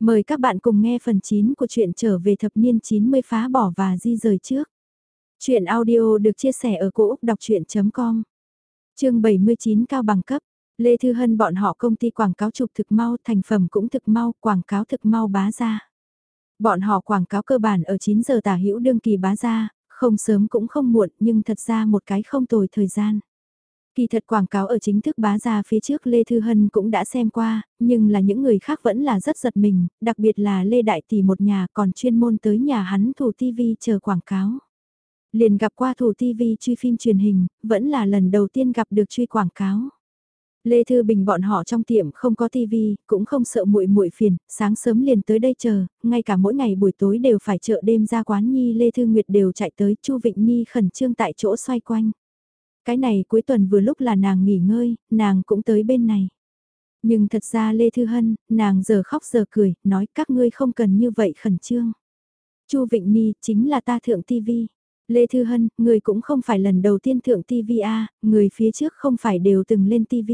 Mời các bạn cùng nghe phần 9 của truyện trở về thập niên 90 phá bỏ và di rời trước. Chuyện audio được chia sẻ ở cỗ đọc chuyện.com Chương 79 cao bằng cấp, Lê Thư Hân bọn họ công ty quảng cáo chụp thực mau, thành phẩm cũng thực mau, quảng cáo thực mau bá ra. Bọn họ quảng cáo cơ bản ở 9 giờ tả hữu đương kỳ bá ra, không sớm cũng không muộn nhưng thật ra một cái không tồi thời gian. Kỳ thật quảng cáo ở chính thức bá ra phía trước Lê Thư Hân cũng đã xem qua, nhưng là những người khác vẫn là rất giật mình, đặc biệt là Lê Đại Tỷ một nhà còn chuyên môn tới nhà hắn thủ TV chờ quảng cáo. Liền gặp qua thủ TV truy phim truyền hình, vẫn là lần đầu tiên gặp được truy quảng cáo. Lê Thư Bình bọn họ trong tiệm không có tivi cũng không sợ muội muội phiền, sáng sớm liền tới đây chờ, ngay cả mỗi ngày buổi tối đều phải chợ đêm ra quán Nhi Lê Thư Nguyệt đều chạy tới, Chu Vịnh Nhi khẩn trương tại chỗ xoay quanh. Cái này cuối tuần vừa lúc là nàng nghỉ ngơi, nàng cũng tới bên này. Nhưng thật ra Lê Thư Hân, nàng giờ khóc giờ cười, nói các ngươi không cần như vậy khẩn trương. Chu Vịnh Ni chính là ta thượng TV. Lê Thư Hân, người cũng không phải lần đầu tiên thượng TV a, người phía trước không phải đều từng lên TV.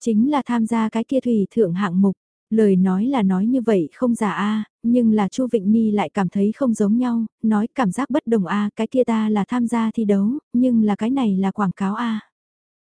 Chính là tham gia cái kia thủy thượng hạng mục. Lời nói là nói như vậy không giả a nhưng là Chu Vịnh Ni lại cảm thấy không giống nhau, nói cảm giác bất đồng a cái kia ta là tham gia thi đấu, nhưng là cái này là quảng cáo a.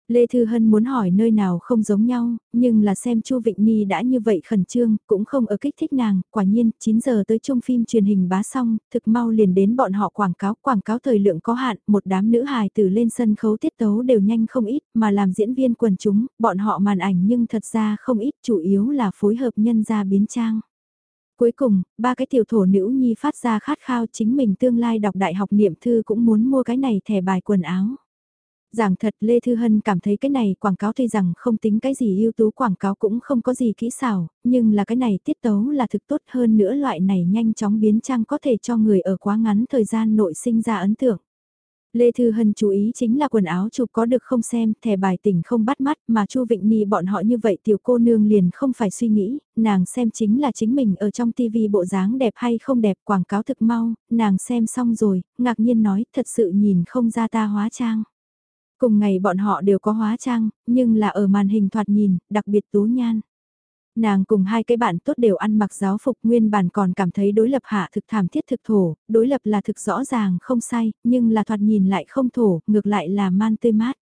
Lê Thư Hân muốn hỏi nơi nào không giống nhau, nhưng là xem Chu Vịnh Ni đã như vậy khẩn trương, cũng không ở kích thích nàng, quả nhiên, 9 giờ tới chung phim truyền hình bá xong, thực mau liền đến bọn họ quảng cáo, quảng cáo thời lượng có hạn, một đám nữ hài từ lên sân khấu tiết tấu đều nhanh không ít, mà làm diễn viên quần chúng, bọn họ màn ảnh nhưng thật ra không ít, chủ yếu là phối hợp nhân ra biến trang. Cuối cùng, ba cái tiểu thổ nữ nhi phát ra khát khao chính mình tương lai đọc đại học niệm thư cũng muốn mua cái này thẻ bài quần áo. Giảng thật Lê Thư Hân cảm thấy cái này quảng cáo tuy rằng không tính cái gì ưu tú quảng cáo cũng không có gì kỹ xảo, nhưng là cái này tiết tấu là thực tốt hơn nữa loại này nhanh chóng biến trang có thể cho người ở quá ngắn thời gian nội sinh ra ấn tượng. Lê Thư Hân chú ý chính là quần áo chụp có được không xem, thẻ bài tỉnh không bắt mắt mà Chu Vịnh Ni bọn họ như vậy tiểu cô nương liền không phải suy nghĩ, nàng xem chính là chính mình ở trong tivi bộ dáng đẹp hay không đẹp quảng cáo thực mau, nàng xem xong rồi, ngạc nhiên nói thật sự nhìn không ra ta hóa trang. Cùng ngày bọn họ đều có hóa trang, nhưng là ở màn hình thoạt nhìn, đặc biệt tú nhan. Nàng cùng hai cái bạn tốt đều ăn mặc giáo phục nguyên bản còn cảm thấy đối lập hạ thực thảm thiết thực thổ, đối lập là thực rõ ràng không sai, nhưng là thoạt nhìn lại không thổ, ngược lại là man tươi mát.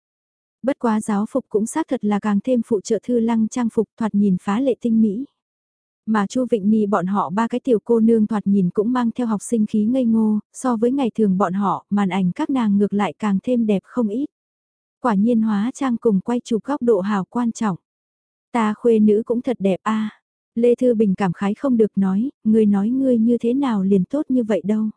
Bất quá giáo phục cũng xác thật là càng thêm phụ trợ thư lăng trang phục thoạt nhìn phá lệ tinh mỹ. Mà Chu Vịnh Ni bọn họ ba cái tiểu cô nương thoạt nhìn cũng mang theo học sinh khí ngây ngô, so với ngày thường bọn họ, màn ảnh các nàng ngược lại càng thêm đẹp không ít. Quả nhiên hóa trang cùng quay chụp góc độ hào quan trọng. Ta khuê nữ cũng thật đẹp a Lê Thư Bình cảm khái không được nói, ngươi nói ngươi như thế nào liền tốt như vậy đâu.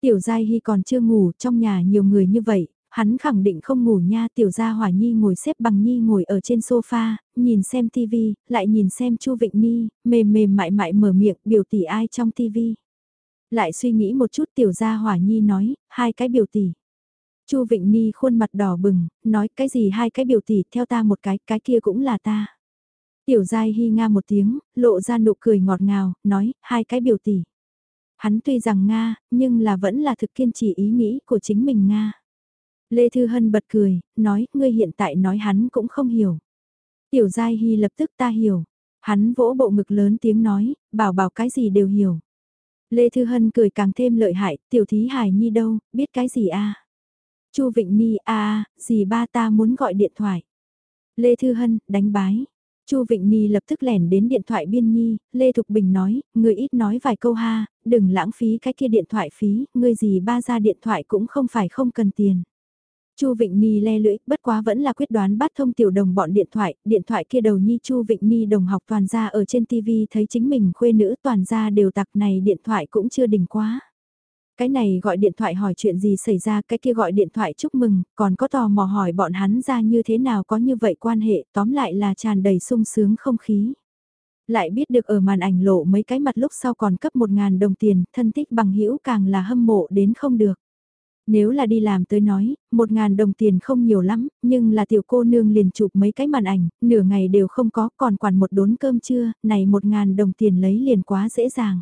Tiểu Giai Hy còn chưa ngủ, trong nhà nhiều người như vậy, hắn khẳng định không ngủ nha. Tiểu Gia Hỏa Nhi ngồi xếp bằng Nhi ngồi ở trên sofa, nhìn xem TV, lại nhìn xem Chu Vịnh Nhi, mềm mềm mại mại mở miệng biểu tỷ ai trong TV. Lại suy nghĩ một chút Tiểu Gia Hỏa Nhi nói, hai cái biểu tỷ. Chu Vịnh Ni khuôn mặt đỏ bừng, nói cái gì hai cái biểu tỷ theo ta một cái, cái kia cũng là ta. Tiểu Giai Hi nga một tiếng, lộ ra nụ cười ngọt ngào, nói, hai cái biểu tỷ. Hắn tuy rằng Nga, nhưng là vẫn là thực kiên trì ý nghĩ của chính mình Nga. Lê Thư Hân bật cười, nói, ngươi hiện tại nói hắn cũng không hiểu. Tiểu Giai Hi lập tức ta hiểu. Hắn vỗ bộ ngực lớn tiếng nói, bảo bảo cái gì đều hiểu. Lê Thư Hân cười càng thêm lợi hại, tiểu thí hài nhi đâu, biết cái gì a Chu Vịnh Ni a à, gì ba ta muốn gọi điện thoại. Lê Thư Hân, đánh bái. Chu Vịnh Ni lập tức lẻn đến điện thoại biên nhi, Lê Thục Bình nói, người ít nói vài câu ha, đừng lãng phí cái kia điện thoại phí, người gì ba ra điện thoại cũng không phải không cần tiền. Chu Vịnh Ni le lưỡi, bất quá vẫn là quyết đoán bắt thông tiểu đồng bọn điện thoại, điện thoại kia đầu nhi Chu Vịnh Ni đồng học toàn ra ở trên TV thấy chính mình khuê nữ toàn ra đều tặc này điện thoại cũng chưa đỉnh quá. Cái này gọi điện thoại hỏi chuyện gì xảy ra, cái kia gọi điện thoại chúc mừng, còn có tò mò hỏi bọn hắn ra như thế nào có như vậy quan hệ, tóm lại là tràn đầy sung sướng không khí. Lại biết được ở màn ảnh lộ mấy cái mặt lúc sau còn cấp một ngàn đồng tiền, thân thích bằng hữu càng là hâm mộ đến không được. Nếu là đi làm tới nói, một ngàn đồng tiền không nhiều lắm, nhưng là tiểu cô nương liền chụp mấy cái màn ảnh, nửa ngày đều không có, còn quản một đốn cơm trưa, này một ngàn đồng tiền lấy liền quá dễ dàng.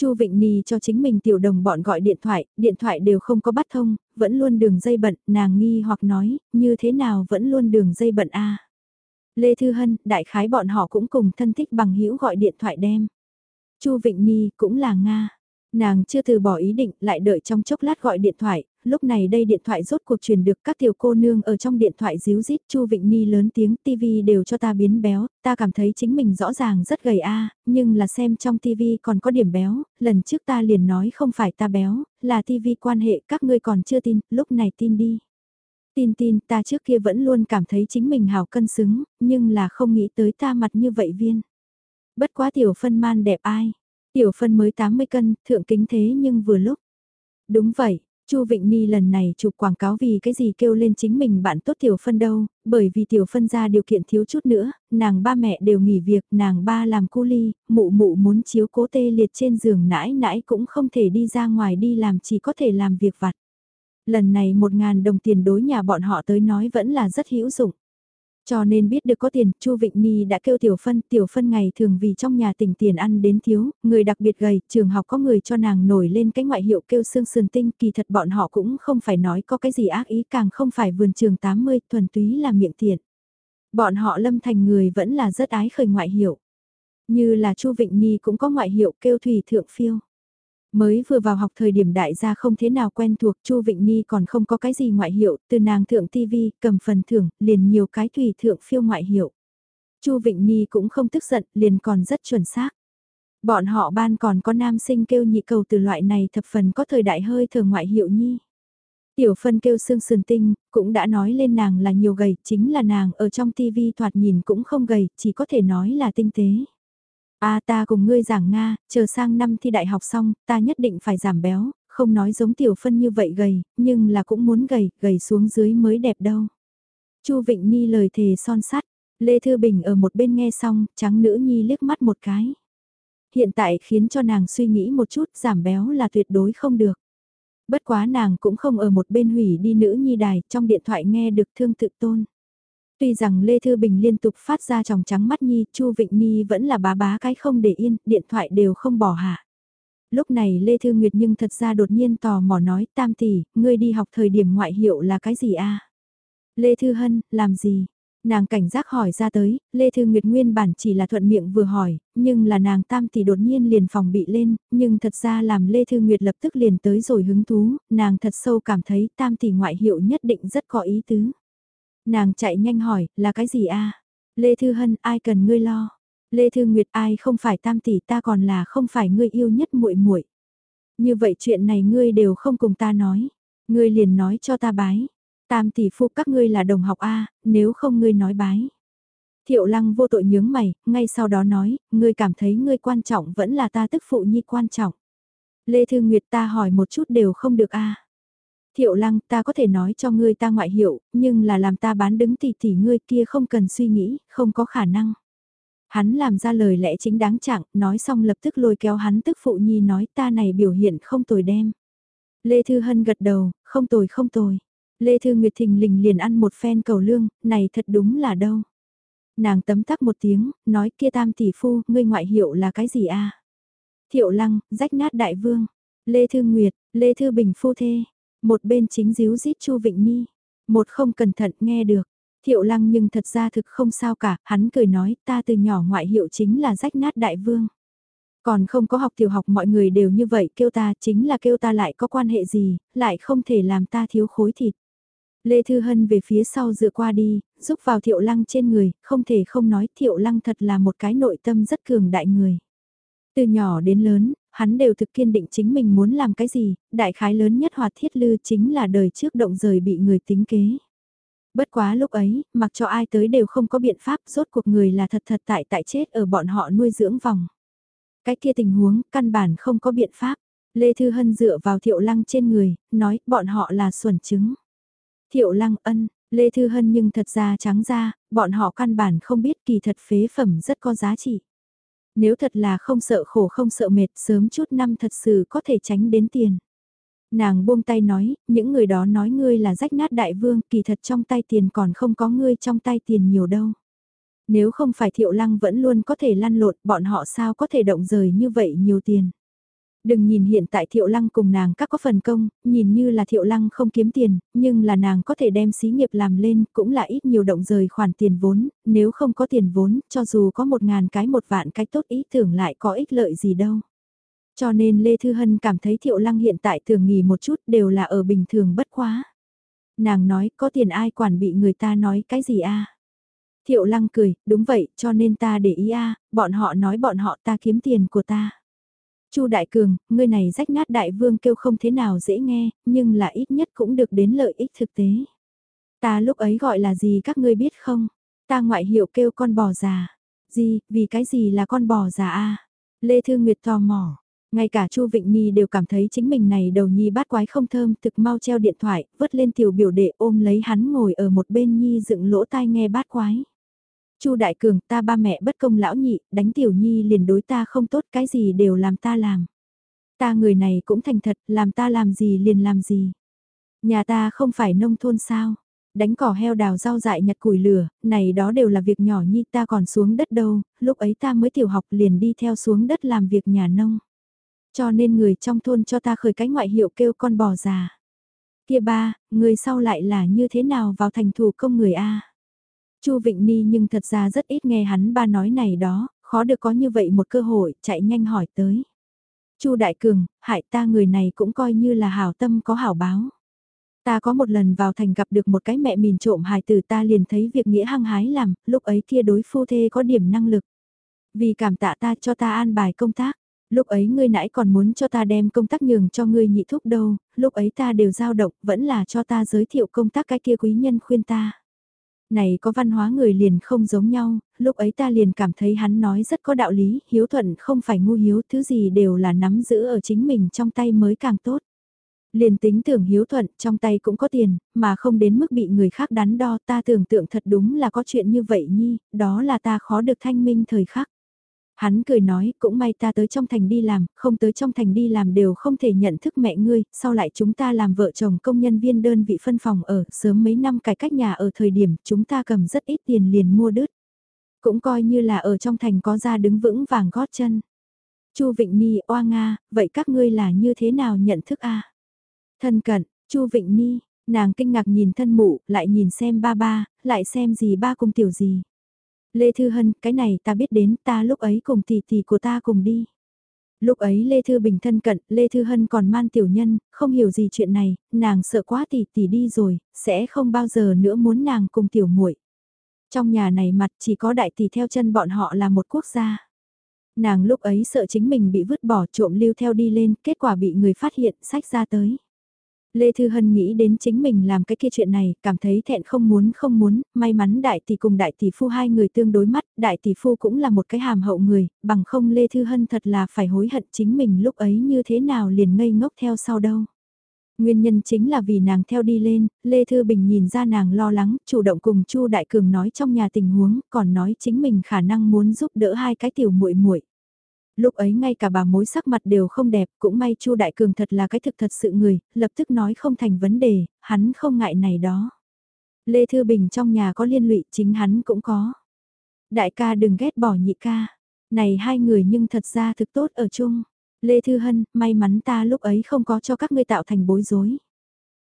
Chu Vịnh Nì cho chính mình tiểu đồng bọn gọi điện thoại, điện thoại đều không có bắt thông, vẫn luôn đường dây bận, nàng nghi hoặc nói, như thế nào vẫn luôn đường dây bận a Lê Thư Hân, đại khái bọn họ cũng cùng thân thích bằng hữu gọi điện thoại đem. Chu Vịnh Nì cũng là Nga. Nàng chưa từ bỏ ý định lại đợi trong chốc lát gọi điện thoại, lúc này đây điện thoại rốt cuộc truyền được các tiểu cô nương ở trong điện thoại díu dít Chu Vịnh Ni lớn tiếng tivi đều cho ta biến béo, ta cảm thấy chính mình rõ ràng rất gầy a nhưng là xem trong tivi còn có điểm béo, lần trước ta liền nói không phải ta béo, là tivi quan hệ các ngươi còn chưa tin, lúc này tin đi. Tin tin ta trước kia vẫn luôn cảm thấy chính mình hào cân xứng, nhưng là không nghĩ tới ta mặt như vậy viên. Bất quá tiểu phân man đẹp ai, tiểu phân mới 80 cân, thượng kính thế nhưng vừa lúc. Đúng vậy, Chu Vịnh Ni lần này chụp quảng cáo vì cái gì kêu lên chính mình bạn tốt tiểu phân đâu, bởi vì tiểu phân ra điều kiện thiếu chút nữa, nàng ba mẹ đều nghỉ việc, nàng ba làm cu ly, mụ mụ muốn chiếu cố tê liệt trên giường nãi nãi cũng không thể đi ra ngoài đi làm chỉ có thể làm việc vặt. Lần này một ngàn đồng tiền đối nhà bọn họ tới nói vẫn là rất hữu dụng. Cho nên biết được có tiền, Chu Vịnh Nhi đã kêu Tiểu Phân, Tiểu Phân ngày thường vì trong nhà tỉnh tiền ăn đến thiếu, người đặc biệt gầy, trường học có người cho nàng nổi lên cái ngoại hiệu kêu xương sườn tinh, kỳ thật bọn họ cũng không phải nói có cái gì ác ý càng không phải vườn trường 80, thuần túy là miệng tiện. Bọn họ lâm thành người vẫn là rất ái khởi ngoại hiệu. Như là Chu Vịnh Nhi cũng có ngoại hiệu kêu thủy thượng phiêu. Mới vừa vào học thời điểm đại gia không thế nào quen thuộc Chu Vịnh Ni còn không có cái gì ngoại hiệu, từ nàng thượng TV, cầm phần thưởng, liền nhiều cái tùy thượng phiêu ngoại hiệu. Chu Vịnh Ni cũng không tức giận, liền còn rất chuẩn xác. Bọn họ ban còn có nam sinh kêu nhị cầu từ loại này thập phần có thời đại hơi thờ ngoại hiệu nhi. Tiểu phân kêu xương sườn tinh, cũng đã nói lên nàng là nhiều gầy, chính là nàng ở trong TV thoạt nhìn cũng không gầy, chỉ có thể nói là tinh tế a ta cùng ngươi giảng Nga, chờ sang năm thi đại học xong, ta nhất định phải giảm béo, không nói giống tiểu phân như vậy gầy, nhưng là cũng muốn gầy, gầy xuống dưới mới đẹp đâu. Chu Vịnh Ni lời thề son sắt, Lê Thư Bình ở một bên nghe xong, trắng nữ nhi liếc mắt một cái. Hiện tại khiến cho nàng suy nghĩ một chút giảm béo là tuyệt đối không được. Bất quá nàng cũng không ở một bên hủy đi nữ nhi đài, trong điện thoại nghe được thương tự tôn. Tuy rằng Lê Thư Bình liên tục phát ra tròng trắng mắt Nhi, Chu Vịnh Nhi vẫn là bá bá cái không để yên, điện thoại đều không bỏ hạ. Lúc này Lê Thư Nguyệt nhưng thật ra đột nhiên tò mò nói, tam tỷ, ngươi đi học thời điểm ngoại hiệu là cái gì a Lê Thư Hân, làm gì? Nàng cảnh giác hỏi ra tới, Lê Thư Nguyệt nguyên bản chỉ là thuận miệng vừa hỏi, nhưng là nàng tam tỷ đột nhiên liền phòng bị lên, nhưng thật ra làm Lê Thư Nguyệt lập tức liền tới rồi hứng thú, nàng thật sâu cảm thấy tam tỷ ngoại hiệu nhất định rất có ý tứ. Nàng chạy nhanh hỏi, là cái gì a? Lê Thư Hân, ai cần ngươi lo? Lê Thư Nguyệt, ai không phải tam tỷ ta còn là không phải ngươi yêu nhất muội muội. Như vậy chuyện này ngươi đều không cùng ta nói. Ngươi liền nói cho ta bái. Tam tỷ phu các ngươi là đồng học a, nếu không ngươi nói bái. Thiệu lăng vô tội nhướng mày, ngay sau đó nói, ngươi cảm thấy ngươi quan trọng vẫn là ta tức phụ nhi quan trọng. Lê Thư Nguyệt ta hỏi một chút đều không được a Thiệu lăng ta có thể nói cho ngươi ta ngoại hiệu, nhưng là làm ta bán đứng tỷ tỷ ngươi kia không cần suy nghĩ, không có khả năng. Hắn làm ra lời lẽ chính đáng chẳng, nói xong lập tức lôi kéo hắn tức phụ nhi nói ta này biểu hiện không tồi đem. Lê Thư Hân gật đầu, không tồi không tồi. Lê Thư Nguyệt Thình lình liền ăn một phen cầu lương, này thật đúng là đâu. Nàng tấm tắc một tiếng, nói kia tam tỷ phu, ngươi ngoại hiệu là cái gì a Thiệu lăng, rách nát đại vương. Lê Thư Nguyệt, Lê Thư Bình phu thê, một bên chính díu rít Chu Vịnh Ni, một không cẩn thận nghe được. Thiệu lăng nhưng thật ra thực không sao cả, hắn cười nói ta từ nhỏ ngoại hiệu chính là rách nát đại vương. Còn không có học tiểu học mọi người đều như vậy kêu ta chính là kêu ta lại có quan hệ gì, lại không thể làm ta thiếu khối thịt. Lê Thư Hân về phía sau dựa qua đi, giúp vào thiệu lăng trên người, không thể không nói thiệu lăng thật là một cái nội tâm rất cường đại người. Từ nhỏ đến lớn, hắn đều thực kiên định chính mình muốn làm cái gì, đại khái lớn nhất hoạt thiết lư chính là đời trước động rời bị người tính kế. Bất quá lúc ấy, mặc cho ai tới đều không có biện pháp, rốt cuộc người là thật thật tại tại chết ở bọn họ nuôi dưỡng vòng. Cái kia tình huống, căn bản không có biện pháp. Lê Thư Hân dựa vào thiệu lăng trên người, nói bọn họ là xuẩn chứng. Thiệu lăng ân, Lê Thư Hân nhưng thật ra trắng ra, bọn họ căn bản không biết kỳ thật phế phẩm rất có giá trị. Nếu thật là không sợ khổ không sợ mệt sớm chút năm thật sự có thể tránh đến tiền. Nàng buông tay nói, những người đó nói ngươi là rách nát đại vương, kỳ thật trong tay tiền còn không có ngươi trong tay tiền nhiều đâu. Nếu không phải thiệu lăng vẫn luôn có thể lăn lộn, bọn họ sao có thể động rời như vậy nhiều tiền. Đừng nhìn hiện tại Thiệu Lăng cùng nàng các có phần công, nhìn như là Thiệu Lăng không kiếm tiền, nhưng là nàng có thể đem xí nghiệp làm lên, cũng là ít nhiều động rời khoản tiền vốn, nếu không có tiền vốn, cho dù có một ngàn cái một vạn cái tốt ý tưởng lại có ích lợi gì đâu. Cho nên Lê Thư Hân cảm thấy Thiệu Lăng hiện tại thường nghỉ một chút đều là ở bình thường bất quá. Nàng nói có tiền ai quản bị người ta nói cái gì a Thiệu Lăng cười, đúng vậy, cho nên ta để ý a bọn họ nói bọn họ ta kiếm tiền của ta. Chu Đại Cường, ngươi này rách nát đại vương kêu không thế nào dễ nghe, nhưng là ít nhất cũng được đến lợi ích thực tế. Ta lúc ấy gọi là gì các ngươi biết không? Ta ngoại hiệu kêu con bò già. Gì, vì cái gì là con bò già a? Lê Thư Nguyệt tò mò. Ngay cả Chu Vịnh Nhi đều cảm thấy chính mình này đầu nhi bát quái không thơm, thực mau treo điện thoại, vứt lên tiểu biểu đệ ôm lấy hắn ngồi ở một bên nhi dựng lỗ tai nghe bát quái. Chu Đại Cường, ta ba mẹ bất công lão nhị, đánh tiểu nhi liền đối ta không tốt, cái gì đều làm ta làm. Ta người này cũng thành thật, làm ta làm gì liền làm gì. Nhà ta không phải nông thôn sao? Đánh cỏ heo đào rau dại nhặt củi lửa, này đó đều là việc nhỏ nhi ta còn xuống đất đâu, lúc ấy ta mới tiểu học liền đi theo xuống đất làm việc nhà nông. Cho nên người trong thôn cho ta khởi cái ngoại hiệu kêu con bò già. Kia ba, người sau lại là như thế nào vào thành thủ công người A. Chu Vịnh Ni nhưng thật ra rất ít nghe hắn ba nói này đó, khó được có như vậy một cơ hội, chạy nhanh hỏi tới. Chu Đại Cường, hại ta người này cũng coi như là hảo tâm có hảo báo. Ta có một lần vào thành gặp được một cái mẹ mìn trộm hài tử ta liền thấy việc nghĩa hăng hái làm, lúc ấy kia đối phu thê có điểm năng lực. Vì cảm tạ ta cho ta an bài công tác, lúc ấy ngươi nãy còn muốn cho ta đem công tác nhường cho ngươi nhị thúc đâu, lúc ấy ta đều giao động, vẫn là cho ta giới thiệu công tác cái kia quý nhân khuyên ta. Này có văn hóa người liền không giống nhau, lúc ấy ta liền cảm thấy hắn nói rất có đạo lý, hiếu thuận không phải ngu hiếu, thứ gì đều là nắm giữ ở chính mình trong tay mới càng tốt. Liền tính tưởng hiếu thuận, trong tay cũng có tiền, mà không đến mức bị người khác đắn đo ta tưởng tượng thật đúng là có chuyện như vậy nhi, đó là ta khó được thanh minh thời khắc. Hắn cười nói, cũng may ta tới trong thành đi làm, không tới trong thành đi làm đều không thể nhận thức mẹ ngươi, sau lại chúng ta làm vợ chồng công nhân viên đơn vị phân phòng ở, sớm mấy năm cải cách nhà ở thời điểm chúng ta cầm rất ít tiền liền mua đứt. Cũng coi như là ở trong thành có ra đứng vững vàng gót chân. Chu Vịnh Ni, oa Nga, vậy các ngươi là như thế nào nhận thức a Thân cận, Chu Vịnh Ni, nàng kinh ngạc nhìn thân mụ, lại nhìn xem ba ba, lại xem gì ba cùng tiểu gì. Lê Thư Hân, cái này ta biết đến, ta lúc ấy cùng tỷ tỷ của ta cùng đi. Lúc ấy Lê Thư Bình thân cận, Lê Thư Hân còn man tiểu nhân, không hiểu gì chuyện này, nàng sợ quá tỷ tỷ đi rồi, sẽ không bao giờ nữa muốn nàng cùng tiểu muội. Trong nhà này mặt chỉ có đại tỷ theo chân bọn họ là một quốc gia. Nàng lúc ấy sợ chính mình bị vứt bỏ trộm lưu theo đi lên, kết quả bị người phát hiện, sách ra tới. Lê Thư Hân nghĩ đến chính mình làm cái kia chuyện này, cảm thấy thẹn không muốn không muốn, may mắn đại tỷ cùng đại tỷ phu hai người tương đối mắt, đại tỷ phu cũng là một cái hàm hậu người, bằng không Lê Thư Hân thật là phải hối hận chính mình lúc ấy như thế nào liền ngây ngốc theo sau đâu. Nguyên nhân chính là vì nàng theo đi lên, Lê Thư Bình nhìn ra nàng lo lắng, chủ động cùng Chu Đại Cường nói trong nhà tình huống, còn nói chính mình khả năng muốn giúp đỡ hai cái tiểu muội muội lúc ấy ngay cả bà mối sắc mặt đều không đẹp, cũng may Chu Đại Cường thật là cái thực thật sự người, lập tức nói không thành vấn đề, hắn không ngại này đó. Lê Thư Bình trong nhà có liên lụy chính hắn cũng có. Đại ca đừng ghét bỏ nhị ca, này hai người nhưng thật ra thực tốt ở chung. Lê Thư Hân, may mắn ta lúc ấy không có cho các ngươi tạo thành bối rối.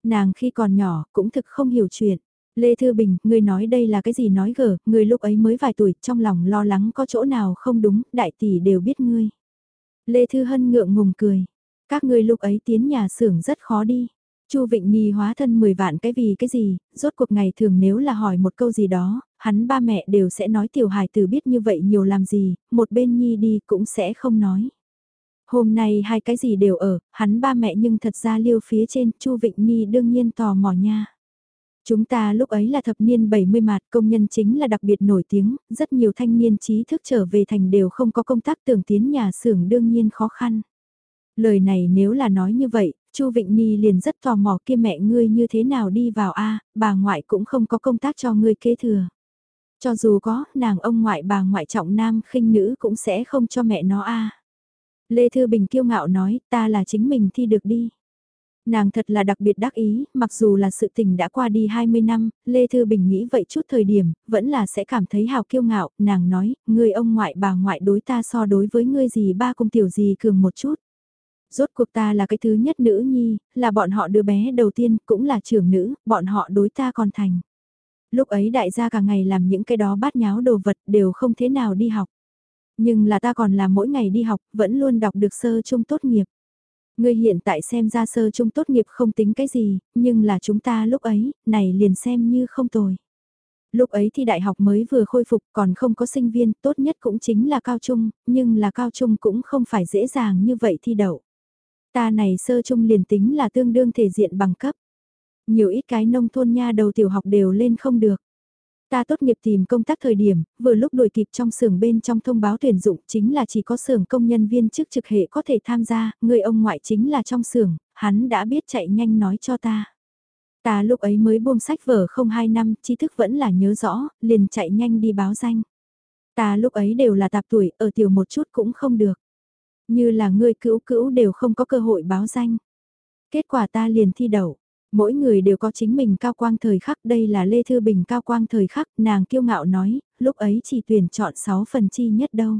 Nàng khi còn nhỏ cũng thực không hiểu chuyện. Lê Thư Bình, ngươi nói đây là cái gì nói gở, ngươi lúc ấy mới vài tuổi, trong lòng lo lắng có chỗ nào không đúng, đại tỷ đều biết ngươi. Lê Thư Hân ngượng ngùng cười, các ngươi lúc ấy tiến nhà xưởng rất khó đi. Chu Vịnh Nhi hóa thân 10 vạn cái vì cái gì, rốt cuộc ngày thường nếu là hỏi một câu gì đó, hắn ba mẹ đều sẽ nói tiểu hài tử biết như vậy nhiều làm gì, một bên Nhi đi cũng sẽ không nói. Hôm nay hai cái gì đều ở, hắn ba mẹ nhưng thật ra liêu phía trên, Chu Vịnh Nhi đương nhiên tò mò nha. Chúng ta lúc ấy là thập niên 70 mạt công nhân chính là đặc biệt nổi tiếng, rất nhiều thanh niên trí thức trở về thành đều không có công tác tưởng tiến nhà xưởng đương nhiên khó khăn. Lời này nếu là nói như vậy, Chu Vịnh Ni liền rất tò mò kia mẹ ngươi như thế nào đi vào a, bà ngoại cũng không có công tác cho ngươi kế thừa. Cho dù có, nàng ông ngoại bà ngoại trọng nam khinh nữ cũng sẽ không cho mẹ nó a. Lê Thư Bình kiêu ngạo nói, ta là chính mình thi được đi. Nàng thật là đặc biệt đắc ý, mặc dù là sự tình đã qua đi 20 năm, Lê Thư Bình nghĩ vậy chút thời điểm, vẫn là sẽ cảm thấy hào kiêu ngạo, nàng nói, người ông ngoại bà ngoại đối ta so đối với ngươi gì ba cung tiểu gì cường một chút. Rốt cuộc ta là cái thứ nhất nữ nhi, là bọn họ đứa bé đầu tiên, cũng là trưởng nữ, bọn họ đối ta còn thành. Lúc ấy đại gia cả ngày làm những cái đó bát nháo đồ vật đều không thế nào đi học. Nhưng là ta còn là mỗi ngày đi học, vẫn luôn đọc được sơ trung tốt nghiệp. Ngươi hiện tại xem ra sơ trung tốt nghiệp không tính cái gì, nhưng là chúng ta lúc ấy, này liền xem như không tồi. Lúc ấy thì đại học mới vừa khôi phục còn không có sinh viên, tốt nhất cũng chính là cao trung, nhưng là cao trung cũng không phải dễ dàng như vậy thi đậu. Ta này sơ trung liền tính là tương đương thể diện bằng cấp. Nhiều ít cái nông thôn nha đầu tiểu học đều lên không được. Ta tốt nghiệp tìm công tác thời điểm, vừa lúc đuổi kịp trong xưởng bên trong thông báo tuyển dụng chính là chỉ có xưởng công nhân viên chức trực hệ có thể tham gia, người ông ngoại chính là trong xưởng, hắn đã biết chạy nhanh nói cho ta. Ta lúc ấy mới buông sách vở không hai năm, tri thức vẫn là nhớ rõ, liền chạy nhanh đi báo danh. Ta lúc ấy đều là tạp tuổi, ở tiểu một chút cũng không được. Như là người cữu cữu đều không có cơ hội báo danh. Kết quả ta liền thi đậu. Mỗi người đều có chính mình cao quang thời khắc, đây là Lê Thư Bình cao quang thời khắc, nàng kiêu ngạo nói, lúc ấy chỉ tuyển chọn 6 phần chi nhất đâu.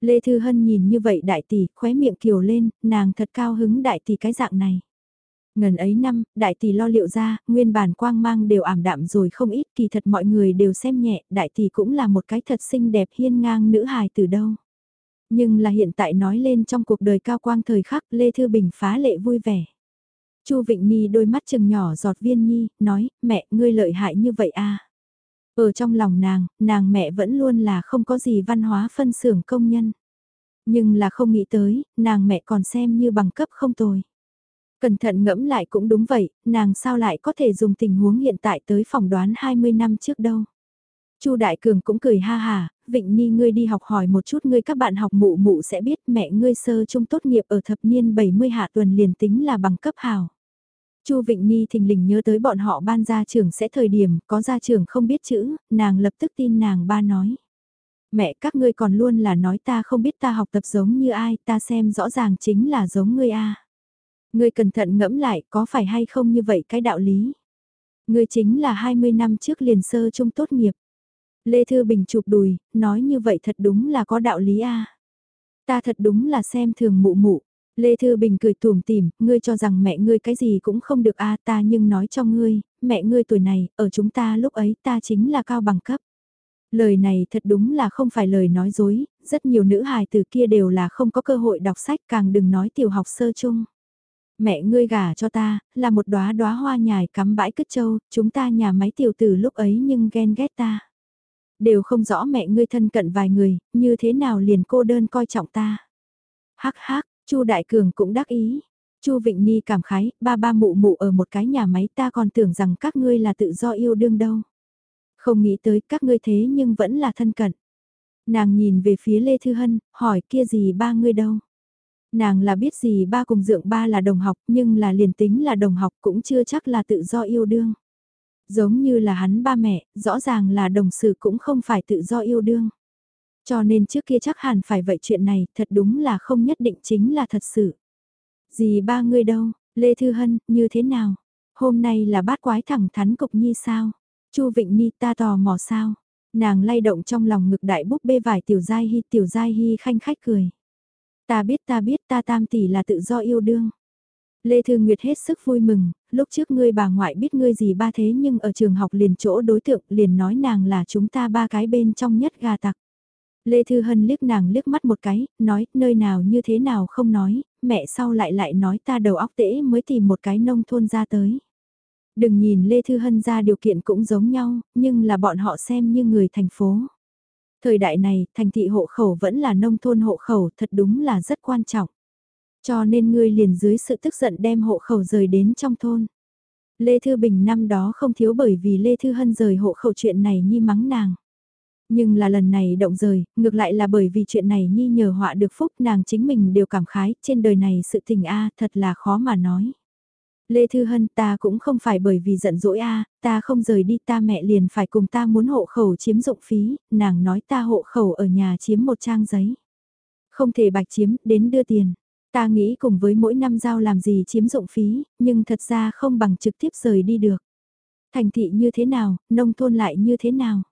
Lê Thư Hân nhìn như vậy đại tỷ, khóe miệng kiều lên, nàng thật cao hứng đại tỷ cái dạng này. Ngần ấy năm, đại tỷ lo liệu ra, nguyên bản quang mang đều ảm đạm rồi không ít, kỳ thật mọi người đều xem nhẹ, đại tỷ cũng là một cái thật xinh đẹp hiên ngang nữ hài từ đâu. Nhưng là hiện tại nói lên trong cuộc đời cao quang thời khắc Lê Thư Bình phá lệ vui vẻ. Chu Vịnh Nhi đôi mắt chừng nhỏ giọt viên nhi, nói, mẹ, ngươi lợi hại như vậy à. Ở trong lòng nàng, nàng mẹ vẫn luôn là không có gì văn hóa phân xưởng công nhân. Nhưng là không nghĩ tới, nàng mẹ còn xem như bằng cấp không tồi. Cẩn thận ngẫm lại cũng đúng vậy, nàng sao lại có thể dùng tình huống hiện tại tới phỏng đoán 20 năm trước đâu. Chu Đại Cường cũng cười ha hà, Vịnh Nhi ngươi đi học hỏi một chút ngươi các bạn học mụ mụ sẽ biết mẹ ngươi sơ trung tốt nghiệp ở thập niên 70 hạ tuần liền tính là bằng cấp hào. Chu Vịnh Nhi thình lình nhớ tới bọn họ ban gia trưởng sẽ thời điểm có gia trưởng không biết chữ, nàng lập tức tin nàng ba nói. Mẹ các ngươi còn luôn là nói ta không biết ta học tập giống như ai, ta xem rõ ràng chính là giống ngươi a. Ngươi cẩn thận ngẫm lại có phải hay không như vậy cái đạo lý. Ngươi chính là 20 năm trước liền sơ trung tốt nghiệp. Lê Thư Bình chụp đùi, nói như vậy thật đúng là có đạo lý a. Ta thật đúng là xem thường mụ mụ. Lê Thư Bình cười tủm tỉm, ngươi cho rằng mẹ ngươi cái gì cũng không được a ta nhưng nói cho ngươi, mẹ ngươi tuổi này, ở chúng ta lúc ấy ta chính là cao bằng cấp. Lời này thật đúng là không phải lời nói dối, rất nhiều nữ hài từ kia đều là không có cơ hội đọc sách càng đừng nói tiểu học sơ chung. Mẹ ngươi gả cho ta, là một đóa đóa hoa nhài cắm bãi cất châu, chúng ta nhà máy tiểu tử lúc ấy nhưng ghen ghét ta. Đều không rõ mẹ ngươi thân cận vài người, như thế nào liền cô đơn coi trọng ta. Hắc hắc, Chu Đại Cường cũng đắc ý. Chu Vịnh ni cảm khái, ba ba mụ mụ ở một cái nhà máy ta còn tưởng rằng các ngươi là tự do yêu đương đâu. Không nghĩ tới các ngươi thế nhưng vẫn là thân cận. Nàng nhìn về phía Lê Thư Hân, hỏi kia gì ba ngươi đâu. Nàng là biết gì ba cùng dượng ba là đồng học nhưng là liền tính là đồng học cũng chưa chắc là tự do yêu đương. Giống như là hắn ba mẹ, rõ ràng là đồng sự cũng không phải tự do yêu đương. Cho nên trước kia chắc hẳn phải vậy chuyện này thật đúng là không nhất định chính là thật sự. Gì ba người đâu, Lê Thư Hân, như thế nào? Hôm nay là bát quái thẳng thắn cục nhi sao? Chu Vịnh Nhi ta tò mò sao? Nàng lay động trong lòng ngực đại búp bê vải tiểu giai hy tiểu giai hy khanh khách cười. Ta biết ta biết ta tam tỷ là tự do yêu đương. Lê Thư Nguyệt hết sức vui mừng, lúc trước ngươi bà ngoại biết ngươi gì ba thế nhưng ở trường học liền chỗ đối tượng liền nói nàng là chúng ta ba cái bên trong nhất gà tặc. Lê Thư Hân liếc nàng liếc mắt một cái, nói nơi nào như thế nào không nói, mẹ sau lại lại nói ta đầu óc tễ mới tìm một cái nông thôn ra tới. Đừng nhìn Lê Thư Hân ra điều kiện cũng giống nhau, nhưng là bọn họ xem như người thành phố. Thời đại này, thành thị hộ khẩu vẫn là nông thôn hộ khẩu thật đúng là rất quan trọng. Cho nên ngươi liền dưới sự tức giận đem hộ khẩu rời đến trong thôn. Lê Thư Bình năm đó không thiếu bởi vì Lê Thư Hân rời hộ khẩu chuyện này nhi mắng nàng. Nhưng là lần này động rời, ngược lại là bởi vì chuyện này nhi nhờ họa được phúc nàng chính mình đều cảm khái, trên đời này sự tình a thật là khó mà nói. Lê Thư Hân ta cũng không phải bởi vì giận dỗi a ta không rời đi ta mẹ liền phải cùng ta muốn hộ khẩu chiếm dụng phí, nàng nói ta hộ khẩu ở nhà chiếm một trang giấy. Không thể bạch chiếm, đến đưa tiền. Ta nghĩ cùng với mỗi năm giao làm gì chiếm dụng phí, nhưng thật ra không bằng trực tiếp rời đi được. Thành thị như thế nào, nông thôn lại như thế nào.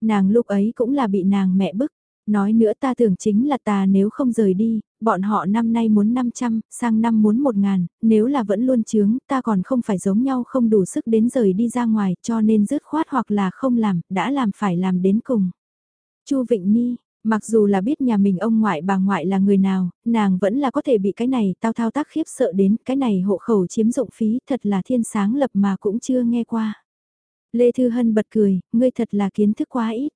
Nàng lúc ấy cũng là bị nàng mẹ bức, Nói nữa ta tưởng chính là ta nếu không rời đi, bọn họ năm nay muốn 500, sang năm muốn 1 ngàn, nếu là vẫn luôn chướng, ta còn không phải giống nhau không đủ sức đến rời đi ra ngoài cho nên dứt khoát hoặc là không làm, đã làm phải làm đến cùng. Chu Vịnh Ni, mặc dù là biết nhà mình ông ngoại bà ngoại là người nào, nàng vẫn là có thể bị cái này tao thao tác khiếp sợ đến, cái này hộ khẩu chiếm dụng phí thật là thiên sáng lập mà cũng chưa nghe qua. Lê Thư Hân bật cười, ngươi thật là kiến thức quá ít.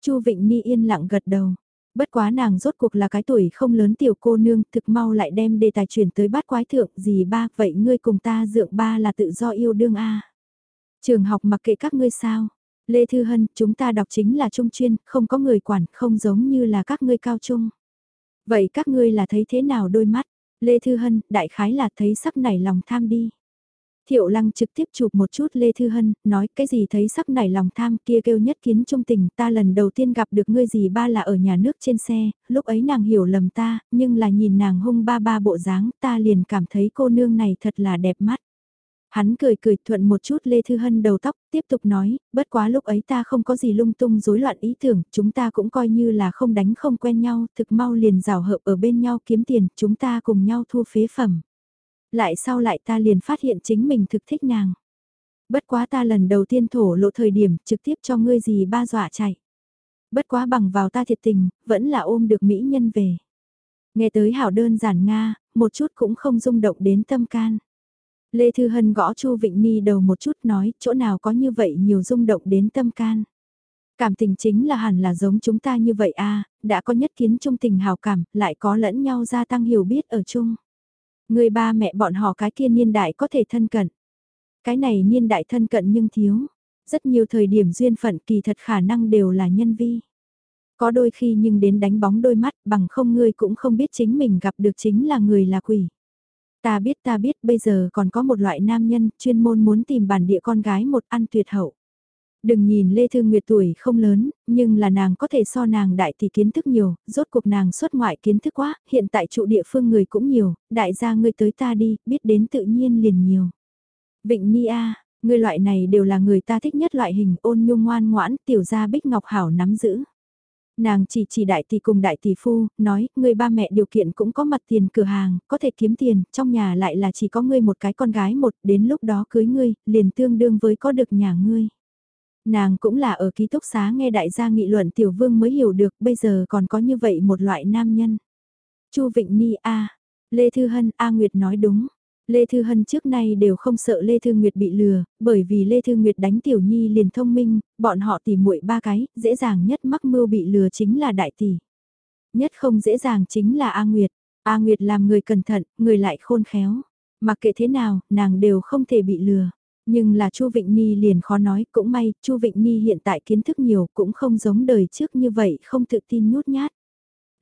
Chu Vịnh Ni yên lặng gật đầu. Bất quá nàng rốt cuộc là cái tuổi không lớn tiểu cô nương thực mau lại đem đề tài chuyển tới bát quái thượng gì ba vậy ngươi cùng ta dượng ba là tự do yêu đương a Trường học mặc kệ các ngươi sao. Lê Thư Hân, chúng ta đọc chính là trung chuyên, không có người quản, không giống như là các ngươi cao trung. Vậy các ngươi là thấy thế nào đôi mắt? Lê Thư Hân, đại khái là thấy sắc nảy lòng tham đi. Thiệu lăng trực tiếp chụp một chút Lê Thư Hân, nói cái gì thấy sắc nảy lòng tham kia kêu nhất kiến trung tình, ta lần đầu tiên gặp được ngươi gì ba là ở nhà nước trên xe, lúc ấy nàng hiểu lầm ta, nhưng là nhìn nàng hung ba ba bộ dáng, ta liền cảm thấy cô nương này thật là đẹp mắt. Hắn cười cười thuận một chút Lê Thư Hân đầu tóc, tiếp tục nói, bất quá lúc ấy ta không có gì lung tung rối loạn ý tưởng, chúng ta cũng coi như là không đánh không quen nhau, thực mau liền rào hợp ở bên nhau kiếm tiền, chúng ta cùng nhau thu phế phẩm lại sau lại ta liền phát hiện chính mình thực thích nàng. Bất quá ta lần đầu tiên thổ lộ thời điểm trực tiếp cho ngươi gì ba dọa chạy. Bất quá bằng vào ta thiệt tình, vẫn là ôm được mỹ nhân về. Nghe tới hảo đơn giản Nga, một chút cũng không rung động đến tâm can. Lê Thư Hân gõ Chu Vịnh Ni đầu một chút nói, chỗ nào có như vậy nhiều rung động đến tâm can. Cảm tình chính là hẳn là giống chúng ta như vậy a đã có nhất kiến trung tình hào cảm, lại có lẫn nhau gia tăng hiểu biết ở chung. Người ba mẹ bọn họ cái kia niên đại có thể thân cận. Cái này niên đại thân cận nhưng thiếu. Rất nhiều thời điểm duyên phận kỳ thật khả năng đều là nhân vi. Có đôi khi nhưng đến đánh bóng đôi mắt bằng không ngươi cũng không biết chính mình gặp được chính là người là quỷ. Ta biết ta biết bây giờ còn có một loại nam nhân chuyên môn muốn tìm bản địa con gái một ăn tuyệt hậu. Đừng nhìn Lê Thư Nguyệt tuổi không lớn, nhưng là nàng có thể so nàng đại thì kiến thức nhiều, rốt cuộc nàng xuất ngoại kiến thức quá, hiện tại trụ địa phương người cũng nhiều, đại gia ngươi tới ta đi, biết đến tự nhiên liền nhiều. Vịnh Ni A, người loại này đều là người ta thích nhất loại hình ôn nhung ngoan ngoãn, tiểu gia bích ngọc hảo nắm giữ. Nàng chỉ chỉ đại tỷ cùng đại tỷ phu, nói, người ba mẹ điều kiện cũng có mặt tiền cửa hàng, có thể kiếm tiền, trong nhà lại là chỉ có ngươi một cái con gái một, đến lúc đó cưới ngươi, liền tương đương với có được nhà ngươi. Nàng cũng là ở ký túc xá nghe đại gia nghị luận tiểu vương mới hiểu được bây giờ còn có như vậy một loại nam nhân. Chu Vịnh Ni A, Lê Thư Hân A Nguyệt nói đúng. Lê Thư Hân trước nay đều không sợ Lê Thư Nguyệt bị lừa, bởi vì Lê Thư Nguyệt đánh Tiểu Nhi liền thông minh, bọn họ tỉ muội ba cái, dễ dàng nhất mắc mưu bị lừa chính là đại tỷ. Nhất không dễ dàng chính là A Nguyệt. A Nguyệt làm người cẩn thận, người lại khôn khéo. Mặc kệ thế nào, nàng đều không thể bị lừa. Nhưng là Chu Vịnh Ni liền khó nói, cũng may, Chu Vịnh Ni hiện tại kiến thức nhiều, cũng không giống đời trước như vậy, không tự tin nhút nhát.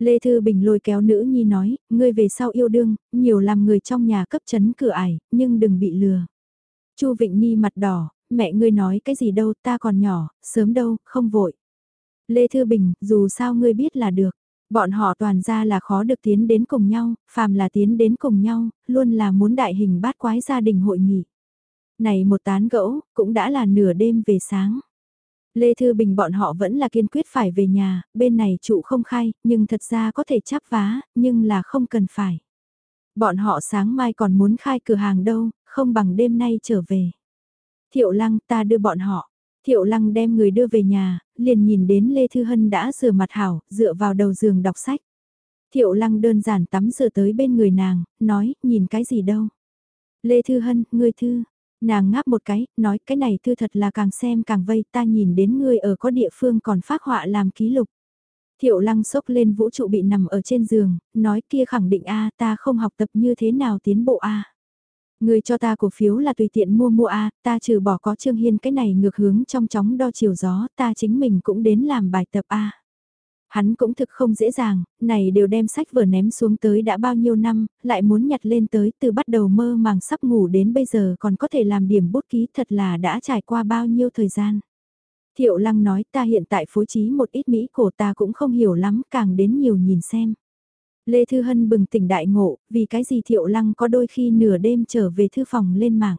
Lê Thư Bình lôi kéo nữ nhi nói, ngươi về sau yêu đương, nhiều làm người trong nhà cấp chấn cửa ải, nhưng đừng bị lừa. Chu Vịnh Ni mặt đỏ, mẹ ngươi nói cái gì đâu, ta còn nhỏ, sớm đâu, không vội. Lê Thư Bình, dù sao ngươi biết là được. Bọn họ toàn ra là khó được tiến đến cùng nhau, phàm là tiến đến cùng nhau, luôn là muốn đại hình bát quái gia đình hội nghị. Này một tán gẫu, cũng đã là nửa đêm về sáng. Lê Thư Bình bọn họ vẫn là kiên quyết phải về nhà, bên này trụ không khai, nhưng thật ra có thể chắp vá, nhưng là không cần phải. Bọn họ sáng mai còn muốn khai cửa hàng đâu, không bằng đêm nay trở về. Thiệu lăng ta đưa bọn họ. Thiệu lăng đem người đưa về nhà, liền nhìn đến Lê Thư Hân đã rửa mặt hảo, dựa vào đầu giường đọc sách. Thiệu lăng đơn giản tắm rửa tới bên người nàng, nói, nhìn cái gì đâu. Lê Thư Hân, ngươi thư, Nàng ngáp một cái, nói cái này thư thật là càng xem càng vây ta nhìn đến ngươi ở có địa phương còn phát họa làm ký lục. Thiệu lăng sốc lên vũ trụ bị nằm ở trên giường, nói kia khẳng định a ta không học tập như thế nào tiến bộ a Người cho ta cổ phiếu là tùy tiện mua mua a ta trừ bỏ có Trương Hiên cái này ngược hướng trong chóng đo chiều gió, ta chính mình cũng đến làm bài tập a Hắn cũng thực không dễ dàng, này đều đem sách vở ném xuống tới đã bao nhiêu năm, lại muốn nhặt lên tới từ bắt đầu mơ màng sắp ngủ đến bây giờ còn có thể làm điểm bút ký thật là đã trải qua bao nhiêu thời gian. Thiệu lăng nói ta hiện tại phối trí một ít Mỹ cổ ta cũng không hiểu lắm càng đến nhiều nhìn xem. Lê Thư Hân bừng tỉnh đại ngộ, vì cái gì Thiệu Lăng có đôi khi nửa đêm trở về thư phòng lên mạng.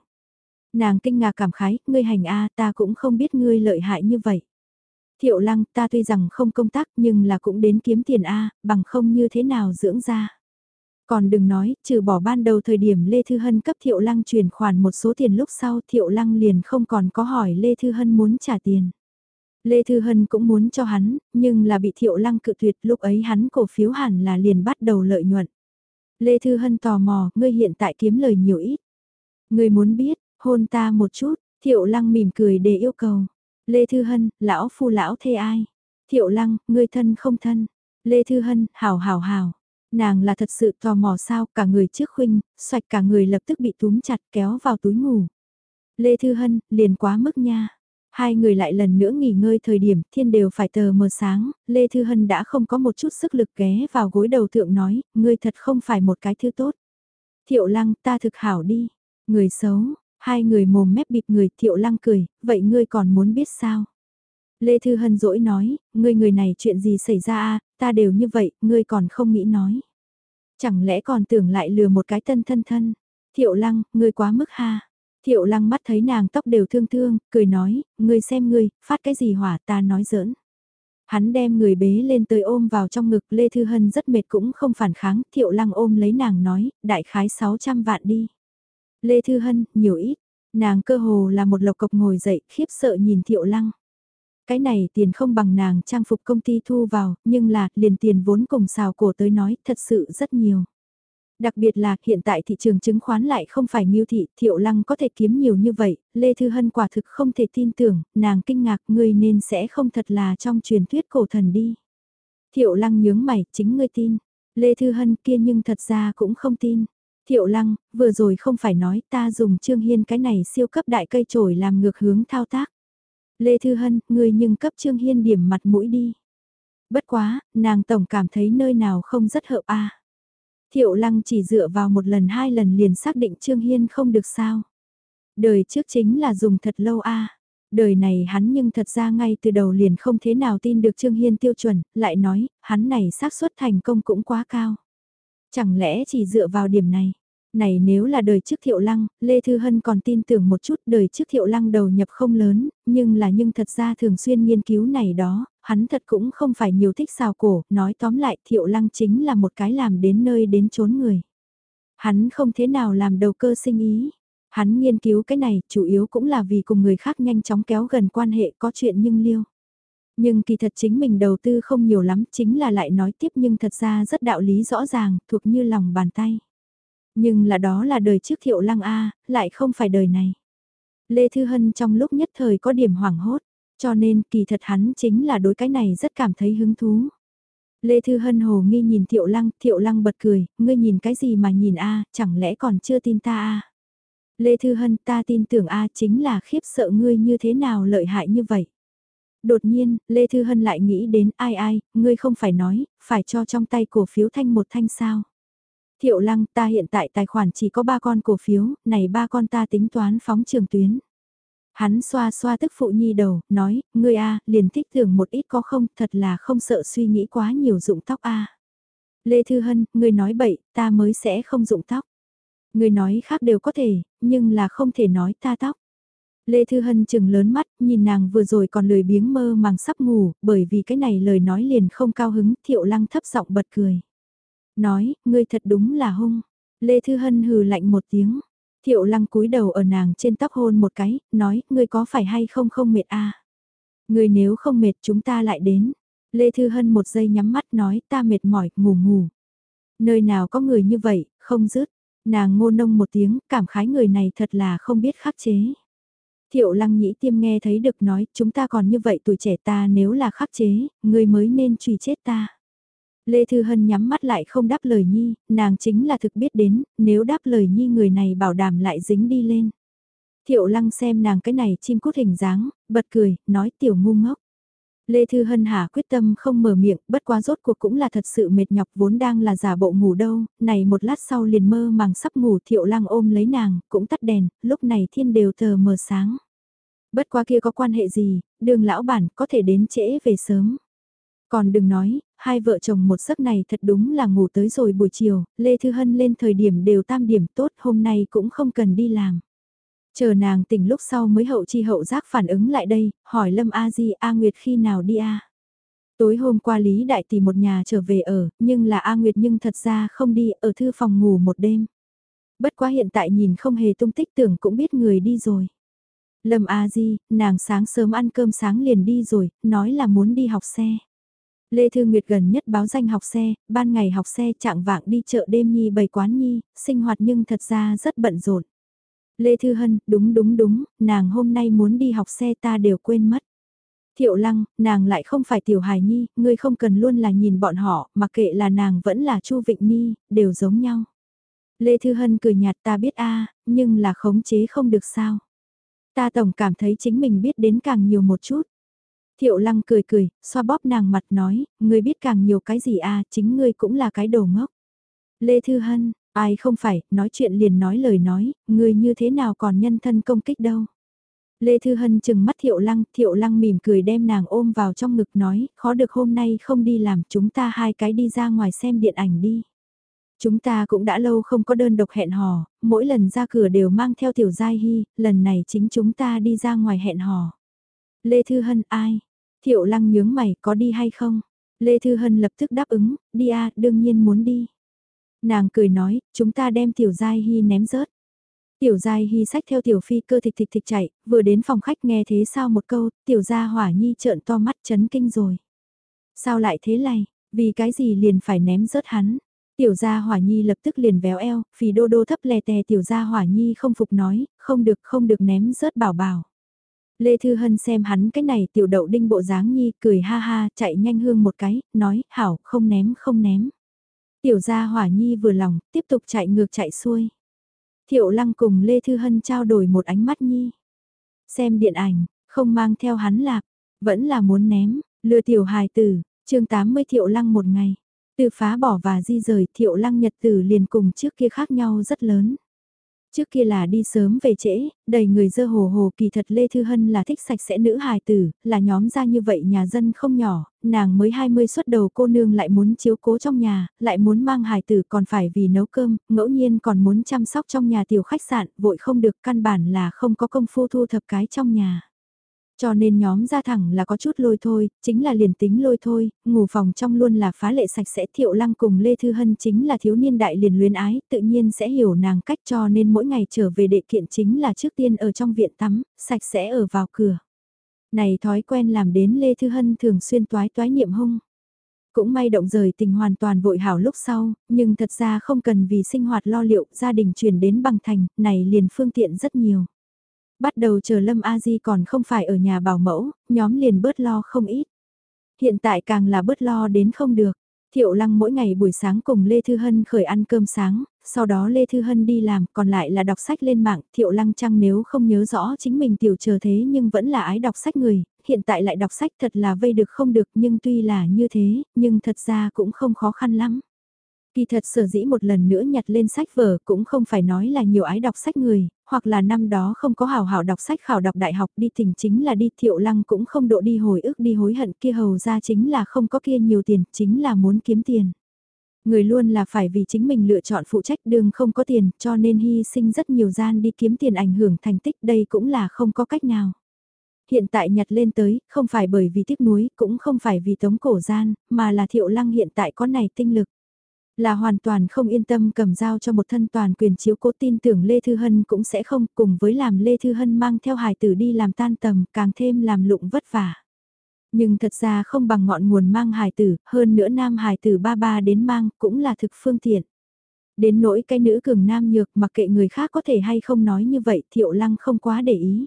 Nàng kinh ngạc cảm khái, ngươi hành A ta cũng không biết ngươi lợi hại như vậy. Thiệu lăng ta tuy rằng không công tác nhưng là cũng đến kiếm tiền A, bằng không như thế nào dưỡng ra. Còn đừng nói, trừ bỏ ban đầu thời điểm Lê Thư Hân cấp Thiệu Lăng chuyển khoản một số tiền lúc sau Thiệu Lăng liền không còn có hỏi Lê Thư Hân muốn trả tiền. Lê Thư Hân cũng muốn cho hắn, nhưng là bị Thiệu Lăng cự tuyệt lúc ấy hắn cổ phiếu hẳn là liền bắt đầu lợi nhuận. Lê Thư Hân tò mò, ngươi hiện tại kiếm lời nhiều ít. Ngươi muốn biết, hôn ta một chút, Thiệu Lăng mỉm cười để yêu cầu. Lê Thư Hân, lão phu lão thê ai? Thiệu Lăng, người thân không thân? Lê Thư Hân, hào hào hào. Nàng là thật sự tò mò sao, cả người trước khuynh, xoạch cả người lập tức bị túm chặt kéo vào túi ngủ. Lê Thư Hân, liền quá mức nha. Hai người lại lần nữa nghỉ ngơi thời điểm thiên đều phải tờ mờ sáng, Lê Thư Hân đã không có một chút sức lực ghé vào gối đầu thượng nói, ngươi thật không phải một cái thứ tốt. Thiệu lăng ta thực hảo đi, người xấu, hai người mồm mép bịt người thiệu lăng cười, vậy ngươi còn muốn biết sao? Lê Thư Hân dỗi nói, ngươi người này chuyện gì xảy ra a ta đều như vậy, ngươi còn không nghĩ nói. Chẳng lẽ còn tưởng lại lừa một cái tân thân thân? Thiệu lăng, ngươi quá mức ha. Thiệu lăng mắt thấy nàng tóc đều thương thương, cười nói, ngươi xem ngươi, phát cái gì hỏa ta nói giỡn. Hắn đem người bế lên tới ôm vào trong ngực, Lê Thư Hân rất mệt cũng không phản kháng, thiệu lăng ôm lấy nàng nói, đại khái 600 vạn đi. Lê Thư Hân, nhiều ít, nàng cơ hồ là một lộc cộc ngồi dậy, khiếp sợ nhìn thiệu lăng. Cái này tiền không bằng nàng trang phục công ty thu vào, nhưng là, liền tiền vốn cùng xào cổ tới nói, thật sự rất nhiều. Đặc biệt là hiện tại thị trường chứng khoán lại không phải nghiêu thị, thiệu lăng có thể kiếm nhiều như vậy, Lê Thư Hân quả thực không thể tin tưởng, nàng kinh ngạc ngươi nên sẽ không thật là trong truyền thuyết cổ thần đi. Thiệu lăng nhướng mày, chính ngươi tin. Lê Thư Hân kia nhưng thật ra cũng không tin. Thiệu lăng, vừa rồi không phải nói ta dùng Trương Hiên cái này siêu cấp đại cây trổi làm ngược hướng thao tác. Lê Thư Hân, ngươi nhưng cấp Trương Hiên điểm mặt mũi đi. Bất quá, nàng tổng cảm thấy nơi nào không rất hợp a Thiệu lăng chỉ dựa vào một lần hai lần liền xác định Trương Hiên không được sao. Đời trước chính là dùng thật lâu a Đời này hắn nhưng thật ra ngay từ đầu liền không thế nào tin được Trương Hiên tiêu chuẩn, lại nói, hắn này xác suất thành công cũng quá cao. Chẳng lẽ chỉ dựa vào điểm này, này nếu là đời trước thiệu lăng, Lê Thư Hân còn tin tưởng một chút đời trước thiệu lăng đầu nhập không lớn, nhưng là nhưng thật ra thường xuyên nghiên cứu này đó, hắn thật cũng không phải nhiều thích xào cổ, nói tóm lại thiệu lăng chính là một cái làm đến nơi đến chốn người. Hắn không thế nào làm đầu cơ sinh ý. Hắn nghiên cứu cái này chủ yếu cũng là vì cùng người khác nhanh chóng kéo gần quan hệ có chuyện nhưng liêu. Nhưng kỳ thật chính mình đầu tư không nhiều lắm chính là lại nói tiếp nhưng thật ra rất đạo lý rõ ràng, thuộc như lòng bàn tay. Nhưng là đó là đời trước thiệu lăng A, lại không phải đời này. Lê Thư Hân trong lúc nhất thời có điểm hoảng hốt, cho nên kỳ thật hắn chính là đối cái này rất cảm thấy hứng thú. Lê Thư Hân hồ nghi nhìn Thiệu Lăng, Thiệu Lăng bật cười, ngươi nhìn cái gì mà nhìn A, chẳng lẽ còn chưa tin ta A. Lê Thư Hân ta tin tưởng A chính là khiếp sợ ngươi như thế nào lợi hại như vậy. Đột nhiên, Lê Thư Hân lại nghĩ đến ai ai, ngươi không phải nói, phải cho trong tay cổ phiếu thanh một thanh sao. Thiệu lăng ta hiện tại tài khoản chỉ có ba con cổ phiếu, này ba con ta tính toán phóng trường tuyến. Hắn xoa xoa tức phụ nhi đầu, nói, ngươi a liền thích thưởng một ít có không, thật là không sợ suy nghĩ quá nhiều dụng tóc a Lê Thư Hân, ngươi nói bậy, ta mới sẽ không dụng tóc. Ngươi nói khác đều có thể, nhưng là không thể nói ta tóc. Lê Thư Hân chừng lớn mắt, nhìn nàng vừa rồi còn lười biếng mơ màng sắp ngủ, bởi vì cái này lời nói liền không cao hứng, thiệu lăng thấp giọng bật cười. Nói, ngươi thật đúng là hung. Lê Thư Hân hừ lạnh một tiếng. Thiệu lăng cúi đầu ở nàng trên tóc hôn một cái, nói, ngươi có phải hay không không mệt à? Ngươi nếu không mệt chúng ta lại đến. Lê Thư Hân một giây nhắm mắt nói, ta mệt mỏi, ngủ ngủ. Nơi nào có người như vậy, không dứt. Nàng ngô nông một tiếng, cảm khái người này thật là không biết khắc chế. Thiệu lăng nhĩ tiêm nghe thấy được nói, chúng ta còn như vậy tuổi trẻ ta nếu là khắc chế, người mới nên truy chết ta. Lê Thư Hân nhắm mắt lại không đáp lời Nhi, nàng chính là thực biết đến, nếu đáp lời Nhi người này bảo đảm lại dính đi lên. Thiệu lăng xem nàng cái này chim cút hình dáng, bật cười, nói tiểu ngu ngốc. Lê Thư Hân Hà quyết tâm không mở miệng, bất quá rốt cuộc cũng là thật sự mệt nhọc vốn đang là giả bộ ngủ đâu, này một lát sau liền mơ màng sắp ngủ thiệu Lang ôm lấy nàng, cũng tắt đèn, lúc này thiên đều tờ mờ sáng. Bất quá kia có quan hệ gì, đường lão bản có thể đến trễ về sớm. Còn đừng nói, hai vợ chồng một giấc này thật đúng là ngủ tới rồi buổi chiều, Lê Thư Hân lên thời điểm đều tam điểm tốt hôm nay cũng không cần đi làm. Chờ nàng tỉnh lúc sau mới hậu chi hậu giác phản ứng lại đây, hỏi Lâm A Di A Nguyệt khi nào đi a Tối hôm qua Lý Đại tỷ một nhà trở về ở, nhưng là A Nguyệt nhưng thật ra không đi, ở thư phòng ngủ một đêm. Bất quá hiện tại nhìn không hề tung tích tưởng cũng biết người đi rồi. Lâm A Di, nàng sáng sớm ăn cơm sáng liền đi rồi, nói là muốn đi học xe. Lê Thư Nguyệt gần nhất báo danh học xe, ban ngày học xe chạng vạng đi chợ đêm nhi bày quán nhi, sinh hoạt nhưng thật ra rất bận rộn. Lê Thư Hân, đúng đúng đúng, nàng hôm nay muốn đi học xe ta đều quên mất. Thiệu lăng, nàng lại không phải tiểu hài nhi, ngươi không cần luôn là nhìn bọn họ, mặc kệ là nàng vẫn là Chu Vịnh Nhi, đều giống nhau. Lê Thư Hân cười nhạt ta biết a nhưng là khống chế không được sao. Ta tổng cảm thấy chính mình biết đến càng nhiều một chút. Thiệu lăng cười cười, xoa bóp nàng mặt nói, ngươi biết càng nhiều cái gì a chính ngươi cũng là cái đồ ngốc. Lê Thư Hân, ai không phải, nói chuyện liền nói lời nói, người như thế nào còn nhân thân công kích đâu. Lê Thư Hân chừng mắt Thiệu Lăng, Thiệu Lăng mỉm cười đem nàng ôm vào trong ngực nói, khó được hôm nay không đi làm chúng ta hai cái đi ra ngoài xem điện ảnh đi. Chúng ta cũng đã lâu không có đơn độc hẹn hò, mỗi lần ra cửa đều mang theo Tiểu Giai Hy, lần này chính chúng ta đi ra ngoài hẹn hò. Lê Thư Hân ai? Thiệu Lăng nhướng mày có đi hay không? Lê Thư Hân lập tức đáp ứng, đi à, đương nhiên muốn đi. Nàng cười nói, chúng ta đem Tiểu Giai Hy ném rớt. Tiểu Giai Hy sách theo Tiểu Phi cơ thịch thịch thịch chạy, vừa đến phòng khách nghe thế sao một câu, Tiểu Gia Hỏa Nhi trợn to mắt chấn kinh rồi. Sao lại thế này, vì cái gì liền phải ném rớt hắn. Tiểu Gia Hỏa Nhi lập tức liền véo eo, phì đô đô thấp lè tè Tiểu Gia Hỏa Nhi không phục nói, không được không được ném rớt bảo bảo. Lê Thư Hân xem hắn cái này tiểu đậu đinh bộ dáng nhi cười ha ha chạy nhanh hương một cái, nói hảo không ném không ném. Tiểu gia hỏa nhi vừa lòng, tiếp tục chạy ngược chạy xuôi. Thiệu lăng cùng Lê Thư Hân trao đổi một ánh mắt nhi. Xem điện ảnh, không mang theo hắn lạp, vẫn là muốn ném, lừa tiểu hài tử, chương 80 thiệu lăng một ngày. Từ phá bỏ và di rời thiệu lăng nhật tử liền cùng trước kia khác nhau rất lớn. Trước kia là đi sớm về trễ, đầy người dơ hồ hồ kỳ thật Lê Thư Hân là thích sạch sẽ nữ hài tử, là nhóm ra như vậy nhà dân không nhỏ, nàng mới 20 xuất đầu cô nương lại muốn chiếu cố trong nhà, lại muốn mang hài tử còn phải vì nấu cơm, ngẫu nhiên còn muốn chăm sóc trong nhà tiểu khách sạn, vội không được căn bản là không có công phu thu thập cái trong nhà. Cho nên nhóm ra thẳng là có chút lôi thôi, chính là liền tính lôi thôi, ngủ phòng trong luôn là phá lệ sạch sẽ thiệu lăng cùng Lê Thư Hân chính là thiếu niên đại liền luyến ái, tự nhiên sẽ hiểu nàng cách cho nên mỗi ngày trở về đệ kiện chính là trước tiên ở trong viện tắm, sạch sẽ ở vào cửa. Này thói quen làm đến Lê Thư Hân thường xuyên toái toái niệm hung. Cũng may động rời tình hoàn toàn vội hảo lúc sau, nhưng thật ra không cần vì sinh hoạt lo liệu gia đình chuyển đến bằng thành, này liền phương tiện rất nhiều. Bắt đầu chờ Lâm A Di còn không phải ở nhà bảo mẫu, nhóm liền bớt lo không ít. Hiện tại càng là bớt lo đến không được. Thiệu Lăng mỗi ngày buổi sáng cùng Lê Thư Hân khởi ăn cơm sáng, sau đó Lê Thư Hân đi làm, còn lại là đọc sách lên mạng. Thiệu Lăng chăng nếu không nhớ rõ chính mình tiểu chờ thế nhưng vẫn là ái đọc sách người, hiện tại lại đọc sách thật là vây được không được nhưng tuy là như thế, nhưng thật ra cũng không khó khăn lắm. Kỳ thật sở dĩ một lần nữa nhặt lên sách vở cũng không phải nói là nhiều ái đọc sách người, hoặc là năm đó không có hào hảo đọc sách khảo đọc đại học đi tỉnh chính là đi thiệu lăng cũng không độ đi hồi ức đi hối hận kia hầu ra chính là không có kia nhiều tiền, chính là muốn kiếm tiền. Người luôn là phải vì chính mình lựa chọn phụ trách đường không có tiền cho nên hy sinh rất nhiều gian đi kiếm tiền ảnh hưởng thành tích đây cũng là không có cách nào. Hiện tại nhặt lên tới, không phải bởi vì tiếc nuối, cũng không phải vì tống cổ gian, mà là thiệu lăng hiện tại có này tinh lực. Là hoàn toàn không yên tâm cầm dao cho một thân toàn quyền chiếu cố tin tưởng Lê Thư Hân cũng sẽ không cùng với làm Lê Thư Hân mang theo hài tử đi làm tan tầm càng thêm làm lụng vất vả. Nhưng thật ra không bằng ngọn nguồn mang hài tử, hơn nữa nam hài tử ba ba đến mang cũng là thực phương tiện. Đến nỗi cái nữ cường nam nhược mặc kệ người khác có thể hay không nói như vậy thiệu lăng không quá để ý.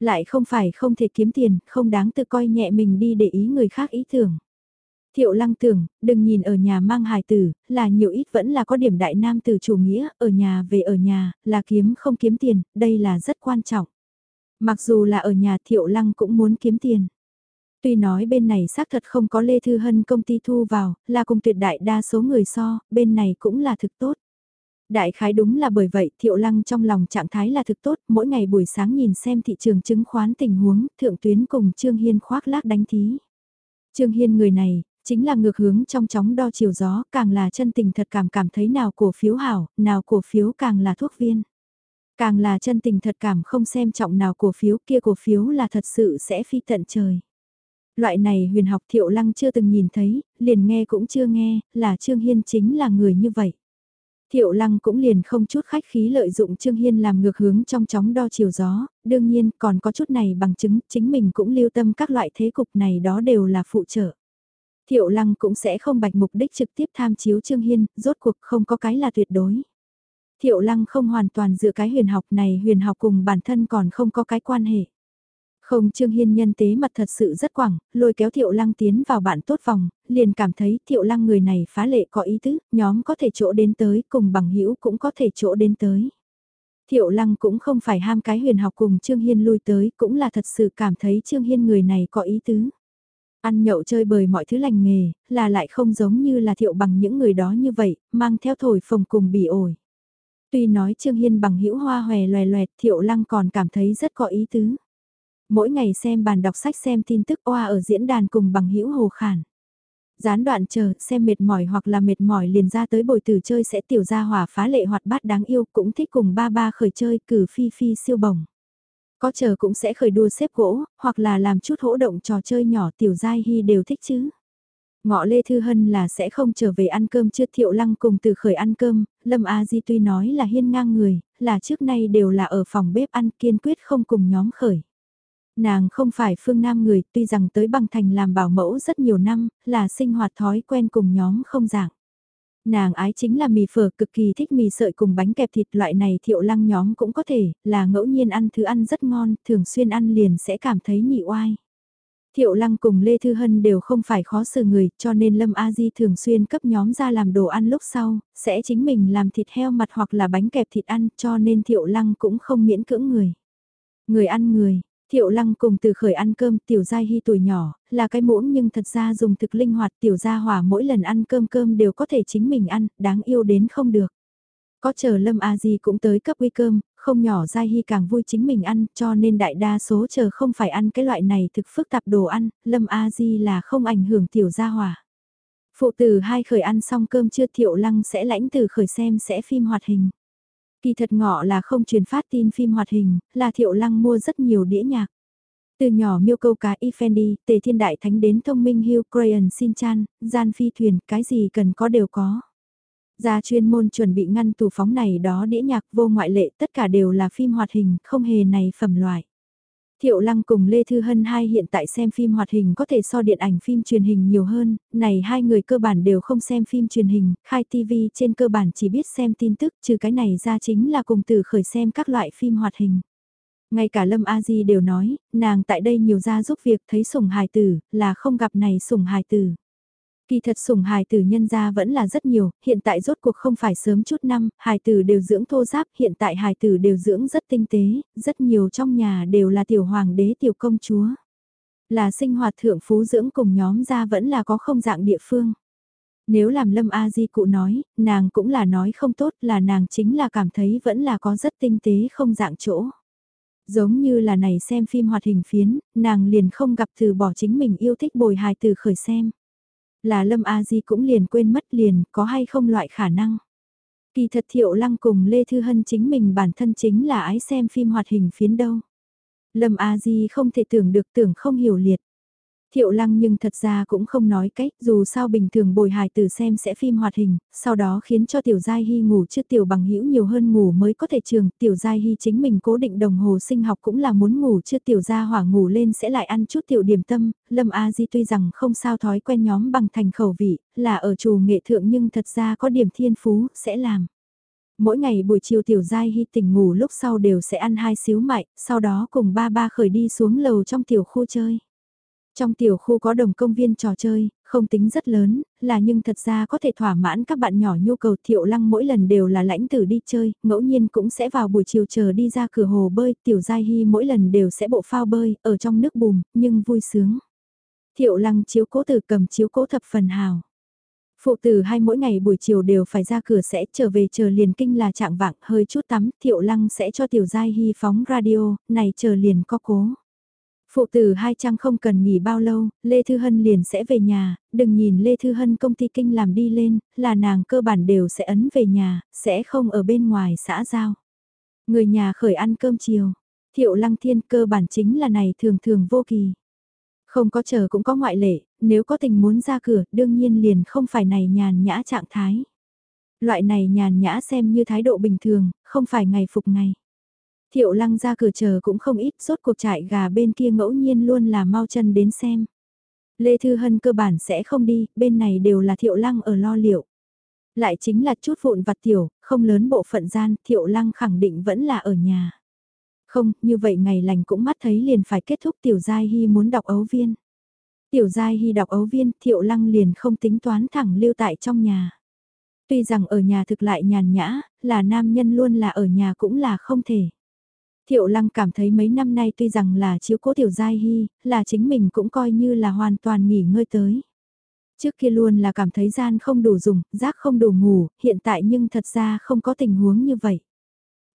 Lại không phải không thể kiếm tiền, không đáng tự coi nhẹ mình đi để ý người khác ý tưởng. Thiệu lăng tưởng, đừng nhìn ở nhà mang hài tử, là nhiều ít vẫn là có điểm đại nam tử chủ nghĩa, ở nhà về ở nhà, là kiếm không kiếm tiền, đây là rất quan trọng. Mặc dù là ở nhà thiệu lăng cũng muốn kiếm tiền. Tuy nói bên này xác thật không có Lê Thư Hân công ty thu vào, là cùng tuyệt đại đa số người so, bên này cũng là thực tốt. Đại khái đúng là bởi vậy Thiệu Lăng trong lòng trạng thái là thực tốt, mỗi ngày buổi sáng nhìn xem thị trường chứng khoán tình huống, thượng tuyến cùng Trương Hiên khoác lác đánh thí. Trương Hiên người này, chính là ngược hướng trong chóng đo chiều gió, càng là chân tình thật cảm cảm thấy nào cổ phiếu hảo, nào cổ phiếu càng là thuốc viên. Càng là chân tình thật cảm không xem trọng nào cổ phiếu kia cổ phiếu là thật sự sẽ phi tận trời. Loại này huyền học thiệu lăng chưa từng nhìn thấy, liền nghe cũng chưa nghe, là Trương Hiên chính là người như vậy. Thiệu lăng cũng liền không chút khách khí lợi dụng Trương Hiên làm ngược hướng trong chóng đo chiều gió, đương nhiên còn có chút này bằng chứng chính mình cũng lưu tâm các loại thế cục này đó đều là phụ trợ. Thiệu lăng cũng sẽ không bạch mục đích trực tiếp tham chiếu Trương Hiên, rốt cuộc không có cái là tuyệt đối. Thiệu lăng không hoàn toàn dựa cái huyền học này huyền học cùng bản thân còn không có cái quan hệ. Không Trương Hiên nhân tế mặt thật sự rất quảng, lôi kéo Thiệu Lăng tiến vào bạn tốt vòng, liền cảm thấy Thiệu Lăng người này phá lệ có ý tứ, nhóm có thể chỗ đến tới, cùng bằng hữu cũng có thể chỗ đến tới. Thiệu Lăng cũng không phải ham cái huyền học cùng Trương Hiên lui tới, cũng là thật sự cảm thấy Trương Hiên người này có ý tứ. Ăn nhậu chơi bời mọi thứ lành nghề, là lại không giống như là thiệu bằng những người đó như vậy, mang theo thổi phồng cùng bị ổi. Tuy nói Trương Hiên bằng hữu hoa hòe loè loẹt thiệu lăng còn cảm thấy rất có ý tứ. Mỗi ngày xem bàn đọc sách xem tin tức oa ở diễn đàn cùng bằng hữu hồ khản. Gián đoạn chờ, xem mệt mỏi hoặc là mệt mỏi liền ra tới bồi tử chơi sẽ tiểu ra hỏa phá lệ hoạt bát đáng yêu cũng thích cùng ba ba khởi chơi cử phi phi siêu bổng. Có chờ cũng sẽ khởi đua xếp gỗ, hoặc là làm chút hỗ động trò chơi nhỏ tiểu giai hy đều thích chứ. Ngọ Lê Thư Hân là sẽ không trở về ăn cơm chưa thiệu lăng cùng từ khởi ăn cơm, Lâm A Di tuy nói là hiên ngang người, là trước nay đều là ở phòng bếp ăn kiên quyết không cùng nhóm khởi. Nàng không phải phương Nam người, tuy rằng tới bằng thành làm bảo mẫu rất nhiều năm, là sinh hoạt thói quen cùng nhóm không dạng. Nàng ái chính là mì phở cực kỳ thích mì sợi cùng bánh kẹp thịt loại này thiệu lăng nhóm cũng có thể, là ngẫu nhiên ăn thứ ăn rất ngon, thường xuyên ăn liền sẽ cảm thấy nhị oai. Thiệu Lăng cùng Lê Thư Hân đều không phải khó xử người, cho nên Lâm A Di thường xuyên cấp nhóm ra làm đồ ăn lúc sau, sẽ chính mình làm thịt heo mặt hoặc là bánh kẹp thịt ăn, cho nên Thiệu Lăng cũng không miễn cưỡng người. Người ăn người, Thiệu lăng cùng từ khởi ăn cơm tiểu gia hy tuổi nhỏ, là cái muỗng nhưng thật ra dùng thực linh hoạt tiểu gia hỏa mỗi lần ăn cơm cơm đều có thể chính mình ăn, đáng yêu đến không được. Có chờ lâm a di cũng tới cấp uy cơm, không nhỏ gia hy càng vui chính mình ăn cho nên đại đa số chờ không phải ăn cái loại này thực phức tạp đồ ăn, lâm a di là không ảnh hưởng tiểu gia hỏa. Phụ tử hai khởi ăn xong cơm chưa thiệu lăng sẽ lãnh từ khởi xem sẽ phim hoạt hình. Kỳ thật ngọ là không truyền phát tin phim hoạt hình, là thiệu lăng mua rất nhiều đĩa nhạc. Từ nhỏ miêu câu cá Effendi, tề thiên đại thánh đến thông minh Hugh Crayon xin chan, gian phi thuyền, cái gì cần có đều có. Gia chuyên môn chuẩn bị ngăn tủ phóng này đó đĩa nhạc vô ngoại lệ tất cả đều là phim hoạt hình, không hề này phẩm loại. Thiệu Lăng cùng Lê Thư Hân hai hiện tại xem phim hoạt hình có thể so điện ảnh phim truyền hình nhiều hơn, này hai người cơ bản đều không xem phim truyền hình, khai TV trên cơ bản chỉ biết xem tin tức trừ cái này ra chính là cùng từ khởi xem các loại phim hoạt hình. Ngay cả Lâm A Di đều nói, nàng tại đây nhiều ra giúp việc thấy sủng hài tử, là không gặp này sủng hài tử. Kỳ thật sủng hài tử nhân gia vẫn là rất nhiều, hiện tại rốt cuộc không phải sớm chút năm, hài tử đều dưỡng thô giáp, hiện tại hài tử đều dưỡng rất tinh tế, rất nhiều trong nhà đều là tiểu hoàng đế tiểu công chúa. Là sinh hoạt thượng phú dưỡng cùng nhóm gia vẫn là có không dạng địa phương. Nếu làm lâm A Di cụ nói, nàng cũng là nói không tốt là nàng chính là cảm thấy vẫn là có rất tinh tế không dạng chỗ. Giống như là này xem phim hoạt hình phiến, nàng liền không gặp từ bỏ chính mình yêu thích bồi hài từ khởi xem. Là Lâm A Di cũng liền quên mất liền, có hay không loại khả năng. Kỳ thật Thiệu Lăng cùng Lê Thư Hân chính mình bản thân chính là ái xem phim hoạt hình phiến đâu. Lâm A Di không thể tưởng được tưởng không hiểu liệt. Thiệu lăng nhưng thật ra cũng không nói cách, dù sao bình thường bồi hài Tử xem sẽ phim hoạt hình, sau đó khiến cho tiểu giai hy ngủ chứ tiểu bằng hữu nhiều hơn ngủ mới có thể trường, tiểu giai hy chính mình cố định đồng hồ sinh học cũng là muốn ngủ chứ tiểu gia hỏa ngủ lên sẽ lại ăn chút tiểu điểm tâm, lâm A di tuy rằng không sao thói quen nhóm bằng thành khẩu vị, là ở chủ nghệ thượng nhưng thật ra có điểm thiên phú, sẽ làm. Mỗi ngày buổi chiều tiểu giai hy tỉnh ngủ lúc sau đều sẽ ăn hai xíu mại, sau đó cùng ba ba khởi đi xuống lầu trong tiểu khu chơi. Trong tiểu khu có đồng công viên trò chơi, không tính rất lớn, là nhưng thật ra có thể thỏa mãn các bạn nhỏ nhu cầu thiệu lăng mỗi lần đều là lãnh tử đi chơi, ngẫu nhiên cũng sẽ vào buổi chiều chờ đi ra cửa hồ bơi, tiểu giai hy mỗi lần đều sẽ bộ phao bơi, ở trong nước bùm, nhưng vui sướng. Thiệu lăng chiếu cố từ cầm chiếu cố thập phần hào. Phụ tử hai mỗi ngày buổi chiều đều phải ra cửa sẽ trở về chờ liền kinh là trạng vạng hơi chút tắm, thiệu lăng sẽ cho tiểu giai hy phóng radio, này chờ liền có cố. Phụ tử hai trang không cần nghỉ bao lâu, Lê Thư Hân liền sẽ về nhà, đừng nhìn Lê Thư Hân công ty kinh làm đi lên, là nàng cơ bản đều sẽ ấn về nhà, sẽ không ở bên ngoài xã giao. Người nhà khởi ăn cơm chiều. Thiệu lăng thiên cơ bản chính là này thường thường vô kỳ. Không có chờ cũng có ngoại lệ, nếu có tình muốn ra cửa, đương nhiên liền không phải này nhàn nhã trạng thái. Loại này nhàn nhã xem như thái độ bình thường, không phải ngày phục ngày. Thiệu lăng ra cửa chờ cũng không ít, rốt cuộc trại gà bên kia ngẫu nhiên luôn là mau chân đến xem. Lê Thư Hân cơ bản sẽ không đi, bên này đều là thiệu lăng ở lo liệu. Lại chính là chút vụn vặt tiểu, không lớn bộ phận gian, thiệu lăng khẳng định vẫn là ở nhà. Không, như vậy ngày lành cũng mắt thấy liền phải kết thúc tiểu giai hy muốn đọc ấu viên. Tiểu giai hy đọc ấu viên, thiệu lăng liền không tính toán thẳng lưu tại trong nhà. Tuy rằng ở nhà thực lại nhàn nhã, là nam nhân luôn là ở nhà cũng là không thể. Thiệu lăng cảm thấy mấy năm nay tuy rằng là chiếu cố tiểu giai hy, là chính mình cũng coi như là hoàn toàn nghỉ ngơi tới. Trước kia luôn là cảm thấy gian không đủ dùng, giác không đủ ngủ, hiện tại nhưng thật ra không có tình huống như vậy.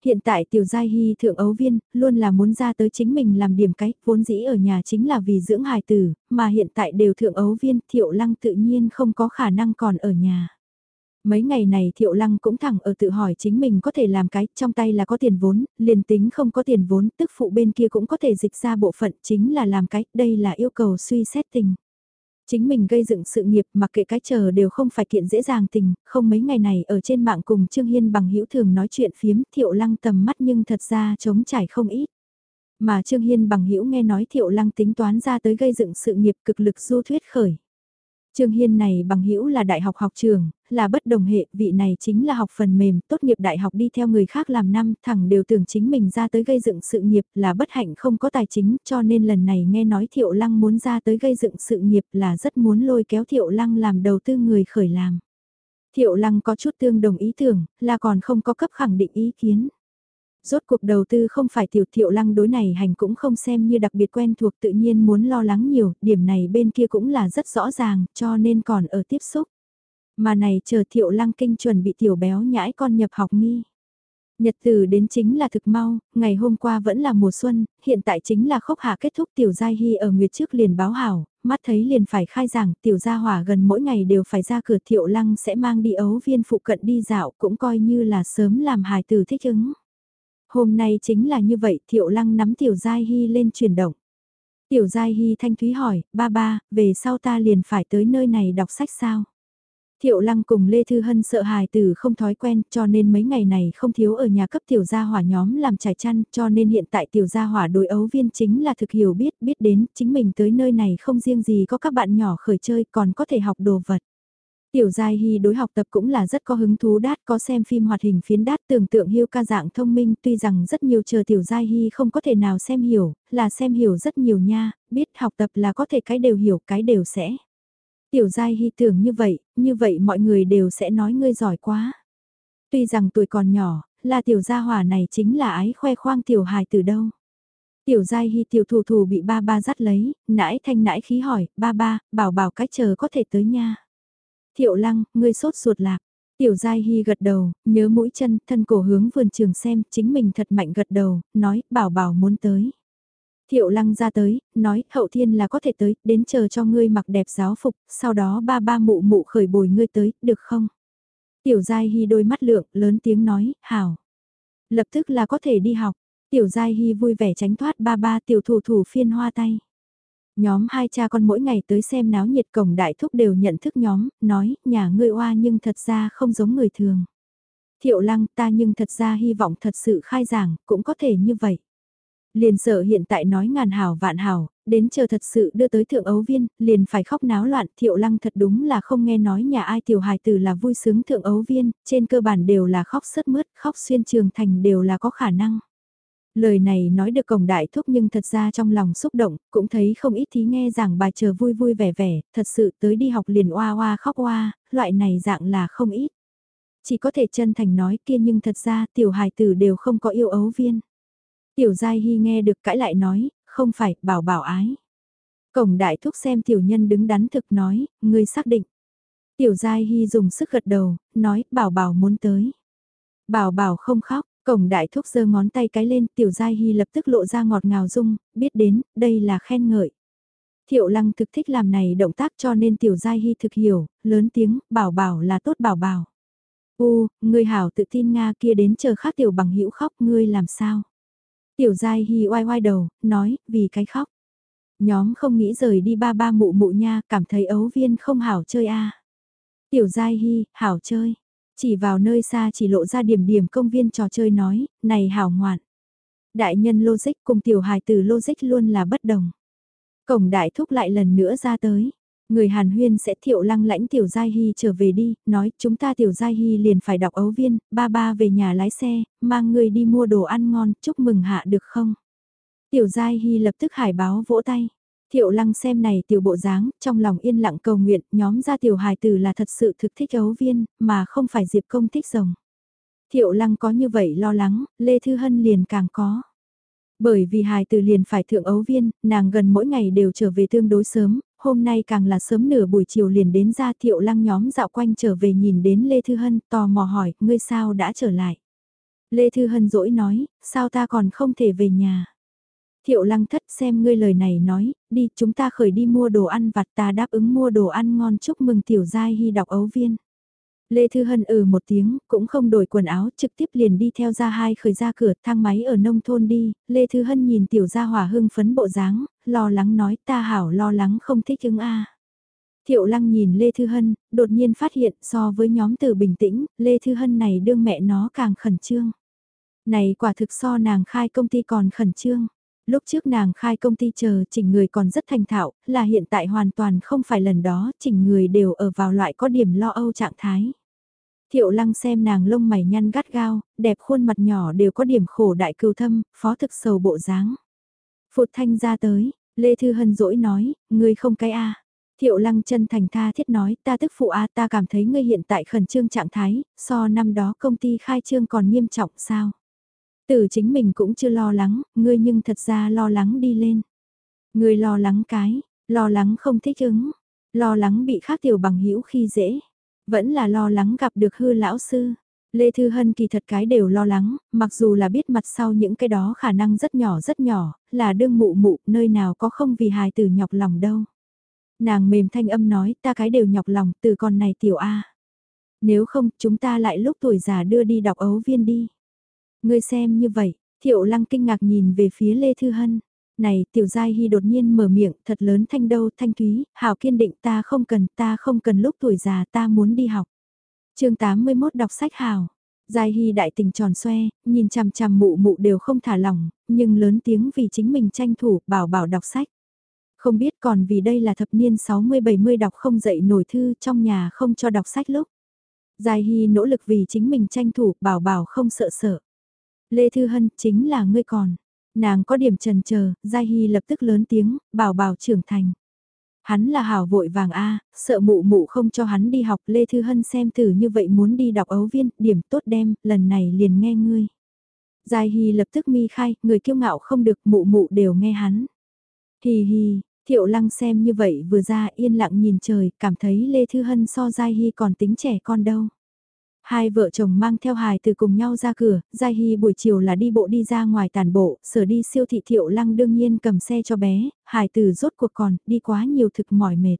Hiện tại tiểu giai hy thượng ấu viên, luôn là muốn ra tới chính mình làm điểm cách, vốn dĩ ở nhà chính là vì dưỡng hài tử, mà hiện tại đều thượng ấu viên, thiệu lăng tự nhiên không có khả năng còn ở nhà. Mấy ngày này Thiệu Lăng cũng thẳng ở tự hỏi chính mình có thể làm cái, trong tay là có tiền vốn, liền tính không có tiền vốn, tức phụ bên kia cũng có thể dịch ra bộ phận chính là làm cái, đây là yêu cầu suy xét tình. Chính mình gây dựng sự nghiệp mặc kệ cái chờ đều không phải kiện dễ dàng tình, không mấy ngày này ở trên mạng cùng Trương Hiên bằng hữu thường nói chuyện phiếm Thiệu Lăng tầm mắt nhưng thật ra chống trải không ít. Mà Trương Hiên bằng hữu nghe nói Thiệu Lăng tính toán ra tới gây dựng sự nghiệp cực lực du thuyết khởi. Trương Hiên này bằng hữu là đại học học trường, là bất đồng hệ, vị này chính là học phần mềm, tốt nghiệp đại học đi theo người khác làm năm, thẳng đều tưởng chính mình ra tới gây dựng sự nghiệp là bất hạnh không có tài chính, cho nên lần này nghe nói Thiệu Lăng muốn ra tới gây dựng sự nghiệp là rất muốn lôi kéo Thiệu Lăng làm đầu tư người khởi làm. Thiệu Lăng có chút tương đồng ý tưởng, là còn không có cấp khẳng định ý kiến. Rốt cuộc đầu tư không phải tiểu thiệu lăng đối này hành cũng không xem như đặc biệt quen thuộc tự nhiên muốn lo lắng nhiều, điểm này bên kia cũng là rất rõ ràng, cho nên còn ở tiếp xúc. Mà này chờ thiệu lăng kinh chuẩn bị tiểu béo nhãi con nhập học nghi. Nhật từ đến chính là thực mau, ngày hôm qua vẫn là mùa xuân, hiện tại chính là khốc hạ kết thúc tiểu giai hy ở nguyệt trước liền báo hảo, mắt thấy liền phải khai giảng tiểu gia hỏa gần mỗi ngày đều phải ra cửa thiệu lăng sẽ mang đi ấu viên phụ cận đi dạo cũng coi như là sớm làm hài từ thích ứng. Hôm nay chính là như vậy, Thiệu Lăng nắm Tiểu Giai Hy lên chuyển động. Tiểu Giai Hy thanh thúy hỏi, ba ba, về sau ta liền phải tới nơi này đọc sách sao? Thiệu Lăng cùng Lê Thư Hân sợ hài tử không thói quen cho nên mấy ngày này không thiếu ở nhà cấp tiểu gia hỏa nhóm làm trải chăn cho nên hiện tại tiểu gia hỏa đối ấu viên chính là thực hiểu biết biết đến chính mình tới nơi này không riêng gì có các bạn nhỏ khởi chơi còn có thể học đồ vật. Tiểu Giai Hy đối học tập cũng là rất có hứng thú đát có xem phim hoạt hình phiến đát tưởng tượng hưu ca dạng thông minh tuy rằng rất nhiều chờ Tiểu Giai Hy không có thể nào xem hiểu, là xem hiểu rất nhiều nha, biết học tập là có thể cái đều hiểu cái đều sẽ. Tiểu Giai Hy tưởng như vậy, như vậy mọi người đều sẽ nói ngươi giỏi quá. Tuy rằng tuổi còn nhỏ, là Tiểu Gia Hỏa này chính là ái khoe khoang Tiểu Hài từ đâu. Tiểu Giai Hy Tiểu Thủ Thủ bị ba ba dắt lấy, nãi thanh nãi khí hỏi, ba ba, bảo bảo cách chờ có thể tới nha. Thiệu lăng, ngươi sốt ruột lạc. Tiểu Giai Hy gật đầu, nhớ mũi chân, thân cổ hướng vườn trường xem, chính mình thật mạnh gật đầu, nói, bảo bảo muốn tới. Thiệu lăng ra tới, nói, hậu thiên là có thể tới, đến chờ cho ngươi mặc đẹp giáo phục, sau đó ba ba mụ mụ khởi bồi ngươi tới, được không? Tiểu Giai Hy đôi mắt lượng, lớn tiếng nói, hảo. Lập tức là có thể đi học. Tiểu Giai Hy vui vẻ tránh thoát ba ba tiểu thủ thủ phiên hoa tay. Nhóm hai cha con mỗi ngày tới xem náo nhiệt cổng đại thúc đều nhận thức nhóm, nói, nhà ngươi oa nhưng thật ra không giống người thường. Thiệu lăng ta nhưng thật ra hy vọng thật sự khai giảng, cũng có thể như vậy. Liền sợ hiện tại nói ngàn hảo vạn hảo, đến chờ thật sự đưa tới thượng ấu viên, liền phải khóc náo loạn, thiệu lăng thật đúng là không nghe nói nhà ai tiểu hài tử là vui sướng thượng ấu viên, trên cơ bản đều là khóc sớt mướt, khóc xuyên trường thành đều là có khả năng. Lời này nói được cổng đại thúc nhưng thật ra trong lòng xúc động, cũng thấy không ít thí nghe giảng bài chờ vui vui vẻ vẻ, thật sự tới đi học liền oa oa khóc oa, loại này dạng là không ít. Chỉ có thể chân thành nói kia nhưng thật ra tiểu hài tử đều không có yêu ấu viên. Tiểu giai hy nghe được cãi lại nói, không phải, bảo bảo ái. Cổng đại thúc xem tiểu nhân đứng đắn thực nói, người xác định. Tiểu giai hy dùng sức gật đầu, nói, bảo bảo muốn tới. Bảo bảo không khóc, Cổng đại thúc giơ ngón tay cái lên, tiểu giai hy lập tức lộ ra ngọt ngào dung, biết đến, đây là khen ngợi. Thiệu lăng thực thích làm này động tác cho nên tiểu giai hy thực hiểu, lớn tiếng, bảo bảo là tốt bảo bảo. U, ngươi hảo tự tin Nga kia đến chờ khác tiểu bằng hữu khóc ngươi làm sao? Tiểu giai hi oai oai đầu, nói, vì cái khóc. Nhóm không nghĩ rời đi ba ba mụ mụ nha, cảm thấy ấu viên không hảo chơi a Tiểu giai hi, hảo chơi. Chỉ vào nơi xa chỉ lộ ra điểm điểm công viên trò chơi nói, này hảo ngoạn. Đại nhân logic cùng tiểu hài từ logic luôn là bất đồng. Cổng đại thúc lại lần nữa ra tới. Người Hàn Huyên sẽ thiệu lăng lãnh Tiểu Giai Hy trở về đi, nói chúng ta Tiểu Giai Hy liền phải đọc ấu viên, ba ba về nhà lái xe, mang người đi mua đồ ăn ngon, chúc mừng hạ được không? Tiểu Giai Hy lập tức hải báo vỗ tay. Thiệu lăng xem này tiểu bộ dáng, trong lòng yên lặng cầu nguyện, nhóm ra tiểu hài tử là thật sự thực thích ấu viên, mà không phải diệp công thích rồng. Thiệu lăng có như vậy lo lắng, Lê Thư Hân liền càng có. Bởi vì hài tử liền phải thượng ấu viên, nàng gần mỗi ngày đều trở về tương đối sớm, hôm nay càng là sớm nửa buổi chiều liền đến ra thiệu lăng nhóm dạo quanh trở về nhìn đến Lê Thư Hân, tò mò hỏi, ngươi sao đã trở lại? Lê Thư Hân dỗi nói, sao ta còn không thể về nhà? Thiệu lăng thất xem ngươi lời này nói, đi chúng ta khởi đi mua đồ ăn vặt ta đáp ứng mua đồ ăn ngon chúc mừng tiểu giai hy đọc ấu viên. Lê Thư Hân ừ một tiếng, cũng không đổi quần áo, trực tiếp liền đi theo ra hai khởi ra cửa thang máy ở nông thôn đi, Lê Thư Hân nhìn tiểu gia hỏa hưng phấn bộ dáng, lo lắng nói ta hảo lo lắng không thích ứng a Thiệu lăng nhìn Lê Thư Hân, đột nhiên phát hiện so với nhóm từ bình tĩnh, Lê Thư Hân này đương mẹ nó càng khẩn trương. Này quả thực so nàng khai công ty còn khẩn trương. Lúc trước nàng khai công ty chờ chỉnh người còn rất thành thạo, là hiện tại hoàn toàn không phải lần đó, chỉnh người đều ở vào loại có điểm lo âu trạng thái. Thiệu lăng xem nàng lông mày nhăn gắt gao, đẹp khuôn mặt nhỏ đều có điểm khổ đại cưu thâm, phó thực sầu bộ dáng. Phụt thanh ra tới, Lê Thư Hân dỗi nói, ngươi không cái a Thiệu lăng chân thành tha thiết nói, ta tức phụ a ta cảm thấy ngươi hiện tại khẩn trương trạng thái, so năm đó công ty khai trương còn nghiêm trọng sao. tử chính mình cũng chưa lo lắng, ngươi nhưng thật ra lo lắng đi lên. Ngươi lo lắng cái, lo lắng không thích ứng, lo lắng bị khác tiểu bằng hữu khi dễ, vẫn là lo lắng gặp được hư lão sư. Lê Thư Hân kỳ thật cái đều lo lắng, mặc dù là biết mặt sau những cái đó khả năng rất nhỏ rất nhỏ, là đương mụ mụ, nơi nào có không vì hài tử nhọc lòng đâu. Nàng mềm thanh âm nói ta cái đều nhọc lòng từ con này tiểu A. Nếu không chúng ta lại lúc tuổi già đưa đi đọc ấu viên đi. Ngươi xem như vậy, thiệu lăng kinh ngạc nhìn về phía Lê Thư Hân. Này, tiểu giai hy đột nhiên mở miệng, thật lớn thanh đâu, thanh thúy, hảo kiên định ta không cần, ta không cần lúc tuổi già ta muốn đi học chương 81 đọc sách hào Giai Hy đại tình tròn xoe, nhìn chằm chằm mụ mụ đều không thả lỏng, nhưng lớn tiếng vì chính mình tranh thủ, bảo bảo đọc sách. Không biết còn vì đây là thập niên 60-70 đọc không dậy nổi thư trong nhà không cho đọc sách lúc. Giai Hy nỗ lực vì chính mình tranh thủ, bảo bảo không sợ sợ. Lê Thư Hân chính là ngươi còn. Nàng có điểm trần chờ Giai Hy lập tức lớn tiếng, bảo bảo trưởng thành. Hắn là hảo vội vàng a sợ mụ mụ không cho hắn đi học Lê Thư Hân xem thử như vậy muốn đi đọc ấu viên, điểm tốt đem, lần này liền nghe ngươi. Giai Hy lập tức mi khai, người kiêu ngạo không được mụ mụ đều nghe hắn. Hì hì, thiệu lăng xem như vậy vừa ra yên lặng nhìn trời, cảm thấy Lê Thư Hân so Giai Hy còn tính trẻ con đâu. Hai vợ chồng mang theo hài từ cùng nhau ra cửa, Giai Hy buổi chiều là đi bộ đi ra ngoài tàn bộ, sở đi siêu thị thiệu lăng đương nhiên cầm xe cho bé, hài từ rốt cuộc còn, đi quá nhiều thực mỏi mệt.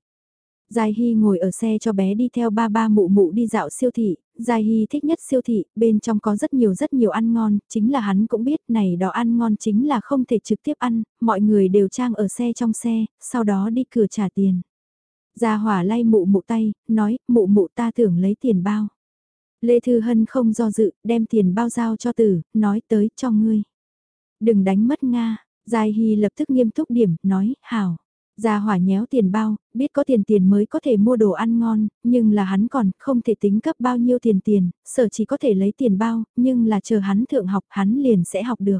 Giai Hy ngồi ở xe cho bé đi theo ba ba mụ mụ đi dạo siêu thị, Giai Hy thích nhất siêu thị, bên trong có rất nhiều rất nhiều ăn ngon, chính là hắn cũng biết này đó ăn ngon chính là không thể trực tiếp ăn, mọi người đều trang ở xe trong xe, sau đó đi cửa trả tiền. Gia hỏa lay mụ mụ tay, nói, mụ mụ ta tưởng lấy tiền bao. Lê Thư Hân không do dự, đem tiền bao giao cho tử, nói tới cho ngươi. Đừng đánh mất Nga, Giai Hy lập tức nghiêm túc điểm, nói, hảo. Gia hỏa nhéo tiền bao, biết có tiền tiền mới có thể mua đồ ăn ngon, nhưng là hắn còn không thể tính cấp bao nhiêu tiền tiền, sở chỉ có thể lấy tiền bao, nhưng là chờ hắn thượng học hắn liền sẽ học được.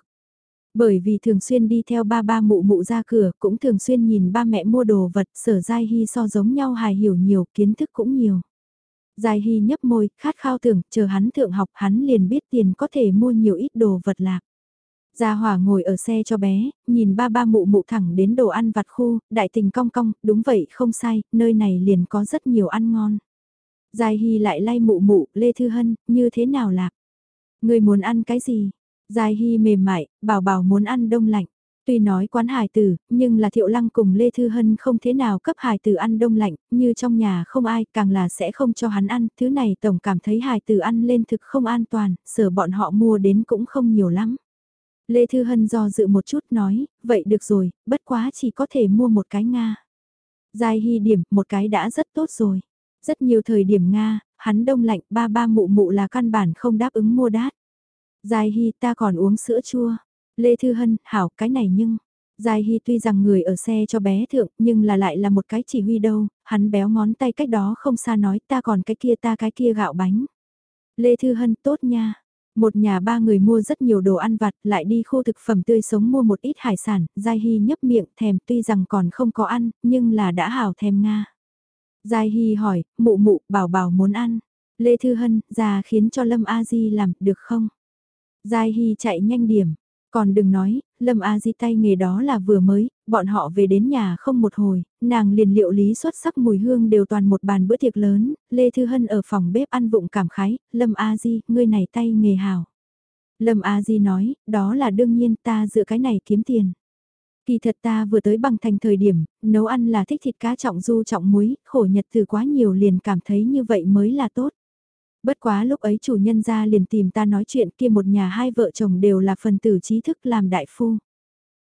Bởi vì thường xuyên đi theo ba ba mụ mụ ra cửa, cũng thường xuyên nhìn ba mẹ mua đồ vật, sở Giai Hy so giống nhau hài hiểu nhiều, kiến thức cũng nhiều. Giai Hy nhấp môi, khát khao tưởng, chờ hắn thượng học hắn liền biết tiền có thể mua nhiều ít đồ vật lạc. Gia Hòa ngồi ở xe cho bé, nhìn ba ba mụ mụ thẳng đến đồ ăn vặt khu, đại tình cong cong, đúng vậy không sai, nơi này liền có rất nhiều ăn ngon. Giai Hy lại lay mụ mụ, Lê Thư Hân, như thế nào lạc? Người muốn ăn cái gì? Giai Hy mềm mại, bảo bảo muốn ăn đông lạnh. Tuy nói quán hài tử, nhưng là Thiệu Lăng cùng Lê Thư Hân không thế nào cấp hài tử ăn đông lạnh, như trong nhà không ai, càng là sẽ không cho hắn ăn, thứ này tổng cảm thấy hài tử ăn lên thực không an toàn, sở bọn họ mua đến cũng không nhiều lắm. Lê Thư Hân do dự một chút nói, vậy được rồi, bất quá chỉ có thể mua một cái Nga. Dài hy điểm, một cái đã rất tốt rồi. Rất nhiều thời điểm Nga, hắn đông lạnh ba ba mụ mụ là căn bản không đáp ứng mua đát. Dài hy ta còn uống sữa chua. Lê Thư Hân, hảo cái này nhưng... Giai Hy tuy rằng người ở xe cho bé thượng nhưng là lại là một cái chỉ huy đâu, hắn béo ngón tay cách đó không xa nói ta còn cái kia ta cái kia gạo bánh. Lê Thư Hân tốt nha, một nhà ba người mua rất nhiều đồ ăn vặt, lại đi khu thực phẩm tươi sống mua một ít hải sản, Giai Hy nhấp miệng thèm tuy rằng còn không có ăn, nhưng là đã hảo thèm Nga. Giai Hy hỏi, mụ mụ, bảo bảo muốn ăn. Lê Thư Hân, già khiến cho Lâm A Di làm, được không? Giai Hy chạy nhanh điểm. Còn đừng nói, Lâm A Di tay nghề đó là vừa mới, bọn họ về đến nhà không một hồi, nàng liền liệu lý xuất sắc mùi hương đều toàn một bàn bữa tiệc lớn, Lê Thư Hân ở phòng bếp ăn vụng cảm khái, Lâm A Di, ngươi này tay nghề hào. Lâm A Di nói, đó là đương nhiên ta dựa cái này kiếm tiền. Kỳ thật ta vừa tới bằng thành thời điểm, nấu ăn là thích thịt cá trọng du trọng muối, khổ nhật từ quá nhiều liền cảm thấy như vậy mới là tốt. Bất quá lúc ấy chủ nhân ra liền tìm ta nói chuyện kia một nhà hai vợ chồng đều là phần tử trí thức làm đại phu.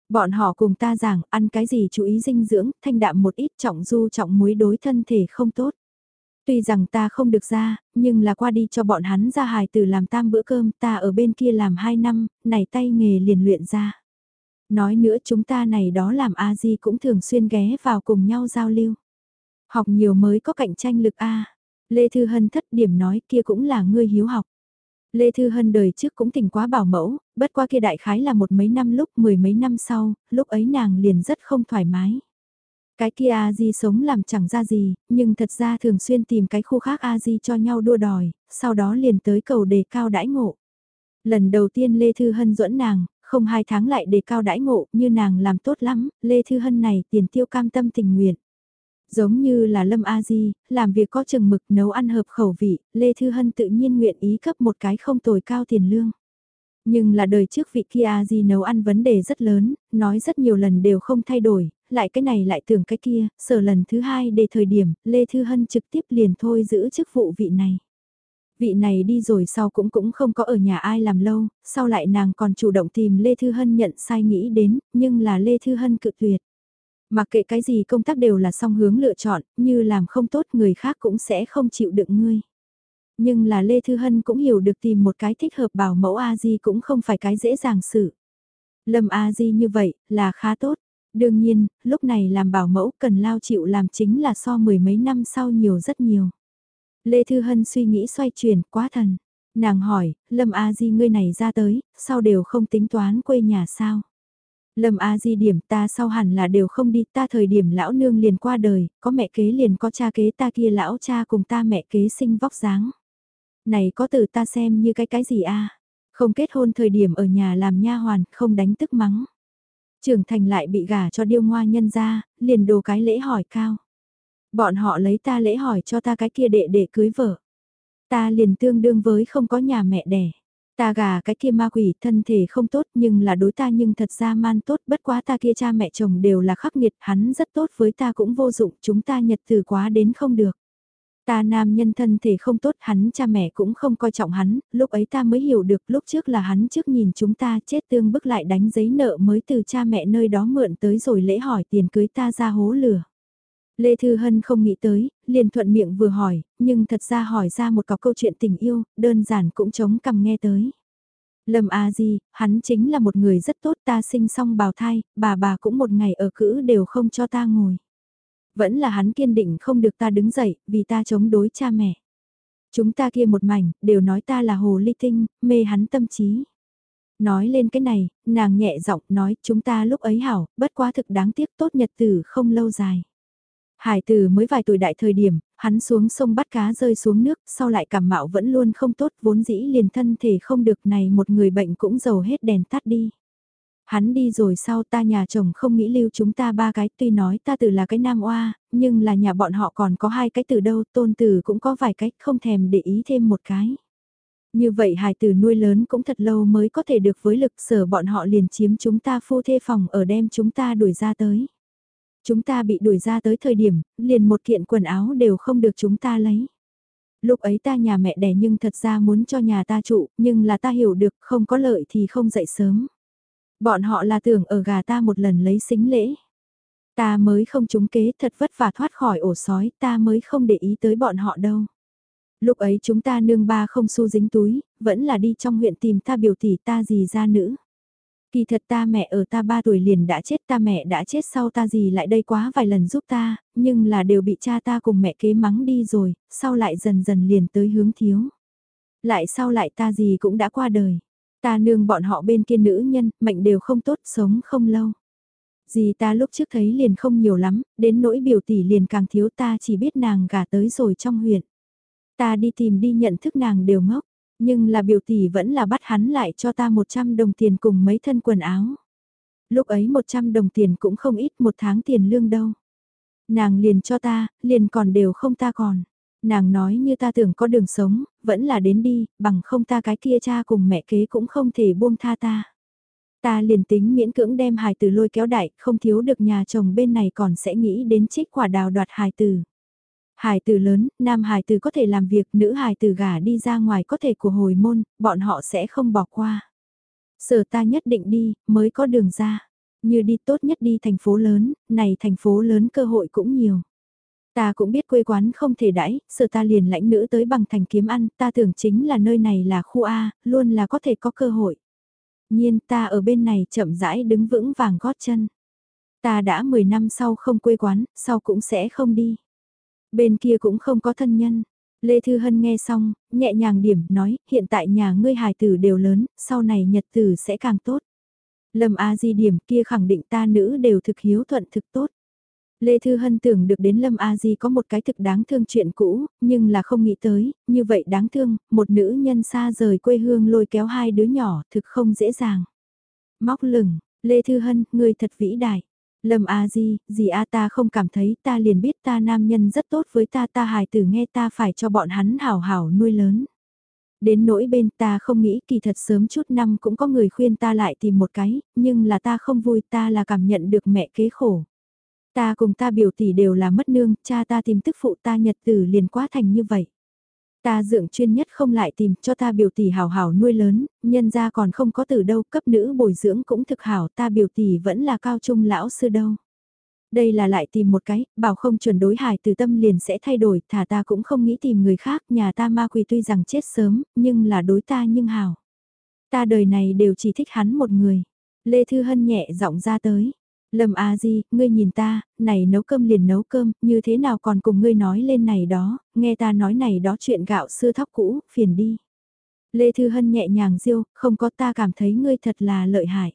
Bọn họ cùng ta giảng ăn cái gì chú ý dinh dưỡng, thanh đạm một ít trọng du trọng muối đối thân thể không tốt. Tuy rằng ta không được ra, nhưng là qua đi cho bọn hắn ra hài từ làm tam bữa cơm ta ở bên kia làm hai năm, này tay nghề liền luyện ra. Nói nữa chúng ta này đó làm A-di cũng thường xuyên ghé vào cùng nhau giao lưu. Học nhiều mới có cạnh tranh lực A. Lê Thư Hân thất điểm nói kia cũng là ngươi hiếu học. Lê Thư Hân đời trước cũng tỉnh quá bảo mẫu, bất qua kia đại khái là một mấy năm lúc mười mấy năm sau, lúc ấy nàng liền rất không thoải mái. Cái kia A-di sống làm chẳng ra gì, nhưng thật ra thường xuyên tìm cái khu khác A-di cho nhau đua đòi, sau đó liền tới cầu đề cao đãi ngộ. Lần đầu tiên Lê Thư Hân dẫn nàng, không hai tháng lại đề cao đãi ngộ như nàng làm tốt lắm, Lê Thư Hân này tiền tiêu cam tâm tình nguyện. Giống như là Lâm A Di, làm việc có chừng mực nấu ăn hợp khẩu vị, Lê Thư Hân tự nhiên nguyện ý cấp một cái không tồi cao tiền lương. Nhưng là đời trước vị kia A Di nấu ăn vấn đề rất lớn, nói rất nhiều lần đều không thay đổi, lại cái này lại tưởng cái kia, sở lần thứ hai để thời điểm, Lê Thư Hân trực tiếp liền thôi giữ chức vụ vị này. Vị này đi rồi sau cũng cũng không có ở nhà ai làm lâu, sau lại nàng còn chủ động tìm Lê Thư Hân nhận sai nghĩ đến, nhưng là Lê Thư Hân cự tuyệt. Mặc kệ cái gì công tác đều là song hướng lựa chọn, như làm không tốt người khác cũng sẽ không chịu đựng ngươi. Nhưng là Lê Thư Hân cũng hiểu được tìm một cái thích hợp bảo mẫu A-di cũng không phải cái dễ dàng xử. Lâm A-di như vậy là khá tốt. Đương nhiên, lúc này làm bảo mẫu cần lao chịu làm chính là so mười mấy năm sau nhiều rất nhiều. Lê Thư Hân suy nghĩ xoay chuyển quá thần. Nàng hỏi, Lâm A-di ngươi này ra tới, sao đều không tính toán quê nhà sao? Lâm A Di điểm ta sau hẳn là đều không đi ta thời điểm lão nương liền qua đời, có mẹ kế liền có cha kế ta kia lão cha cùng ta mẹ kế sinh vóc dáng. Này có từ ta xem như cái cái gì a Không kết hôn thời điểm ở nhà làm nha hoàn, không đánh tức mắng. Trưởng thành lại bị gả cho điêu ngoa nhân ra, liền đồ cái lễ hỏi cao. Bọn họ lấy ta lễ hỏi cho ta cái kia đệ để cưới vợ. Ta liền tương đương với không có nhà mẹ đẻ. Ta gà cái kia ma quỷ thân thể không tốt nhưng là đối ta nhưng thật ra man tốt bất quá ta kia cha mẹ chồng đều là khắc nghiệt hắn rất tốt với ta cũng vô dụng chúng ta nhật từ quá đến không được. Ta nam nhân thân thể không tốt hắn cha mẹ cũng không coi trọng hắn, lúc ấy ta mới hiểu được lúc trước là hắn trước nhìn chúng ta chết tương bức lại đánh giấy nợ mới từ cha mẹ nơi đó mượn tới rồi lễ hỏi tiền cưới ta ra hố lửa. Lê Thư Hân không nghĩ tới, liền thuận miệng vừa hỏi, nhưng thật ra hỏi ra một cọc câu chuyện tình yêu, đơn giản cũng chống cầm nghe tới. Lâm A Di, hắn chính là một người rất tốt ta sinh xong bào thai, bà bà cũng một ngày ở cữ đều không cho ta ngồi. Vẫn là hắn kiên định không được ta đứng dậy, vì ta chống đối cha mẹ. Chúng ta kia một mảnh, đều nói ta là hồ ly tinh, mê hắn tâm trí. Nói lên cái này, nàng nhẹ giọng nói chúng ta lúc ấy hảo, bất quá thực đáng tiếc tốt nhật tử không lâu dài. Hải tử mới vài tuổi đại thời điểm, hắn xuống sông bắt cá rơi xuống nước, sau lại cảm mạo vẫn luôn không tốt, vốn dĩ liền thân thể không được này một người bệnh cũng dầu hết đèn tắt đi. Hắn đi rồi sau ta nhà chồng không nghĩ lưu chúng ta ba cái, tuy nói ta tử là cái nam oa, nhưng là nhà bọn họ còn có hai cái từ đâu, tôn tử cũng có vài cách, không thèm để ý thêm một cái. Như vậy Hải tử nuôi lớn cũng thật lâu mới có thể được với lực sở bọn họ liền chiếm chúng ta phu thê phòng ở đem chúng ta đuổi ra tới. Chúng ta bị đuổi ra tới thời điểm, liền một kiện quần áo đều không được chúng ta lấy. Lúc ấy ta nhà mẹ đẻ nhưng thật ra muốn cho nhà ta trụ, nhưng là ta hiểu được không có lợi thì không dậy sớm. Bọn họ là tưởng ở gà ta một lần lấy xính lễ. Ta mới không trúng kế thật vất vả thoát khỏi ổ sói, ta mới không để ý tới bọn họ đâu. Lúc ấy chúng ta nương ba không xu dính túi, vẫn là đi trong huyện tìm ta biểu tỷ ta gì ra nữ. Kỳ thật ta mẹ ở ta ba tuổi liền đã chết ta mẹ đã chết sau ta gì lại đây quá vài lần giúp ta, nhưng là đều bị cha ta cùng mẹ kế mắng đi rồi, sau lại dần dần liền tới hướng thiếu. Lại sau lại ta gì cũng đã qua đời. Ta nương bọn họ bên kia nữ nhân, mệnh đều không tốt, sống không lâu. Dì ta lúc trước thấy liền không nhiều lắm, đến nỗi biểu tỷ liền càng thiếu ta chỉ biết nàng gả tới rồi trong huyện. Ta đi tìm đi nhận thức nàng đều ngốc, nhưng là biểu tỷ vẫn là bắt hắn lại cho ta 100 đồng tiền cùng mấy thân quần áo. Lúc ấy 100 đồng tiền cũng không ít một tháng tiền lương đâu. Nàng liền cho ta, liền còn đều không ta còn. Nàng nói như ta tưởng có đường sống, vẫn là đến đi, bằng không ta cái kia cha cùng mẹ kế cũng không thể buông tha ta. Ta liền tính miễn cưỡng đem hài tử lôi kéo đại, không thiếu được nhà chồng bên này còn sẽ nghĩ đến trích quả đào đoạt hài tử. Hài tử lớn, nam hài tử có thể làm việc, nữ hài tử gả đi ra ngoài có thể của hồi môn, bọn họ sẽ không bỏ qua. Sở ta nhất định đi, mới có đường ra. Như đi tốt nhất đi thành phố lớn, này thành phố lớn cơ hội cũng nhiều. Ta cũng biết quê quán không thể đãi, sở ta liền lãnh nữ tới bằng thành kiếm ăn, ta tưởng chính là nơi này là khu A, luôn là có thể có cơ hội. Nhiên ta ở bên này chậm rãi đứng vững vàng gót chân. Ta đã 10 năm sau không quê quán, sau cũng sẽ không đi. Bên kia cũng không có thân nhân. Lê Thư Hân nghe xong, nhẹ nhàng điểm nói, hiện tại nhà ngươi hài tử đều lớn, sau này nhật tử sẽ càng tốt. Lâm A Di điểm kia khẳng định ta nữ đều thực hiếu thuận thực tốt. Lê Thư Hân tưởng được đến Lâm A Di có một cái thực đáng thương chuyện cũ, nhưng là không nghĩ tới, như vậy đáng thương, một nữ nhân xa rời quê hương lôi kéo hai đứa nhỏ thực không dễ dàng. Móc lửng, Lê Thư Hân, người thật vĩ đại. Lâm A Di, gì A ta không cảm thấy ta liền biết ta nam nhân rất tốt với ta ta hài tử nghe ta phải cho bọn hắn hảo hảo nuôi lớn. Đến nỗi bên ta không nghĩ kỳ thật sớm chút năm cũng có người khuyên ta lại tìm một cái, nhưng là ta không vui ta là cảm nhận được mẹ kế khổ. Ta cùng ta biểu tỷ đều là mất nương, cha ta tìm tức phụ ta nhật tử liền quá thành như vậy. Ta dưỡng chuyên nhất không lại tìm cho ta biểu tỷ hảo hảo nuôi lớn, nhân ra còn không có từ đâu cấp nữ bồi dưỡng cũng thực hảo ta biểu tỷ vẫn là cao trung lão sư đâu. Đây là lại tìm một cái, bảo không chuẩn đối hài từ tâm liền sẽ thay đổi, thả ta cũng không nghĩ tìm người khác, nhà ta ma quỷ tuy rằng chết sớm, nhưng là đối ta nhưng hảo. Ta đời này đều chỉ thích hắn một người. Lê Thư Hân nhẹ giọng ra tới. Lâm A Di, ngươi nhìn ta, này nấu cơm liền nấu cơm, như thế nào còn cùng ngươi nói lên này đó, nghe ta nói này đó chuyện gạo xưa thóc cũ, phiền đi. Lê Thư Hân nhẹ nhàng diêu, không có ta cảm thấy ngươi thật là lợi hại.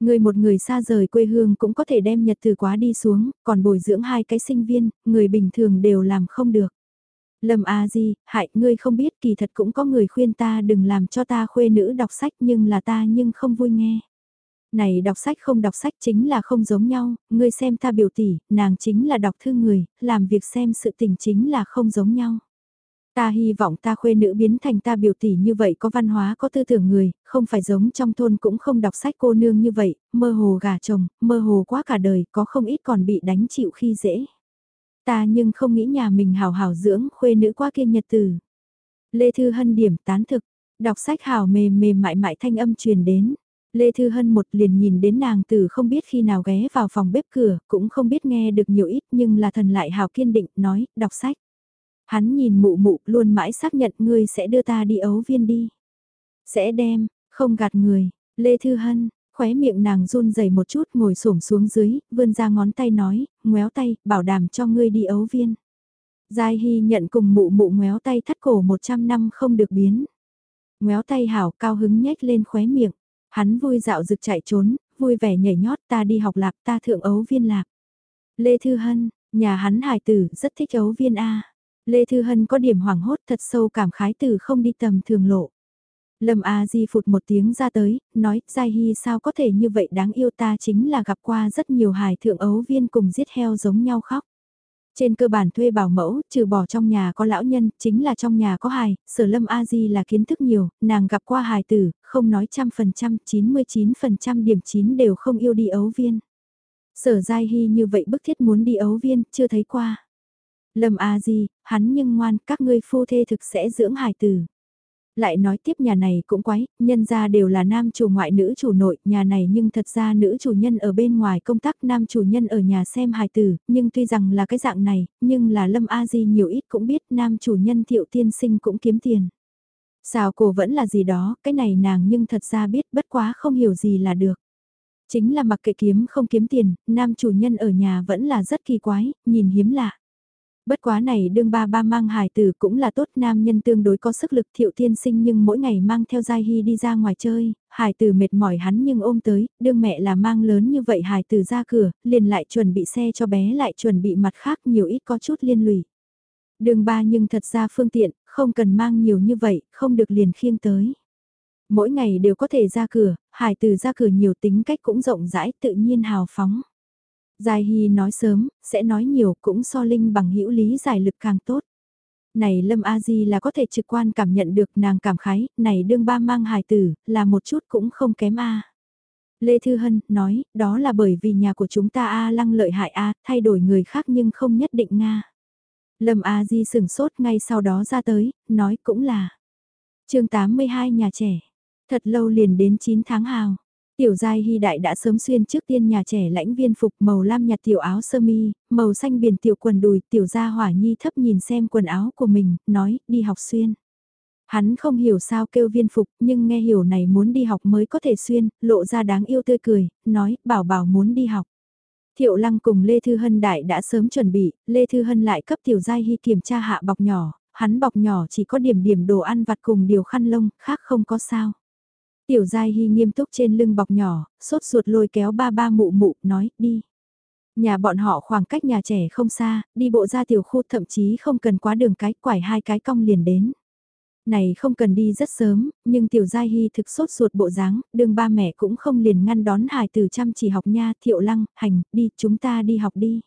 Ngươi một người xa rời quê hương cũng có thể đem nhật từ quá đi xuống, còn bồi dưỡng hai cái sinh viên, người bình thường đều làm không được. Lâm A Di, hại, ngươi không biết kỳ thật cũng có người khuyên ta đừng làm cho ta khuê nữ đọc sách nhưng là ta nhưng không vui nghe. Này đọc sách không đọc sách chính là không giống nhau, ngươi xem ta biểu tỷ, nàng chính là đọc thư người, làm việc xem sự tình chính là không giống nhau. Ta hy vọng ta khuê nữ biến thành ta biểu tỷ như vậy có văn hóa có tư tưởng người, không phải giống trong thôn cũng không đọc sách cô nương như vậy, mơ hồ gà chồng, mơ hồ quá cả đời, có không ít còn bị đánh chịu khi dễ. Ta nhưng không nghĩ nhà mình hào hào dưỡng khuê nữ qua kiên nhật từ. Lê Thư Hân điểm tán thực, đọc sách hào mềm mềm mại mại thanh âm truyền đến. Lê Thư Hân một liền nhìn đến nàng từ không biết khi nào ghé vào phòng bếp cửa, cũng không biết nghe được nhiều ít nhưng là thần lại hào kiên định, nói, đọc sách. Hắn nhìn mụ mụ luôn mãi xác nhận ngươi sẽ đưa ta đi ấu viên đi. Sẽ đem, không gạt người, Lê Thư Hân, khóe miệng nàng run rẩy một chút ngồi xổm xuống dưới, vươn ra ngón tay nói, ngoéo tay, bảo đảm cho ngươi đi ấu viên. Giai Hy nhận cùng mụ mụ ngoéo tay thắt cổ 100 năm không được biến. Ngoéo tay hảo cao hứng nhếch lên khóe miệng. Hắn vui dạo rực chạy trốn, vui vẻ nhảy nhót ta đi học lạp ta thượng ấu viên lạp. Lê Thư Hân, nhà hắn hài tử rất thích ấu viên A. Lê Thư Hân có điểm hoảng hốt thật sâu cảm khái từ không đi tầm thường lộ. Lâm A Di phụt một tiếng ra tới, nói, Giai Hy sao có thể như vậy đáng yêu ta chính là gặp qua rất nhiều hài thượng ấu viên cùng giết heo giống nhau khóc. Trên cơ bản thuê bảo mẫu, trừ bỏ trong nhà có lão nhân, chính là trong nhà có hài, sở lâm A-di là kiến thức nhiều, nàng gặp qua hài tử, không nói trăm phần trăm, 99% điểm 9 đều không yêu đi ấu viên. Sở Giai Hy như vậy bức thiết muốn đi ấu viên, chưa thấy qua. Lâm A-di, hắn nhưng ngoan, các ngươi phu thê thực sẽ dưỡng hài tử. Lại nói tiếp nhà này cũng quái, nhân ra đều là nam chủ ngoại nữ chủ nội, nhà này nhưng thật ra nữ chủ nhân ở bên ngoài công tác nam chủ nhân ở nhà xem hài tử, nhưng tuy rằng là cái dạng này, nhưng là Lâm A Di nhiều ít cũng biết nam chủ nhân thiệu tiên sinh cũng kiếm tiền. Sao cổ vẫn là gì đó, cái này nàng nhưng thật ra biết bất quá không hiểu gì là được. Chính là mặc kệ kiếm không kiếm tiền, nam chủ nhân ở nhà vẫn là rất kỳ quái, nhìn hiếm lạ. Bất quá này đương ba ba mang hài tử cũng là tốt nam nhân tương đối có sức lực thiệu tiên sinh nhưng mỗi ngày mang theo Giai Hy đi ra ngoài chơi, hài tử mệt mỏi hắn nhưng ôm tới, đương mẹ là mang lớn như vậy hài tử ra cửa, liền lại chuẩn bị xe cho bé lại chuẩn bị mặt khác nhiều ít có chút liên lụy. Đường ba nhưng thật ra phương tiện, không cần mang nhiều như vậy, không được liền khiêng tới. Mỗi ngày đều có thể ra cửa, hài tử ra cửa nhiều tính cách cũng rộng rãi tự nhiên hào phóng. Giai Hy nói sớm, sẽ nói nhiều cũng so Linh bằng hữu lý giải lực càng tốt. Này Lâm A Di là có thể trực quan cảm nhận được nàng cảm khái, này đương ba mang hài tử, là một chút cũng không kém A. Lê Thư Hân nói, đó là bởi vì nhà của chúng ta A lăng lợi hại A, thay đổi người khác nhưng không nhất định Nga. Lâm A Di sửng sốt ngay sau đó ra tới, nói cũng là. chương 82 nhà trẻ, thật lâu liền đến 9 tháng hào. Tiểu giai hy đại đã sớm xuyên trước tiên nhà trẻ lãnh viên phục màu lam nhạt tiểu áo sơ mi, màu xanh biển tiểu quần đùi, tiểu gia hỏa nhi thấp nhìn xem quần áo của mình, nói, đi học xuyên. Hắn không hiểu sao kêu viên phục, nhưng nghe hiểu này muốn đi học mới có thể xuyên, lộ ra đáng yêu tươi cười, nói, bảo bảo muốn đi học. Thiệu lăng cùng Lê Thư Hân đại đã sớm chuẩn bị, Lê Thư Hân lại cấp tiểu giai hy kiểm tra hạ bọc nhỏ, hắn bọc nhỏ chỉ có điểm điểm đồ ăn vặt cùng điều khăn lông, khác không có sao. Tiểu Giai Hy nghiêm túc trên lưng bọc nhỏ, sốt ruột lôi kéo ba ba mụ mụ, nói, đi. Nhà bọn họ khoảng cách nhà trẻ không xa, đi bộ ra tiểu khu thậm chí không cần quá đường cái, quải hai cái cong liền đến. Này không cần đi rất sớm, nhưng tiểu giai hy thực sốt ruột bộ dáng, đường ba mẹ cũng không liền ngăn đón hài từ chăm chỉ học nha, thiệu lăng, hành, đi, chúng ta đi học đi.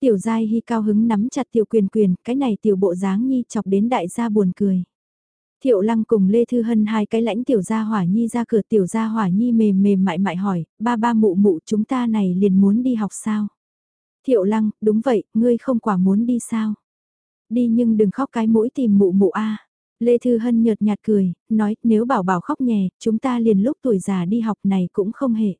Tiểu giai hy cao hứng nắm chặt tiểu quyền quyền, cái này tiểu bộ dáng nhi chọc đến đại gia buồn cười. Thiệu lăng cùng Lê Thư Hân hai cái lãnh tiểu gia hỏa nhi ra cửa tiểu gia hỏa nhi mềm mềm mại mại hỏi, ba ba mụ mụ chúng ta này liền muốn đi học sao? Thiệu lăng, đúng vậy, ngươi không quả muốn đi sao? Đi nhưng đừng khóc cái mũi tìm mụ mụ a Lê Thư Hân nhợt nhạt cười, nói nếu bảo bảo khóc nhè, chúng ta liền lúc tuổi già đi học này cũng không hề.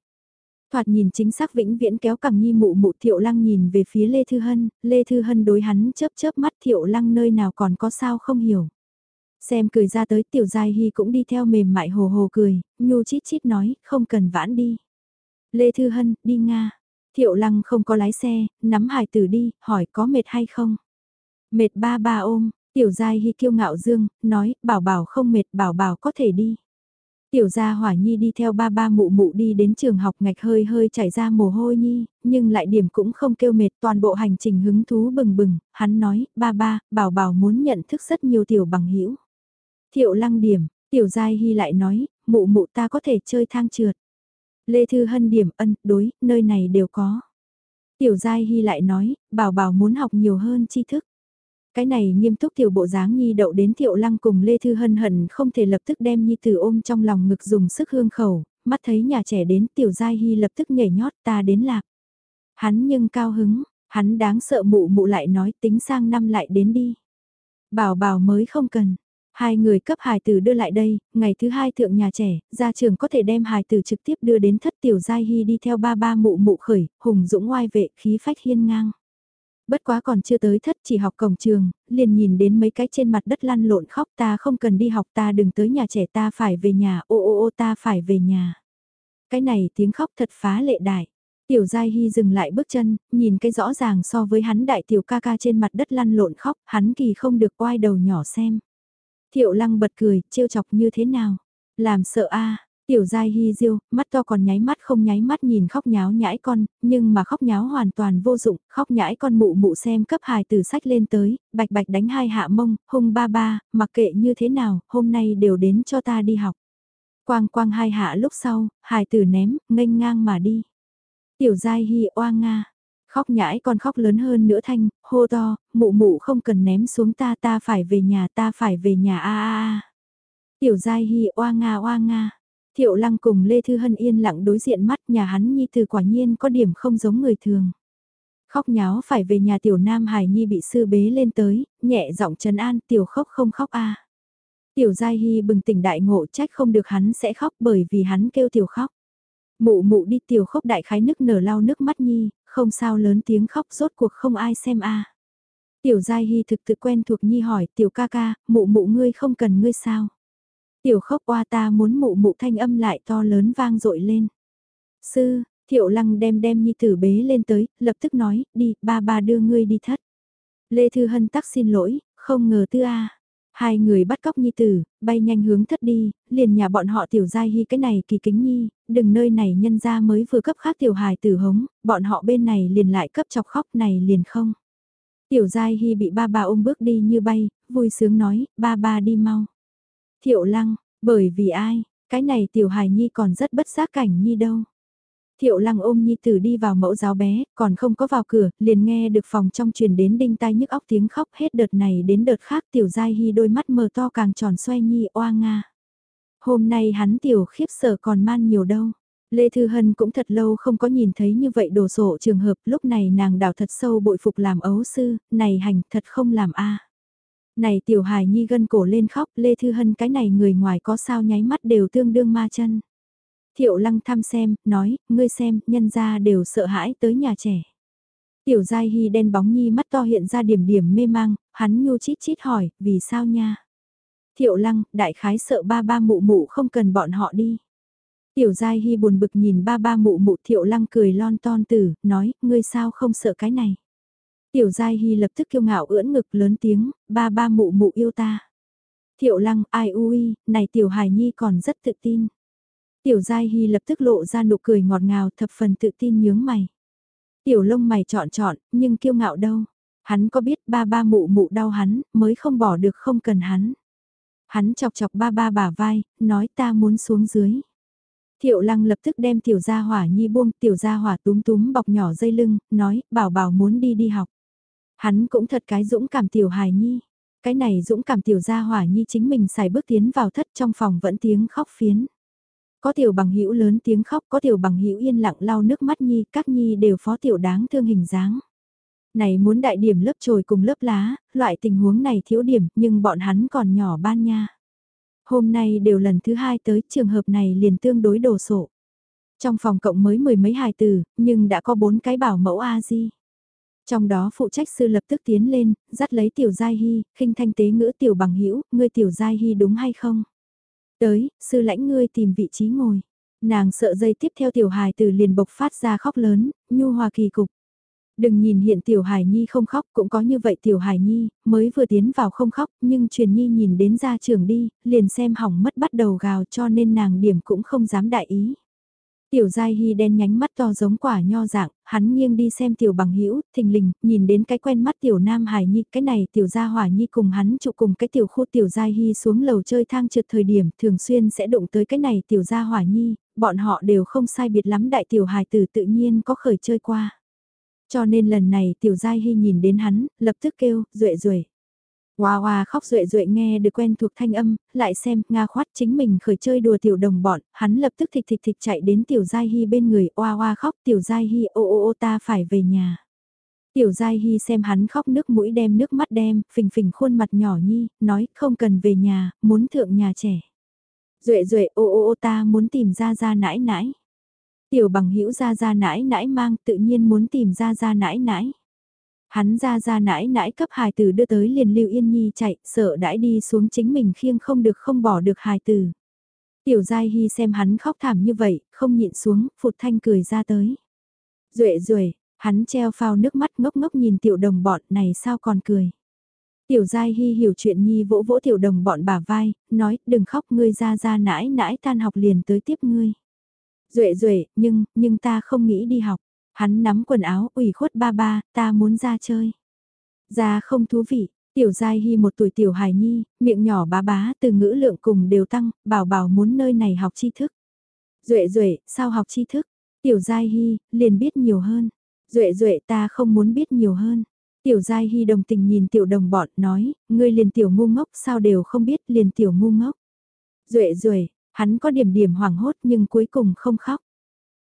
Thoạt nhìn chính xác vĩnh viễn kéo cẳng nhi mụ mụ Thiệu Lăng nhìn về phía Lê Thư Hân, Lê Thư Hân đối hắn chớp chớp mắt Thiệu Lăng nơi nào còn có sao không hiểu. Xem cười ra tới tiểu giai hy cũng đi theo mềm mại hồ hồ cười, nhu chít chít nói, không cần vãn đi. Lê Thư Hân, đi Nga. Thiệu lăng không có lái xe, nắm hải tử đi, hỏi có mệt hay không. Mệt ba ba ôm, tiểu giai hy kiêu ngạo dương, nói, bảo bảo không mệt, bảo bảo có thể đi. Tiểu gia hỏa nhi đi theo ba ba mụ mụ đi đến trường học ngạch hơi hơi chảy ra mồ hôi nhi, nhưng lại điểm cũng không kêu mệt toàn bộ hành trình hứng thú bừng bừng, hắn nói, ba ba, bảo bảo muốn nhận thức rất nhiều tiểu bằng hữu Thiệu lăng điểm, tiểu giai hy lại nói, mụ mụ ta có thể chơi thang trượt. Lê Thư Hân điểm ân, đối, nơi này đều có. Tiểu giai hy lại nói, bảo bảo muốn học nhiều hơn tri thức. Cái này nghiêm túc tiểu bộ dáng nhi đậu đến thiệu lăng cùng Lê Thư Hân hận không thể lập tức đem nhi tử ôm trong lòng ngực dùng sức hương khẩu, mắt thấy nhà trẻ đến tiểu giai hy lập tức nhảy nhót ta đến lạc. Hắn nhưng cao hứng, hắn đáng sợ mụ mụ lại nói tính sang năm lại đến đi. Bảo bảo mới không cần, Hai người cấp hài tử đưa lại đây, ngày thứ hai thượng nhà trẻ, gia trường có thể đem hài tử trực tiếp đưa đến thất tiểu giai hy đi theo ba ba mụ mụ khởi, hùng dũng oai vệ, khí phách hiên ngang. Bất quá còn chưa tới thất chỉ học cổng trường, liền nhìn đến mấy cái trên mặt đất lăn lộn khóc ta không cần đi học ta đừng tới nhà trẻ ta phải về nhà, ô ô ô ta phải về nhà. Cái này tiếng khóc thật phá lệ đại. Tiểu Giai Hy dừng lại bước chân, nhìn cái rõ ràng so với hắn đại tiểu ca ca trên mặt đất lăn lộn khóc, hắn kỳ không được oai đầu nhỏ xem. Thiệu lăng bật cười, trêu chọc như thế nào? Làm sợ a Tiểu giai hy diêu, mắt to còn nháy mắt không nháy mắt nhìn khóc nháo nhãi con, nhưng mà khóc nháo hoàn toàn vô dụng, khóc nhãi con mụ mụ xem cấp hài từ sách lên tới, bạch bạch đánh hai hạ mông, hung ba ba, mặc kệ như thế nào, hôm nay đều đến cho ta đi học. Quang quang hai hạ lúc sau, hài tử ném, nghênh ngang mà đi. Tiểu giai hy oa nga, Khóc nhãi con khóc lớn hơn nữa thanh, hô to, mụ mụ không cần ném xuống ta ta phải về nhà ta phải về nhà a a a. Tiểu giai hi oa nga oa nga. Thiệu lăng cùng Lê Thư Hân yên lặng đối diện mắt nhà hắn nhi từ quả nhiên có điểm không giống người thường. Khóc nháo phải về nhà tiểu nam hải nhi bị sư bế lên tới, nhẹ giọng trấn an tiểu khóc không khóc a Tiểu giai hy bừng tỉnh đại ngộ trách không được hắn sẽ khóc bởi vì hắn kêu tiểu khóc. Mụ mụ đi tiểu khóc đại khái nức nở lau nước mắt nhi, không sao lớn tiếng khóc rốt cuộc không ai xem a Tiểu giai hy thực tự quen thuộc nhi hỏi tiểu ca ca, mụ mụ ngươi không cần ngươi sao. Tiểu khóc qua ta muốn mụ mụ thanh âm lại to lớn vang dội lên. Sư, thiệu lăng đem đem nhi tử bế lên tới, lập tức nói, đi, ba ba đưa ngươi đi thất. Lê Thư Hân tắc xin lỗi, không ngờ tư a Hai người bắt cóc nhi tử, bay nhanh hướng thất đi, liền nhà bọn họ tiểu giai hy cái này kỳ kính nhi, đừng nơi này nhân ra mới vừa cấp khác tiểu hài tử hống, bọn họ bên này liền lại cấp chọc khóc này liền không. Tiểu giai hy bị ba ba ôm bước đi như bay, vui sướng nói, ba ba đi mau. Thiệu lăng, bởi vì ai, cái này tiểu hài nhi còn rất bất giác cảnh nhi đâu. Thiệu lăng ôm nhi tử đi vào mẫu giáo bé, còn không có vào cửa, liền nghe được phòng trong truyền đến đinh tai nhức óc tiếng khóc hết đợt này đến đợt khác tiểu giai hy đôi mắt mờ to càng tròn xoay nhi oa nga. Hôm nay hắn tiểu khiếp sợ còn man nhiều đâu. Lê Thư Hân cũng thật lâu không có nhìn thấy như vậy đồ sổ trường hợp lúc này nàng đào thật sâu bội phục làm ấu sư, này hành thật không làm a Này tiểu hài nhi gân cổ lên khóc, Lê Thư Hân cái này người ngoài có sao nháy mắt đều tương đương ma chân. Thiệu lăng thăm xem, nói, ngươi xem, nhân ra đều sợ hãi tới nhà trẻ. Tiểu giai hy đen bóng nhi mắt to hiện ra điểm điểm mê mang, hắn nhu chít chít hỏi, vì sao nha? Thiệu lăng, đại khái sợ ba ba mụ mụ không cần bọn họ đi. Tiểu giai hy buồn bực nhìn ba ba mụ mụ thiệu lăng cười lon ton tử, nói, ngươi sao không sợ cái này? Tiểu giai hy lập tức kiêu ngạo ưỡn ngực lớn tiếng, ba ba mụ mụ yêu ta. Thiệu lăng, ai ui, này tiểu hài nhi còn rất tự tin. Tiểu Giai Hy lập tức lộ ra nụ cười ngọt ngào thập phần tự tin nhướng mày. Tiểu lông mày chọn chọn, nhưng kiêu ngạo đâu. Hắn có biết ba ba mụ mụ đau hắn, mới không bỏ được không cần hắn. Hắn chọc chọc ba ba bả vai, nói ta muốn xuống dưới. Thiệu lăng lập tức đem tiểu gia hỏa nhi buông tiểu gia hỏa túm túm bọc nhỏ dây lưng, nói bảo bảo muốn đi đi học. Hắn cũng thật cái dũng cảm tiểu hài nhi. Cái này dũng cảm tiểu gia hỏa nhi chính mình xài bước tiến vào thất trong phòng vẫn tiếng khóc phiến. Có tiểu bằng hữu lớn tiếng khóc, có tiểu bằng hữu yên lặng lau nước mắt nhi, các nhi đều phó tiểu đáng thương hình dáng. Này muốn đại điểm lớp trồi cùng lớp lá, loại tình huống này thiếu điểm, nhưng bọn hắn còn nhỏ ban nha. Hôm nay đều lần thứ hai tới trường hợp này liền tương đối đồ sộ. Trong phòng cộng mới mười mấy hài từ, nhưng đã có bốn cái bảo mẫu A-di. Trong đó phụ trách sư lập tức tiến lên, dắt lấy tiểu giai hy, khinh thanh tế ngữ tiểu bằng hữu ngươi tiểu giai hy đúng hay không? Tới, sư lãnh ngươi tìm vị trí ngồi. Nàng sợ dây tiếp theo tiểu hài từ liền bộc phát ra khóc lớn, nhu hòa kỳ cục. Đừng nhìn hiện tiểu hài nhi không khóc, cũng có như vậy tiểu hài nhi, mới vừa tiến vào không khóc, nhưng truyền nhi nhìn đến ra trường đi, liền xem hỏng mất bắt đầu gào cho nên nàng điểm cũng không dám đại ý. Tiểu Giai Hy đen nhánh mắt to giống quả nho dạng, hắn nghiêng đi xem tiểu bằng hữu thình lình, nhìn đến cái quen mắt tiểu Nam Hải Nhi, cái này tiểu Gia Hỏa Nhi cùng hắn trụ cùng cái tiểu khu tiểu Giai Hy xuống lầu chơi thang trượt thời điểm thường xuyên sẽ đụng tới cái này tiểu Gia Hỏa Nhi, bọn họ đều không sai biệt lắm đại tiểu hài tử tự nhiên có khởi chơi qua. Cho nên lần này tiểu Giai Hy nhìn đến hắn, lập tức kêu, duệ duệ Hoa hoa khóc duệ duệ nghe được quen thuộc thanh âm, lại xem, Nga khoát chính mình khởi chơi đùa tiểu đồng bọn, hắn lập tức thịch thịch thịch chạy đến tiểu giai hy bên người, hoa hoa khóc tiểu giai hy ô ô ô ta phải về nhà. Tiểu giai hy xem hắn khóc nước mũi đem nước mắt đem, phình phình khuôn mặt nhỏ nhi, nói không cần về nhà, muốn thượng nhà trẻ. Duệ duệ ô ô ô ta muốn tìm ra ra nãi nãi. Tiểu bằng hữu ra ra nãi nãi mang tự nhiên muốn tìm ra ra nãi nãi. Hắn ra ra nãi nãi cấp hài tử đưa tới liền lưu yên nhi chạy, sợ đãi đi xuống chính mình khiêng không được không bỏ được hài tử. Tiểu giai hy xem hắn khóc thảm như vậy, không nhịn xuống, phụt thanh cười ra tới. Duệ duệ hắn treo phao nước mắt ngốc ngốc nhìn tiểu đồng bọn này sao còn cười. Tiểu giai hy hiểu chuyện nhi vỗ vỗ tiểu đồng bọn bà vai, nói đừng khóc ngươi ra ra nãi nãi tan học liền tới tiếp ngươi. Duệ duệ nhưng, nhưng ta không nghĩ đi học. Hắn nắm quần áo ủy khuất ba ba, ta muốn ra chơi. Ra không thú vị, tiểu giai hy một tuổi tiểu hài nhi, miệng nhỏ bá bá từ ngữ lượng cùng đều tăng, bảo bảo muốn nơi này học tri thức. Duệ duệ, sao học tri thức? Tiểu giai hy, liền biết nhiều hơn. Duệ duệ ta không muốn biết nhiều hơn. Tiểu Giai Hy đồng tình nhìn tiểu đồng bọn nói, ngươi liền tiểu ngu ngốc sao đều không biết liền tiểu ngu ngốc. Duệ duệ hắn có điểm điểm hoảng hốt nhưng cuối cùng không khóc.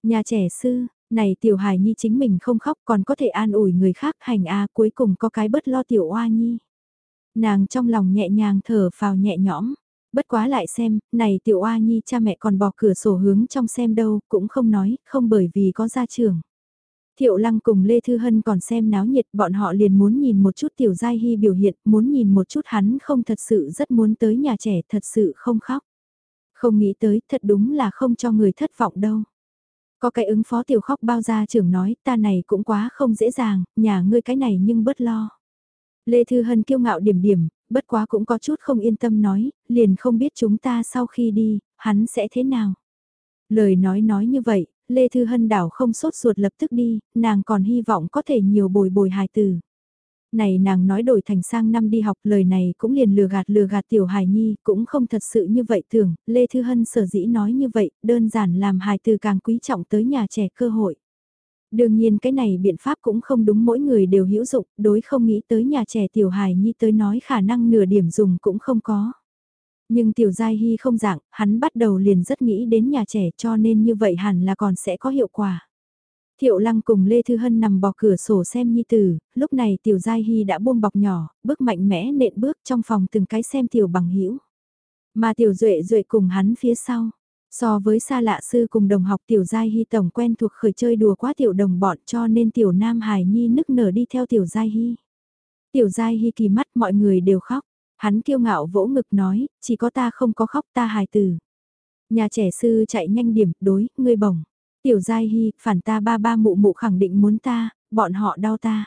Nhà trẻ sư, này tiểu hài nhi chính mình không khóc còn có thể an ủi người khác hành a cuối cùng có cái bất lo tiểu oa nhi. Nàng trong lòng nhẹ nhàng thở phào nhẹ nhõm. Bất quá lại xem, này tiểu oa nhi cha mẹ còn bỏ cửa sổ hướng trong xem đâu, cũng không nói, không bởi vì có gia trưởng. Thiệu Lăng cùng Lê Thư Hân còn xem náo nhiệt, bọn họ liền muốn nhìn một chút Tiểu Giai Hy biểu hiện, muốn nhìn một chút hắn không thật sự rất muốn tới nhà trẻ, thật sự không khóc. Không nghĩ tới, thật đúng là không cho người thất vọng đâu. Có cái ứng phó tiểu khóc bao gia trưởng nói, ta này cũng quá không dễ dàng, nhà ngươi cái này nhưng bớt lo. Lê Thư Hân kiêu ngạo điểm điểm, bất quá cũng có chút không yên tâm nói, liền không biết chúng ta sau khi đi, hắn sẽ thế nào. Lời nói nói như vậy, Lê Thư Hân đảo không sốt ruột lập tức đi, nàng còn hy vọng có thể nhiều bồi bồi hài từ. Này nàng nói đổi thành sang năm đi học lời này cũng liền lừa gạt lừa gạt tiểu hài nhi, cũng không thật sự như vậy thường, Lê Thư Hân sở dĩ nói như vậy, đơn giản làm hài từ càng quý trọng tới nhà trẻ cơ hội. Đương nhiên cái này biện pháp cũng không đúng mỗi người đều hữu dụng, đối không nghĩ tới nhà trẻ tiểu hài nhi tới nói khả năng nửa điểm dùng cũng không có. Nhưng tiểu giai hy không dạng, hắn bắt đầu liền rất nghĩ đến nhà trẻ cho nên như vậy hẳn là còn sẽ có hiệu quả. Thiệu lăng cùng Lê Thư Hân nằm bò cửa sổ xem nhi tử, lúc này tiểu giai hy đã buông bọc nhỏ, bước mạnh mẽ nện bước trong phòng từng cái xem tiểu bằng hữu Mà tiểu duệ duệ cùng hắn phía sau. So với xa lạ sư cùng đồng học tiểu giai hy tổng quen thuộc khởi chơi đùa quá tiểu đồng bọn cho nên tiểu nam Hải nhi nức nở đi theo tiểu giai hy. Tiểu giai hy kỳ mắt mọi người đều khóc. Hắn kiêu ngạo vỗ ngực nói, chỉ có ta không có khóc ta hài tử. Nhà trẻ sư chạy nhanh điểm, đối, ngươi bổng. Tiểu giai hy, phản ta ba ba mụ mụ khẳng định muốn ta, bọn họ đau ta.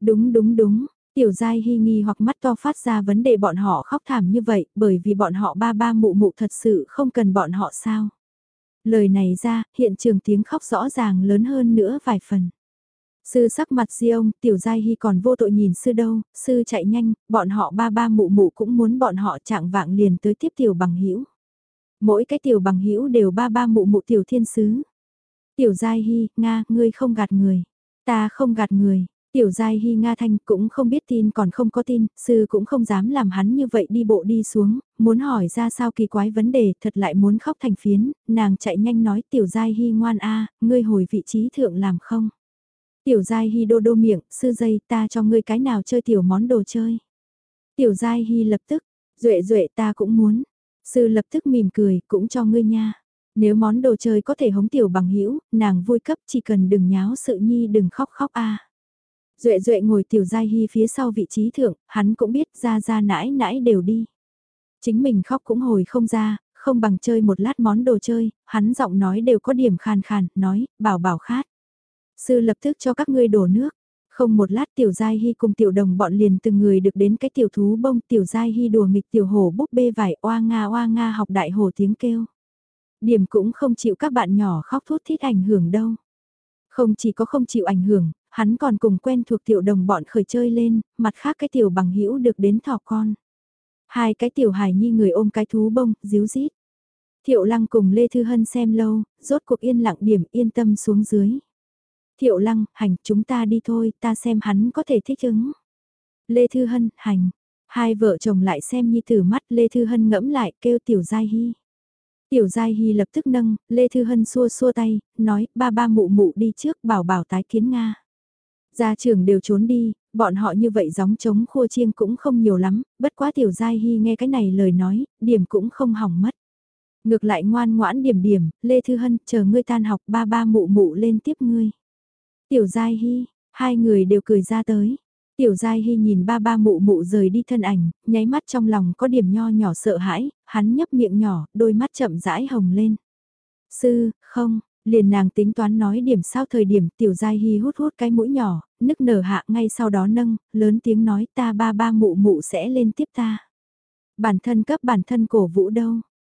Đúng đúng đúng, tiểu giai hy nghi hoặc mắt to phát ra vấn đề bọn họ khóc thảm như vậy, bởi vì bọn họ ba ba mụ mụ thật sự không cần bọn họ sao. Lời này ra, hiện trường tiếng khóc rõ ràng lớn hơn nữa vài phần. Sư sắc mặt di ông, tiểu giai hy còn vô tội nhìn sư đâu, sư chạy nhanh, bọn họ ba ba mụ mụ cũng muốn bọn họ trạng vạng liền tới tiếp tiểu bằng hữu Mỗi cái tiểu bằng hữu đều ba ba mụ mụ tiểu thiên sứ. Tiểu giai hy, Nga, ngươi không gạt người. Ta không gạt người. Tiểu giai hy Nga Thanh cũng không biết tin còn không có tin, sư cũng không dám làm hắn như vậy đi bộ đi xuống, muốn hỏi ra sao kỳ quái vấn đề, thật lại muốn khóc thành phiến, nàng chạy nhanh nói tiểu giai hy ngoan a ngươi hồi vị trí thượng làm không. Tiểu Giai Hy đô đô miệng, sư dây ta cho ngươi cái nào chơi tiểu món đồ chơi. Tiểu Giai Hy lập tức, duệ duệ ta cũng muốn. Sư lập tức mỉm cười, cũng cho ngươi nha. Nếu món đồ chơi có thể hống tiểu bằng hữu nàng vui cấp chỉ cần đừng nháo sự nhi đừng khóc khóc a. Duệ duệ ngồi tiểu Giai Hy phía sau vị trí thượng, hắn cũng biết ra ra nãi nãi đều đi. Chính mình khóc cũng hồi không ra, không bằng chơi một lát món đồ chơi, hắn giọng nói đều có điểm khàn khàn, nói, bảo bảo khát. Sư lập tức cho các ngươi đổ nước. Không một lát tiểu giai hy cùng tiểu đồng bọn liền từng người được đến cái tiểu thú bông tiểu giai hy đùa nghịch tiểu hổ búp bê vải oa nga oa nga học đại hổ tiếng kêu. Điểm cũng không chịu các bạn nhỏ khóc thút thít ảnh hưởng đâu. Không chỉ có không chịu ảnh hưởng, hắn còn cùng quen thuộc tiểu đồng bọn khởi chơi lên, mặt khác cái tiểu bằng hữu được đến thỏ con. Hai cái tiểu hài nhi người ôm cái thú bông, díu dít. Thiệu lăng cùng Lê Thư Hân xem lâu, rốt cuộc yên lặng điểm yên tâm xuống dưới. Thiệu lăng, hành, chúng ta đi thôi, ta xem hắn có thể thích ứng. Lê Thư Hân, hành. Hai vợ chồng lại xem nhi tử mắt Lê Thư Hân ngẫm lại kêu Tiểu Giai Hy. Tiểu Giai Hy lập tức nâng, Lê Thư Hân xua xua tay, nói, ba ba mụ mụ đi trước bảo bảo tái kiến Nga. Gia trưởng đều trốn đi, bọn họ như vậy gióng trống khua chiêng cũng không nhiều lắm, bất quá Tiểu Giai Hy nghe cái này lời nói, điểm cũng không hỏng mất. Ngược lại ngoan ngoãn điểm điểm, Lê Thư Hân, chờ ngươi tan học ba ba mụ mụ lên tiếp ngươi. Tiểu Giai Hy, hai người đều cười ra tới. Tiểu Giai Hy nhìn ba ba mụ mụ rời đi thân ảnh, nháy mắt trong lòng có điểm nho nhỏ sợ hãi, hắn nhấp miệng nhỏ, đôi mắt chậm rãi hồng lên. Sư, không, liền nàng tính toán nói điểm sao thời điểm Tiểu Giai Hy hút hút cái mũi nhỏ, nức nở hạ ngay sau đó nâng, lớn tiếng nói ta ba ba mụ mụ sẽ lên tiếp ta. Bản thân cấp bản thân cổ vũ đâu.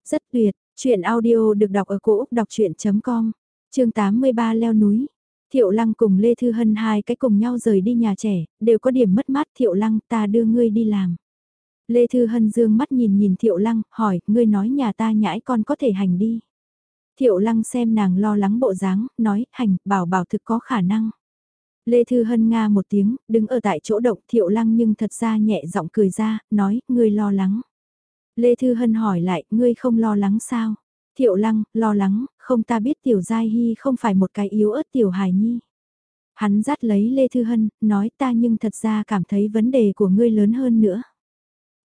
Rất tuyệt, chuyện audio được đọc ở cổ Úc đọc chuyện.com, chương 83 leo núi. Thiệu Lăng cùng Lê Thư Hân hai cái cùng nhau rời đi nhà trẻ, đều có điểm mất mát Thiệu Lăng ta đưa ngươi đi làm. Lê Thư Hân dương mắt nhìn nhìn Thiệu Lăng, hỏi, ngươi nói nhà ta nhãi con có thể hành đi. Thiệu Lăng xem nàng lo lắng bộ dáng, nói, hành, bảo bảo thực có khả năng. Lê Thư Hân Nga một tiếng, đứng ở tại chỗ động Thiệu Lăng nhưng thật ra nhẹ giọng cười ra, nói, ngươi lo lắng. Lê Thư Hân hỏi lại, ngươi không lo lắng sao? Thiệu Lăng, lo lắng, không ta biết Tiểu Giai Hy không phải một cái yếu ớt Tiểu Hải Nhi. Hắn dắt lấy Lê Thư Hân, nói ta nhưng thật ra cảm thấy vấn đề của ngươi lớn hơn nữa.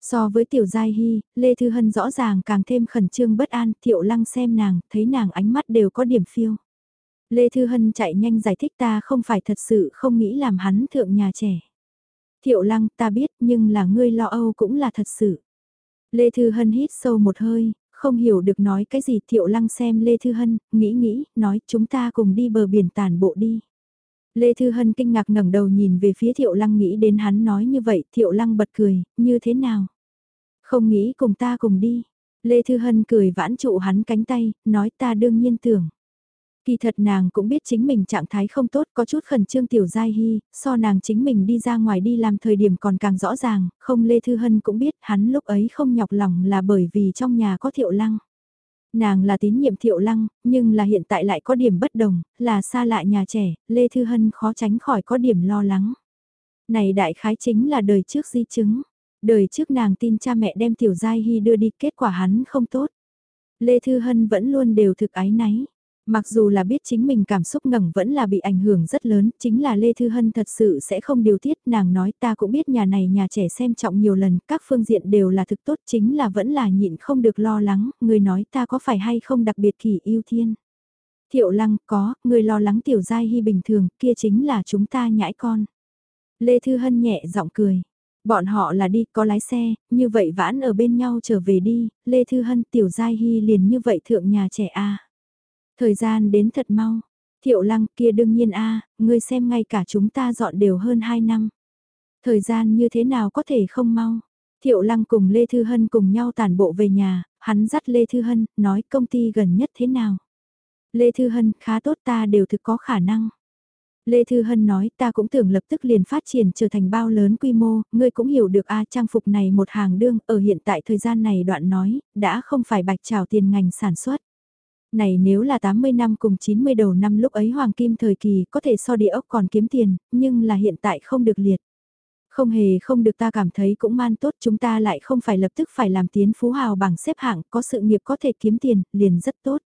So với Tiểu Giai Hy, Lê Thư Hân rõ ràng càng thêm khẩn trương bất an, Thiệu Lăng xem nàng, thấy nàng ánh mắt đều có điểm phiêu. Lê Thư Hân chạy nhanh giải thích ta không phải thật sự không nghĩ làm hắn thượng nhà trẻ. Thiệu Lăng ta biết nhưng là ngươi lo âu cũng là thật sự. Lê Thư Hân hít sâu một hơi, không hiểu được nói cái gì Thiệu Lăng xem Lê Thư Hân, nghĩ nghĩ, nói chúng ta cùng đi bờ biển tàn bộ đi. Lê Thư Hân kinh ngạc ngẩng đầu nhìn về phía Thiệu Lăng nghĩ đến hắn nói như vậy, Thiệu Lăng bật cười, như thế nào? Không nghĩ cùng ta cùng đi. Lê Thư Hân cười vãn trụ hắn cánh tay, nói ta đương nhiên tưởng. Kỳ thật nàng cũng biết chính mình trạng thái không tốt có chút khẩn trương tiểu giai hy, so nàng chính mình đi ra ngoài đi làm thời điểm còn càng rõ ràng, không Lê Thư Hân cũng biết hắn lúc ấy không nhọc lòng là bởi vì trong nhà có thiệu lăng. Nàng là tín nhiệm thiệu lăng, nhưng là hiện tại lại có điểm bất đồng, là xa lại nhà trẻ, Lê Thư Hân khó tránh khỏi có điểm lo lắng. Này đại khái chính là đời trước di chứng. Đời trước nàng tin cha mẹ đem tiểu giai hy đưa đi kết quả hắn không tốt. Lê Thư Hân vẫn luôn đều thực ái náy. Mặc dù là biết chính mình cảm xúc ngẩng vẫn là bị ảnh hưởng rất lớn, chính là Lê Thư Hân thật sự sẽ không điều tiết, nàng nói ta cũng biết nhà này nhà trẻ xem trọng nhiều lần, các phương diện đều là thực tốt chính là vẫn là nhịn không được lo lắng, người nói ta có phải hay không đặc biệt kỳ yêu thiên. Thiệu lăng có, người lo lắng tiểu giai hy bình thường, kia chính là chúng ta nhãi con. Lê Thư Hân nhẹ giọng cười. Bọn họ là đi, có lái xe, như vậy vãn ở bên nhau trở về đi, Lê Thư Hân tiểu giai hy liền như vậy thượng nhà trẻ a Thời gian đến thật mau. Thiệu lăng kia đương nhiên a ngươi xem ngay cả chúng ta dọn đều hơn 2 năm. Thời gian như thế nào có thể không mau. Thiệu lăng cùng Lê Thư Hân cùng nhau tản bộ về nhà, hắn dắt Lê Thư Hân, nói công ty gần nhất thế nào. Lê Thư Hân khá tốt ta đều thực có khả năng. Lê Thư Hân nói ta cũng tưởng lập tức liền phát triển trở thành bao lớn quy mô, ngươi cũng hiểu được a trang phục này một hàng đương ở hiện tại thời gian này đoạn nói, đã không phải bạch trào tiền ngành sản xuất. Này nếu là 80 năm cùng 90 đầu năm lúc ấy hoàng kim thời kỳ có thể so địa ốc còn kiếm tiền, nhưng là hiện tại không được liệt. Không hề không được ta cảm thấy cũng man tốt chúng ta lại không phải lập tức phải làm tiến phú hào bằng xếp hạng có sự nghiệp có thể kiếm tiền, liền rất tốt.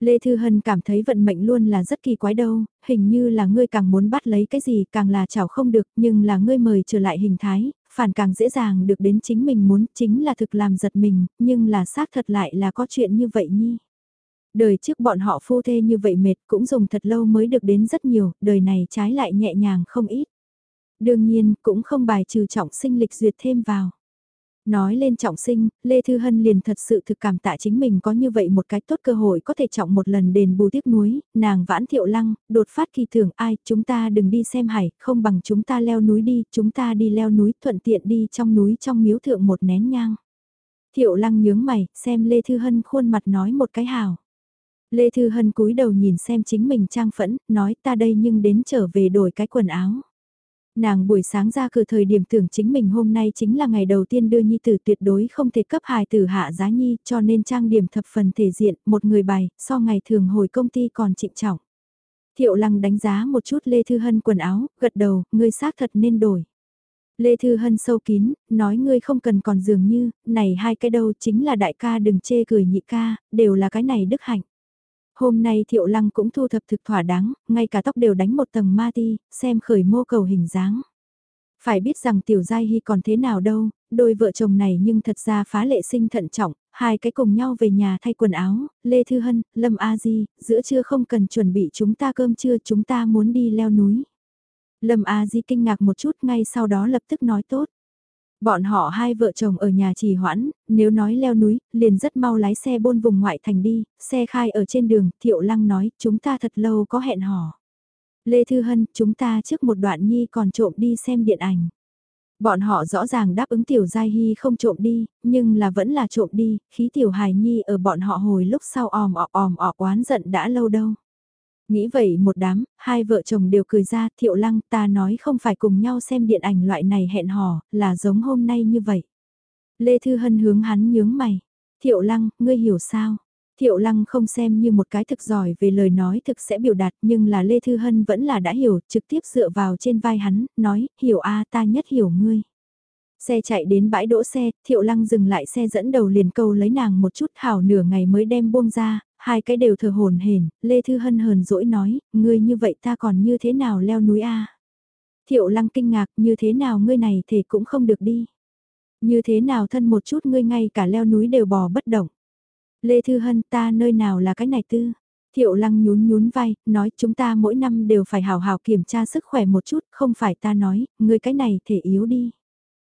Lê Thư Hân cảm thấy vận mệnh luôn là rất kỳ quái đâu, hình như là ngươi càng muốn bắt lấy cái gì càng là chảo không được, nhưng là ngươi mời trở lại hình thái, phản càng dễ dàng được đến chính mình muốn, chính là thực làm giật mình, nhưng là xác thật lại là có chuyện như vậy nhi. Đời trước bọn họ phu thê như vậy mệt cũng dùng thật lâu mới được đến rất nhiều, đời này trái lại nhẹ nhàng không ít. Đương nhiên, cũng không bài trừ trọng sinh lịch duyệt thêm vào. Nói lên trọng sinh, Lê Thư Hân liền thật sự thực cảm tạ chính mình có như vậy một cái tốt cơ hội có thể trọng một lần đền bù tiếc núi, nàng vãn thiệu lăng, đột phát kỳ thưởng ai, chúng ta đừng đi xem hải, không bằng chúng ta leo núi đi, chúng ta đi leo núi thuận tiện đi trong núi trong miếu thượng một nén nhang. Thiệu lăng nhướng mày, xem Lê Thư Hân khuôn mặt nói một cái hào. Lê Thư Hân cúi đầu nhìn xem chính mình trang phẫn, nói ta đây nhưng đến trở về đổi cái quần áo. Nàng buổi sáng ra cửa thời điểm tưởng chính mình hôm nay chính là ngày đầu tiên đưa nhi tử tuyệt đối không thể cấp hài tử hạ giá nhi cho nên trang điểm thập phần thể diện, một người bày, so ngày thường hồi công ty còn trịnh trọng. Thiệu lăng đánh giá một chút Lê Thư Hân quần áo, gật đầu, ngươi xác thật nên đổi. Lê Thư Hân sâu kín, nói ngươi không cần còn dường như, này hai cái đâu chính là đại ca đừng chê cười nhị ca, đều là cái này đức hạnh. Hôm nay Thiệu Lăng cũng thu thập thực thỏa đáng, ngay cả tóc đều đánh một tầng ma ti, xem khởi mô cầu hình dáng. Phải biết rằng Tiểu Giai Hy còn thế nào đâu, đôi vợ chồng này nhưng thật ra phá lệ sinh thận trọng, hai cái cùng nhau về nhà thay quần áo, Lê Thư Hân, Lâm A Di, giữa trưa không cần chuẩn bị chúng ta cơm trưa chúng ta muốn đi leo núi. Lâm A Di kinh ngạc một chút ngay sau đó lập tức nói tốt. Bọn họ hai vợ chồng ở nhà trì hoãn, nếu nói leo núi, liền rất mau lái xe bôn vùng ngoại thành đi, xe khai ở trên đường, Thiệu Lăng nói, chúng ta thật lâu có hẹn hò. Lê Thư Hân, chúng ta trước một đoạn nhi còn trộm đi xem điện ảnh. Bọn họ rõ ràng đáp ứng Tiểu Giai Hy không trộm đi, nhưng là vẫn là trộm đi, khí Tiểu Hài Nhi ở bọn họ hồi lúc sau òm ọp òm ọp oán giận đã lâu đâu. Nghĩ vậy một đám, hai vợ chồng đều cười ra, thiệu lăng ta nói không phải cùng nhau xem điện ảnh loại này hẹn hò, là giống hôm nay như vậy. Lê Thư Hân hướng hắn nhướng mày. Thiệu lăng, ngươi hiểu sao? Thiệu Lăng không xem như một cái thực giỏi về lời nói thực sẽ biểu đạt nhưng là Lê Thư Hân vẫn là đã hiểu, trực tiếp dựa vào trên vai hắn, nói, hiểu a ta nhất hiểu ngươi. Xe chạy đến bãi đỗ xe, Thiệu Lăng dừng lại xe dẫn đầu liền câu lấy nàng một chút hảo nửa ngày mới đem buông ra, hai cái đều thờ hồn hển Lê Thư Hân hờn dỗi nói, ngươi như vậy ta còn như thế nào leo núi a Thiệu Lăng kinh ngạc, như thế nào ngươi này thể cũng không được đi. Như thế nào thân một chút ngươi ngay cả leo núi đều bò bất động. Lê Thư Hân ta nơi nào là cái này tư. Thiệu lăng nhún nhún vai, nói chúng ta mỗi năm đều phải hào hào kiểm tra sức khỏe một chút, không phải ta nói, ngươi cái này thể yếu đi.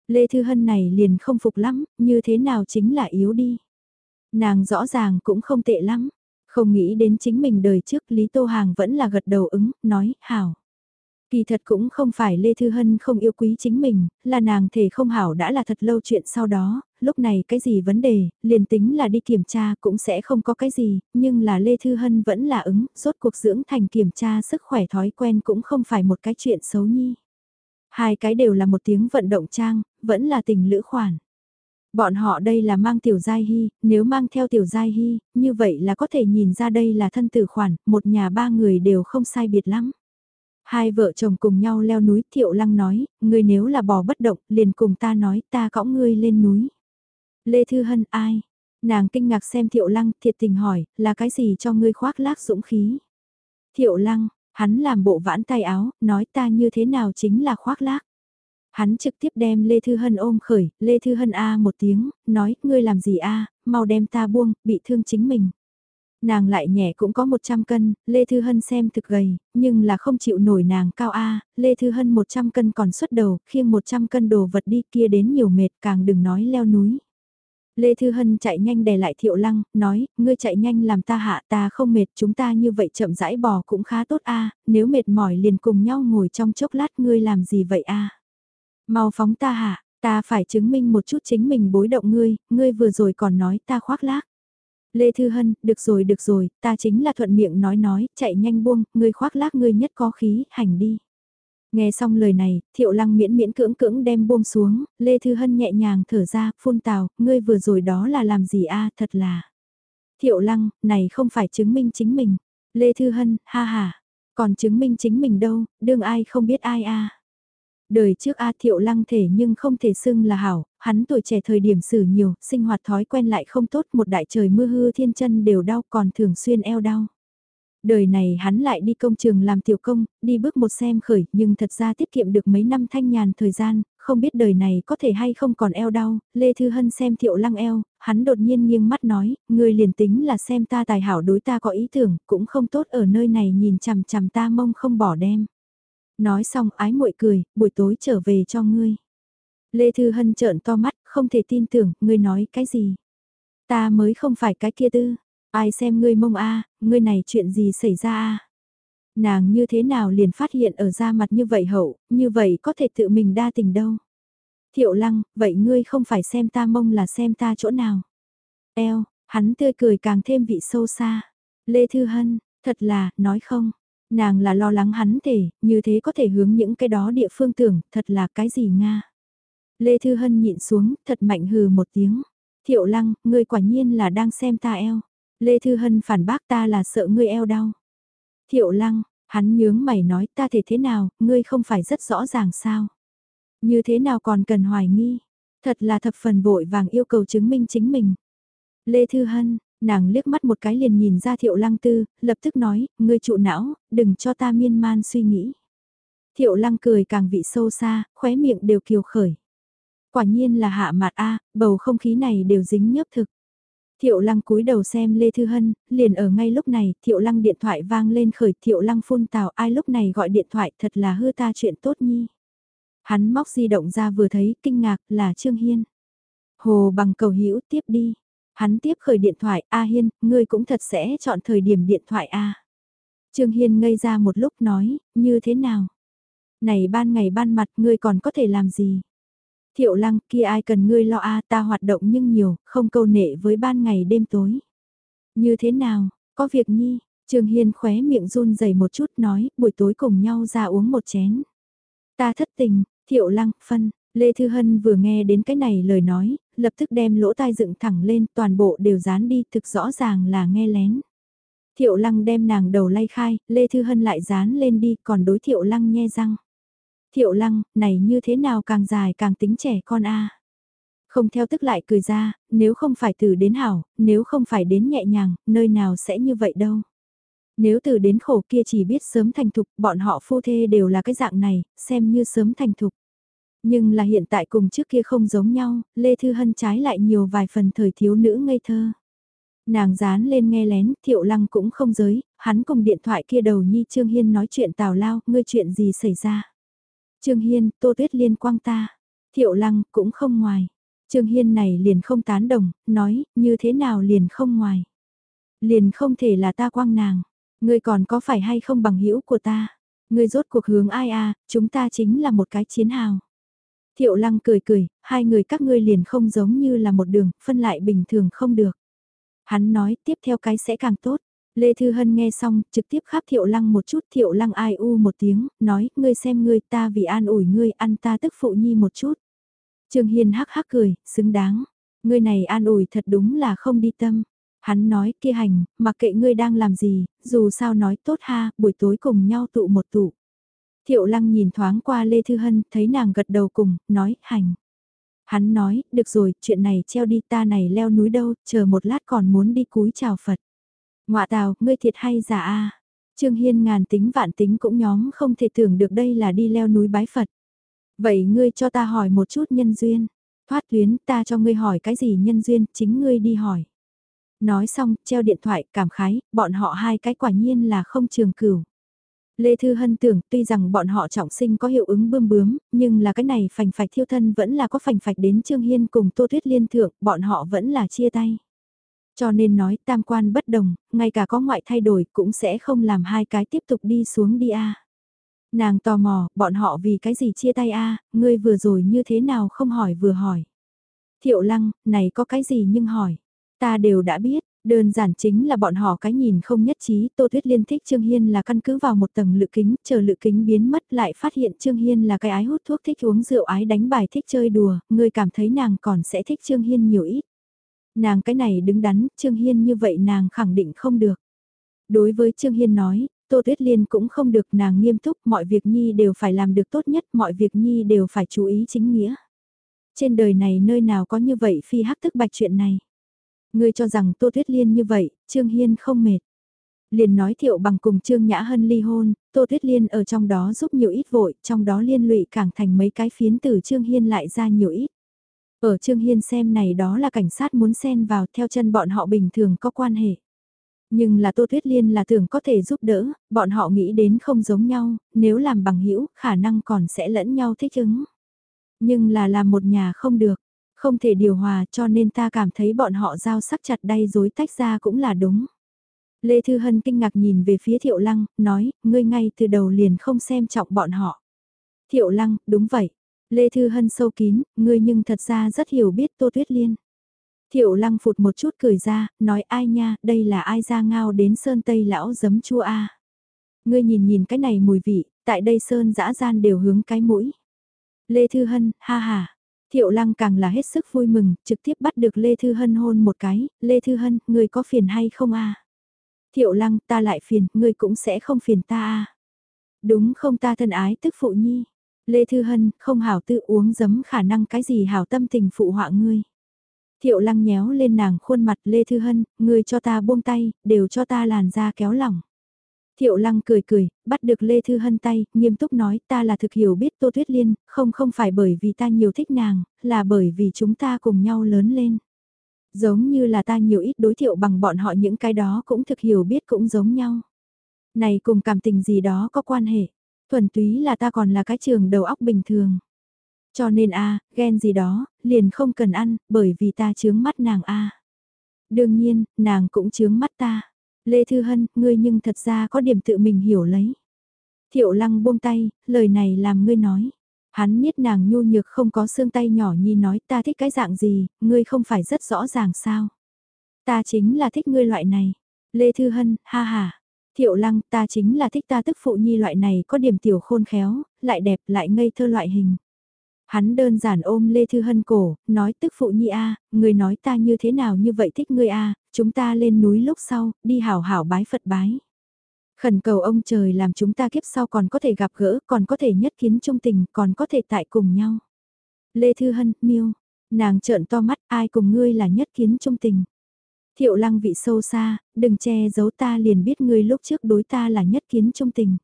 Lê Thư Hân này liền không phục lắm, như thế nào chính là yếu đi. Nàng rõ ràng cũng không tệ lắm, không nghĩ đến chính mình đời trước Lý Tô Hàng vẫn là gật đầu ứng, nói, hảo. Kỳ thật cũng không phải Lê Thư Hân không yêu quý chính mình, là nàng thể không hảo đã là thật lâu chuyện sau đó, lúc này cái gì vấn đề, liền tính là đi kiểm tra cũng sẽ không có cái gì, nhưng là Lê Thư Hân vẫn là ứng, rốt cuộc dưỡng thành kiểm tra sức khỏe thói quen cũng không phải một cái chuyện xấu nhi. Hai cái đều là một tiếng vận động trang, vẫn là tình lữ khoản. Bọn họ đây là mang tiểu giai hy, nếu mang theo tiểu giai hy, như vậy là có thể nhìn ra đây là thân tử khoản, một nhà ba người đều không sai biệt lắm. Hai vợ chồng cùng nhau leo núi Thiệu Lăng nói, ngươi nếu là bò bất động, liền cùng ta nói ta cõng ngươi lên núi. Lê Thư Hân ai? Nàng kinh ngạc xem Thiệu Lăng thiệt tình hỏi, là cái gì cho ngươi khoác lác dũng khí? Thiệu Lăng, hắn làm bộ vãn tay áo, nói ta như thế nào chính là khoác lác. Hắn trực tiếp đem Lê Thư Hân ôm khởi, Lê Thư Hân A một tiếng, nói, ngươi làm gì A, mau đem ta buông, bị thương chính mình. Nàng lại nhẹ cũng có 100 cân, Lê Thư Hân xem thực gầy, nhưng là không chịu nổi nàng cao A, Lê Thư Hân 100 cân còn xuất đầu, khiêng 100 cân đồ vật đi kia đến nhiều mệt càng đừng nói leo núi. Lê Thư Hân chạy nhanh đè lại Thiệu Lăng, nói, ngươi chạy nhanh làm ta hạ ta không mệt chúng ta như vậy chậm rãi bò cũng khá tốt a nếu mệt mỏi liền cùng nhau ngồi trong chốc lát ngươi làm gì vậy a Mau phóng ta hạ, ta phải chứng minh một chút chính mình bối động ngươi, ngươi vừa rồi còn nói ta khoác lác. Lê Thư Hân, được rồi được rồi, ta chính là thuận miệng nói nói, chạy nhanh buông, ngươi khoác lác ngươi nhất có khí, hành đi. Nghe xong lời này, Thiệu Lăng miễn miễn cưỡng cưỡng đem buông xuống, Lê Thư Hân nhẹ nhàng thở ra, phun tào, ngươi vừa rồi đó là làm gì a thật là. Thiệu Lăng, này không phải chứng minh chính mình. Lê Thư Hân, ha ha, còn chứng minh chính mình đâu, đương ai không biết ai a Đời trước A Thiệu Lăng thể nhưng không thể xưng là hảo, hắn tuổi trẻ thời điểm xử nhiều, sinh hoạt thói quen lại không tốt, một đại trời mưa hư thiên chân đều đau còn thường xuyên eo đau. Đời này hắn lại đi công trường làm tiểu công, đi bước một xem khởi, nhưng thật ra tiết kiệm được mấy năm thanh nhàn thời gian, không biết đời này có thể hay không còn eo đau, Lê Thư Hân xem thiệu lăng eo, hắn đột nhiên nghiêng mắt nói, người liền tính là xem ta tài hảo đối ta có ý tưởng, cũng không tốt ở nơi này nhìn chằm chằm ta mông không bỏ đem. Nói xong ái muội cười, buổi tối trở về cho ngươi. Lê Thư Hân trợn to mắt, không thể tin tưởng, ngươi nói cái gì. Ta mới không phải cái kia tư, ai xem ngươi mông a ngươi này chuyện gì xảy ra a Nàng như thế nào liền phát hiện ở da mặt như vậy hậu, như vậy có thể tự mình đa tình đâu. Thiệu lăng, vậy ngươi không phải xem ta mông là xem ta chỗ nào. Eo, hắn tươi cười càng thêm vị sâu xa. Lê Thư Hân, thật là, nói không, Nàng là lo lắng hắn thể, như thế có thể hướng những cái đó địa phương tưởng, thật là cái gì Nga. Lê Thư Hân nhịn xuống, thật mạnh hừ một tiếng. Thiệu lăng, ngươi quả nhiên là đang xem ta eo. Lê Thư Hân phản bác ta là sợ ngươi eo đau. Thiệu lăng, hắn nhướng mày nói ta thể thế nào, ngươi không phải rất rõ ràng sao. Như thế nào còn cần hoài nghi. Thật là thập phần vội vàng yêu cầu chứng minh chính mình. Lê Thư Hân, Nàng liếc mắt một cái liền nhìn ra thiệu lăng tư, lập tức nói, ngươi trụ não, đừng cho ta miên man suy nghĩ. Thiệu lăng cười càng vị sâu xa, khóe miệng đều kiều khởi. Quả nhiên là hạ mạt A, bầu không khí này đều dính nhớp thực. Thiệu lăng cúi đầu xem Lê Thư Hân, liền ở ngay lúc này, thiệu lăng điện thoại vang lên khởi thiệu lăng phun tào ai lúc này gọi điện thoại thật là hư ta chuyện tốt nhi. Hắn móc di động ra vừa thấy, kinh ngạc là Trương Hiên. Hồ bằng cầu hữu tiếp đi. Hắn tiếp khởi điện thoại, A Hiên, ngươi cũng thật sẽ chọn thời điểm điện thoại A. Trương Hiên ngây ra một lúc nói, như thế nào? Này ban ngày ban mặt ngươi còn có thể làm gì? Thiệu lăng kia ai cần ngươi lo A ta hoạt động nhưng nhiều, không câu nệ với ban ngày đêm tối. Như thế nào, có việc nhi? Trương Hiên khóe miệng run rẩy một chút nói, buổi tối cùng nhau ra uống một chén. Ta thất tình, thiệu lăng, phân, Lê Thư Hân vừa nghe đến cái này lời nói, lập tức đem lỗ tai dựng thẳng lên, toàn bộ đều dán đi, thực rõ ràng là nghe lén. Thiệu lăng đem nàng đầu lay khai, Lê Thư Hân lại dán lên đi, còn đối thiệu lăng nhe răng. Thiệu lăng, này như thế nào càng dài càng tính trẻ con a Không theo tức lại cười ra, nếu không phải từ đến hảo, nếu không phải đến nhẹ nhàng, nơi nào sẽ như vậy đâu. Nếu từ đến khổ kia chỉ biết sớm thành thục, bọn họ phu thê đều là cái dạng này, xem như sớm thành thục. Nhưng là hiện tại cùng trước kia không giống nhau, Lê Thư Hân trái lại nhiều vài phần thời thiếu nữ ngây thơ. Nàng dán lên nghe lén, Thiệu Lăng cũng không giới, hắn cùng điện thoại kia đầu nhi Trương Hiên nói chuyện tào lao, ngươi chuyện gì xảy ra. Trương Hiên, Tô Tuyết Liên quang ta. Thiệu Lăng cũng không ngoài. Trương Hiên này liền không tán đồng, nói, như thế nào liền không ngoài. Liền không thể là ta quang nàng. Ngươi còn có phải hay không bằng hữu của ta? Ngươi rốt cuộc hướng ai à, chúng ta chính là một cái chiến hào. Thiệu lăng cười cười, hai người các ngươi liền không giống như là một đường, phân lại bình thường không được. Hắn nói tiếp theo cái sẽ càng tốt. Lê Thư Hân nghe xong, trực tiếp khắp Thiệu Lăng một chút, Thiệu Lăng ai u một tiếng, nói, ngươi xem ngươi ta vì an ủi ngươi, ăn ta tức phụ nhi một chút. Trường Hiền hắc hắc cười, xứng đáng. Ngươi này an ủi thật đúng là không đi tâm. Hắn nói kia hành, mặc kệ ngươi đang làm gì, dù sao nói tốt ha, buổi tối cùng nhau tụ một tụ. Thiệu lăng nhìn thoáng qua Lê Thư Hân, thấy nàng gật đầu cùng, nói, hành. Hắn nói, được rồi, chuyện này treo đi ta này leo núi đâu, chờ một lát còn muốn đi cúi chào Phật. Ngoạ tào, ngươi thiệt hay giả a Trương Hiên ngàn tính vạn tính cũng nhóm không thể tưởng được đây là đi leo núi bái Phật. Vậy ngươi cho ta hỏi một chút nhân duyên. Thoát tuyến ta cho ngươi hỏi cái gì nhân duyên, chính ngươi đi hỏi. Nói xong, treo điện thoại, cảm khái, bọn họ hai cái quả nhiên là không trường cửu. Lê Thư Hân tưởng tuy rằng bọn họ trọng sinh có hiệu ứng bươm bướm, nhưng là cái này phành phạch thiêu thân vẫn là có phành phạch đến Trương Hiên cùng Tô Tuyết Liên thượng, bọn họ vẫn là chia tay. Cho nên nói tam quan bất đồng, ngay cả có ngoại thay đổi cũng sẽ không làm hai cái tiếp tục đi xuống đi a Nàng tò mò, bọn họ vì cái gì chia tay a ngươi vừa rồi như thế nào không hỏi vừa hỏi. Thiệu lăng, này có cái gì nhưng hỏi. Ta đều đã biết, đơn giản chính là bọn họ cái nhìn không nhất trí, Tô Thuyết Liên thích Trương Hiên là căn cứ vào một tầng lự kính, chờ lự kính biến mất lại phát hiện Trương Hiên là cái ái hút thuốc thích uống rượu ái đánh bài thích chơi đùa, người cảm thấy nàng còn sẽ thích Trương Hiên nhiều ít. Nàng cái này đứng đắn, Trương Hiên như vậy nàng khẳng định không được. Đối với Trương Hiên nói, Tô Tuyết Liên cũng không được nàng nghiêm túc, mọi việc Nhi đều phải làm được tốt nhất, mọi việc Nhi đều phải chú ý chính nghĩa. Trên đời này nơi nào có như vậy phi hắc thức bạch chuyện này. Ngươi cho rằng Tô Tuyết Liên như vậy, Trương Hiên không mệt. Liền nói thiệu bằng cùng Trương Nhã Hân ly hôn, Tô Tuyết Liên ở trong đó giúp nhiều ít vội, trong đó liên lụy càng thành mấy cái phiến từ Trương Hiên lại ra nhiều ít. Ở Trương Hiên xem này đó là cảnh sát muốn xen vào theo chân bọn họ bình thường có quan hệ. Nhưng là Tô Tuyết Liên là tưởng có thể giúp đỡ, bọn họ nghĩ đến không giống nhau, nếu làm bằng hữu khả năng còn sẽ lẫn nhau thích ứng. Nhưng là làm một nhà không được, không thể điều hòa cho nên ta cảm thấy bọn họ giao sắc chặt đay dối tách ra cũng là đúng. Lê Thư Hân kinh ngạc nhìn về phía Thiệu Lăng, nói, ngươi ngay từ đầu liền không xem trọng bọn họ. Thiệu Lăng, đúng vậy. Lê Thư Hân sâu kín, ngươi nhưng thật ra rất hiểu biết Tô Tuyết Liên. Thiệu Lăng phụt một chút cười ra, nói ai nha, đây là ai ra ngao đến Sơn Tây lão giấm chua a Ngươi nhìn nhìn cái này mùi vị, tại đây Sơn dã gian đều hướng cái mũi. Lê Thư Hân, ha ha. Thiệu Lăng càng là hết sức vui mừng, trực tiếp bắt được Lê Thư Hân hôn một cái, Lê Thư Hân, người có phiền hay không a Thiệu Lăng, ta lại phiền, người cũng sẽ không phiền ta a Đúng không ta thân ái tức phụ nhi. Lê Thư Hân, không hảo tự uống giấm khả năng cái gì hảo tâm tình phụ họa ngươi. Thiệu lăng nhéo lên nàng khuôn mặt Lê Thư Hân, ngươi cho ta buông tay, đều cho ta làn da kéo lỏng. Thiệu lăng cười cười, bắt được Lê Thư Hân tay, nghiêm túc nói ta là thực hiểu biết Tô Tuyết Liên, không không phải bởi vì ta nhiều thích nàng, là bởi vì chúng ta cùng nhau lớn lên. Giống như là ta nhiều ít đối thiệu bằng bọn họ những cái đó cũng thực hiểu biết cũng giống nhau. Này cùng cảm tình gì đó có quan hệ, thuần túy là ta còn là cái trường đầu óc bình thường. Cho nên a ghen gì đó, liền không cần ăn, bởi vì ta chướng mắt nàng a Đương nhiên, nàng cũng chướng mắt ta. Lê Thư Hân, ngươi nhưng thật ra có điểm tự mình hiểu lấy. Thiệu lăng buông tay, lời này làm ngươi nói. Hắn biết nàng nhu nhược không có xương tay nhỏ nhi nói ta thích cái dạng gì, ngươi không phải rất rõ ràng sao. Ta chính là thích ngươi loại này. Lê Thư Hân, ha ha. Thiệu lăng ta chính là thích ta tức phụ nhi loại này có điểm tiểu khôn khéo, lại đẹp lại ngây thơ loại hình. Hắn đơn giản ôm Lê Thư Hân cổ, nói tức phụ nhi a người nói ta như thế nào như vậy thích ngươi a chúng ta lên núi lúc sau, đi hảo hảo bái Phật bái. Khẩn cầu ông trời làm chúng ta kiếp sau còn có thể gặp gỡ, còn có thể nhất kiến trung tình, còn có thể tại cùng nhau. Lê Thư Hân, miêu, nàng trợn to mắt ai cùng ngươi là nhất kiến trung tình. Thiệu lăng vị sâu xa, đừng che giấu ta liền biết ngươi lúc trước đối ta là nhất kiến trung tình.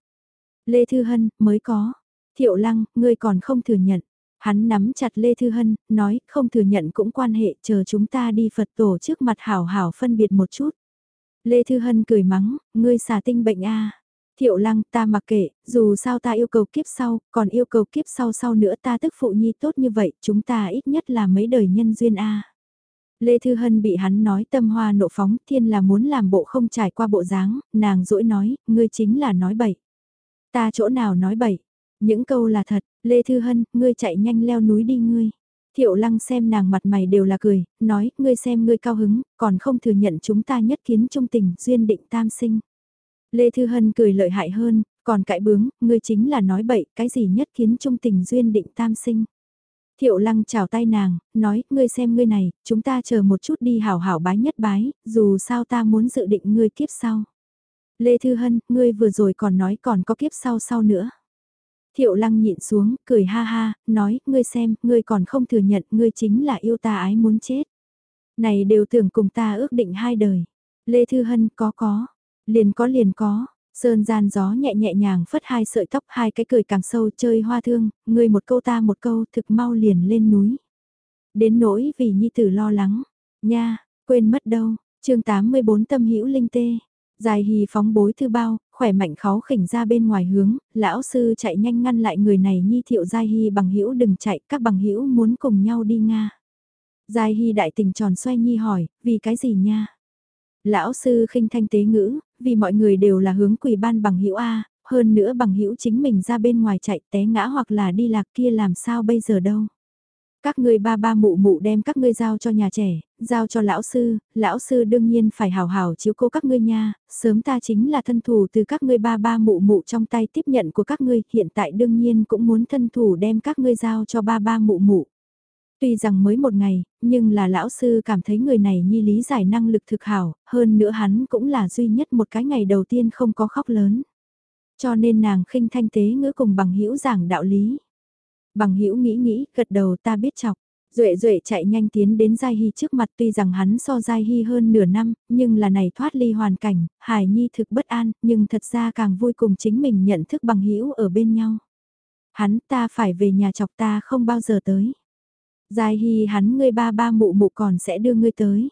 Lê Thư Hân, mới có. Thiệu lăng, ngươi còn không thừa nhận. Hắn nắm chặt Lê Thư Hân, nói không thừa nhận cũng quan hệ chờ chúng ta đi Phật tổ trước mặt hảo hảo phân biệt một chút. Lê Thư Hân cười mắng, ngươi xả tinh bệnh a Thiệu lăng ta mặc kệ, dù sao ta yêu cầu kiếp sau, còn yêu cầu kiếp sau sau nữa ta tức phụ nhi tốt như vậy, chúng ta ít nhất là mấy đời nhân duyên a Lê Thư Hân bị hắn nói tâm hoa nộ phóng, thiên là muốn làm bộ không trải qua bộ dáng, nàng dỗi nói, ngươi chính là nói bậy. Ta chỗ nào nói bậy, những câu là thật, Lê Thư Hân, ngươi chạy nhanh leo núi đi ngươi. Thiệu lăng xem nàng mặt mày đều là cười, nói, ngươi xem ngươi cao hứng, còn không thừa nhận chúng ta nhất kiến trung tình, duyên định tam sinh. Lê Thư Hân cười lợi hại hơn, còn cãi bướng, ngươi chính là nói bậy, cái gì nhất kiến trung tình duyên định tam sinh. Thiệu lăng chào tay nàng, nói, ngươi xem ngươi này, chúng ta chờ một chút đi hảo hảo bái nhất bái, dù sao ta muốn dự định ngươi kiếp sau. Lê Thư Hân, ngươi vừa rồi còn nói còn có kiếp sau sau nữa. Thiệu lăng nhịn xuống, cười ha ha, nói, ngươi xem, ngươi còn không thừa nhận, ngươi chính là yêu ta ái muốn chết. Này đều tưởng cùng ta ước định hai đời. Lê Thư Hân có có, liền có liền có, Sơn gian gió nhẹ nhẹ nhàng phất hai sợi tóc hai cái cười càng sâu chơi hoa thương, ngươi một câu ta một câu thực mau liền lên núi. Đến nỗi vì nhi tử lo lắng, nha, quên mất đâu, chương 84 tâm hữu linh tê. Dài hì phóng bối thư bao, khỏe mạnh khó khỉnh ra bên ngoài hướng, lão sư chạy nhanh ngăn lại người này nhi thiệu Dài hì bằng hữu đừng chạy, các bằng hữu muốn cùng nhau đi Nga. Dài hì đại tình tròn xoay nhi hỏi, vì cái gì nha? Lão sư khinh thanh tế ngữ, vì mọi người đều là hướng quỷ ban bằng hữu A, hơn nữa bằng hữu chính mình ra bên ngoài chạy té ngã hoặc là đi lạc kia làm sao bây giờ đâu. Các ngươi ba ba mụ mụ đem các ngươi giao cho nhà trẻ, giao cho lão sư, lão sư đương nhiên phải hào hào chiếu cố các ngươi nha, sớm ta chính là thân thủ từ các ngươi ba ba mụ mụ trong tay tiếp nhận của các ngươi, hiện tại đương nhiên cũng muốn thân thủ đem các ngươi giao cho ba ba mụ mụ. Tuy rằng mới một ngày, nhưng là lão sư cảm thấy người này nhi lý giải năng lực thực hảo, hơn nữa hắn cũng là duy nhất một cái ngày đầu tiên không có khóc lớn. Cho nên nàng khinh thanh tế ngữ cùng bằng hữu giảng đạo lý. Bằng hữu nghĩ nghĩ, gật đầu ta biết chọc. Duệ Duệ chạy nhanh tiến đến Giai Hy trước mặt tuy rằng hắn so Giai Hy hơn nửa năm, nhưng là này thoát ly hoàn cảnh, Hải Nhi thực bất an, nhưng thật ra càng vui cùng chính mình nhận thức bằng hữu ở bên nhau. Hắn ta phải về nhà chọc ta không bao giờ tới. Giai Hy hắn ngươi ba ba mụ mụ còn sẽ đưa ngươi tới.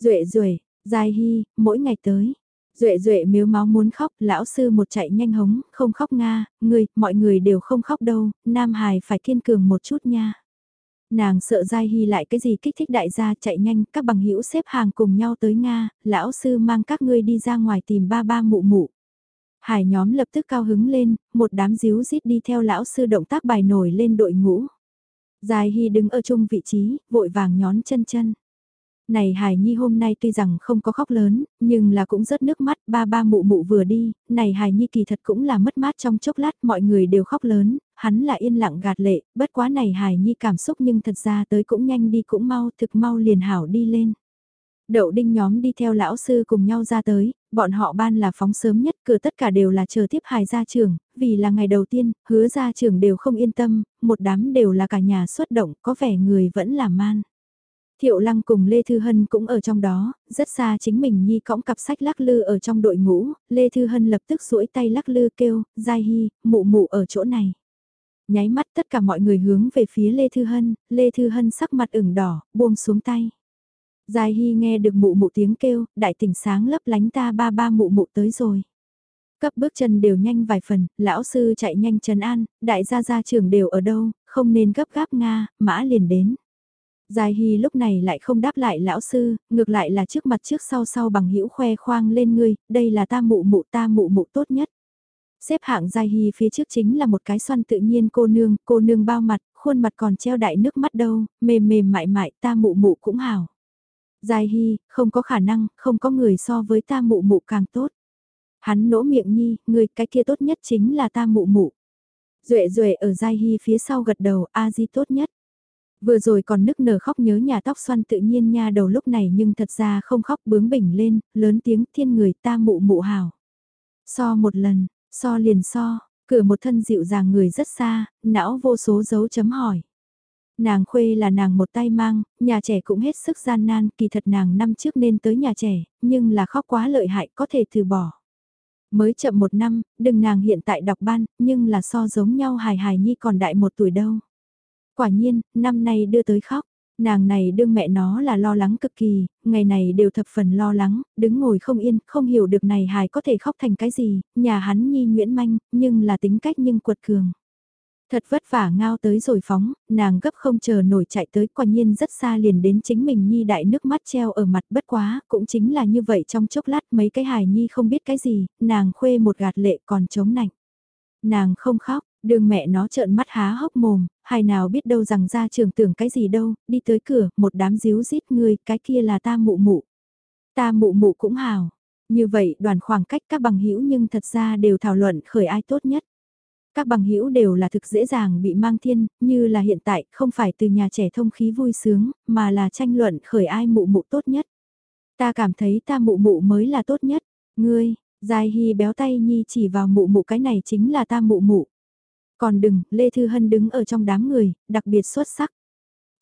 Duệ Duệ, Giai Hy, mỗi ngày tới. Duệ Duệ miếu máu muốn khóc, lão sư một chạy nhanh hống, không khóc Nga, người, mọi người đều không khóc đâu, Nam Hải phải kiên cường một chút nha. Nàng sợ Giai Hy lại cái gì kích thích đại gia chạy nhanh, các bằng hữu xếp hàng cùng nhau tới Nga, lão sư mang các ngươi đi ra ngoài tìm ba ba mụ mụ. Hải nhóm lập tức cao hứng lên, một đám díu rít đi theo lão sư động tác bài nổi lên đội ngũ. Giai Hy đứng ở chung vị trí, vội vàng nhón chân chân. Này Hải Nhi hôm nay tuy rằng không có khóc lớn, nhưng là cũng rất nước mắt, ba ba mụ mụ vừa đi, này Hải Nhi kỳ thật cũng là mất mát trong chốc lát, mọi người đều khóc lớn, hắn là yên lặng gạt lệ, bất quá này Hải Nhi cảm xúc nhưng thật ra tới cũng nhanh đi cũng mau, thực mau liền hảo đi lên. Đậu đinh nhóm đi theo lão sư cùng nhau ra tới, bọn họ ban là phóng sớm nhất, cửa tất cả đều là chờ tiếp hài ra trường, vì là ngày đầu tiên, hứa ra trường đều không yên tâm, một đám đều là cả nhà xuất động, có vẻ người vẫn là man. Thiệu Lăng cùng Lê Thư Hân cũng ở trong đó, rất xa chính mình nhi cõng cặp sách lắc lư ở trong đội ngũ, Lê Thư Hân lập tức duỗi tay lắc lư kêu, Giai Hy, mụ mụ ở chỗ này. Nháy mắt tất cả mọi người hướng về phía Lê Thư Hân, Lê Thư Hân sắc mặt ửng đỏ, buông xuống tay. Giai Hy nghe được mụ mụ tiếng kêu, đại tỉnh sáng lấp lánh ta ba ba mụ mụ tới rồi. Cấp bước chân đều nhanh vài phần, lão sư chạy nhanh trấn an, đại gia gia trưởng đều ở đâu, không nên gấp gáp Nga, mã liền đến. Giai Hy lúc này lại không đáp lại lão sư, ngược lại là trước mặt trước sau sau bằng hữu khoe khoang lên ngươi, đây là ta mụ mụ ta mụ mụ tốt nhất. Xếp hạng Giai Hy phía trước chính là một cái xoăn tự nhiên cô nương, cô nương bao mặt, khuôn mặt còn treo đại nước mắt đâu, mềm mềm mại mại ta mụ mụ cũng hảo. Giai Hy, không có khả năng, không có người so với ta mụ mụ càng tốt. Hắn nỗ miệng nhi, người cái kia tốt nhất chính là ta mụ mụ. Duệ Duệ ở Giai Hy phía sau gật đầu, A Di tốt nhất. Vừa rồi còn nức nở khóc nhớ nhà tóc xoăn tự nhiên nha đầu lúc này nhưng thật ra không khóc bướng bỉnh lên, lớn tiếng thiên người ta mụ mụ hào. So một lần, so liền so, cửa một thân dịu dàng người rất xa, não vô số dấu chấm hỏi. Nàng khuê là nàng một tay mang, nhà trẻ cũng hết sức gian nan, kỳ thật nàng năm trước nên tới nhà trẻ, nhưng là khóc quá lợi hại có thể từ bỏ. Mới chậm một năm, đừng nàng hiện tại đọc ban, nhưng là so giống nhau hài hài nhi còn đại một tuổi đâu. Quả nhiên, năm nay đưa tới khóc, nàng này đương mẹ nó là lo lắng cực kỳ, ngày này đều thập phần lo lắng, đứng ngồi không yên, không hiểu được này hài có thể khóc thành cái gì, nhà hắn nhi nguyễn manh, nhưng là tính cách nhưng quật cường. Thật vất vả ngao tới rồi phóng, nàng gấp không chờ nổi chạy tới quả nhiên rất xa liền đến chính mình nhi đại nước mắt treo ở mặt bất quá, cũng chính là như vậy trong chốc lát mấy cái hài nhi không biết cái gì, nàng khuê một gạt lệ còn chống nạnh. Nàng không khóc, đường mẹ nó trợn mắt há hốc mồm, hài nào biết đâu rằng ra trường tưởng cái gì đâu, đi tới cửa, một đám díu rít người, cái kia là ta mụ mụ. Ta mụ mụ cũng hào. Như vậy đoàn khoảng cách các bằng hữu nhưng thật ra đều thảo luận khởi ai tốt nhất. Các bằng hữu đều là thực dễ dàng bị mang thiên, như là hiện tại không phải từ nhà trẻ thông khí vui sướng, mà là tranh luận khởi ai mụ mụ tốt nhất. Ta cảm thấy ta mụ mụ mới là tốt nhất. Ngươi, Giai Hy béo tay Nhi chỉ vào mụ mụ cái này chính là ta mụ mụ. Còn đừng, Lê Thư Hân đứng ở trong đám người, đặc biệt xuất sắc.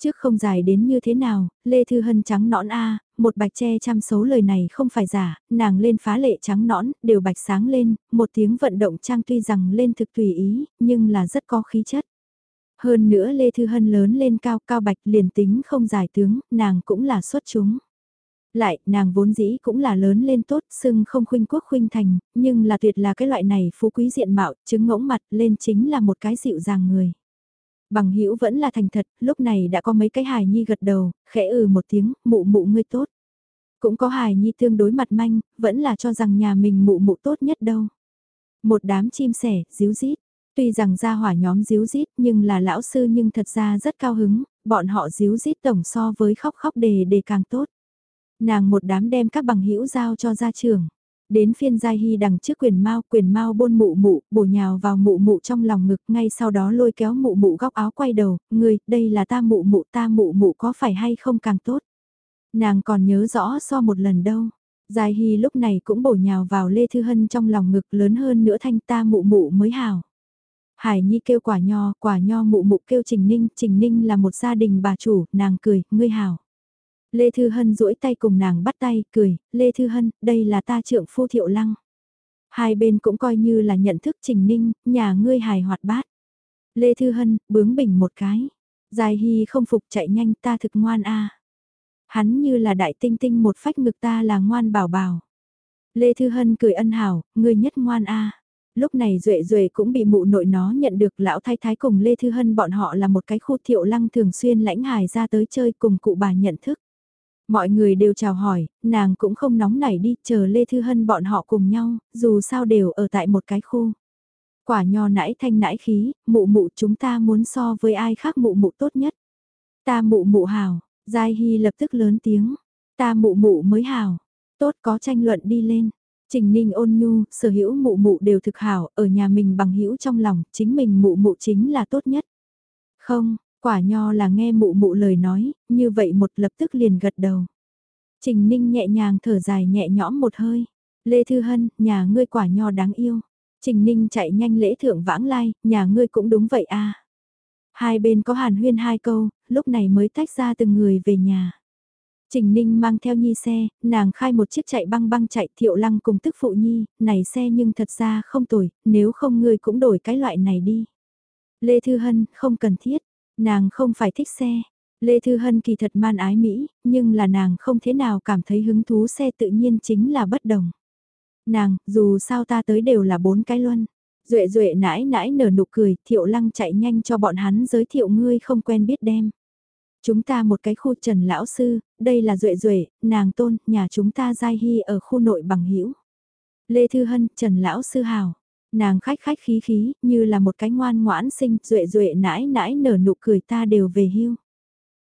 Trước không dài đến như thế nào, Lê Thư Hân trắng nõn a một bạch che chăm số lời này không phải giả, nàng lên phá lệ trắng nõn, đều bạch sáng lên, một tiếng vận động trang tuy rằng lên thực tùy ý, nhưng là rất có khí chất. Hơn nữa Lê Thư Hân lớn lên cao cao bạch liền tính không giải tướng, nàng cũng là xuất chúng. Lại, nàng vốn dĩ cũng là lớn lên tốt, sưng không khuynh quốc khuynh thành, nhưng là tuyệt là cái loại này phú quý diện mạo, chứng ngỗng mặt lên chính là một cái dịu dàng người. Bằng hữu vẫn là thành thật, lúc này đã có mấy cái hài nhi gật đầu, khẽ ừ một tiếng, mụ mụ ngươi tốt. Cũng có hài nhi tương đối mặt manh, vẫn là cho rằng nhà mình mụ mụ tốt nhất đâu. Một đám chim sẻ, díu rít. Tuy rằng ra hỏa nhóm díu rít nhưng là lão sư nhưng thật ra rất cao hứng, bọn họ díu rít tổng so với khóc khóc đề đề càng tốt. Nàng một đám đem các bằng hữu giao cho gia trưởng. Đến phiên Giai Hy đằng trước quyền mau, quyền mau bôn mụ mụ, bổ nhào vào mụ mụ trong lòng ngực, ngay sau đó lôi kéo mụ mụ góc áo quay đầu, người, đây là ta mụ mụ, ta mụ mụ có phải hay không càng tốt. Nàng còn nhớ rõ so một lần đâu. Giai Hy lúc này cũng bổ nhào vào Lê Thư Hân trong lòng ngực lớn hơn nữa thanh ta mụ mụ mới hào. Hải Nhi kêu quả nho, quả nho mụ mụ kêu Trình Ninh, Trình Ninh là một gia đình bà chủ, nàng cười, ngươi hào. Lê Thư Hân duỗi tay cùng nàng bắt tay, cười, Lê Thư Hân, đây là ta trượng phu thiệu lăng. Hai bên cũng coi như là nhận thức trình ninh, nhà ngươi hài hoạt bát. Lê Thư Hân, bướng bỉnh một cái. Dài hy không phục chạy nhanh ta thực ngoan a Hắn như là đại tinh tinh một phách ngực ta là ngoan bảo bảo. Lê Thư Hân cười ân hảo, ngươi nhất ngoan a Lúc này Duệ Duệ cũng bị mụ nội nó nhận được lão thái thái cùng Lê Thư Hân bọn họ là một cái khu thiệu lăng thường xuyên lãnh hài ra tới chơi cùng cụ bà nhận thức. Mọi người đều chào hỏi, nàng cũng không nóng nảy đi, chờ Lê Thư Hân bọn họ cùng nhau, dù sao đều ở tại một cái khu. Quả nho nãi thanh nãi khí, mụ mụ chúng ta muốn so với ai khác mụ mụ tốt nhất. Ta mụ mụ hào, Giai Hy lập tức lớn tiếng, ta mụ mụ mới hào, tốt có tranh luận đi lên. Trình Ninh ôn nhu, sở hữu mụ mụ đều thực hảo, ở nhà mình bằng hữu trong lòng, chính mình mụ mụ chính là tốt nhất. Không, Quả nho là nghe mụ mụ lời nói, như vậy một lập tức liền gật đầu. Trình Ninh nhẹ nhàng thở dài nhẹ nhõm một hơi. Lê Thư Hân, nhà ngươi quả nho đáng yêu. Trình Ninh chạy nhanh lễ thượng vãng lai, nhà ngươi cũng đúng vậy à. Hai bên có hàn huyên hai câu, lúc này mới tách ra từng người về nhà. Trình Ninh mang theo Nhi xe, nàng khai một chiếc chạy băng băng chạy thiệu lăng cùng tức phụ Nhi, này xe nhưng thật ra không tồi, nếu không ngươi cũng đổi cái loại này đi. Lê Thư Hân, không cần thiết, Nàng không phải thích xe. Lê Thư Hân kỳ thật man ái Mỹ, nhưng là nàng không thế nào cảm thấy hứng thú xe tự nhiên chính là bất đồng. Nàng, dù sao ta tới đều là bốn cái luân. Duệ duệ nãi nãi nở nụ cười, thiệu lăng chạy nhanh cho bọn hắn giới thiệu ngươi không quen biết đem. Chúng ta một cái khu trần lão sư, đây là duệ duệ, nàng tôn, nhà chúng ta giai hy ở khu nội bằng hữu Lê Thư Hân, trần lão sư hào. Nàng khách khách khí khí, như là một cái ngoan ngoãn sinh, duệ duệ nãi nãi nở nụ cười ta đều về hưu.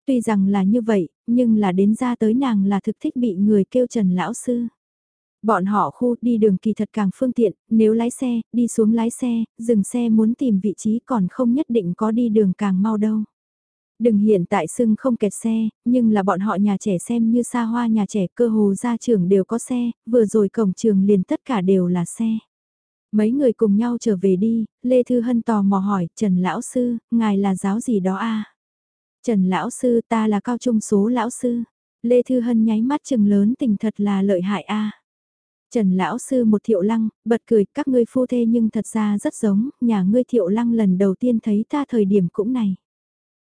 Tuy rằng là như vậy, nhưng là đến ra tới nàng là thực thích bị người kêu trần lão sư. Bọn họ khu đi đường kỳ thật càng phương tiện, nếu lái xe, đi xuống lái xe, dừng xe muốn tìm vị trí còn không nhất định có đi đường càng mau đâu. Đừng hiện tại sưng không kẹt xe, nhưng là bọn họ nhà trẻ xem như xa hoa nhà trẻ cơ hồ ra trường đều có xe, vừa rồi cổng trường liền tất cả đều là xe. Mấy người cùng nhau trở về đi, Lê Thư Hân tò mò hỏi, Trần Lão Sư, ngài là giáo gì đó a Trần Lão Sư ta là cao trung số Lão Sư. Lê Thư Hân nháy mắt chừng lớn tình thật là lợi hại a Trần Lão Sư một thiệu lăng, bật cười các ngươi phu thê nhưng thật ra rất giống, nhà ngươi thiệu lăng lần đầu tiên thấy ta thời điểm cũng này.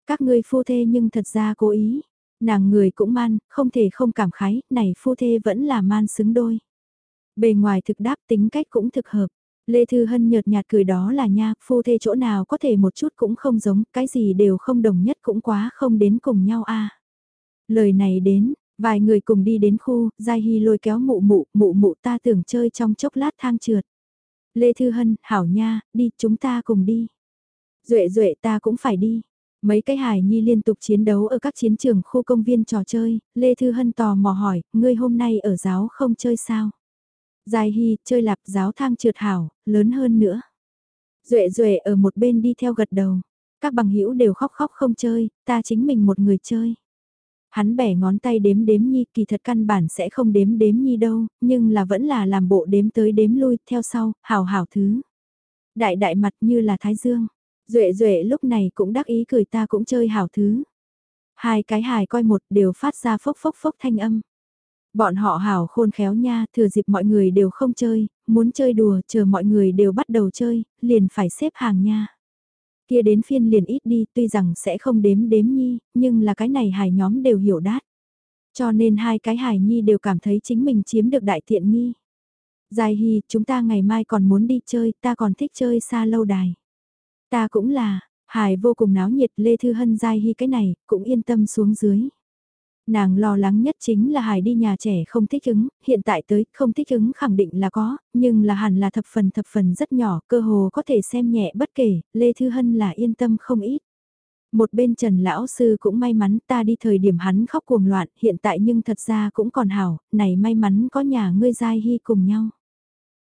Các ngươi phu thê nhưng thật ra cố ý, nàng người cũng man, không thể không cảm khái, này phu thê vẫn là man xứng đôi. Bề ngoài thực đáp tính cách cũng thực hợp. Lê Thư Hân nhợt nhạt cười đó là nha, phu thê chỗ nào có thể một chút cũng không giống, cái gì đều không đồng nhất cũng quá không đến cùng nhau a Lời này đến, vài người cùng đi đến khu, Giai Hy lôi kéo mụ mụ, mụ mụ ta tưởng chơi trong chốc lát thang trượt. Lê Thư Hân, hảo nha, đi, chúng ta cùng đi. Duệ duệ ta cũng phải đi. Mấy cái hài nhi liên tục chiến đấu ở các chiến trường khu công viên trò chơi, Lê Thư Hân tò mò hỏi, ngươi hôm nay ở giáo không chơi sao? Giai Hy, chơi lạp giáo thang trượt hảo, lớn hơn nữa. Duệ Duệ ở một bên đi theo gật đầu. Các bằng hữu đều khóc khóc không chơi, ta chính mình một người chơi. Hắn bẻ ngón tay đếm đếm nhi kỳ thật căn bản sẽ không đếm đếm nhi đâu, nhưng là vẫn là làm bộ đếm tới đếm lui, theo sau, hảo hảo thứ. Đại đại mặt như là thái dương. Duệ Duệ lúc này cũng đắc ý cười ta cũng chơi hảo thứ. Hai cái hài coi một đều phát ra phốc phốc phốc thanh âm. Bọn họ hảo khôn khéo nha, thừa dịp mọi người đều không chơi, muốn chơi đùa, chờ mọi người đều bắt đầu chơi, liền phải xếp hàng nha. Kia đến phiên liền ít đi, tuy rằng sẽ không đếm đếm nhi, nhưng là cái này hài nhóm đều hiểu đát. Cho nên hai cái hài nhi đều cảm thấy chính mình chiếm được đại tiện nghi. Dài Hy, chúng ta ngày mai còn muốn đi chơi, ta còn thích chơi xa lâu đài. Ta cũng là, hài vô cùng náo nhiệt Lê Thư Hân dài Hy cái này, cũng yên tâm xuống dưới. Nàng lo lắng nhất chính là Hải đi nhà trẻ không thích ứng, hiện tại tới không thích ứng khẳng định là có, nhưng là hẳn là thập phần thập phần rất nhỏ, cơ hồ có thể xem nhẹ bất kể, Lê Thư Hân là yên tâm không ít. Một bên Trần Lão Sư cũng may mắn ta đi thời điểm hắn khóc cuồng loạn, hiện tại nhưng thật ra cũng còn hảo, này may mắn có nhà ngươi giai hy cùng nhau.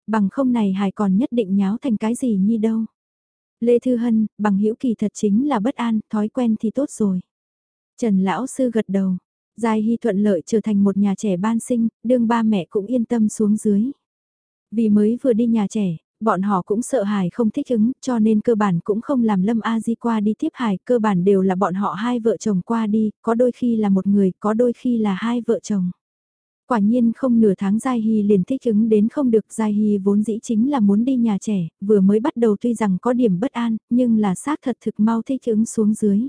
Bằng không này Hải còn nhất định nháo thành cái gì nhi đâu. Lê Thư Hân, bằng hữu kỳ thật chính là bất an, thói quen thì tốt rồi. Trần Lão Sư gật đầu, Giai Hy thuận lợi trở thành một nhà trẻ ban sinh, đương ba mẹ cũng yên tâm xuống dưới. Vì mới vừa đi nhà trẻ, bọn họ cũng sợ Hải không thích ứng, cho nên cơ bản cũng không làm Lâm A Di qua đi tiếp Hải, cơ bản đều là bọn họ hai vợ chồng qua đi, có đôi khi là một người, có đôi khi là hai vợ chồng. Quả nhiên không nửa tháng Giai Hy liền thích ứng đến không được Giai Hy vốn dĩ chính là muốn đi nhà trẻ, vừa mới bắt đầu tuy rằng có điểm bất an, nhưng là xác thật thực mau thích ứng xuống dưới.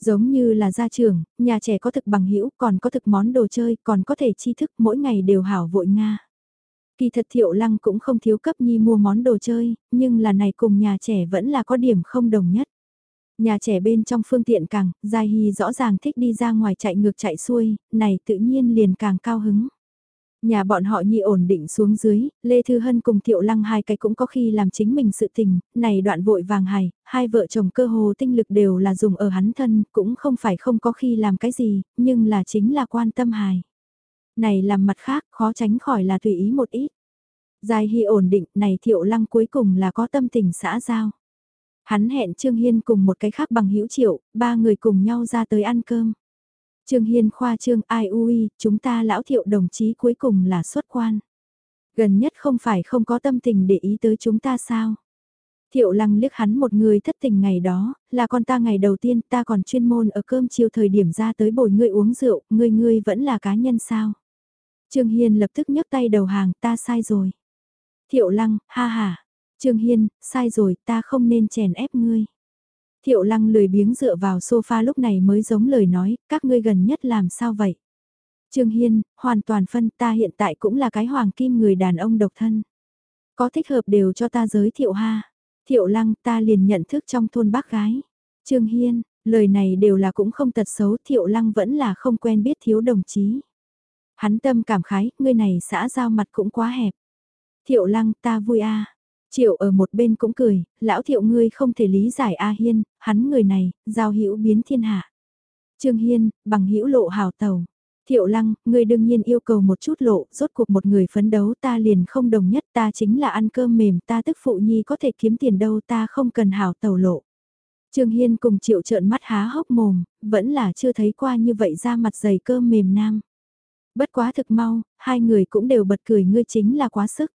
Giống như là gia trưởng, nhà trẻ có thực bằng hữu còn có thực món đồ chơi, còn có thể tri thức mỗi ngày đều hảo vội Nga. Kỳ thật thiệu lăng cũng không thiếu cấp nhi mua món đồ chơi, nhưng là này cùng nhà trẻ vẫn là có điểm không đồng nhất. Nhà trẻ bên trong phương tiện càng, Gia Hy rõ ràng thích đi ra ngoài chạy ngược chạy xuôi, này tự nhiên liền càng cao hứng. Nhà bọn họ nhi ổn định xuống dưới, Lê Thư Hân cùng Thiệu Lăng hai cái cũng có khi làm chính mình sự tình, này đoạn vội vàng hài, hai vợ chồng cơ hồ tinh lực đều là dùng ở hắn thân, cũng không phải không có khi làm cái gì, nhưng là chính là quan tâm hài. Này làm mặt khác, khó tránh khỏi là tùy ý một ít. Dài hy ổn định, này Thiệu Lăng cuối cùng là có tâm tình xã giao. Hắn hẹn Trương Hiên cùng một cái khác bằng hữu triệu, ba người cùng nhau ra tới ăn cơm. Trương Hiên khoa trương ai ui, chúng ta lão thiệu đồng chí cuối cùng là xuất quan. Gần nhất không phải không có tâm tình để ý tới chúng ta sao. Thiệu lăng liếc hắn một người thất tình ngày đó, là con ta ngày đầu tiên ta còn chuyên môn ở cơm chiều thời điểm ra tới bồi ngươi uống rượu, ngươi ngươi vẫn là cá nhân sao. Trương Hiên lập tức nhấc tay đầu hàng ta sai rồi. Thiệu lăng, ha ha. Trương Hiên, sai rồi ta không nên chèn ép ngươi. Thiệu lăng lười biếng dựa vào sofa lúc này mới giống lời nói, các ngươi gần nhất làm sao vậy? Trương Hiên, hoàn toàn phân ta hiện tại cũng là cái hoàng kim người đàn ông độc thân. Có thích hợp đều cho ta giới thiệu ha. Thiệu lăng ta liền nhận thức trong thôn bác gái. Trương Hiên, lời này đều là cũng không tật xấu thiệu lăng vẫn là không quen biết thiếu đồng chí. Hắn tâm cảm khái, ngươi này xã giao mặt cũng quá hẹp. Thiệu lăng ta vui a Triệu ở một bên cũng cười, lão thiệu ngươi không thể lý giải A Hiên, hắn người này, giao hữu biến thiên hạ. Trương Hiên, bằng hữu lộ hào tàu. Thiệu lăng, ngươi đương nhiên yêu cầu một chút lộ, rốt cuộc một người phấn đấu ta liền không đồng nhất ta chính là ăn cơm mềm ta tức phụ nhi có thể kiếm tiền đâu ta không cần hảo tàu lộ. Trương Hiên cùng triệu trợn mắt há hốc mồm, vẫn là chưa thấy qua như vậy ra mặt dày cơm mềm nam. Bất quá thực mau, hai người cũng đều bật cười ngươi chính là quá sức.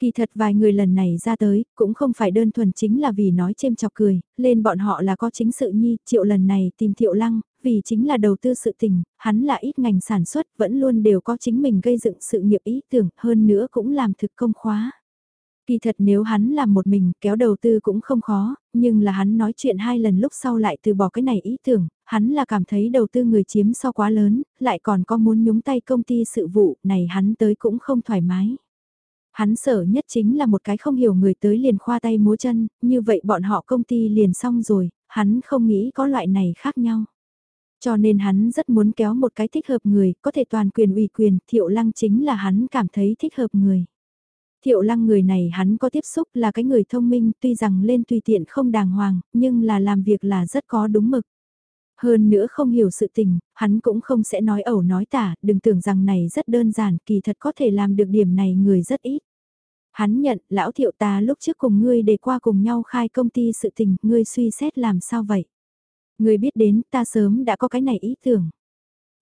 Kỳ thật vài người lần này ra tới, cũng không phải đơn thuần chính là vì nói chêm chọc cười, lên bọn họ là có chính sự nhi, triệu lần này tìm thiệu lăng, vì chính là đầu tư sự tình, hắn là ít ngành sản xuất, vẫn luôn đều có chính mình gây dựng sự nghiệp ý tưởng, hơn nữa cũng làm thực công khóa. Kỳ thật nếu hắn làm một mình kéo đầu tư cũng không khó, nhưng là hắn nói chuyện hai lần lúc sau lại từ bỏ cái này ý tưởng, hắn là cảm thấy đầu tư người chiếm so quá lớn, lại còn có muốn nhúng tay công ty sự vụ, này hắn tới cũng không thoải mái. Hắn sợ nhất chính là một cái không hiểu người tới liền khoa tay múa chân, như vậy bọn họ công ty liền xong rồi, hắn không nghĩ có loại này khác nhau. Cho nên hắn rất muốn kéo một cái thích hợp người, có thể toàn quyền ủy quyền, thiệu lăng chính là hắn cảm thấy thích hợp người. Thiệu lăng người này hắn có tiếp xúc là cái người thông minh tuy rằng lên tùy tiện không đàng hoàng, nhưng là làm việc là rất có đúng mực. Hơn nữa không hiểu sự tình, hắn cũng không sẽ nói ẩu nói tả, đừng tưởng rằng này rất đơn giản, kỳ thật có thể làm được điểm này người rất ít. Hắn nhận, lão thiệu ta lúc trước cùng ngươi để qua cùng nhau khai công ty sự tình, ngươi suy xét làm sao vậy? Ngươi biết đến, ta sớm đã có cái này ý tưởng.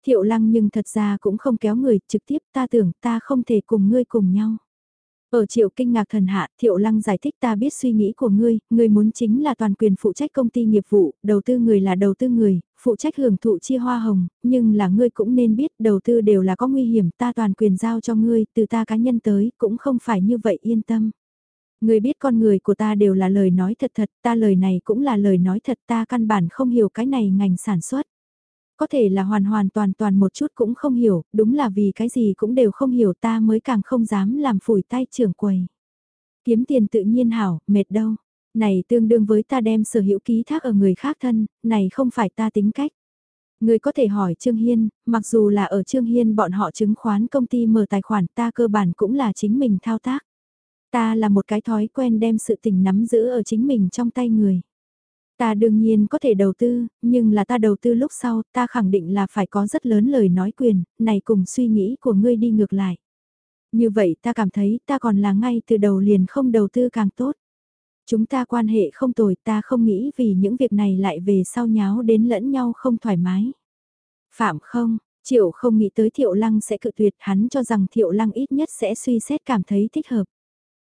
Thiệu lăng nhưng thật ra cũng không kéo người, trực tiếp ta tưởng ta không thể cùng ngươi cùng nhau. Ở triệu kinh ngạc thần hạ, thiệu lăng giải thích ta biết suy nghĩ của ngươi, ngươi muốn chính là toàn quyền phụ trách công ty nghiệp vụ, đầu tư người là đầu tư người, phụ trách hưởng thụ chia hoa hồng, nhưng là ngươi cũng nên biết đầu tư đều là có nguy hiểm, ta toàn quyền giao cho ngươi, từ ta cá nhân tới, cũng không phải như vậy yên tâm. Ngươi biết con người của ta đều là lời nói thật thật, ta lời này cũng là lời nói thật, ta căn bản không hiểu cái này ngành sản xuất. Có thể là hoàn hoàn toàn toàn một chút cũng không hiểu, đúng là vì cái gì cũng đều không hiểu ta mới càng không dám làm phủi tay trưởng quầy. Kiếm tiền tự nhiên hảo, mệt đâu. Này tương đương với ta đem sở hữu ký thác ở người khác thân, này không phải ta tính cách. Người có thể hỏi Trương Hiên, mặc dù là ở Trương Hiên bọn họ chứng khoán công ty mở tài khoản ta cơ bản cũng là chính mình thao tác. Ta là một cái thói quen đem sự tình nắm giữ ở chính mình trong tay người. Ta đương nhiên có thể đầu tư, nhưng là ta đầu tư lúc sau, ta khẳng định là phải có rất lớn lời nói quyền, này cùng suy nghĩ của ngươi đi ngược lại. Như vậy ta cảm thấy ta còn là ngay từ đầu liền không đầu tư càng tốt. Chúng ta quan hệ không tồi ta không nghĩ vì những việc này lại về sau nháo đến lẫn nhau không thoải mái. Phạm không, Triệu không nghĩ tới Thiệu Lăng sẽ cự tuyệt hắn cho rằng Thiệu Lăng ít nhất sẽ suy xét cảm thấy thích hợp.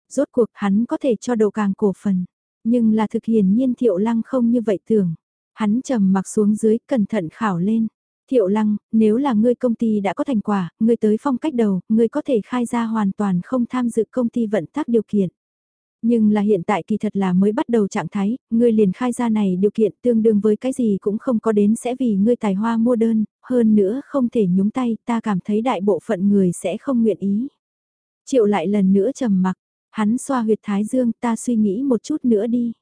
Rốt cuộc hắn có thể cho đầu càng cổ phần. Nhưng là thực hiển nhiên Thiệu Lăng không như vậy tưởng. Hắn trầm mặc xuống dưới cẩn thận khảo lên. Thiệu Lăng, nếu là ngươi công ty đã có thành quả, ngươi tới phong cách đầu, ngươi có thể khai ra hoàn toàn không tham dự công ty vận tác điều kiện. Nhưng là hiện tại kỳ thật là mới bắt đầu trạng thái, ngươi liền khai ra này điều kiện tương đương với cái gì cũng không có đến sẽ vì ngươi tài hoa mua đơn, hơn nữa không thể nhúng tay, ta cảm thấy đại bộ phận người sẽ không nguyện ý. Triệu lại lần nữa trầm mặc, Hắn xoa huyệt thái dương ta suy nghĩ một chút nữa đi.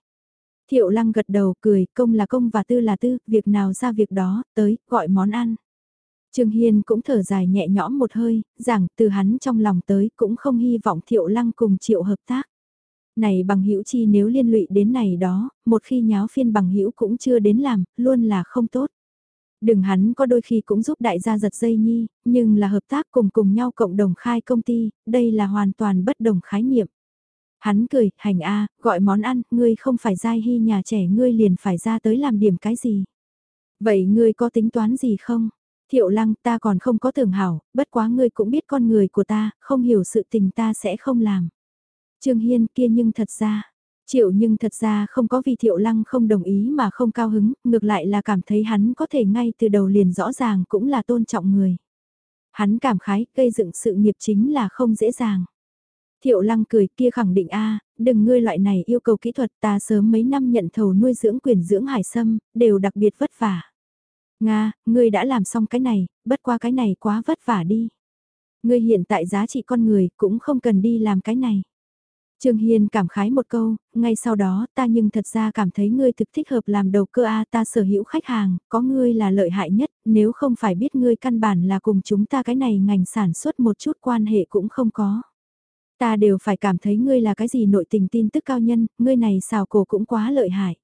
Thiệu lăng gật đầu cười, công là công và tư là tư, việc nào ra việc đó, tới, gọi món ăn. Trương Hiên cũng thở dài nhẹ nhõm một hơi, rằng từ hắn trong lòng tới cũng không hy vọng thiệu lăng cùng triệu hợp tác. Này bằng hữu chi nếu liên lụy đến này đó, một khi nháo phiên bằng hữu cũng chưa đến làm, luôn là không tốt. Đừng hắn có đôi khi cũng giúp đại gia giật dây nhi, nhưng là hợp tác cùng cùng nhau cộng đồng khai công ty, đây là hoàn toàn bất đồng khái niệm. Hắn cười, hành a, gọi món ăn, ngươi không phải giai hy nhà trẻ ngươi liền phải ra tới làm điểm cái gì. Vậy ngươi có tính toán gì không? Thiệu lăng ta còn không có tưởng hảo, bất quá ngươi cũng biết con người của ta, không hiểu sự tình ta sẽ không làm. Trương Hiên kia nhưng thật ra, triệu nhưng thật ra không có vì thiệu lăng không đồng ý mà không cao hứng, ngược lại là cảm thấy hắn có thể ngay từ đầu liền rõ ràng cũng là tôn trọng người. Hắn cảm khái gây dựng sự nghiệp chính là không dễ dàng. Thiệu lăng cười kia khẳng định a đừng ngươi loại này yêu cầu kỹ thuật ta sớm mấy năm nhận thầu nuôi dưỡng quyền dưỡng hải sâm, đều đặc biệt vất vả. Nga, ngươi đã làm xong cái này, bất qua cái này quá vất vả đi. Ngươi hiện tại giá trị con người cũng không cần đi làm cái này. Trương Hiên cảm khái một câu, ngay sau đó ta nhưng thật ra cảm thấy ngươi thực thích hợp làm đầu cơ A ta sở hữu khách hàng, có ngươi là lợi hại nhất, nếu không phải biết ngươi căn bản là cùng chúng ta cái này ngành sản xuất một chút quan hệ cũng không có. Ta đều phải cảm thấy ngươi là cái gì nội tình tin tức cao nhân, ngươi này xào cổ cũng quá lợi hại.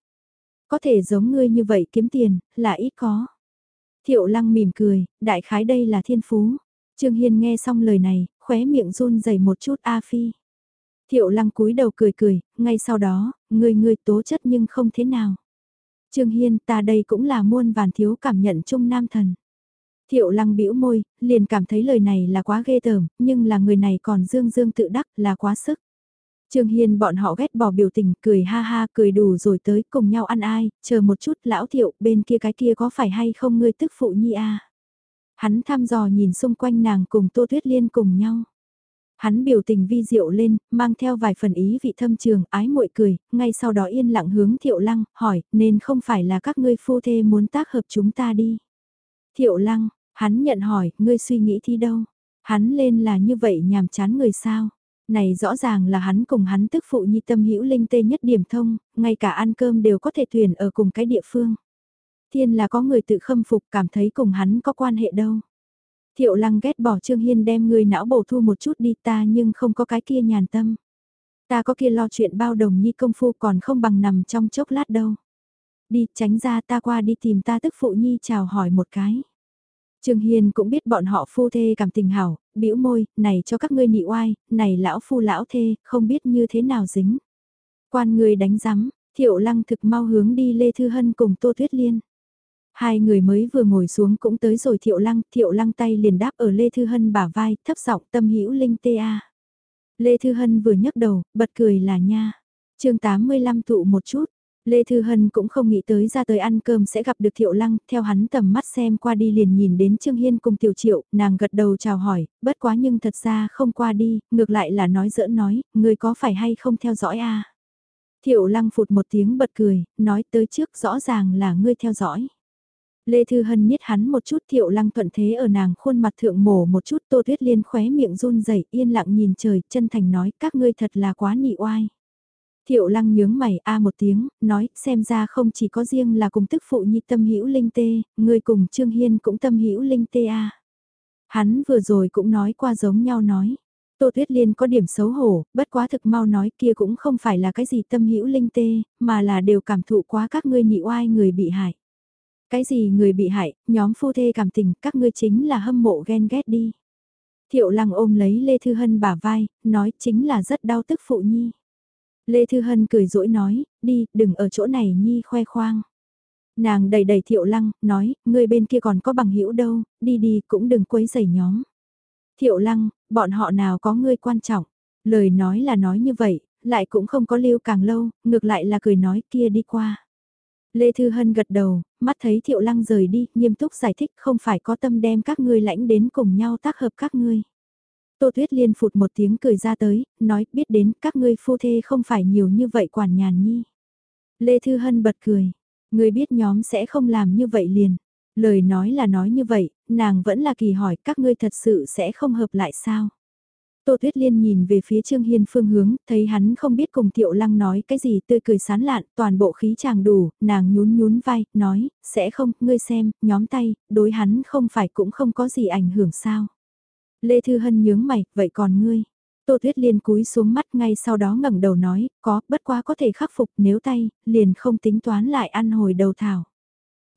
Có thể giống ngươi như vậy kiếm tiền, là ít có. Thiệu lăng mỉm cười, đại khái đây là thiên phú. Trương Hiên nghe xong lời này, khóe miệng run rẩy một chút A Phi. Thiệu lăng cúi đầu cười cười, ngay sau đó, người người tố chất nhưng không thế nào. Trương Hiên ta đây cũng là muôn vàn thiếu cảm nhận chung nam thần. Thiệu lăng bĩu môi, liền cảm thấy lời này là quá ghê tởm, nhưng là người này còn dương dương tự đắc là quá sức. Trương Hiên bọn họ ghét bỏ biểu tình, cười ha ha, cười đủ rồi tới cùng nhau ăn ai, chờ một chút lão thiệu, bên kia cái kia có phải hay không ngươi tức phụ nhi a Hắn thăm dò nhìn xung quanh nàng cùng Tô Tuyết Liên cùng nhau. Hắn biểu tình vi diệu lên, mang theo vài phần ý vị thâm trường, ái muội cười, ngay sau đó yên lặng hướng Thiệu Lăng, hỏi, nên không phải là các ngươi phu thê muốn tác hợp chúng ta đi. Thiệu Lăng, hắn nhận hỏi, ngươi suy nghĩ thi đâu? Hắn lên là như vậy nhàm chán người sao? Này rõ ràng là hắn cùng hắn tức phụ nhi tâm hữu linh tê nhất điểm thông, ngay cả ăn cơm đều có thể tuyển ở cùng cái địa phương. Thiên là có người tự khâm phục cảm thấy cùng hắn có quan hệ đâu. Thiệu lăng ghét bỏ Trương Hiên đem người não bổ thu một chút đi ta nhưng không có cái kia nhàn tâm. Ta có kia lo chuyện bao đồng nhi công phu còn không bằng nằm trong chốc lát đâu. Đi tránh ra ta qua đi tìm ta tức phụ nhi chào hỏi một cái. Trương Hiên cũng biết bọn họ phu thê cảm tình hảo, bĩu môi, này cho các ngươi nị oai, này lão phu lão thê, không biết như thế nào dính. Quan người đánh rắm, thiệu lăng thực mau hướng đi Lê Thư Hân cùng Tô Tuyết Liên. Hai người mới vừa ngồi xuống cũng tới rồi thiệu lăng, thiệu lăng tay liền đáp ở Lê Thư Hân bả vai, thấp giọng tâm hữu linh tê a. Lê Thư Hân vừa nhấc đầu, bật cười là nha. chương 85 tụ một chút, Lê Thư Hân cũng không nghĩ tới ra tới ăn cơm sẽ gặp được Thiệu Lăng, theo hắn tầm mắt xem qua đi liền nhìn đến Trương Hiên cùng Tiểu Triệu, nàng gật đầu chào hỏi, bất quá nhưng thật ra không qua đi, ngược lại là nói giỡn nói, người có phải hay không theo dõi a Thiệu Lăng phụt một tiếng bật cười, nói tới trước rõ ràng là ngươi theo dõi. Lê Thư Hân nhít hắn một chút Thiệu Lăng thuận thế ở nàng khuôn mặt thượng mổ một chút Tô Tuyết Liên khóe miệng run rẩy yên lặng nhìn trời, chân thành nói các ngươi thật là quá nị oai. Thiệu lăng nhướng mày a một tiếng, nói, xem ra không chỉ có riêng là cùng tức phụ nhi tâm hữu linh tê, người cùng Trương Hiên cũng tâm hữu linh tê a. Hắn vừa rồi cũng nói qua giống nhau nói. Tô Tuyết Liên có điểm xấu hổ, bất quá thực mau nói kia cũng không phải là cái gì tâm hữu linh tê, mà là đều cảm thụ quá các ngươi nhị oai người bị hại. Cái gì người bị hại, nhóm phu thê cảm tình, các ngươi chính là hâm mộ ghen ghét đi. Thiệu lăng ôm lấy Lê Thư Hân bả vai, nói chính là rất đau tức phụ nhi. Lê Thư Hân cười rỗi nói, đi, đừng ở chỗ này nhi khoe khoang. Nàng đầy đầy thiệu lăng, nói, người bên kia còn có bằng hữu đâu, đi đi cũng đừng quấy rầy nhóm. Thiệu lăng, bọn họ nào có ngươi quan trọng. Lời nói là nói như vậy, lại cũng không có lưu càng lâu, ngược lại là cười nói kia đi qua. Lê Thư Hân gật đầu, mắt thấy Thiệu Lăng rời đi, nghiêm túc giải thích không phải có tâm đem các ngươi lãnh đến cùng nhau tác hợp các ngươi. Tô Tuyết Liên phụt một tiếng cười ra tới, nói biết đến các ngươi phu thê không phải nhiều như vậy quản nhàn nhi. Lê Thư Hân bật cười, người biết nhóm sẽ không làm như vậy liền. Lời nói là nói như vậy, nàng vẫn là kỳ hỏi các ngươi thật sự sẽ không hợp lại sao. Tô Tuyết Liên nhìn về phía Trương Hiên phương hướng, thấy hắn không biết cùng Tiệu Lăng nói cái gì tươi cười sán lạn, toàn bộ khí chàng đủ, nàng nhún nhún vai, nói, sẽ không, ngươi xem, nhóm tay, đối hắn không phải cũng không có gì ảnh hưởng sao. Lê Thư Hân nhướng mày, vậy còn ngươi? Tô Tuyết Liên cúi xuống mắt ngay sau đó ngẩng đầu nói, có, bất quá có thể khắc phục nếu tay, liền không tính toán lại ăn hồi đầu thảo.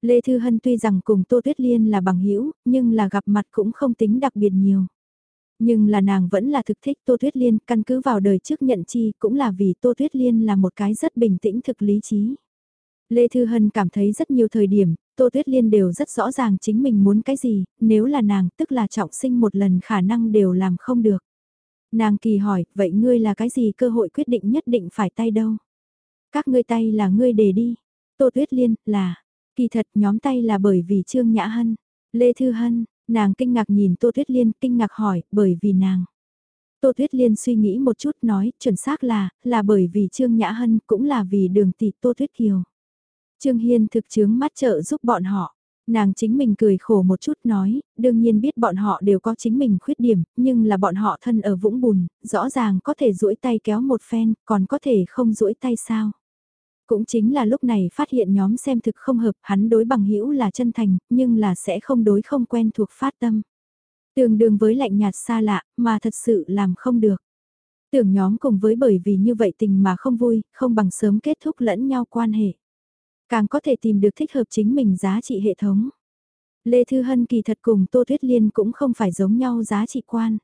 Lê Thư Hân tuy rằng cùng Tô Tuyết Liên là bằng hữu nhưng là gặp mặt cũng không tính đặc biệt nhiều. Nhưng là nàng vẫn là thực thích Tô Tuyết Liên, căn cứ vào đời trước nhận chi cũng là vì Tô Tuyết Liên là một cái rất bình tĩnh thực lý trí. Lê Thư Hân cảm thấy rất nhiều thời điểm, Tô Tuyết Liên đều rất rõ ràng chính mình muốn cái gì, nếu là nàng tức là trọng sinh một lần khả năng đều làm không được. Nàng kỳ hỏi, vậy ngươi là cái gì cơ hội quyết định nhất định phải tay đâu? Các ngươi tay là ngươi để đi. Tô Tuyết Liên, là, kỳ thật nhóm tay là bởi vì Trương Nhã Hân, Lê Thư Hân, nàng kinh ngạc nhìn Tô Tuyết Liên, kinh ngạc hỏi, bởi vì nàng. Tô Tuyết Liên suy nghĩ một chút nói, chuẩn xác là, là bởi vì Trương Nhã Hân cũng là vì đường tỷ Tô Tuyết Kiều. Trương Hiên thực chứng mắt trợ giúp bọn họ. Nàng chính mình cười khổ một chút nói, đương nhiên biết bọn họ đều có chính mình khuyết điểm, nhưng là bọn họ thân ở vũng bùn, rõ ràng có thể duỗi tay kéo một phen, còn có thể không duỗi tay sao. Cũng chính là lúc này phát hiện nhóm xem thực không hợp, hắn đối bằng hữu là chân thành, nhưng là sẽ không đối không quen thuộc phát tâm. Tương đương với lạnh nhạt xa lạ, mà thật sự làm không được. Tưởng nhóm cùng với bởi vì như vậy tình mà không vui, không bằng sớm kết thúc lẫn nhau quan hệ. Càng có thể tìm được thích hợp chính mình giá trị hệ thống. Lê Thư Hân kỳ thật cùng Tô Thuyết Liên cũng không phải giống nhau giá trị quan.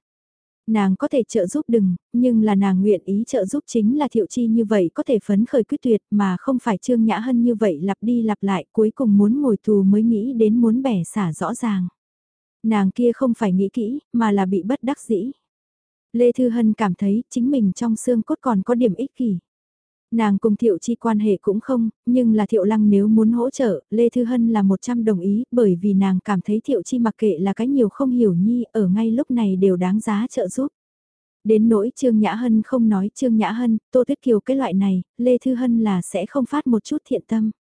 Nàng có thể trợ giúp đừng, nhưng là nàng nguyện ý trợ giúp chính là thiệu chi như vậy có thể phấn khởi quyết tuyệt mà không phải trương nhã hân như vậy lặp đi lặp lại cuối cùng muốn ngồi tù mới nghĩ đến muốn bẻ xả rõ ràng. Nàng kia không phải nghĩ kỹ, mà là bị bất đắc dĩ. Lê Thư Hân cảm thấy chính mình trong xương cốt còn có điểm ích kỷ. Nàng cùng Thiệu Chi quan hệ cũng không, nhưng là Thiệu Lăng nếu muốn hỗ trợ, Lê Thư Hân là 100 đồng ý, bởi vì nàng cảm thấy Thiệu Chi mặc kệ là cái nhiều không hiểu nhi, ở ngay lúc này đều đáng giá trợ giúp. Đến nỗi Trương Nhã Hân không nói Trương Nhã Hân, Tô Tuyết Kiều cái loại này, Lê Thư Hân là sẽ không phát một chút thiện tâm.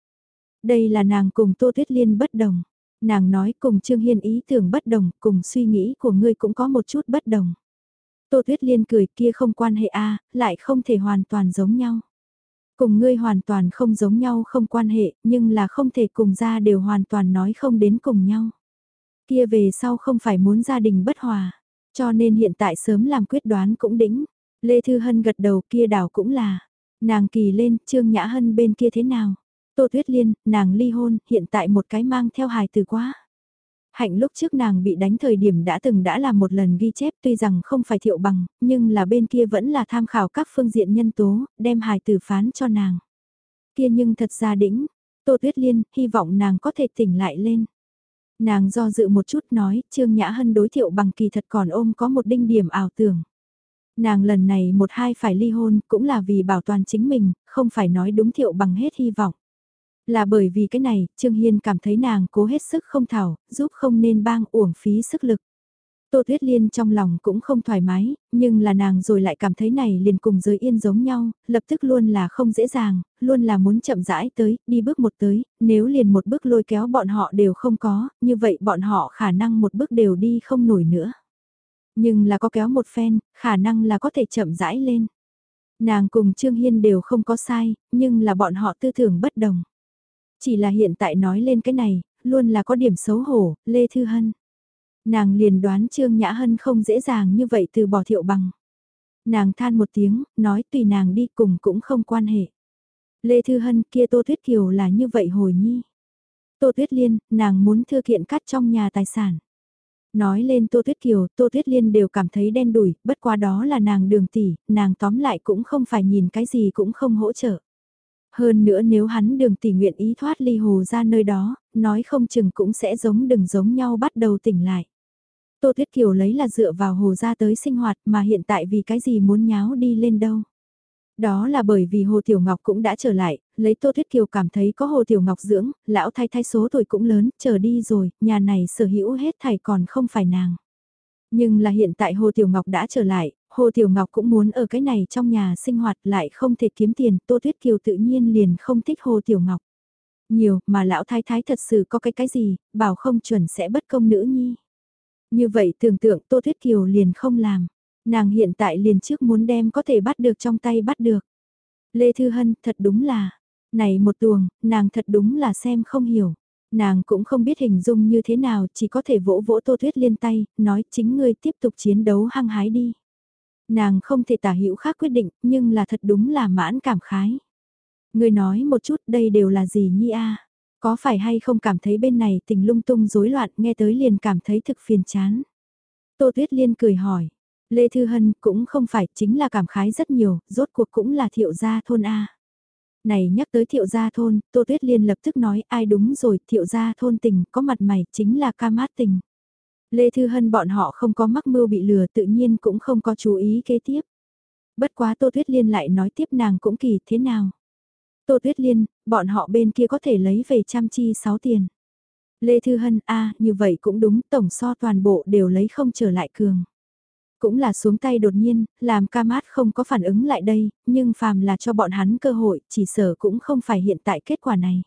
Đây là nàng cùng Tô Tuyết Liên bất đồng. Nàng nói cùng Trương Hiên ý tưởng bất đồng, cùng suy nghĩ của ngươi cũng có một chút bất đồng. Tô Tuyết Liên cười kia không quan hệ a lại không thể hoàn toàn giống nhau. Cùng ngươi hoàn toàn không giống nhau không quan hệ, nhưng là không thể cùng ra đều hoàn toàn nói không đến cùng nhau. Kia về sau không phải muốn gia đình bất hòa, cho nên hiện tại sớm làm quyết đoán cũng đỉnh. Lê Thư Hân gật đầu kia đảo cũng là, nàng kỳ lên, Trương Nhã Hân bên kia thế nào? Tô Tuyết Liên, nàng ly hôn, hiện tại một cái mang theo hài từ quá. Hạnh lúc trước nàng bị đánh thời điểm đã từng đã làm một lần ghi chép tuy rằng không phải thiệu bằng, nhưng là bên kia vẫn là tham khảo các phương diện nhân tố, đem hài tử phán cho nàng. Kia nhưng thật ra đỉnh, Tô Tuyết Liên, hy vọng nàng có thể tỉnh lại lên. Nàng do dự một chút nói, Trương Nhã Hân đối thiệu bằng kỳ thật còn ôm có một đinh điểm ảo tưởng. Nàng lần này một hai phải ly hôn cũng là vì bảo toàn chính mình, không phải nói đúng thiệu bằng hết hy vọng. Là bởi vì cái này, Trương Hiên cảm thấy nàng cố hết sức không thảo, giúp không nên bang uổng phí sức lực. Tô Tuyết Liên trong lòng cũng không thoải mái, nhưng là nàng rồi lại cảm thấy này liền cùng giới yên giống nhau, lập tức luôn là không dễ dàng, luôn là muốn chậm rãi tới, đi bước một tới, nếu liền một bước lôi kéo bọn họ đều không có, như vậy bọn họ khả năng một bước đều đi không nổi nữa. Nhưng là có kéo một phen, khả năng là có thể chậm rãi lên. Nàng cùng Trương Hiên đều không có sai, nhưng là bọn họ tư tưởng bất đồng. Chỉ là hiện tại nói lên cái này, luôn là có điểm xấu hổ, Lê Thư Hân. Nàng liền đoán Trương Nhã Hân không dễ dàng như vậy từ bỏ thiệu bằng. Nàng than một tiếng, nói tùy nàng đi cùng cũng không quan hệ. Lê Thư Hân kia Tô Tuyết Kiều là như vậy hồi nhi. Tô Tuyết Liên, nàng muốn thư kiện cắt trong nhà tài sản. Nói lên Tô Tuyết Kiều, Tô Tuyết Liên đều cảm thấy đen đủi, bất quá đó là nàng đường tỷ, nàng tóm lại cũng không phải nhìn cái gì cũng không hỗ trợ. Hơn nữa nếu hắn đường tỷ nguyện ý thoát ly hồ ra nơi đó, nói không chừng cũng sẽ giống đừng giống nhau bắt đầu tỉnh lại. Tô Thuyết Kiều lấy là dựa vào hồ ra tới sinh hoạt mà hiện tại vì cái gì muốn nháo đi lên đâu. Đó là bởi vì Hồ Tiểu Ngọc cũng đã trở lại, lấy Tô Thuyết Kiều cảm thấy có Hồ Tiểu Ngọc dưỡng, lão thay thay số tuổi cũng lớn, trở đi rồi, nhà này sở hữu hết thầy còn không phải nàng. Nhưng là hiện tại Hồ Tiểu Ngọc đã trở lại, Hồ Tiểu Ngọc cũng muốn ở cái này trong nhà sinh hoạt lại không thể kiếm tiền, Tô Tuyết Kiều tự nhiên liền không thích Hồ Tiểu Ngọc. Nhiều, mà lão thái thái thật sự có cái cái gì, bảo không chuẩn sẽ bất công nữ nhi. Như vậy tưởng tượng Tô Tuyết Kiều liền không làm. Nàng hiện tại liền trước muốn đem có thể bắt được trong tay bắt được. Lê Thư Hân thật đúng là, này một tuồng, nàng thật đúng là xem không hiểu. Nàng cũng không biết hình dung như thế nào, chỉ có thể vỗ vỗ Tô Tuyết Liên tay, nói chính ngươi tiếp tục chiến đấu hăng hái đi. Nàng không thể tả hữu khác quyết định, nhưng là thật đúng là mãn cảm khái. người nói một chút đây đều là gì nhi a Có phải hay không cảm thấy bên này tình lung tung rối loạn nghe tới liền cảm thấy thực phiền chán. Tô Tuyết Liên cười hỏi. Lê Thư Hân cũng không phải chính là cảm khái rất nhiều, rốt cuộc cũng là thiệu gia thôn A. Này nhắc tới thiệu gia thôn, Tô Tuyết Liên lập tức nói ai đúng rồi, thiệu gia thôn tình, có mặt mày, chính là ca mát tình. Lê Thư Hân bọn họ không có mắc mưu bị lừa tự nhiên cũng không có chú ý kế tiếp. Bất quá Tô Tuyết Liên lại nói tiếp nàng cũng kỳ thế nào. Tô Tuyết Liên, bọn họ bên kia có thể lấy về trăm chi sáu tiền. Lê Thư Hân, a như vậy cũng đúng, tổng so toàn bộ đều lấy không trở lại cường. Cũng là xuống tay đột nhiên, làm ca mát không có phản ứng lại đây, nhưng phàm là cho bọn hắn cơ hội, chỉ sở cũng không phải hiện tại kết quả này.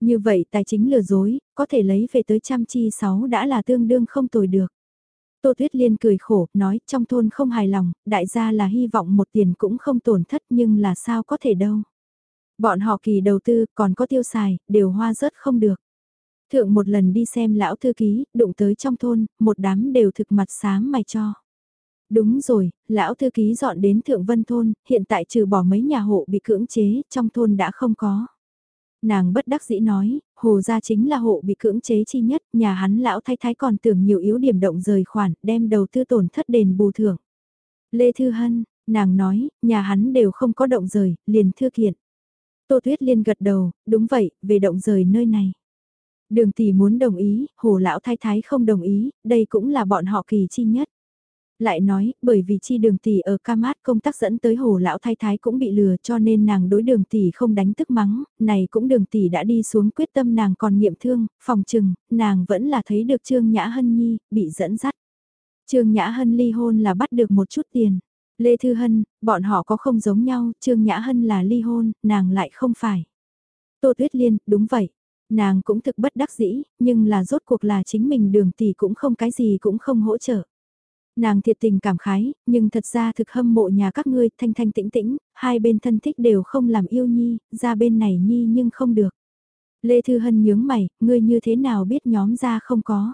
Như vậy tài chính lừa dối, có thể lấy về tới trăm chi sáu đã là tương đương không tồi được. Tô Tuyết Liên cười khổ, nói trong thôn không hài lòng, đại gia là hy vọng một tiền cũng không tổn thất nhưng là sao có thể đâu. Bọn họ kỳ đầu tư còn có tiêu xài, đều hoa rớt không được. Thượng một lần đi xem lão thư ký, đụng tới trong thôn, một đám đều thực mặt sáng mày cho. Đúng rồi, lão thư ký dọn đến Thượng Vân Thôn, hiện tại trừ bỏ mấy nhà hộ bị cưỡng chế, trong thôn đã không có. Nàng bất đắc dĩ nói, hồ gia chính là hộ bị cưỡng chế chi nhất, nhà hắn lão thái thái còn tưởng nhiều yếu điểm động rời khoản, đem đầu tư tổn thất đền bù thưởng. Lê Thư Hân, nàng nói, nhà hắn đều không có động rời, liền thư kiện. Tô Tuyết Liên gật đầu, đúng vậy, về động rời nơi này. Đường tỷ muốn đồng ý, hồ lão thái thái không đồng ý, đây cũng là bọn họ kỳ chi nhất. Lại nói, bởi vì chi đường tỷ ở ca mát công tác dẫn tới hồ lão thái thái cũng bị lừa cho nên nàng đối đường tỷ không đánh tức mắng, này cũng đường tỷ đã đi xuống quyết tâm nàng còn nghiệm thương, phòng trừng, nàng vẫn là thấy được Trương Nhã Hân Nhi, bị dẫn dắt. Trương Nhã Hân ly hôn là bắt được một chút tiền. Lê Thư Hân, bọn họ có không giống nhau, Trương Nhã Hân là ly hôn, nàng lại không phải. Tô Tuyết Liên, đúng vậy. Nàng cũng thực bất đắc dĩ, nhưng là rốt cuộc là chính mình đường tỷ cũng không cái gì cũng không hỗ trợ. Nàng thiệt tình cảm khái, nhưng thật ra thực hâm mộ nhà các ngươi thanh thanh tĩnh tĩnh, hai bên thân thích đều không làm yêu nhi, ra bên này nhi nhưng không được. Lê Thư Hân nhướng mày, ngươi như thế nào biết nhóm ra không có.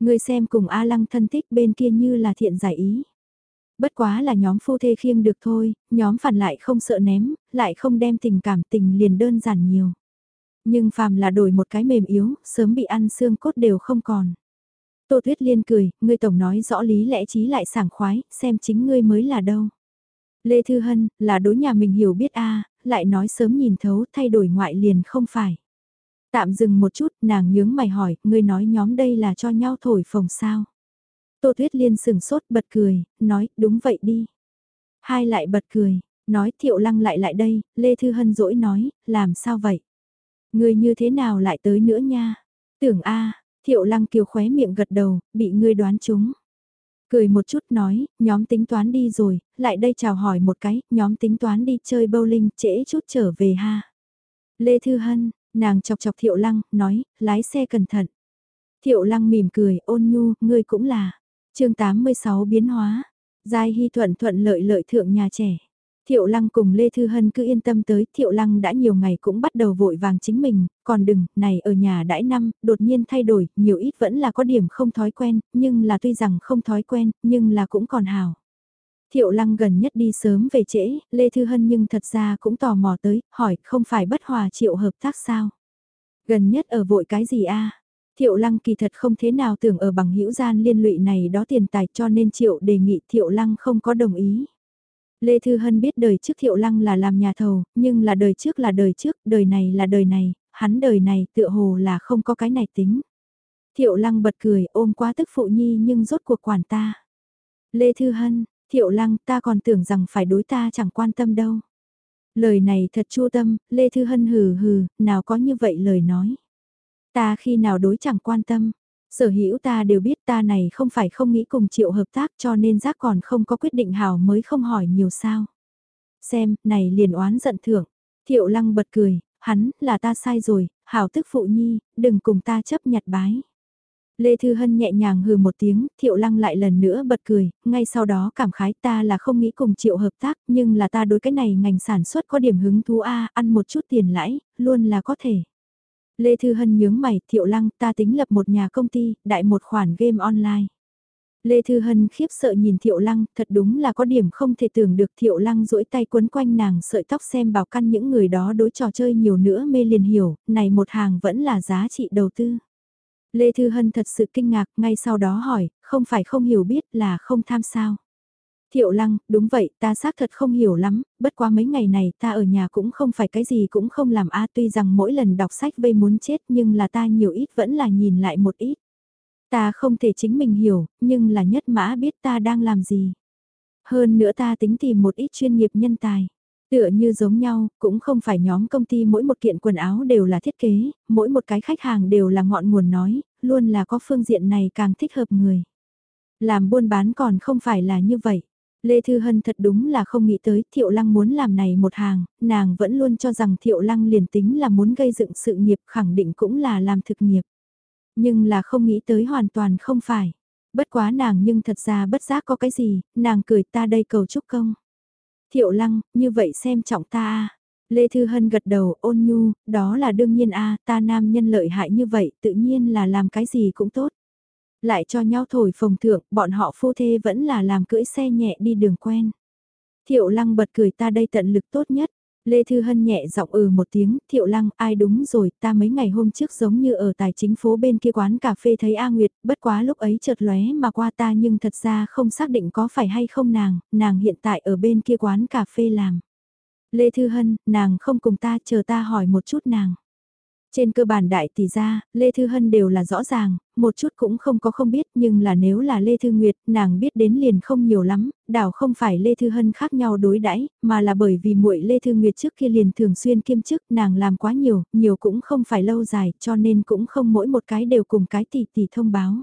Ngươi xem cùng A Lăng thân thích bên kia như là thiện giải ý. Bất quá là nhóm phu thê khiêng được thôi, nhóm phản lại không sợ ném, lại không đem tình cảm tình liền đơn giản nhiều. Nhưng phàm là đổi một cái mềm yếu, sớm bị ăn xương cốt đều không còn. Tô Tuyết Liên cười, ngươi tổng nói rõ lý lẽ trí lại sảng khoái, xem chính ngươi mới là đâu. Lê Thư Hân, là đối nhà mình hiểu biết a lại nói sớm nhìn thấu thay đổi ngoại liền không phải. Tạm dừng một chút, nàng nhướng mày hỏi, ngươi nói nhóm đây là cho nhau thổi phồng sao. Tô Tuyết Liên sừng sốt bật cười, nói, đúng vậy đi. Hai lại bật cười, nói thiệu lăng lại lại đây, Lê Thư Hân dỗi nói, làm sao vậy? Ngươi như thế nào lại tới nữa nha? Tưởng a thiệu lăng kiều khóe miệng gật đầu, bị ngươi đoán chúng. Cười một chút nói, nhóm tính toán đi rồi, lại đây chào hỏi một cái, nhóm tính toán đi chơi bowling, trễ chút trở về ha. Lê Thư Hân, nàng chọc chọc thiệu lăng, nói, lái xe cẩn thận. Thiệu lăng mỉm cười, ôn nhu, ngươi cũng là. chương 86 biến hóa, Giai Hy thuận thuận lợi lợi thượng nhà trẻ. Thiệu Lăng cùng Lê Thư Hân cứ yên tâm tới, Thiệu Lăng đã nhiều ngày cũng bắt đầu vội vàng chính mình, còn đừng, này ở nhà đãi năm, đột nhiên thay đổi, nhiều ít vẫn là có điểm không thói quen, nhưng là tuy rằng không thói quen, nhưng là cũng còn hào. Thiệu Lăng gần nhất đi sớm về trễ, Lê Thư Hân nhưng thật ra cũng tò mò tới, hỏi không phải bất hòa Triệu hợp tác sao? Gần nhất ở vội cái gì a Thiệu Lăng kỳ thật không thế nào tưởng ở bằng hữu gian liên lụy này đó tiền tài cho nên Triệu đề nghị Thiệu Lăng không có đồng ý. Lê Thư Hân biết đời trước Thiệu Lăng là làm nhà thầu, nhưng là đời trước là đời trước, đời này là đời này, hắn đời này tựa hồ là không có cái này tính. Thiệu Lăng bật cười ôm quá tức phụ nhi nhưng rốt cuộc quản ta. Lê Thư Hân, Thiệu Lăng ta còn tưởng rằng phải đối ta chẳng quan tâm đâu. Lời này thật chua tâm, Lê Thư Hân hừ hừ, nào có như vậy lời nói. Ta khi nào đối chẳng quan tâm, sở hữu ta đều biết ta này không phải không nghĩ cùng triệu hợp tác cho nên giác còn không có quyết định hào mới không hỏi nhiều sao. Xem, này liền oán giận thưởng. Thiệu lăng bật cười, hắn, là ta sai rồi, hào tức phụ nhi, đừng cùng ta chấp nhặt bái. Lê Thư Hân nhẹ nhàng hừ một tiếng, Thiệu Lăng lại lần nữa bật cười, ngay sau đó cảm khái ta là không nghĩ cùng Triệu hợp tác, nhưng là ta đối cái này ngành sản xuất có điểm hứng thú A, ăn một chút tiền lãi, luôn là có thể. Lê Thư Hân nhướng mày, Thiệu Lăng, ta tính lập một nhà công ty, đại một khoản game online. Lê Thư Hân khiếp sợ nhìn Thiệu Lăng, thật đúng là có điểm không thể tưởng được Thiệu Lăng duỗi tay quấn quanh nàng sợi tóc xem bảo căn những người đó đối trò chơi nhiều nữa mê liền hiểu, này một hàng vẫn là giá trị đầu tư. Lê Thư Hân thật sự kinh ngạc, ngay sau đó hỏi, không phải không hiểu biết là không tham sao. Thiệu lăng, đúng vậy, ta xác thật không hiểu lắm, bất quá mấy ngày này ta ở nhà cũng không phải cái gì cũng không làm a tuy rằng mỗi lần đọc sách vây muốn chết nhưng là ta nhiều ít vẫn là nhìn lại một ít. Ta không thể chính mình hiểu, nhưng là nhất mã biết ta đang làm gì. Hơn nữa ta tính tìm một ít chuyên nghiệp nhân tài. Tựa như giống nhau, cũng không phải nhóm công ty mỗi một kiện quần áo đều là thiết kế, mỗi một cái khách hàng đều là ngọn nguồn nói, luôn là có phương diện này càng thích hợp người. Làm buôn bán còn không phải là như vậy. Lê Thư Hân thật đúng là không nghĩ tới Thiệu Lăng muốn làm này một hàng, nàng vẫn luôn cho rằng Thiệu Lăng liền tính là muốn gây dựng sự nghiệp khẳng định cũng là làm thực nghiệp. Nhưng là không nghĩ tới hoàn toàn không phải. Bất quá nàng nhưng thật ra bất giác có cái gì, nàng cười ta đây cầu chúc công. Thiệu Lăng, như vậy xem trọng ta a Lê Thư Hân gật đầu ôn nhu, đó là đương nhiên a ta nam nhân lợi hại như vậy tự nhiên là làm cái gì cũng tốt. Lại cho nhau thổi phồng thượng, bọn họ phu thê vẫn là làm cưỡi xe nhẹ đi đường quen. Thiệu lăng bật cười ta đây tận lực tốt nhất. Lê Thư Hân nhẹ giọng ừ một tiếng, thiệu lăng, ai đúng rồi, ta mấy ngày hôm trước giống như ở tài chính phố bên kia quán cà phê thấy A Nguyệt, bất quá lúc ấy chợt lóe mà qua ta nhưng thật ra không xác định có phải hay không nàng, nàng hiện tại ở bên kia quán cà phê làm. Lê Thư Hân, nàng không cùng ta, chờ ta hỏi một chút nàng. Trên cơ bản đại tỷ gia Lê Thư Hân đều là rõ ràng, một chút cũng không có không biết nhưng là nếu là Lê Thư Nguyệt, nàng biết đến liền không nhiều lắm, đảo không phải Lê Thư Hân khác nhau đối đãi mà là bởi vì muội Lê Thư Nguyệt trước kia liền thường xuyên kiêm chức nàng làm quá nhiều, nhiều cũng không phải lâu dài cho nên cũng không mỗi một cái đều cùng cái tỷ tỷ thông báo.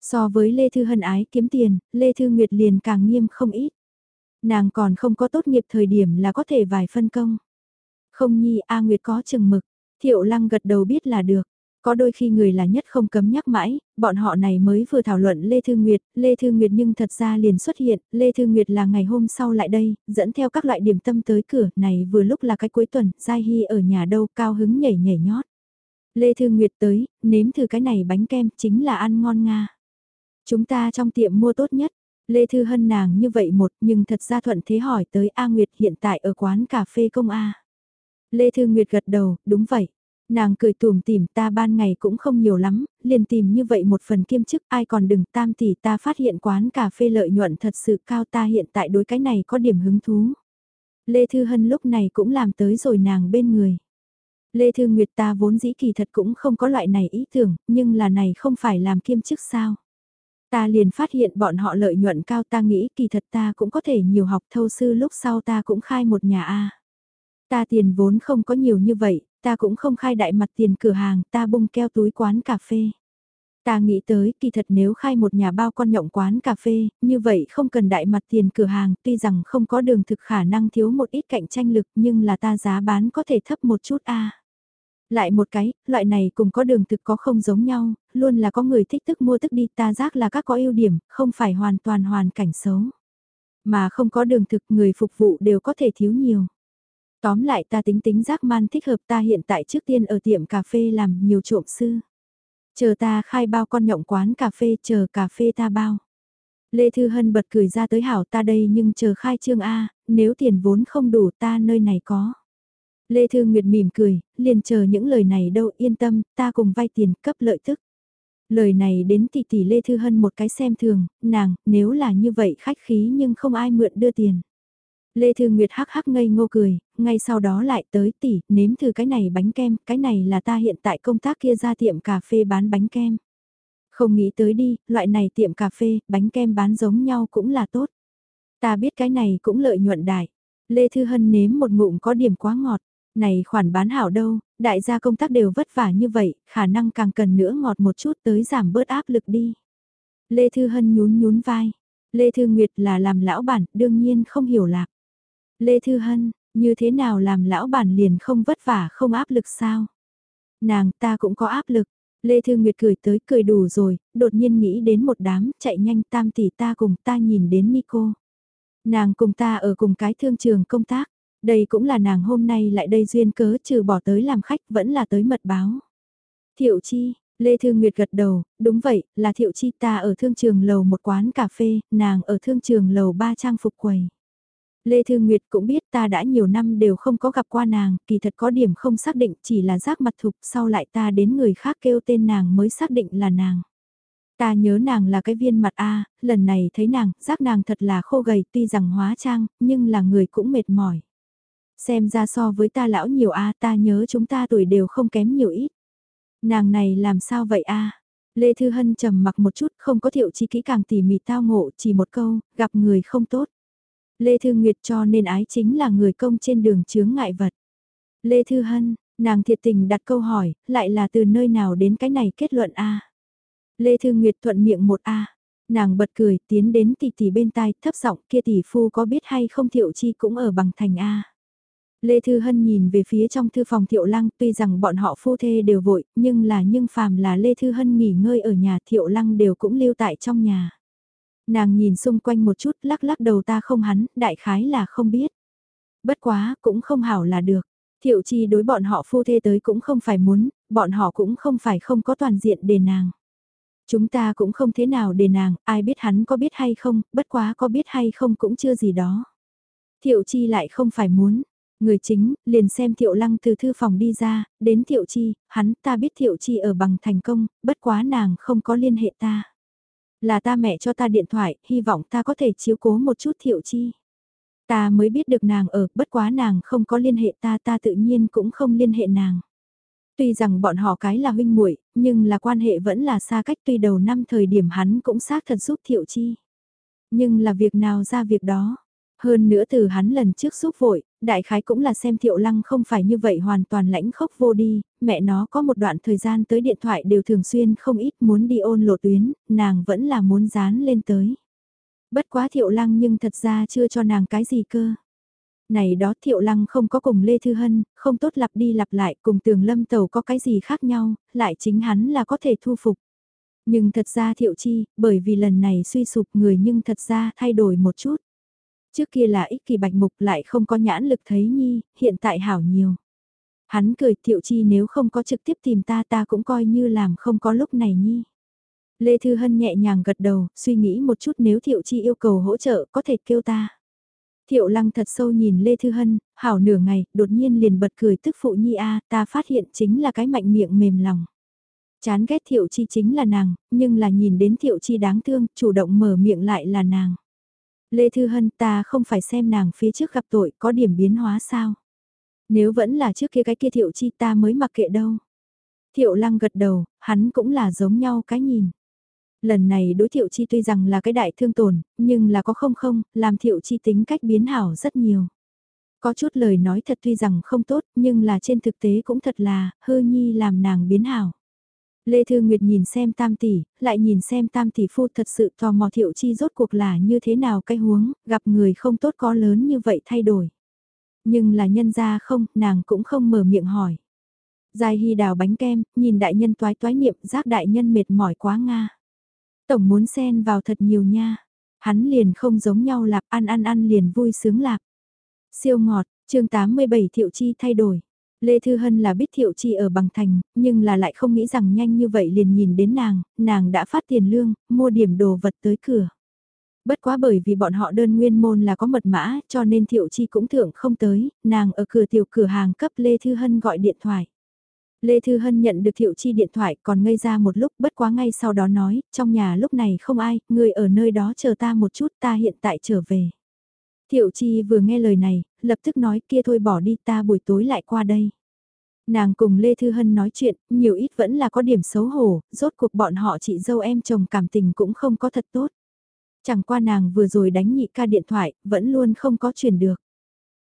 So với Lê Thư Hân ái kiếm tiền, Lê Thư Nguyệt liền càng nghiêm không ít. Nàng còn không có tốt nghiệp thời điểm là có thể vài phân công. Không nhi A Nguyệt có chừng mực Thiệu lăng gật đầu biết là được. Có đôi khi người là nhất không cấm nhắc mãi, bọn họ này mới vừa thảo luận Lê Thư Nguyệt, Lê Thư Nguyệt nhưng thật ra liền xuất hiện, Lê Thư Nguyệt là ngày hôm sau lại đây, dẫn theo các loại điểm tâm tới cửa, này vừa lúc là cái cuối tuần, Giai Hy ở nhà đâu cao hứng nhảy nhảy nhót. Lê Thư Nguyệt tới, nếm thử cái này bánh kem, chính là ăn ngon nga. Chúng ta trong tiệm mua tốt nhất, Lê Thư Hân nàng như vậy một, nhưng thật ra thuận thế hỏi tới A Nguyệt hiện tại ở quán cà phê công A. Lê Thư Nguyệt gật đầu, đúng vậy. Nàng cười tùm tìm ta ban ngày cũng không nhiều lắm, liền tìm như vậy một phần kiêm chức ai còn đừng tam tỷ ta phát hiện quán cà phê lợi nhuận thật sự cao ta hiện tại đối cái này có điểm hứng thú. Lê Thư Hân lúc này cũng làm tới rồi nàng bên người. Lê Thư Nguyệt ta vốn dĩ kỳ thật cũng không có loại này ý tưởng, nhưng là này không phải làm kiêm chức sao. Ta liền phát hiện bọn họ lợi nhuận cao ta nghĩ kỳ thật ta cũng có thể nhiều học thâu sư lúc sau ta cũng khai một nhà A. Ta tiền vốn không có nhiều như vậy, ta cũng không khai đại mặt tiền cửa hàng, ta bung keo túi quán cà phê. Ta nghĩ tới, kỳ thật nếu khai một nhà bao con nhộng quán cà phê, như vậy không cần đại mặt tiền cửa hàng, tuy rằng không có đường thực khả năng thiếu một ít cạnh tranh lực nhưng là ta giá bán có thể thấp một chút a. Lại một cái, loại này cùng có đường thực có không giống nhau, luôn là có người thích tức mua tức đi ta giác là các có ưu điểm, không phải hoàn toàn hoàn cảnh xấu. Mà không có đường thực người phục vụ đều có thể thiếu nhiều. Tóm lại ta tính tính giác man thích hợp ta hiện tại trước tiên ở tiệm cà phê làm nhiều trộm sư. Chờ ta khai bao con nhộng quán cà phê chờ cà phê ta bao. Lê Thư Hân bật cười ra tới hảo ta đây nhưng chờ khai trương A, nếu tiền vốn không đủ ta nơi này có. Lê Thư Nguyệt mỉm cười, liền chờ những lời này đâu yên tâm, ta cùng vay tiền cấp lợi tức. Lời này đến tỷ tỷ Lê Thư Hân một cái xem thường, nàng, nếu là như vậy khách khí nhưng không ai mượn đưa tiền. Lê Thư Nguyệt hắc hắc ngây ngô cười, ngay sau đó lại tới tỷ, nếm thử cái này bánh kem, cái này là ta hiện tại công tác kia ra tiệm cà phê bán bánh kem. Không nghĩ tới đi, loại này tiệm cà phê, bánh kem bán giống nhau cũng là tốt. Ta biết cái này cũng lợi nhuận đại. Lê Thư Hân nếm một ngụm có điểm quá ngọt. Này khoản bán hảo đâu, đại gia công tác đều vất vả như vậy, khả năng càng cần nữa ngọt một chút tới giảm bớt áp lực đi. Lê Thư Hân nhún nhún vai. Lê Thư Nguyệt là làm lão bản, đương nhiên không hiểu lạc. Lê Thư Hân, như thế nào làm lão bản liền không vất vả không áp lực sao? Nàng ta cũng có áp lực. Lê Thư Nguyệt cười tới cười đủ rồi, đột nhiên nghĩ đến một đám, chạy nhanh tam tỷ ta cùng ta nhìn đến Nico. Nàng cùng ta ở cùng cái thương trường công tác, đây cũng là nàng hôm nay lại đây duyên cớ trừ bỏ tới làm khách vẫn là tới mật báo. Thiệu Chi, Lê Thư Nguyệt gật đầu, đúng vậy, là Thiệu Chi ta ở thương trường lầu một quán cà phê, nàng ở thương trường lầu ba trang phục quầy. Lê Thư Nguyệt cũng biết ta đã nhiều năm đều không có gặp qua nàng, kỳ thật có điểm không xác định chỉ là giác mặt thục sau lại ta đến người khác kêu tên nàng mới xác định là nàng. Ta nhớ nàng là cái viên mặt A, lần này thấy nàng, giác nàng thật là khô gầy tuy rằng hóa trang, nhưng là người cũng mệt mỏi. Xem ra so với ta lão nhiều A ta nhớ chúng ta tuổi đều không kém nhiều ít. Nàng này làm sao vậy A? Lê Thư Hân trầm mặc một chút không có thiệu chi kỹ càng tỉ mỉ tao ngộ chỉ một câu, gặp người không tốt. Lê Thư Nguyệt cho nên ái chính là người công trên đường chướng ngại vật. Lê Thư Hân, nàng thiệt tình đặt câu hỏi, lại là từ nơi nào đến cái này kết luận A. Lê Thư Nguyệt thuận miệng một A. Nàng bật cười tiến đến tỷ tỷ bên tai thấp giọng kia tỷ phu có biết hay không thiệu chi cũng ở bằng thành A. Lê Thư Hân nhìn về phía trong thư phòng thiệu lăng tuy rằng bọn họ phu thê đều vội nhưng là nhưng phàm là Lê Thư Hân nghỉ ngơi ở nhà thiệu lăng đều cũng lưu tại trong nhà. Nàng nhìn xung quanh một chút lắc lắc đầu ta không hắn, đại khái là không biết. Bất quá, cũng không hảo là được. Thiệu chi đối bọn họ phu thê tới cũng không phải muốn, bọn họ cũng không phải không có toàn diện để nàng. Chúng ta cũng không thế nào để nàng, ai biết hắn có biết hay không, bất quá có biết hay không cũng chưa gì đó. Thiệu chi lại không phải muốn, Người chính, liền xem Thiệu Lăng từ thư phòng đi ra, đến Thiệu Chi, hắn ta biết Thiệu Chi ở bằng thành công, bất quá nàng không có liên hệ ta. Là ta mẹ cho ta điện thoại, hy vọng ta có thể chiếu cố một chút Thiệu Chi. Ta mới biết được nàng ở, bất quá nàng không có liên hệ ta ta tự nhiên cũng không liên hệ nàng. Tuy rằng bọn họ cái là huynh muội, nhưng là quan hệ vẫn là xa cách tuy đầu năm thời điểm hắn cũng xác thật giúp Thiệu Chi. Nhưng là việc nào ra việc đó. Hơn nữa từ hắn lần trước giúp vội, đại khái cũng là xem Thiệu Lăng không phải như vậy hoàn toàn lãnh khốc vô đi, mẹ nó có một đoạn thời gian tới điện thoại đều thường xuyên không ít muốn đi ôn lộ tuyến, nàng vẫn là muốn dán lên tới. Bất quá Thiệu Lăng nhưng thật ra chưa cho nàng cái gì cơ. Này đó Thiệu Lăng không có cùng Lê Thư Hân, không tốt lặp đi lặp lại cùng tường lâm tàu có cái gì khác nhau, lại chính hắn là có thể thu phục. Nhưng thật ra Thiệu Chi, bởi vì lần này suy sụp người nhưng thật ra thay đổi một chút. Trước kia là ích kỳ bạch mục lại không có nhãn lực thấy Nhi, hiện tại hảo nhiều. Hắn cười Thiệu Chi nếu không có trực tiếp tìm ta ta cũng coi như làm không có lúc này Nhi. Lê Thư Hân nhẹ nhàng gật đầu, suy nghĩ một chút nếu Thiệu Chi yêu cầu hỗ trợ có thể kêu ta. Thiệu Lăng thật sâu nhìn Lê Thư Hân, hảo nửa ngày, đột nhiên liền bật cười tức phụ Nhi a ta phát hiện chính là cái mạnh miệng mềm lòng. Chán ghét Thiệu Chi chính là nàng, nhưng là nhìn đến Thiệu Chi đáng thương, chủ động mở miệng lại là nàng. Lê Thư Hân ta không phải xem nàng phía trước gặp tội có điểm biến hóa sao. Nếu vẫn là trước kia cái kia Thiệu Chi ta mới mặc kệ đâu. Thiệu Lăng gật đầu, hắn cũng là giống nhau cái nhìn lần này đối thiệu chi tuy rằng là cái đại thương tổn, nhưng là có không không, làm thiệu chi tính cách biến hảo rất nhiều. Có chút lời nói thật tuy rằng không tốt, nhưng là trên thực tế cũng thật là, hư nhi làm nàng biến hảo. Lê Thư Nguyệt nhìn xem tam tỷ, lại nhìn xem tam tỷ phu thật sự tò mò thiệu chi rốt cuộc là như thế nào cái huống, gặp người không tốt có lớn như vậy thay đổi. Nhưng là nhân ra không, nàng cũng không mở miệng hỏi. Dài hy đào bánh kem, nhìn đại nhân toái toái niệm giác đại nhân mệt mỏi quá Nga. Tổng muốn xen vào thật nhiều nha. Hắn liền không giống nhau lạp ăn ăn ăn liền vui sướng lạp. Siêu ngọt, chương 87 Thiệu Chi thay đổi. Lê Thư Hân là biết Thiệu Chi ở bằng thành, nhưng là lại không nghĩ rằng nhanh như vậy liền nhìn đến nàng, nàng đã phát tiền lương, mua điểm đồ vật tới cửa. Bất quá bởi vì bọn họ đơn nguyên môn là có mật mã, cho nên Thiệu Chi cũng thưởng không tới, nàng ở cửa tiểu cửa hàng cấp Lê Thư Hân gọi điện thoại. Lê Thư Hân nhận được Thiệu Chi điện thoại còn ngây ra một lúc bất quá ngay sau đó nói, trong nhà lúc này không ai, người ở nơi đó chờ ta một chút ta hiện tại trở về. Thiệu Chi vừa nghe lời này, lập tức nói kia thôi bỏ đi ta buổi tối lại qua đây. Nàng cùng Lê Thư Hân nói chuyện, nhiều ít vẫn là có điểm xấu hổ, rốt cuộc bọn họ chị dâu em chồng cảm tình cũng không có thật tốt. Chẳng qua nàng vừa rồi đánh nhị ca điện thoại, vẫn luôn không có truyền được.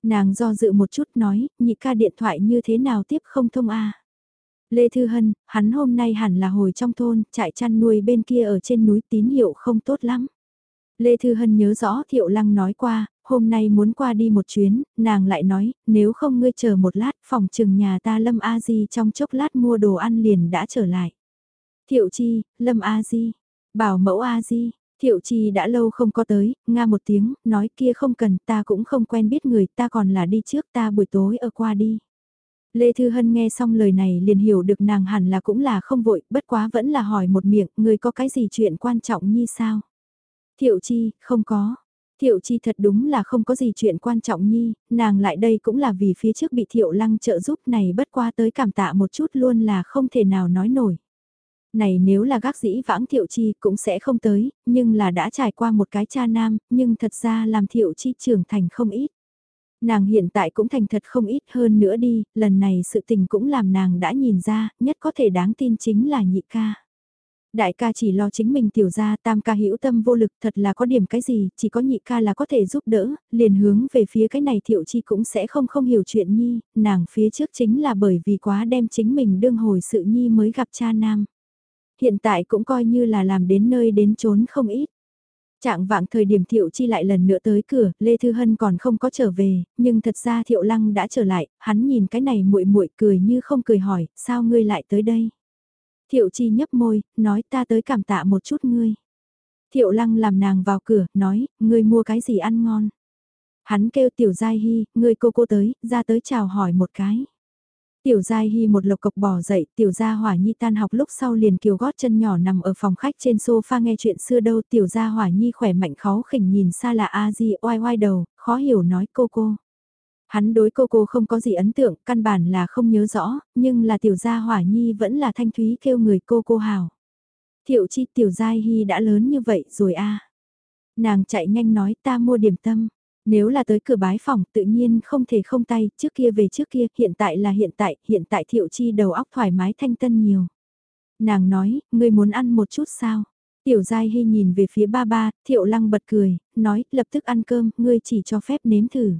Nàng do dự một chút nói, nhị ca điện thoại như thế nào tiếp không thông a Lê Thư Hân, hắn hôm nay hẳn là hồi trong thôn, trại chăn nuôi bên kia ở trên núi tín hiệu không tốt lắm. Lê Thư Hân nhớ rõ Thiệu Lăng nói qua, hôm nay muốn qua đi một chuyến, nàng lại nói, nếu không ngươi chờ một lát, phòng trừng nhà ta Lâm A Di trong chốc lát mua đồ ăn liền đã trở lại. Thiệu Chi, Lâm A Di, bảo mẫu A Di, Thiệu Chi đã lâu không có tới, nga một tiếng, nói kia không cần, ta cũng không quen biết người, ta còn là đi trước ta buổi tối ở qua đi. Lê Thư Hân nghe xong lời này liền hiểu được nàng hẳn là cũng là không vội, bất quá vẫn là hỏi một miệng, người có cái gì chuyện quan trọng như sao? Thiệu Chi, không có. Thiệu Chi thật đúng là không có gì chuyện quan trọng nhi, nàng lại đây cũng là vì phía trước bị Thiệu Lăng trợ giúp này bất qua tới cảm tạ một chút luôn là không thể nào nói nổi. Này nếu là gác dĩ vãng Thiệu Chi cũng sẽ không tới, nhưng là đã trải qua một cái cha nam, nhưng thật ra làm Thiệu Chi trưởng thành không ít. Nàng hiện tại cũng thành thật không ít hơn nữa đi, lần này sự tình cũng làm nàng đã nhìn ra, nhất có thể đáng tin chính là nhị ca. Đại ca chỉ lo chính mình tiểu ra tam ca hữu tâm vô lực thật là có điểm cái gì, chỉ có nhị ca là có thể giúp đỡ, liền hướng về phía cái này thiệu chi cũng sẽ không không hiểu chuyện nhi, nàng phía trước chính là bởi vì quá đem chính mình đương hồi sự nhi mới gặp cha nam. Hiện tại cũng coi như là làm đến nơi đến trốn không ít. Trạng vạng thời điểm Thiệu Chi lại lần nữa tới cửa, Lê Thư Hân còn không có trở về, nhưng thật ra Thiệu Lăng đã trở lại, hắn nhìn cái này muội muội cười như không cười hỏi, sao ngươi lại tới đây? Thiệu Chi nhấp môi, nói ta tới cảm tạ một chút ngươi. Thiệu Lăng làm nàng vào cửa, nói, ngươi mua cái gì ăn ngon? Hắn kêu Tiểu Giai Hy, ngươi cô cô tới, ra tới chào hỏi một cái. Tiểu Giai Hy một lộc cộc bỏ dậy, Tiểu Gia Hỏa Nhi tan học lúc sau liền kiều gót chân nhỏ nằm ở phòng khách trên sofa nghe chuyện xưa đâu. Tiểu Gia Hỏa Nhi khỏe mạnh khó khỉnh nhìn xa là A Di oai oai đầu, khó hiểu nói cô cô. Hắn đối cô cô không có gì ấn tượng, căn bản là không nhớ rõ, nhưng là tiểu gia hỏa nhi vẫn là thanh thúy kêu người cô cô hào. Thiệu chi tiểu giai hy đã lớn như vậy rồi a Nàng chạy nhanh nói ta mua điểm tâm. Nếu là tới cửa bái phòng tự nhiên không thể không tay, trước kia về trước kia, hiện tại là hiện tại, hiện tại thiệu chi đầu óc thoải mái thanh tân nhiều. Nàng nói, ngươi muốn ăn một chút sao? Tiểu Giai Hy nhìn về phía ba ba, Thiệu Lăng bật cười, nói, lập tức ăn cơm, ngươi chỉ cho phép nếm thử.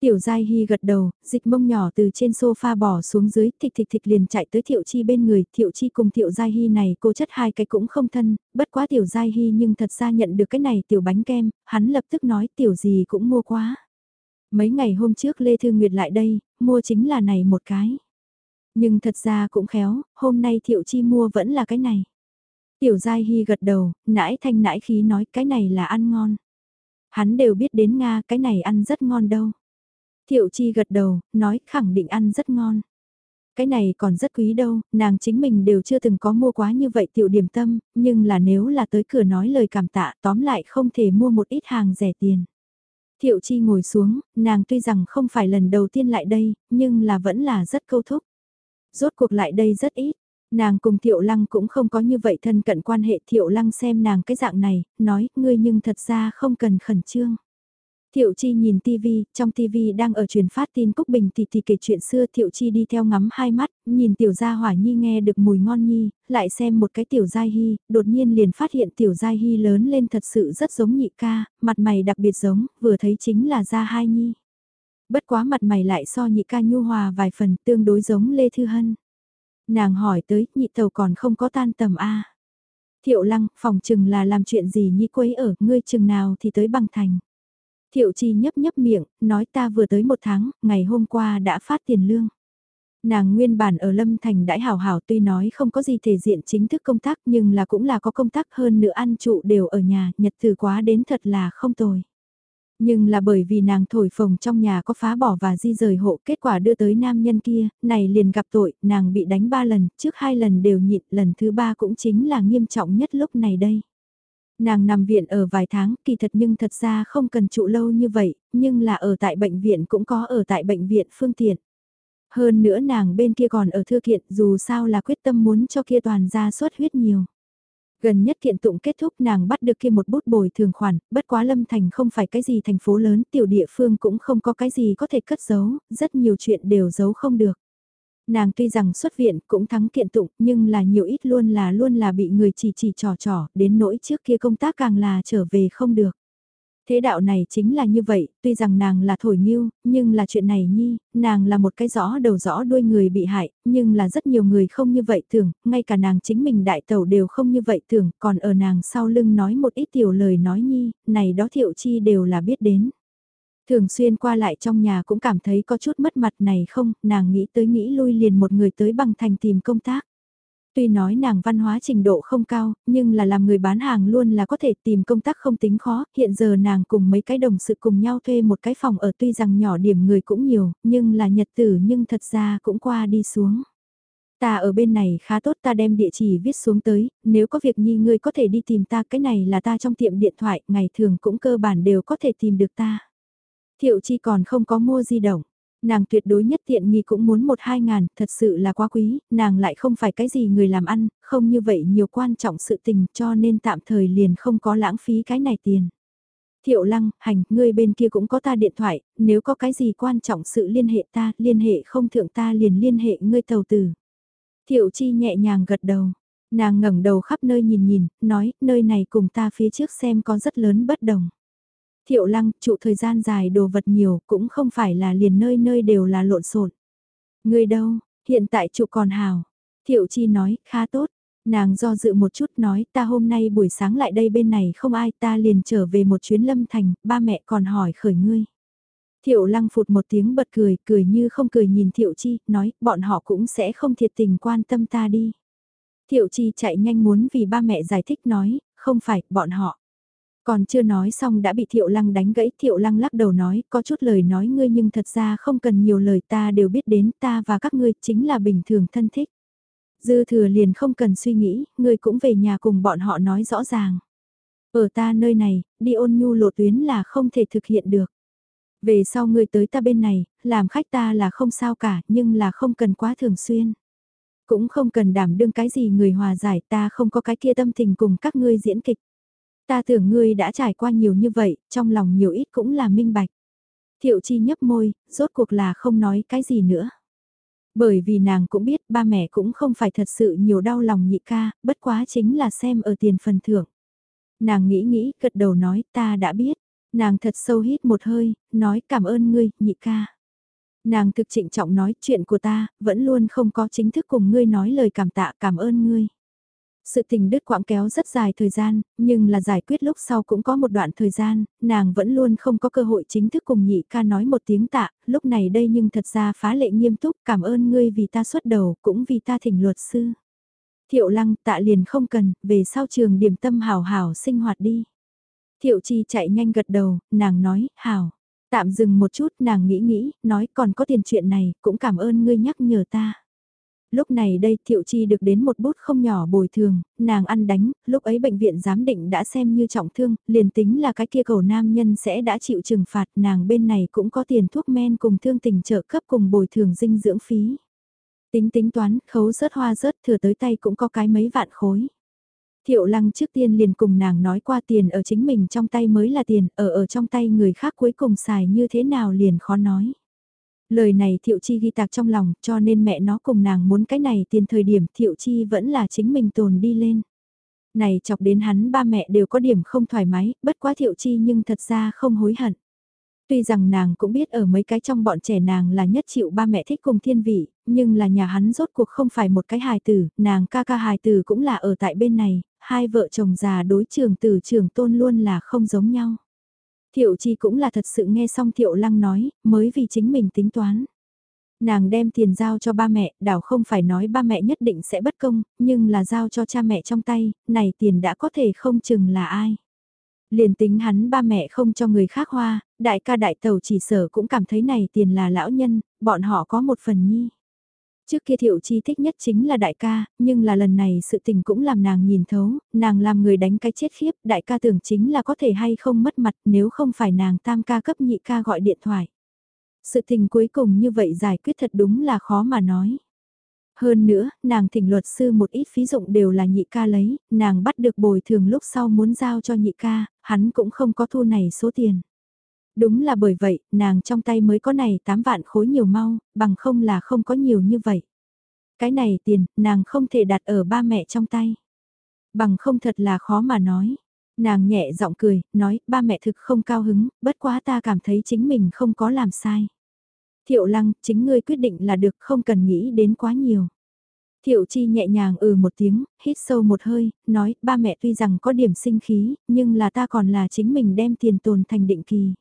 Tiểu Giai Hy gật đầu, dịch mông nhỏ từ trên sofa bỏ xuống dưới, thịch thịch thịch liền chạy tới Thiệu Chi bên người, Thiệu Chi cùng Tiểu Giai Hy này cô chất hai cái cũng không thân, bất quá Tiểu Giai Hy nhưng thật ra nhận được cái này tiểu bánh kem, hắn lập tức nói Tiểu gì cũng mua quá. Mấy ngày hôm trước Lê Thư Nguyệt lại đây, mua chính là này một cái. Nhưng thật ra cũng khéo, hôm nay Thiệu Chi mua vẫn là cái này. Tiểu Giai Hy gật đầu, nãi thanh nãi khí nói cái này là ăn ngon. Hắn đều biết đến Nga cái này ăn rất ngon đâu. Thiệu Chi gật đầu, nói khẳng định ăn rất ngon. Cái này còn rất quý đâu, nàng chính mình đều chưa từng có mua quá như vậy tiểu điểm tâm, nhưng là nếu là tới cửa nói lời cảm tạ tóm lại không thể mua một ít hàng rẻ tiền. Thiệu Chi ngồi xuống, nàng tuy rằng không phải lần đầu tiên lại đây, nhưng là vẫn là rất câu thúc. Rốt cuộc lại đây rất ít, nàng cùng Thiệu Lăng cũng không có như vậy thân cận quan hệ Thiệu Lăng xem nàng cái dạng này, nói, ngươi nhưng thật ra không cần khẩn trương. Thiệu Chi nhìn TV, trong TV đang ở truyền phát tin Cúc Bình thì thì kể chuyện xưa Thiệu Chi đi theo ngắm hai mắt, nhìn tiểu gia hỏa nhi nghe được mùi ngon nhi, lại xem một cái tiểu giai hy, đột nhiên liền phát hiện tiểu giai hy lớn lên thật sự rất giống nhị ca, mặt mày đặc biệt giống, vừa thấy chính là gia hai nhi. Bất quá mặt mày lại so nhị ca nhu hòa vài phần tương đối giống Lê Thư Hân. Nàng hỏi tới, nhị tàu còn không có tan tầm A. Thiệu lăng, phòng chừng là làm chuyện gì nhi quấy ở, ngươi chừng nào thì tới bằng thành. Thiệu chi nhấp nhấp miệng, nói ta vừa tới một tháng, ngày hôm qua đã phát tiền lương. Nàng nguyên bản ở Lâm Thành đãi hảo hảo tuy nói không có gì thể diện chính thức công tác nhưng là cũng là có công tác hơn nữa ăn trụ đều ở nhà, nhật từ quá đến thật là không tồi. Nhưng là bởi vì nàng thổi phồng trong nhà có phá bỏ và di rời hộ kết quả đưa tới nam nhân kia, này liền gặp tội, nàng bị đánh ba lần, trước hai lần đều nhịn, lần thứ ba cũng chính là nghiêm trọng nhất lúc này đây. Nàng nằm viện ở vài tháng, kỳ thật nhưng thật ra không cần trụ lâu như vậy, nhưng là ở tại bệnh viện cũng có ở tại bệnh viện phương tiện. Hơn nữa nàng bên kia còn ở thư kiện dù sao là quyết tâm muốn cho kia toàn ra suất huyết nhiều. Gần nhất kiện tụng kết thúc nàng bắt được kia một bút bồi thường khoản, bất quá Lâm Thành không phải cái gì thành phố lớn, tiểu địa phương cũng không có cái gì có thể cất giấu, rất nhiều chuyện đều giấu không được. Nàng tuy rằng xuất viện cũng thắng kiện tụng nhưng là nhiều ít luôn là luôn là bị người chỉ chỉ trò trò, đến nỗi trước kia công tác càng là trở về không được. Thế đạo này chính là như vậy, tuy rằng nàng là thổi nghiêu, nhưng là chuyện này nhi, nàng là một cái rõ đầu rõ đuôi người bị hại, nhưng là rất nhiều người không như vậy tưởng, ngay cả nàng chính mình đại tẩu đều không như vậy tưởng, còn ở nàng sau lưng nói một ít tiểu lời nói nhi, này đó thiệu chi đều là biết đến. Thường xuyên qua lại trong nhà cũng cảm thấy có chút mất mặt này không, nàng nghĩ tới nghĩ lui liền một người tới bằng thành tìm công tác. Tuy nói nàng văn hóa trình độ không cao, nhưng là làm người bán hàng luôn là có thể tìm công tác không tính khó, hiện giờ nàng cùng mấy cái đồng sự cùng nhau thuê một cái phòng ở tuy rằng nhỏ điểm người cũng nhiều, nhưng là nhật tử nhưng thật ra cũng qua đi xuống. Ta ở bên này khá tốt ta đem địa chỉ viết xuống tới, nếu có việc nhi ngươi có thể đi tìm ta cái này là ta trong tiệm điện thoại, ngày thường cũng cơ bản đều có thể tìm được ta. Thiệu chi còn không có mua di động. Nàng tuyệt đối nhất tiện nghi cũng muốn một hai ngàn, thật sự là quá quý, nàng lại không phải cái gì người làm ăn, không như vậy nhiều quan trọng sự tình cho nên tạm thời liền không có lãng phí cái này tiền. Thiệu lăng, hành, ngươi bên kia cũng có ta điện thoại, nếu có cái gì quan trọng sự liên hệ ta, liên hệ không thượng ta liền liên hệ ngươi tàu tử. Thiệu chi nhẹ nhàng gật đầu, nàng ngẩng đầu khắp nơi nhìn nhìn, nói, nơi này cùng ta phía trước xem có rất lớn bất đồng. Thiệu lăng, trụ thời gian dài đồ vật nhiều, cũng không phải là liền nơi nơi đều là lộn xộn. Người đâu, hiện tại trụ còn hào. Thiệu chi nói, khá tốt. Nàng do dự một chút nói, ta hôm nay buổi sáng lại đây bên này không ai, ta liền trở về một chuyến lâm thành, ba mẹ còn hỏi khởi ngươi. Thiệu lăng phụt một tiếng bật cười, cười như không cười nhìn Thiệu Chi, nói, bọn họ cũng sẽ không thiệt tình quan tâm ta đi. Thiệu Chi chạy nhanh muốn vì ba mẹ giải thích nói, không phải, bọn họ. Còn chưa nói xong đã bị Thiệu Lăng đánh gãy, Thiệu Lăng lắc đầu nói, có chút lời nói ngươi nhưng thật ra không cần nhiều lời ta đều biết đến ta và các ngươi chính là bình thường thân thích. Dư thừa liền không cần suy nghĩ, ngươi cũng về nhà cùng bọn họ nói rõ ràng. Ở ta nơi này, đi ôn nhu lộ tuyến là không thể thực hiện được. Về sau ngươi tới ta bên này, làm khách ta là không sao cả, nhưng là không cần quá thường xuyên. Cũng không cần đảm đương cái gì người hòa giải ta không có cái kia tâm tình cùng các ngươi diễn kịch. Ta tưởng ngươi đã trải qua nhiều như vậy, trong lòng nhiều ít cũng là minh bạch. Thiệu chi nhấp môi, rốt cuộc là không nói cái gì nữa. Bởi vì nàng cũng biết ba mẹ cũng không phải thật sự nhiều đau lòng nhị ca, bất quá chính là xem ở tiền phần thưởng. Nàng nghĩ nghĩ, gật đầu nói ta đã biết. Nàng thật sâu hít một hơi, nói cảm ơn ngươi, nhị ca. Nàng thực trịnh trọng nói chuyện của ta, vẫn luôn không có chính thức cùng ngươi nói lời cảm tạ cảm ơn ngươi. Sự tình đứt quãng kéo rất dài thời gian, nhưng là giải quyết lúc sau cũng có một đoạn thời gian, nàng vẫn luôn không có cơ hội chính thức cùng nhị ca nói một tiếng tạ, lúc này đây nhưng thật ra phá lệ nghiêm túc cảm ơn ngươi vì ta xuất đầu, cũng vì ta thỉnh luật sư. Thiệu lăng tạ liền không cần, về sau trường điểm tâm hào hào sinh hoạt đi. Thiệu chi chạy nhanh gật đầu, nàng nói, hào. Tạm dừng một chút nàng nghĩ nghĩ, nói còn có tiền chuyện này, cũng cảm ơn ngươi nhắc nhở ta. Lúc này đây Thiệu Chi được đến một bút không nhỏ bồi thường, nàng ăn đánh, lúc ấy bệnh viện giám định đã xem như trọng thương, liền tính là cái kia cầu nam nhân sẽ đã chịu trừng phạt, nàng bên này cũng có tiền thuốc men cùng thương tình trợ cấp cùng bồi thường dinh dưỡng phí. Tính tính toán, khấu rớt hoa rớt thừa tới tay cũng có cái mấy vạn khối. Thiệu lăng trước tiên liền cùng nàng nói qua tiền ở chính mình trong tay mới là tiền, ở ở trong tay người khác cuối cùng xài như thế nào liền khó nói. Lời này Thiệu Chi ghi tạc trong lòng cho nên mẹ nó cùng nàng muốn cái này tiền thời điểm Thiệu Chi vẫn là chính mình tồn đi lên. Này chọc đến hắn ba mẹ đều có điểm không thoải mái, bất quá Thiệu Chi nhưng thật ra không hối hận. Tuy rằng nàng cũng biết ở mấy cái trong bọn trẻ nàng là nhất chịu ba mẹ thích cùng thiên vị, nhưng là nhà hắn rốt cuộc không phải một cái hài tử, nàng ca ca hài tử cũng là ở tại bên này, hai vợ chồng già đối trường tử trường tôn luôn là không giống nhau. Thiệu chi cũng là thật sự nghe xong thiệu lăng nói, mới vì chính mình tính toán. Nàng đem tiền giao cho ba mẹ, đảo không phải nói ba mẹ nhất định sẽ bất công, nhưng là giao cho cha mẹ trong tay, này tiền đã có thể không chừng là ai. Liền tính hắn ba mẹ không cho người khác hoa, đại ca đại tàu chỉ sở cũng cảm thấy này tiền là lão nhân, bọn họ có một phần nhi. Trước kia thiệu chi thích nhất chính là đại ca, nhưng là lần này sự tình cũng làm nàng nhìn thấu, nàng làm người đánh cái chết khiếp, đại ca tưởng chính là có thể hay không mất mặt nếu không phải nàng tam ca cấp nhị ca gọi điện thoại. Sự tình cuối cùng như vậy giải quyết thật đúng là khó mà nói. Hơn nữa, nàng thỉnh luật sư một ít phí dụng đều là nhị ca lấy, nàng bắt được bồi thường lúc sau muốn giao cho nhị ca, hắn cũng không có thu này số tiền. Đúng là bởi vậy, nàng trong tay mới có này 8 vạn khối nhiều mau, bằng không là không có nhiều như vậy. Cái này tiền, nàng không thể đặt ở ba mẹ trong tay. Bằng không thật là khó mà nói. Nàng nhẹ giọng cười, nói, ba mẹ thực không cao hứng, bất quá ta cảm thấy chính mình không có làm sai. Thiệu lăng, chính ngươi quyết định là được không cần nghĩ đến quá nhiều. Thiệu chi nhẹ nhàng ừ một tiếng, hít sâu một hơi, nói, ba mẹ tuy rằng có điểm sinh khí, nhưng là ta còn là chính mình đem tiền tồn thành định kỳ.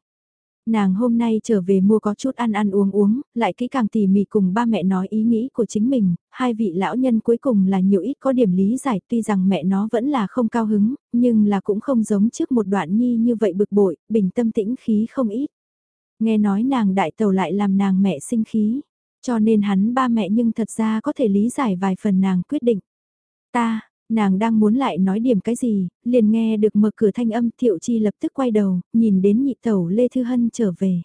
Nàng hôm nay trở về mua có chút ăn ăn uống uống, lại kỹ càng tỉ mỉ cùng ba mẹ nói ý nghĩ của chính mình, hai vị lão nhân cuối cùng là nhiều ít có điểm lý giải tuy rằng mẹ nó vẫn là không cao hứng, nhưng là cũng không giống trước một đoạn nhi như vậy bực bội, bình tâm tĩnh khí không ít. Nghe nói nàng đại tàu lại làm nàng mẹ sinh khí, cho nên hắn ba mẹ nhưng thật ra có thể lý giải vài phần nàng quyết định. Ta, Nàng đang muốn lại nói điểm cái gì, liền nghe được mở cửa thanh âm Thiệu Chi lập tức quay đầu, nhìn đến nhị tẩu Lê Thư Hân trở về.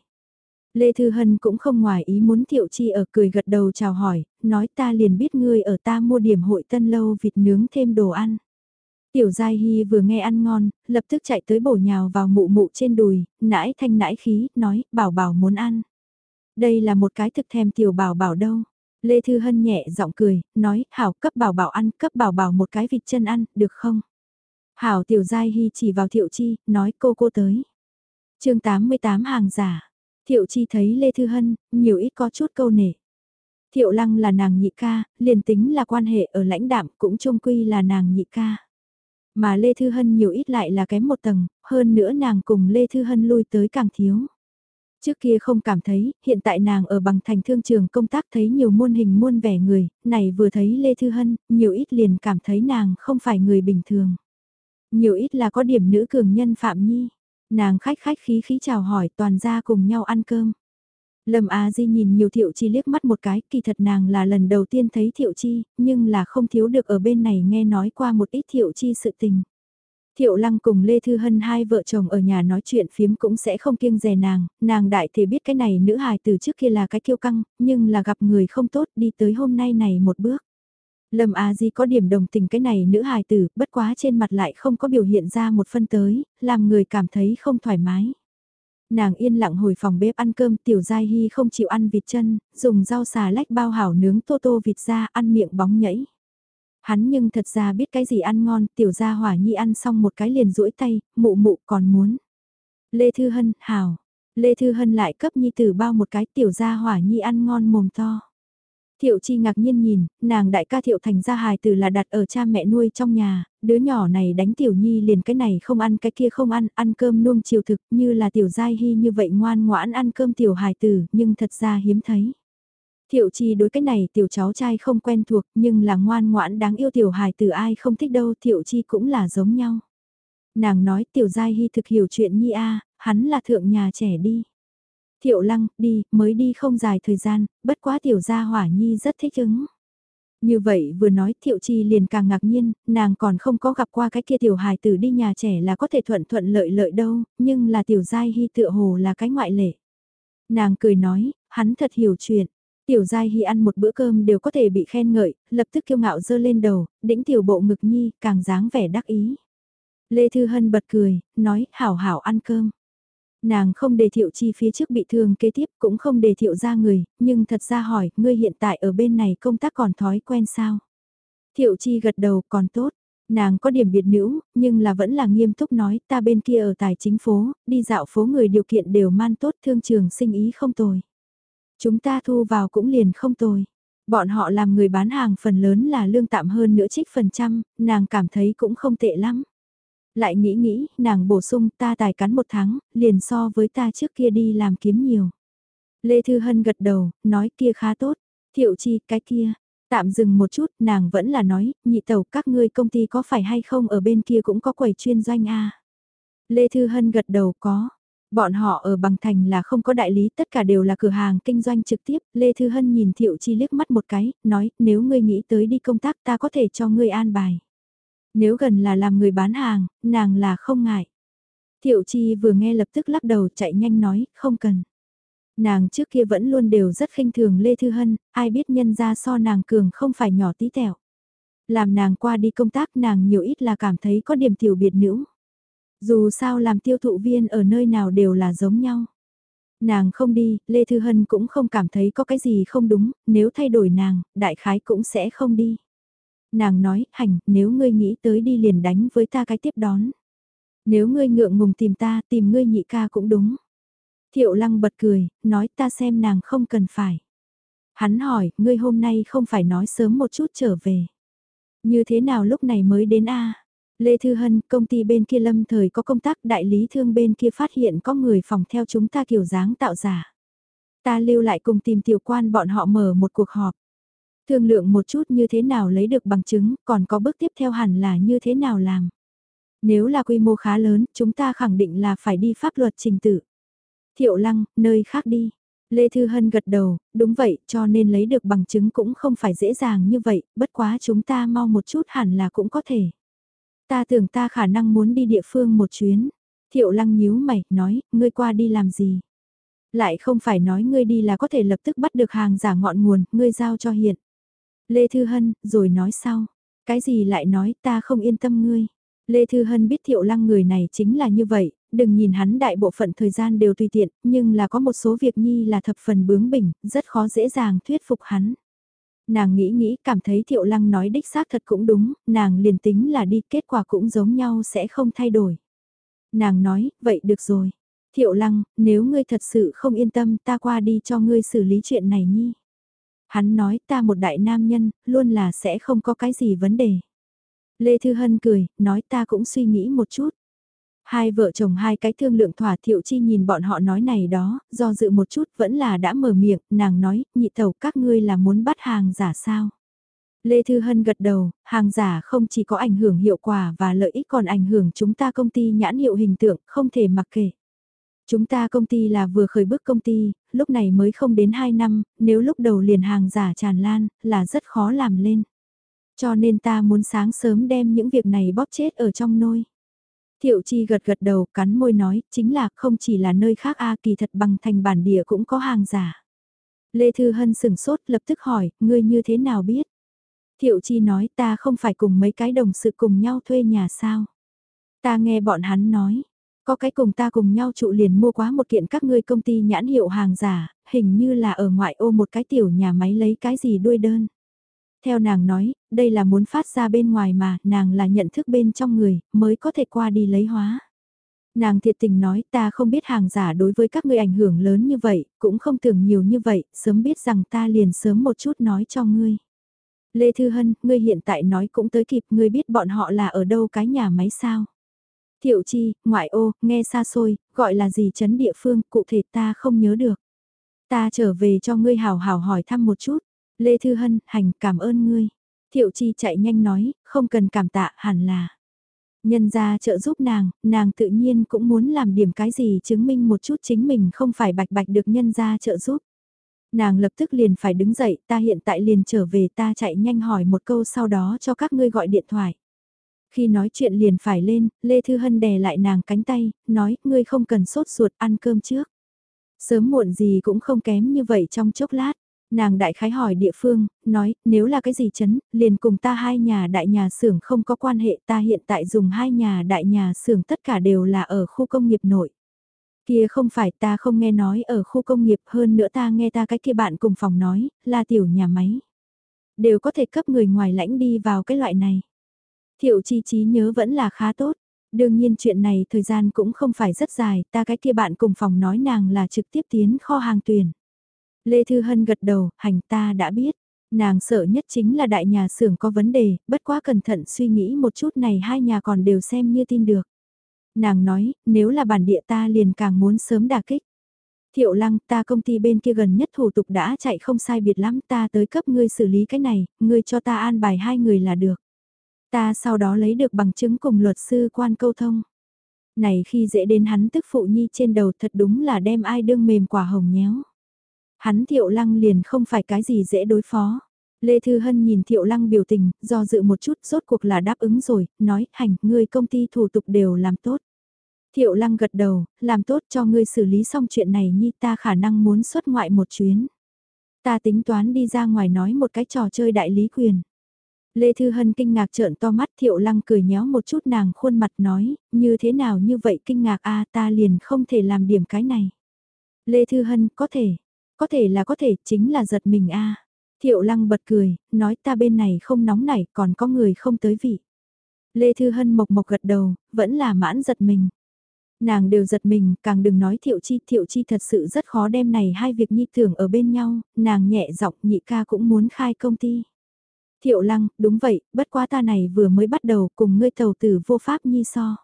Lê Thư Hân cũng không ngoài ý muốn Thiệu Chi ở cười gật đầu chào hỏi, nói ta liền biết ngươi ở ta mua điểm hội tân lâu vịt nướng thêm đồ ăn. Tiểu Giai Hy vừa nghe ăn ngon, lập tức chạy tới bổ nhào vào mụ mụ trên đùi, nãi thanh nãi khí, nói, bảo bảo muốn ăn. Đây là một cái thực thèm tiểu bảo bảo đâu. Lê Thư Hân nhẹ giọng cười, nói, Hảo cấp bảo bảo ăn, cấp bảo bảo một cái vịt chân ăn, được không? Hảo Tiểu Giai Hy chỉ vào Thiệu Chi, nói cô cô tới. chương 88 hàng giả. Thiệu Chi thấy Lê Thư Hân, nhiều ít có chút câu nể. Thiệu Lăng là nàng nhị ca, liền tính là quan hệ ở lãnh đạm cũng trung quy là nàng nhị ca. Mà Lê Thư Hân nhiều ít lại là kém một tầng, hơn nữa nàng cùng Lê Thư Hân lui tới càng thiếu. Trước kia không cảm thấy, hiện tại nàng ở bằng thành thương trường công tác thấy nhiều muôn hình muôn vẻ người, này vừa thấy Lê Thư Hân, nhiều ít liền cảm thấy nàng không phải người bình thường. Nhiều ít là có điểm nữ cường nhân Phạm Nhi. Nàng khách khách khí khí chào hỏi toàn ra cùng nhau ăn cơm. Lâm Á Di nhìn nhiều Thiệu Chi liếc mắt một cái, kỳ thật nàng là lần đầu tiên thấy Thiệu Chi, nhưng là không thiếu được ở bên này nghe nói qua một ít Thiệu Chi sự tình. Thiệu Lăng cùng Lê Thư Hân hai vợ chồng ở nhà nói chuyện phiếm cũng sẽ không kiêng rè nàng, nàng đại thể biết cái này nữ hài từ trước kia là cái kiêu căng, nhưng là gặp người không tốt đi tới hôm nay này một bước. Lâm A Di có điểm đồng tình cái này nữ hài tử, bất quá trên mặt lại không có biểu hiện ra một phân tới, làm người cảm thấy không thoải mái. Nàng yên lặng hồi phòng bếp ăn cơm, tiểu giai hy không chịu ăn vịt chân, dùng rau xà lách bao hảo nướng tô tô vịt ra, ăn miệng bóng nhảy. Hắn nhưng thật ra biết cái gì ăn ngon, tiểu gia hỏa nhi ăn xong một cái liền duỗi tay, mụ mụ còn muốn. Lê Thư Hân, hào Lê Thư Hân lại cấp nhi tử bao một cái tiểu gia hỏa nhi ăn ngon mồm to. Thiệu Chi ngạc nhiên nhìn, nàng đại ca Thiệu Thành gia hài tử là đặt ở cha mẹ nuôi trong nhà, đứa nhỏ này đánh Tiểu Nhi liền cái này không ăn cái kia không ăn, ăn cơm nuông chiều thực như là Tiểu Giai Hy như vậy ngoan ngoãn ăn cơm Tiểu hài tử, nhưng thật ra hiếm thấy. Thiệu Chi đối cái này Tiểu cháu trai không quen thuộc nhưng là ngoan ngoãn đáng yêu Tiểu hài tử ai không thích đâu Thiệu Chi cũng là giống nhau. Nàng nói Tiểu Giai Hy thực hiểu chuyện Nhi A, hắn là thượng nhà trẻ đi. Thiệu lăng, đi, mới đi không dài thời gian, bất quá tiểu gia hỏa nhi rất thích ứng. Như vậy vừa nói thiệu chi liền càng ngạc nhiên, nàng còn không có gặp qua cái kia tiểu hài tử đi nhà trẻ là có thể thuận thuận lợi lợi đâu, nhưng là tiểu giai hy tựa hồ là cái ngoại lệ. Nàng cười nói, hắn thật hiểu chuyện. Tiểu giai hy ăn một bữa cơm đều có thể bị khen ngợi, lập tức kiêu ngạo dơ lên đầu, đĩnh tiểu bộ ngực nhi, càng dáng vẻ đắc ý. Lê Thư Hân bật cười, nói, hảo hảo ăn cơm. Nàng không đề thiệu chi phía trước bị thương kế tiếp cũng không đề thiệu ra người, nhưng thật ra hỏi, ngươi hiện tại ở bên này công tác còn thói quen sao? Thiệu chi gật đầu còn tốt, nàng có điểm biệt nữ, nhưng là vẫn là nghiêm túc nói ta bên kia ở tài chính phố, đi dạo phố người điều kiện đều man tốt thương trường sinh ý không tồi. Chúng ta thu vào cũng liền không tồi. Bọn họ làm người bán hàng phần lớn là lương tạm hơn nữa trích phần trăm, nàng cảm thấy cũng không tệ lắm. Lại nghĩ nghĩ, nàng bổ sung ta tài cắn một tháng, liền so với ta trước kia đi làm kiếm nhiều. Lê Thư Hân gật đầu, nói kia khá tốt. Thiệu chi, cái kia. Tạm dừng một chút, nàng vẫn là nói, nhị tàu các ngươi công ty có phải hay không ở bên kia cũng có quầy chuyên doanh a Lê Thư Hân gật đầu có. Bọn họ ở bằng thành là không có đại lý, tất cả đều là cửa hàng kinh doanh trực tiếp. Lê Thư Hân nhìn Thiệu Chi liếc mắt một cái, nói, nếu ngươi nghĩ tới đi công tác ta có thể cho ngươi an bài. Nếu gần là làm người bán hàng, nàng là không ngại. Thiệu Chi vừa nghe lập tức lắc đầu chạy nhanh nói, không cần. Nàng trước kia vẫn luôn đều rất khinh thường Lê Thư Hân, ai biết nhân ra so nàng cường không phải nhỏ tí tẹo. Làm nàng qua đi công tác nàng nhiều ít là cảm thấy có điểm tiểu biệt nữ. Dù sao làm tiêu thụ viên ở nơi nào đều là giống nhau. Nàng không đi, Lê Thư Hân cũng không cảm thấy có cái gì không đúng, nếu thay đổi nàng, đại khái cũng sẽ không đi. Nàng nói, hành, nếu ngươi nghĩ tới đi liền đánh với ta cái tiếp đón. Nếu ngươi ngượng ngùng tìm ta, tìm ngươi nhị ca cũng đúng. Thiệu lăng bật cười, nói ta xem nàng không cần phải. Hắn hỏi, ngươi hôm nay không phải nói sớm một chút trở về. Như thế nào lúc này mới đến a Lê Thư Hân, công ty bên kia lâm thời có công tác đại lý thương bên kia phát hiện có người phòng theo chúng ta kiểu dáng tạo giả. Ta lưu lại cùng tìm tiểu quan bọn họ mở một cuộc họp. Thương lượng một chút như thế nào lấy được bằng chứng, còn có bước tiếp theo hẳn là như thế nào làm. Nếu là quy mô khá lớn, chúng ta khẳng định là phải đi pháp luật trình tự. Thiệu lăng, nơi khác đi. Lê Thư Hân gật đầu, đúng vậy, cho nên lấy được bằng chứng cũng không phải dễ dàng như vậy, bất quá chúng ta mau một chút hẳn là cũng có thể. Ta tưởng ta khả năng muốn đi địa phương một chuyến. Thiệu lăng nhíu mày, nói, ngươi qua đi làm gì? Lại không phải nói ngươi đi là có thể lập tức bắt được hàng giả ngọn nguồn, ngươi giao cho hiện. Lê Thư Hân, rồi nói sau. Cái gì lại nói ta không yên tâm ngươi. Lê Thư Hân biết thiệu lăng người này chính là như vậy, đừng nhìn hắn đại bộ phận thời gian đều tùy tiện, nhưng là có một số việc nhi là thập phần bướng bỉnh, rất khó dễ dàng thuyết phục hắn. Nàng nghĩ nghĩ cảm thấy thiệu lăng nói đích xác thật cũng đúng, nàng liền tính là đi kết quả cũng giống nhau sẽ không thay đổi. Nàng nói, vậy được rồi. Thiệu lăng, nếu ngươi thật sự không yên tâm ta qua đi cho ngươi xử lý chuyện này nhi. Hắn nói ta một đại nam nhân, luôn là sẽ không có cái gì vấn đề. Lê Thư Hân cười, nói ta cũng suy nghĩ một chút. Hai vợ chồng hai cái thương lượng thỏa thiệu chi nhìn bọn họ nói này đó, do dự một chút vẫn là đã mở miệng, nàng nói, nhị tẩu các ngươi là muốn bắt hàng giả sao. Lê Thư Hân gật đầu, hàng giả không chỉ có ảnh hưởng hiệu quả và lợi ích còn ảnh hưởng chúng ta công ty nhãn hiệu hình tượng, không thể mặc kệ. Chúng ta công ty là vừa khởi bước công ty, lúc này mới không đến 2 năm, nếu lúc đầu liền hàng giả tràn lan, là rất khó làm lên. Cho nên ta muốn sáng sớm đem những việc này bóp chết ở trong nôi. Thiệu Chi gật gật đầu cắn môi nói, chính là không chỉ là nơi khác A kỳ thật bằng thành bản địa cũng có hàng giả. Lê Thư Hân sừng sốt lập tức hỏi, ngươi như thế nào biết? Thiệu Chi nói ta không phải cùng mấy cái đồng sự cùng nhau thuê nhà sao? Ta nghe bọn hắn nói, có cái cùng ta cùng nhau trụ liền mua quá một kiện các ngươi công ty nhãn hiệu hàng giả, hình như là ở ngoại ô một cái tiểu nhà máy lấy cái gì đuôi đơn. Theo nàng nói, đây là muốn phát ra bên ngoài mà, nàng là nhận thức bên trong người, mới có thể qua đi lấy hóa. Nàng thiệt tình nói ta không biết hàng giả đối với các ngươi ảnh hưởng lớn như vậy, cũng không tưởng nhiều như vậy, sớm biết rằng ta liền sớm một chút nói cho ngươi. Lê Thư Hân, ngươi hiện tại nói cũng tới kịp, ngươi biết bọn họ là ở đâu cái nhà máy sao? Thiệu chi, ngoại ô, nghe xa xôi, gọi là gì chấn địa phương, cụ thể ta không nhớ được. Ta trở về cho ngươi hào hào hỏi thăm một chút. Lê Thư Hân, hành cảm ơn ngươi. Thiệu chi chạy nhanh nói, không cần cảm tạ, hẳn là. Nhân ra trợ giúp nàng, nàng tự nhiên cũng muốn làm điểm cái gì chứng minh một chút chính mình không phải bạch bạch được nhân ra trợ giúp. Nàng lập tức liền phải đứng dậy, ta hiện tại liền trở về ta chạy nhanh hỏi một câu sau đó cho các ngươi gọi điện thoại. Khi nói chuyện liền phải lên, Lê Thư Hân đè lại nàng cánh tay, nói, ngươi không cần sốt ruột ăn cơm trước. Sớm muộn gì cũng không kém như vậy trong chốc lát. Nàng đại khái hỏi địa phương, nói, nếu là cái gì chấn, liền cùng ta hai nhà đại nhà xưởng không có quan hệ, ta hiện tại dùng hai nhà đại nhà xưởng tất cả đều là ở khu công nghiệp nội. Kia không phải ta không nghe nói ở khu công nghiệp hơn nữa ta nghe ta cái kia bạn cùng phòng nói, là tiểu nhà máy. Đều có thể cấp người ngoài lãnh đi vào cái loại này. Thiệu chi trí nhớ vẫn là khá tốt. Đương nhiên chuyện này thời gian cũng không phải rất dài, ta cái kia bạn cùng phòng nói nàng là trực tiếp tiến kho hàng tuyển. Lê Thư Hân gật đầu, hành ta đã biết. Nàng sợ nhất chính là đại nhà xưởng có vấn đề, bất quá cẩn thận suy nghĩ một chút này hai nhà còn đều xem như tin được. Nàng nói, nếu là bản địa ta liền càng muốn sớm đả kích. Thiệu lăng ta công ty bên kia gần nhất thủ tục đã chạy không sai biệt lắm ta tới cấp ngươi xử lý cái này, ngươi cho ta an bài hai người là được. Ta sau đó lấy được bằng chứng cùng luật sư quan câu thông. Này khi dễ đến hắn tức phụ nhi trên đầu thật đúng là đem ai đương mềm quả hồng nhéo. Hắn thiệu lăng liền không phải cái gì dễ đối phó. Lê Thư Hân nhìn Thiệu Lăng biểu tình, do dự một chút, rốt cuộc là đáp ứng rồi, nói, hành, ngươi công ty thủ tục đều làm tốt. Thiệu Lăng gật đầu, làm tốt cho ngươi xử lý xong chuyện này nhi ta khả năng muốn xuất ngoại một chuyến. Ta tính toán đi ra ngoài nói một cái trò chơi đại lý quyền. Lê Thư Hân kinh ngạc trợn to mắt Thiệu Lăng cười nhéo một chút nàng khuôn mặt nói, như thế nào như vậy kinh ngạc a ta liền không thể làm điểm cái này. Lê Thư Hân có thể, có thể là có thể chính là giật mình a Thiệu Lăng bật cười, nói ta bên này không nóng nảy còn có người không tới vị. Lê Thư Hân mộc mộc gật đầu, vẫn là mãn giật mình. Nàng đều giật mình, càng đừng nói thiệu chi, thiệu chi thật sự rất khó đem này hai việc nhi tưởng ở bên nhau, nàng nhẹ giọng nhị ca cũng muốn khai công ty. Thiệu lăng, đúng vậy, bất quá ta này vừa mới bắt đầu cùng ngươi tàu tử vô pháp nhi so.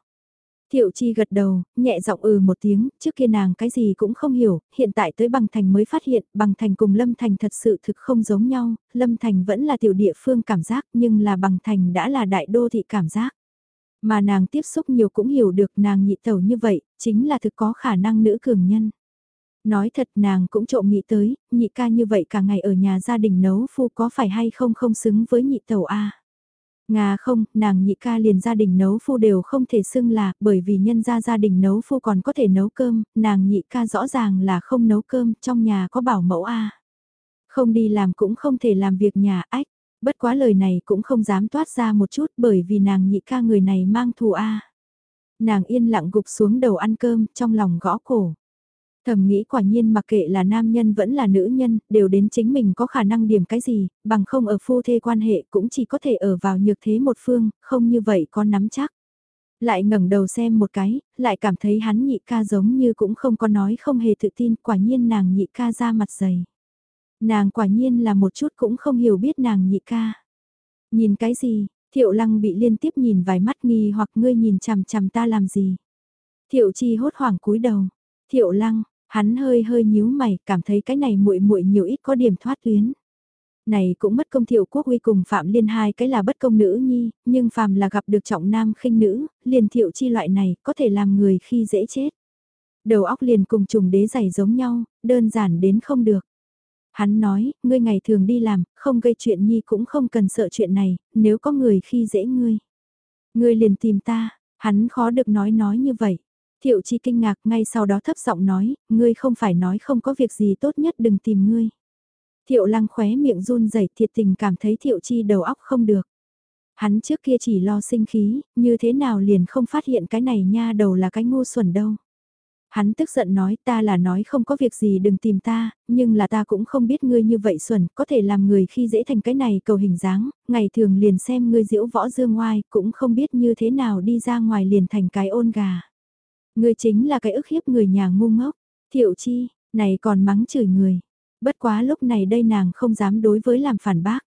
Thiệu chi gật đầu, nhẹ giọng ừ một tiếng, trước kia nàng cái gì cũng không hiểu, hiện tại tới bằng thành mới phát hiện, bằng thành cùng lâm thành thật sự thực không giống nhau, lâm thành vẫn là tiểu địa phương cảm giác nhưng là bằng thành đã là đại đô thị cảm giác. Mà nàng tiếp xúc nhiều cũng hiểu được nàng nhị tẩu như vậy, chính là thực có khả năng nữ cường nhân. Nói thật nàng cũng trộm nghĩ tới, nhị ca như vậy cả ngày ở nhà gia đình nấu phu có phải hay không không xứng với nhị tẩu A. Nga không, nàng nhị ca liền gia đình nấu phu đều không thể xưng là, bởi vì nhân gia gia đình nấu phu còn có thể nấu cơm, nàng nhị ca rõ ràng là không nấu cơm, trong nhà có bảo mẫu A. Không đi làm cũng không thể làm việc nhà ách, bất quá lời này cũng không dám toát ra một chút bởi vì nàng nhị ca người này mang thù A. Nàng yên lặng gục xuống đầu ăn cơm, trong lòng gõ cổ. Thầm nghĩ quả nhiên mặc kệ là nam nhân vẫn là nữ nhân, đều đến chính mình có khả năng điểm cái gì, bằng không ở phu thê quan hệ cũng chỉ có thể ở vào nhược thế một phương, không như vậy có nắm chắc. Lại ngẩng đầu xem một cái, lại cảm thấy hắn nhị ca giống như cũng không có nói không hề tự tin, quả nhiên nàng nhị ca ra mặt dày. Nàng quả nhiên là một chút cũng không hiểu biết nàng nhị ca. Nhìn cái gì, thiệu lăng bị liên tiếp nhìn vài mắt nghi hoặc ngươi nhìn chằm chằm ta làm gì. Thiệu chi hốt hoảng cúi đầu. Thiệu lăng, Hắn hơi hơi nhíu mày, cảm thấy cái này muội muội nhiều ít có điểm thoát tuyến. Này cũng mất công thiệu quốc uy cùng Phạm Liên hai cái là bất công nữ nhi, nhưng Phạm là gặp được trọng nam khinh nữ, liền thiệu chi loại này có thể làm người khi dễ chết. Đầu óc liền cùng trùng đế giày giống nhau, đơn giản đến không được. Hắn nói, ngươi ngày thường đi làm, không gây chuyện nhi cũng không cần sợ chuyện này, nếu có người khi dễ ngươi. Ngươi liền tìm ta, Hắn khó được nói nói như vậy. Thiệu chi kinh ngạc ngay sau đó thấp giọng nói, ngươi không phải nói không có việc gì tốt nhất đừng tìm ngươi. Thiệu lăng khóe miệng run rẩy thiệt tình cảm thấy thiệu chi đầu óc không được. Hắn trước kia chỉ lo sinh khí, như thế nào liền không phát hiện cái này nha đầu là cái ngu xuẩn đâu. Hắn tức giận nói ta là nói không có việc gì đừng tìm ta, nhưng là ta cũng không biết ngươi như vậy xuẩn, có thể làm người khi dễ thành cái này cầu hình dáng, ngày thường liền xem ngươi diễu võ dương ngoai, cũng không biết như thế nào đi ra ngoài liền thành cái ôn gà. Ngươi chính là cái ức hiếp người nhà ngu ngốc, thiệu chi, này còn mắng chửi người. Bất quá lúc này đây nàng không dám đối với làm phản bác.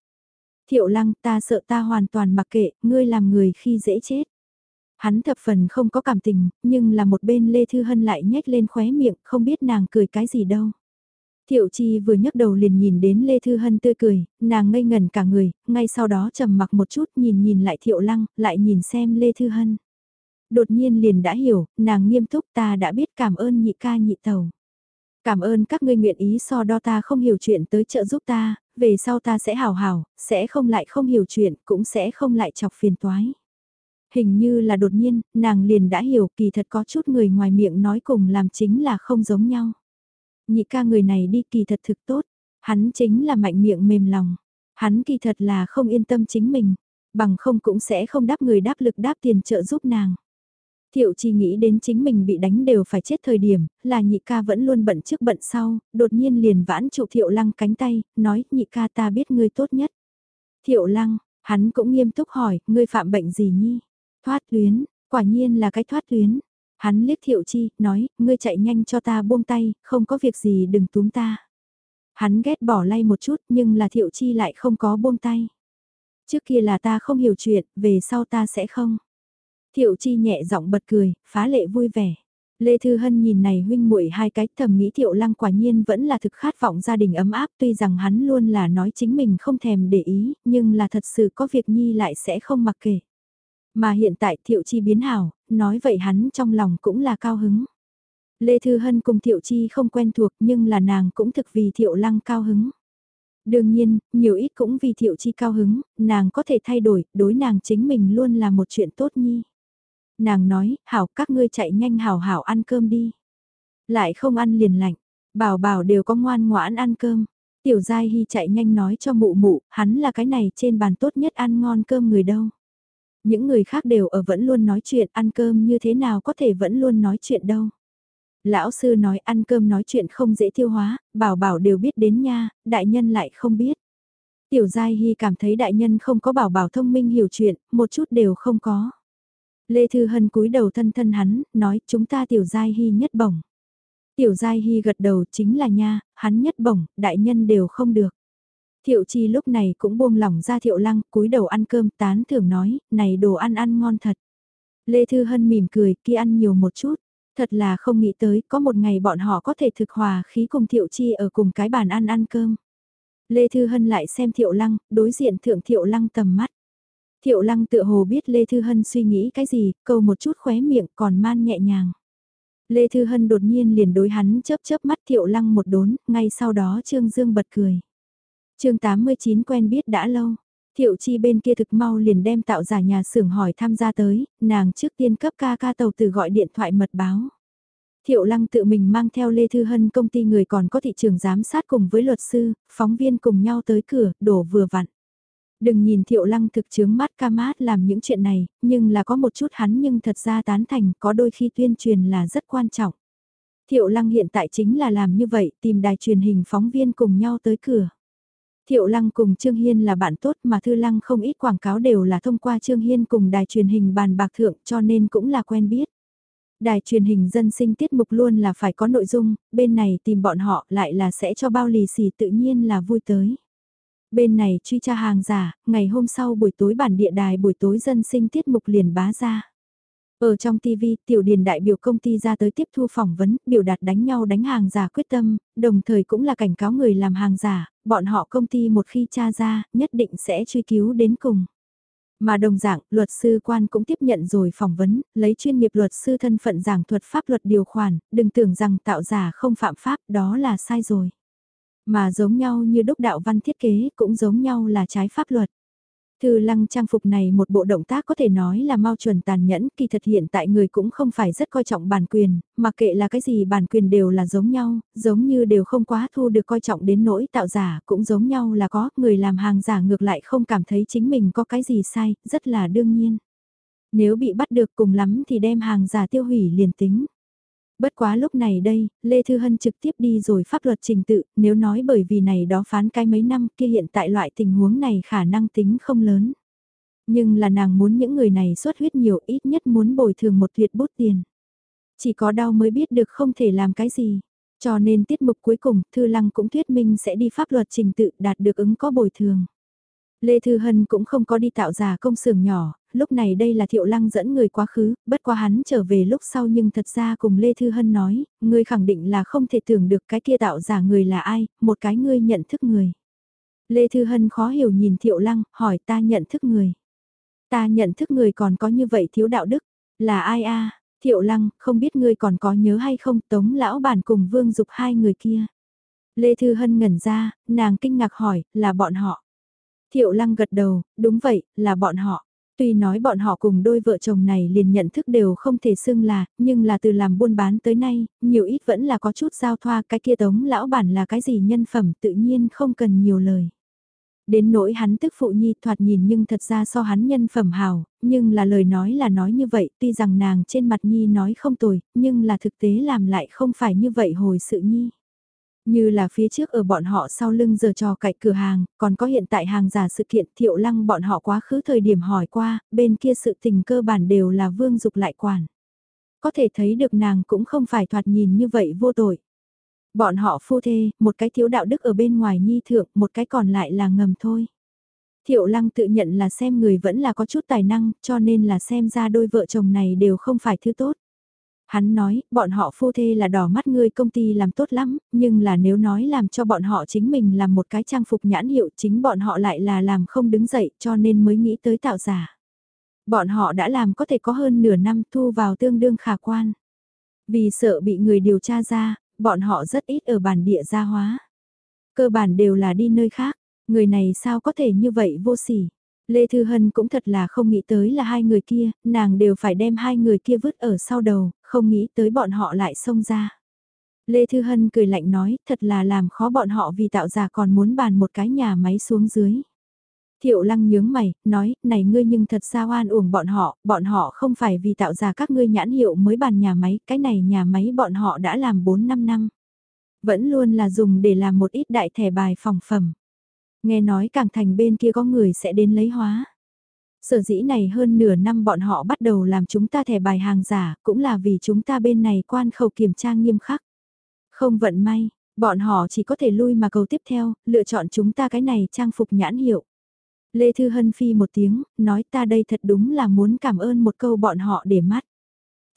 Thiệu lăng ta sợ ta hoàn toàn mặc kệ, ngươi làm người khi dễ chết. Hắn thập phần không có cảm tình, nhưng là một bên Lê Thư Hân lại nhếch lên khóe miệng, không biết nàng cười cái gì đâu. Thiệu Chi vừa nhấc đầu liền nhìn đến Lê Thư Hân tươi cười, nàng ngây ngẩn cả người, ngay sau đó trầm mặc một chút nhìn nhìn lại Thiệu Lăng, lại nhìn xem Lê Thư Hân. Đột nhiên liền đã hiểu, nàng nghiêm túc ta đã biết cảm ơn nhị ca nhị tàu. Cảm ơn các ngươi nguyện ý so đo ta không hiểu chuyện tới trợ giúp ta, về sau ta sẽ hào hào, sẽ không lại không hiểu chuyện, cũng sẽ không lại chọc phiền toái. Hình như là đột nhiên, nàng liền đã hiểu kỳ thật có chút người ngoài miệng nói cùng làm chính là không giống nhau. Nhị ca người này đi kỳ thật thực tốt, hắn chính là mạnh miệng mềm lòng. Hắn kỳ thật là không yên tâm chính mình, bằng không cũng sẽ không đáp người đáp lực đáp tiền trợ giúp nàng. Thiệu chi nghĩ đến chính mình bị đánh đều phải chết thời điểm, là nhị ca vẫn luôn bận trước bận sau, đột nhiên liền vãn trụ thiệu lăng cánh tay, nói nhị ca ta biết ngươi tốt nhất. Thiệu lăng, hắn cũng nghiêm túc hỏi, ngươi phạm bệnh gì nhi? Thoát tuyến, quả nhiên là cái thoát tuyến. Hắn liếc thiệu chi, nói, ngươi chạy nhanh cho ta buông tay, không có việc gì đừng túm ta. Hắn ghét bỏ lay một chút nhưng là thiệu chi lại không có buông tay. Trước kia là ta không hiểu chuyện, về sau ta sẽ không. Thiệu chi nhẹ giọng bật cười, phá lệ vui vẻ. Lê Thư Hân nhìn này huynh muội hai cái thầm nghĩ Thiệu Lăng quả nhiên vẫn là thực khát vọng gia đình ấm áp tuy rằng hắn luôn là nói chính mình không thèm để ý, nhưng là thật sự có việc nhi lại sẽ không mặc kệ. Mà hiện tại Thiệu Chi biến hảo, nói vậy hắn trong lòng cũng là cao hứng. Lê Thư Hân cùng Thiệu Chi không quen thuộc nhưng là nàng cũng thực vì Thiệu Lăng cao hứng. Đương nhiên, nhiều ít cũng vì Thiệu Chi cao hứng, nàng có thể thay đổi, đối nàng chính mình luôn là một chuyện tốt nhi. Nàng nói, hảo các ngươi chạy nhanh hảo hảo ăn cơm đi. Lại không ăn liền lạnh, bảo bảo đều có ngoan ngoãn ăn cơm. Tiểu Giai Hy chạy nhanh nói cho mụ mụ, hắn là cái này trên bàn tốt nhất ăn ngon cơm người đâu. Những người khác đều ở vẫn luôn nói chuyện ăn cơm như thế nào có thể vẫn luôn nói chuyện đâu. Lão sư nói ăn cơm nói chuyện không dễ tiêu hóa, bảo bảo đều biết đến nha, đại nhân lại không biết. Tiểu Giai Hy cảm thấy đại nhân không có bảo bảo thông minh hiểu chuyện, một chút đều không có. Lê Thư Hân cúi đầu thân thân hắn, nói chúng ta Tiểu Giai Hy nhất bổng. Tiểu Giai Hy gật đầu chính là nha, hắn nhất bổng, đại nhân đều không được. Thiệu chi lúc này cũng buông lỏng ra thiệu lăng, cúi đầu ăn cơm tán thưởng nói, này đồ ăn ăn ngon thật. Lê Thư Hân mỉm cười, kia ăn nhiều một chút. Thật là không nghĩ tới, có một ngày bọn họ có thể thực hòa khí cùng thiệu chi ở cùng cái bàn ăn ăn cơm. Lê Thư Hân lại xem thiệu lăng, đối diện thượng thiệu lăng tầm mắt. Thiệu lăng tựa hồ biết Lê Thư Hân suy nghĩ cái gì, câu một chút khóe miệng còn man nhẹ nhàng. Lê Thư Hân đột nhiên liền đối hắn chớp chớp mắt thiệu lăng một đốn, ngay sau đó Trương Dương bật cười chương 89 quen biết đã lâu. Thiệu chi bên kia thực mau liền đem tạo giả nhà xưởng hỏi tham gia tới, nàng trước tiên cấp ca ca tàu từ gọi điện thoại mật báo. Thiệu lăng tự mình mang theo Lê Thư Hân công ty người còn có thị trường giám sát cùng với luật sư, phóng viên cùng nhau tới cửa, đổ vừa vặn. Đừng nhìn thiệu lăng thực chướng mắt ca mát làm những chuyện này, nhưng là có một chút hắn nhưng thật ra tán thành có đôi khi tuyên truyền là rất quan trọng. Thiệu lăng hiện tại chính là làm như vậy, tìm đài truyền hình phóng viên cùng nhau tới cửa. Thiệu Lăng cùng Trương Hiên là bạn tốt mà Thư Lăng không ít quảng cáo đều là thông qua Trương Hiên cùng đài truyền hình bàn bạc thượng cho nên cũng là quen biết. Đài truyền hình dân sinh tiết mục luôn là phải có nội dung, bên này tìm bọn họ lại là sẽ cho bao lì xì tự nhiên là vui tới. Bên này truy tra hàng giả, ngày hôm sau buổi tối bản địa đài buổi tối dân sinh tiết mục liền bá ra. Ở trong TV, tiểu điền đại biểu công ty ra tới tiếp thu phỏng vấn, biểu đạt đánh nhau đánh hàng giả quyết tâm, đồng thời cũng là cảnh cáo người làm hàng giả, bọn họ công ty một khi tra ra, nhất định sẽ truy cứu đến cùng. Mà đồng dạng, luật sư quan cũng tiếp nhận rồi phỏng vấn, lấy chuyên nghiệp luật sư thân phận giảng thuật pháp luật điều khoản, đừng tưởng rằng tạo giả không phạm pháp, đó là sai rồi. Mà giống nhau như đúc đạo văn thiết kế cũng giống nhau là trái pháp luật. Thư lăng trang phục này một bộ động tác có thể nói là mau chuẩn tàn nhẫn, kỳ thật hiện tại người cũng không phải rất coi trọng bản quyền, mà kệ là cái gì bản quyền đều là giống nhau, giống như đều không quá thu được coi trọng đến nỗi tạo giả, cũng giống nhau là có, người làm hàng giả ngược lại không cảm thấy chính mình có cái gì sai, rất là đương nhiên. Nếu bị bắt được cùng lắm thì đem hàng giả tiêu hủy liền tính. Bất quá lúc này đây, Lê Thư Hân trực tiếp đi rồi pháp luật trình tự, nếu nói bởi vì này đó phán cái mấy năm kia hiện tại loại tình huống này khả năng tính không lớn. Nhưng là nàng muốn những người này xuất huyết nhiều ít nhất muốn bồi thường một tuyệt bút tiền. Chỉ có đau mới biết được không thể làm cái gì. Cho nên tiết mục cuối cùng, Thư Lăng cũng thuyết minh sẽ đi pháp luật trình tự đạt được ứng có bồi thường. Lê Thư Hân cũng không có đi tạo giả công xưởng nhỏ, lúc này đây là Thiệu Lăng dẫn người quá khứ, bất quá hắn trở về lúc sau nhưng thật ra cùng Lê Thư Hân nói, ngươi khẳng định là không thể tưởng được cái kia tạo giả người là ai, một cái ngươi nhận thức người. Lê Thư Hân khó hiểu nhìn Thiệu Lăng, hỏi ta nhận thức người. Ta nhận thức người còn có như vậy thiếu đạo đức, là ai a Thiệu Lăng, không biết ngươi còn có nhớ hay không tống lão bản cùng vương dục hai người kia. Lê Thư Hân ngẩn ra, nàng kinh ngạc hỏi, là bọn họ. Thiệu Lăng gật đầu, đúng vậy, là bọn họ. Tuy nói bọn họ cùng đôi vợ chồng này liền nhận thức đều không thể xưng là, nhưng là từ làm buôn bán tới nay, nhiều ít vẫn là có chút giao thoa cái kia tống lão bản là cái gì nhân phẩm tự nhiên không cần nhiều lời. Đến nỗi hắn tức phụ nhi thoạt nhìn nhưng thật ra so hắn nhân phẩm hào, nhưng là lời nói là nói như vậy, tuy rằng nàng trên mặt nhi nói không tồi, nhưng là thực tế làm lại không phải như vậy hồi sự nhi. Như là phía trước ở bọn họ sau lưng giờ trò cạnh cửa hàng, còn có hiện tại hàng giả sự kiện thiệu lăng bọn họ quá khứ thời điểm hỏi qua, bên kia sự tình cơ bản đều là vương dục lại quản. Có thể thấy được nàng cũng không phải thoạt nhìn như vậy vô tội. Bọn họ phu thê, một cái thiếu đạo đức ở bên ngoài nhi thượng, một cái còn lại là ngầm thôi. Thiệu lăng tự nhận là xem người vẫn là có chút tài năng, cho nên là xem ra đôi vợ chồng này đều không phải thứ tốt. Hắn nói, bọn họ phu thê là đỏ mắt ngươi công ty làm tốt lắm, nhưng là nếu nói làm cho bọn họ chính mình làm một cái trang phục nhãn hiệu chính bọn họ lại là làm không đứng dậy cho nên mới nghĩ tới tạo giả. Bọn họ đã làm có thể có hơn nửa năm thu vào tương đương khả quan. Vì sợ bị người điều tra ra, bọn họ rất ít ở bản địa gia hóa. Cơ bản đều là đi nơi khác, người này sao có thể như vậy vô sỉ. Lê Thư Hân cũng thật là không nghĩ tới là hai người kia, nàng đều phải đem hai người kia vứt ở sau đầu, không nghĩ tới bọn họ lại xông ra. Lê Thư Hân cười lạnh nói, thật là làm khó bọn họ vì tạo giả còn muốn bàn một cái nhà máy xuống dưới. Thiệu lăng nhướng mày, nói, này ngươi nhưng thật ra oan uổng bọn họ, bọn họ không phải vì tạo ra các ngươi nhãn hiệu mới bàn nhà máy, cái này nhà máy bọn họ đã làm 4-5 năm. Vẫn luôn là dùng để làm một ít đại thẻ bài phòng phẩm. Nghe nói càng thành bên kia có người sẽ đến lấy hóa. Sở dĩ này hơn nửa năm bọn họ bắt đầu làm chúng ta thẻ bài hàng giả, cũng là vì chúng ta bên này quan khẩu kiểm tra nghiêm khắc. Không vận may, bọn họ chỉ có thể lui mà cầu tiếp theo, lựa chọn chúng ta cái này trang phục nhãn hiệu. Lê Thư Hân phi một tiếng, nói ta đây thật đúng là muốn cảm ơn một câu bọn họ để mắt.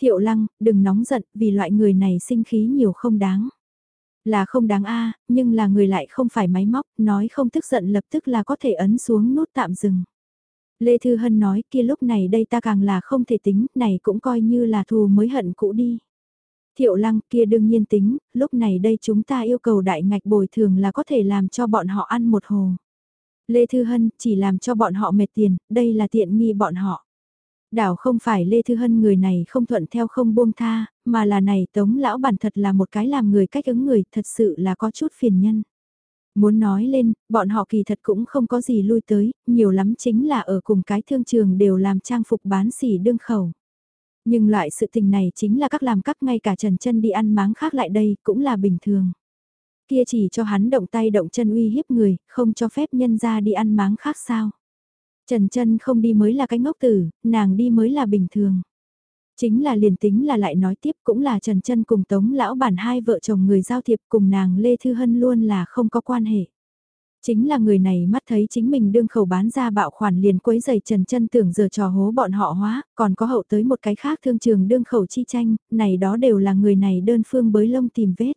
Thiệu lăng, đừng nóng giận, vì loại người này sinh khí nhiều không đáng. Là không đáng a nhưng là người lại không phải máy móc, nói không tức giận lập tức là có thể ấn xuống nút tạm dừng. Lê Thư Hân nói kia lúc này đây ta càng là không thể tính, này cũng coi như là thù mới hận cũ đi. Thiệu lăng kia đương nhiên tính, lúc này đây chúng ta yêu cầu đại ngạch bồi thường là có thể làm cho bọn họ ăn một hồ. Lê Thư Hân chỉ làm cho bọn họ mệt tiền, đây là tiện nghi bọn họ. Đảo không phải Lê Thư Hân người này không thuận theo không buông tha, mà là này tống lão bản thật là một cái làm người cách ứng người thật sự là có chút phiền nhân. Muốn nói lên, bọn họ kỳ thật cũng không có gì lui tới, nhiều lắm chính là ở cùng cái thương trường đều làm trang phục bán xỉ đương khẩu. Nhưng loại sự tình này chính là các làm các ngay cả trần chân đi ăn máng khác lại đây cũng là bình thường. Kia chỉ cho hắn động tay động chân uy hiếp người, không cho phép nhân ra đi ăn máng khác sao. Trần chân không đi mới là cái ngốc tử, nàng đi mới là bình thường. Chính là liền tính là lại nói tiếp cũng là Trần chân cùng Tống lão bản hai vợ chồng người giao thiệp cùng nàng Lê Thư Hân luôn là không có quan hệ. Chính là người này mắt thấy chính mình đương khẩu bán ra bạo khoản liền quấy giày Trần chân tưởng giờ trò hố bọn họ hóa, còn có hậu tới một cái khác thương trường đương khẩu chi tranh, này đó đều là người này đơn phương bới lông tìm vết.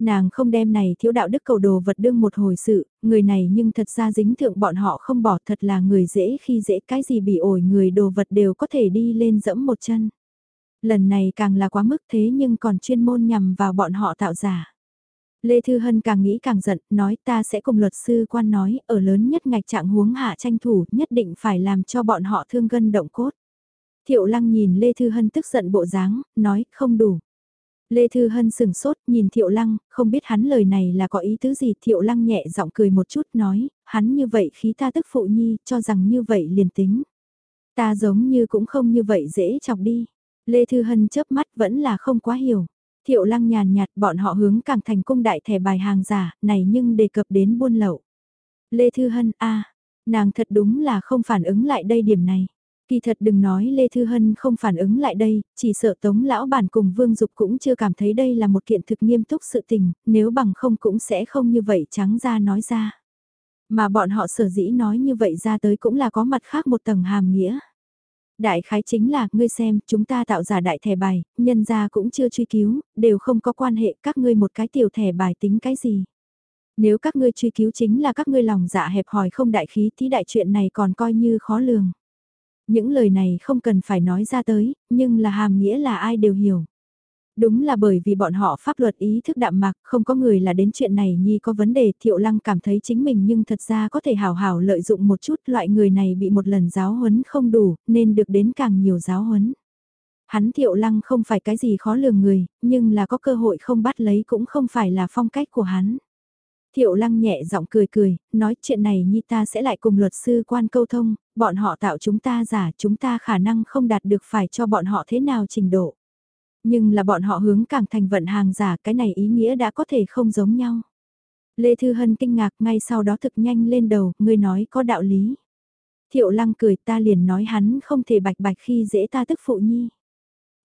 Nàng không đem này thiếu đạo đức cầu đồ vật đương một hồi sự, người này nhưng thật ra dính thượng bọn họ không bỏ thật là người dễ khi dễ cái gì bị ổi người đồ vật đều có thể đi lên dẫm một chân. Lần này càng là quá mức thế nhưng còn chuyên môn nhằm vào bọn họ tạo giả. Lê Thư Hân càng nghĩ càng giận, nói ta sẽ cùng luật sư quan nói, ở lớn nhất ngạch trạng huống hạ tranh thủ, nhất định phải làm cho bọn họ thương gân động cốt. Thiệu Lăng nhìn Lê Thư Hân tức giận bộ dáng, nói, không đủ. Lê Thư Hân sừng sốt, nhìn Thiệu Lăng, không biết hắn lời này là có ý tứ gì. Thiệu Lăng nhẹ giọng cười một chút, nói, hắn như vậy khí ta tức phụ nhi, cho rằng như vậy liền tính. Ta giống như cũng không như vậy dễ chọc đi. Lê Thư Hân chớp mắt vẫn là không quá hiểu. Thiệu lăng nhàn nhạt bọn họ hướng càng thành cung đại thẻ bài hàng giả, này nhưng đề cập đến buôn lậu. Lê Thư Hân, a nàng thật đúng là không phản ứng lại đây điểm này. Kỳ thật đừng nói Lê Thư Hân không phản ứng lại đây, chỉ sợ Tống Lão Bản cùng Vương Dục cũng chưa cảm thấy đây là một kiện thực nghiêm túc sự tình, nếu bằng không cũng sẽ không như vậy trắng ra nói ra. Mà bọn họ sở dĩ nói như vậy ra tới cũng là có mặt khác một tầng hàm nghĩa. Đại khái chính là, ngươi xem, chúng ta tạo giả đại thẻ bài, nhân gia cũng chưa truy cứu, đều không có quan hệ các ngươi một cái tiểu thẻ bài tính cái gì. Nếu các ngươi truy cứu chính là các ngươi lòng dạ hẹp hòi không đại khí thì đại chuyện này còn coi như khó lường. Những lời này không cần phải nói ra tới, nhưng là hàm nghĩa là ai đều hiểu. Đúng là bởi vì bọn họ pháp luật ý thức đạm mạc, không có người là đến chuyện này nhi có vấn đề, Thiệu Lăng cảm thấy chính mình nhưng thật ra có thể hào hào lợi dụng một chút, loại người này bị một lần giáo huấn không đủ, nên được đến càng nhiều giáo huấn. Hắn Thiệu Lăng không phải cái gì khó lường người, nhưng là có cơ hội không bắt lấy cũng không phải là phong cách của hắn. Thiệu Lăng nhẹ giọng cười cười, nói chuyện này nhi ta sẽ lại cùng luật sư quan câu thông, bọn họ tạo chúng ta giả, chúng ta khả năng không đạt được phải cho bọn họ thế nào trình độ. Nhưng là bọn họ hướng càng thành vận hàng giả cái này ý nghĩa đã có thể không giống nhau. Lê Thư Hân kinh ngạc ngay sau đó thực nhanh lên đầu, người nói có đạo lý. Thiệu lăng cười ta liền nói hắn không thể bạch bạch khi dễ ta tức phụ nhi.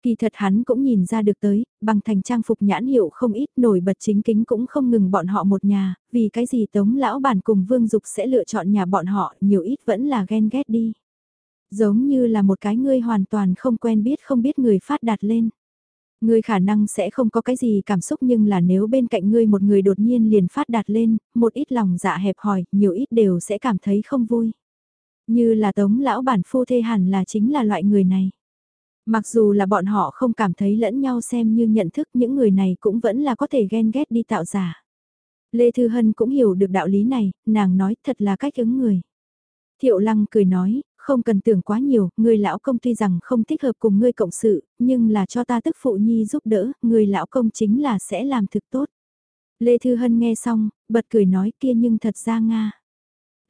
Kỳ thật hắn cũng nhìn ra được tới, bằng thành trang phục nhãn hiệu không ít nổi bật chính kính cũng không ngừng bọn họ một nhà, vì cái gì tống lão bản cùng vương dục sẽ lựa chọn nhà bọn họ nhiều ít vẫn là ghen ghét đi. Giống như là một cái ngươi hoàn toàn không quen biết không biết người phát đạt lên. Ngươi khả năng sẽ không có cái gì cảm xúc nhưng là nếu bên cạnh ngươi một người đột nhiên liền phát đạt lên, một ít lòng dạ hẹp hòi, nhiều ít đều sẽ cảm thấy không vui. Như là tống lão bản phu thê hẳn là chính là loại người này. Mặc dù là bọn họ không cảm thấy lẫn nhau xem như nhận thức những người này cũng vẫn là có thể ghen ghét đi tạo giả. Lê Thư Hân cũng hiểu được đạo lý này, nàng nói thật là cách ứng người. Thiệu Lăng cười nói, không cần tưởng quá nhiều, người lão công tuy rằng không thích hợp cùng ngươi cộng sự, nhưng là cho ta tức phụ nhi giúp đỡ, người lão công chính là sẽ làm thực tốt. Lê Thư Hân nghe xong, bật cười nói kia nhưng thật ra Nga.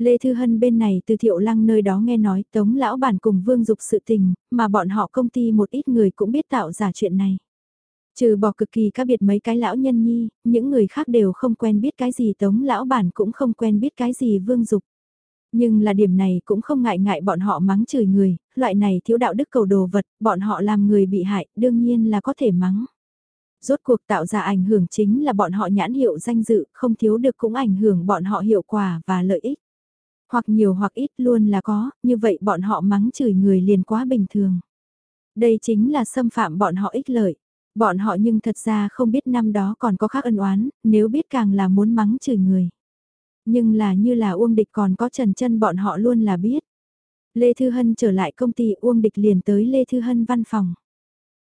Lê Thư Hân bên này từ thiệu lăng nơi đó nghe nói tống lão bản cùng vương dục sự tình, mà bọn họ công ty một ít người cũng biết tạo giả chuyện này. Trừ bỏ cực kỳ các biệt mấy cái lão nhân nhi, những người khác đều không quen biết cái gì tống lão bản cũng không quen biết cái gì vương dục. Nhưng là điểm này cũng không ngại ngại bọn họ mắng chửi người, loại này thiếu đạo đức cầu đồ vật, bọn họ làm người bị hại, đương nhiên là có thể mắng. Rốt cuộc tạo ra ảnh hưởng chính là bọn họ nhãn hiệu danh dự, không thiếu được cũng ảnh hưởng bọn họ hiệu quả và lợi ích. Hoặc nhiều hoặc ít luôn là có, như vậy bọn họ mắng chửi người liền quá bình thường. Đây chính là xâm phạm bọn họ ích lợi. Bọn họ nhưng thật ra không biết năm đó còn có khác ân oán, nếu biết càng là muốn mắng chửi người. Nhưng là như là Uông Địch còn có Trần chân bọn họ luôn là biết. Lê Thư Hân trở lại công ty Uông Địch liền tới Lê Thư Hân văn phòng.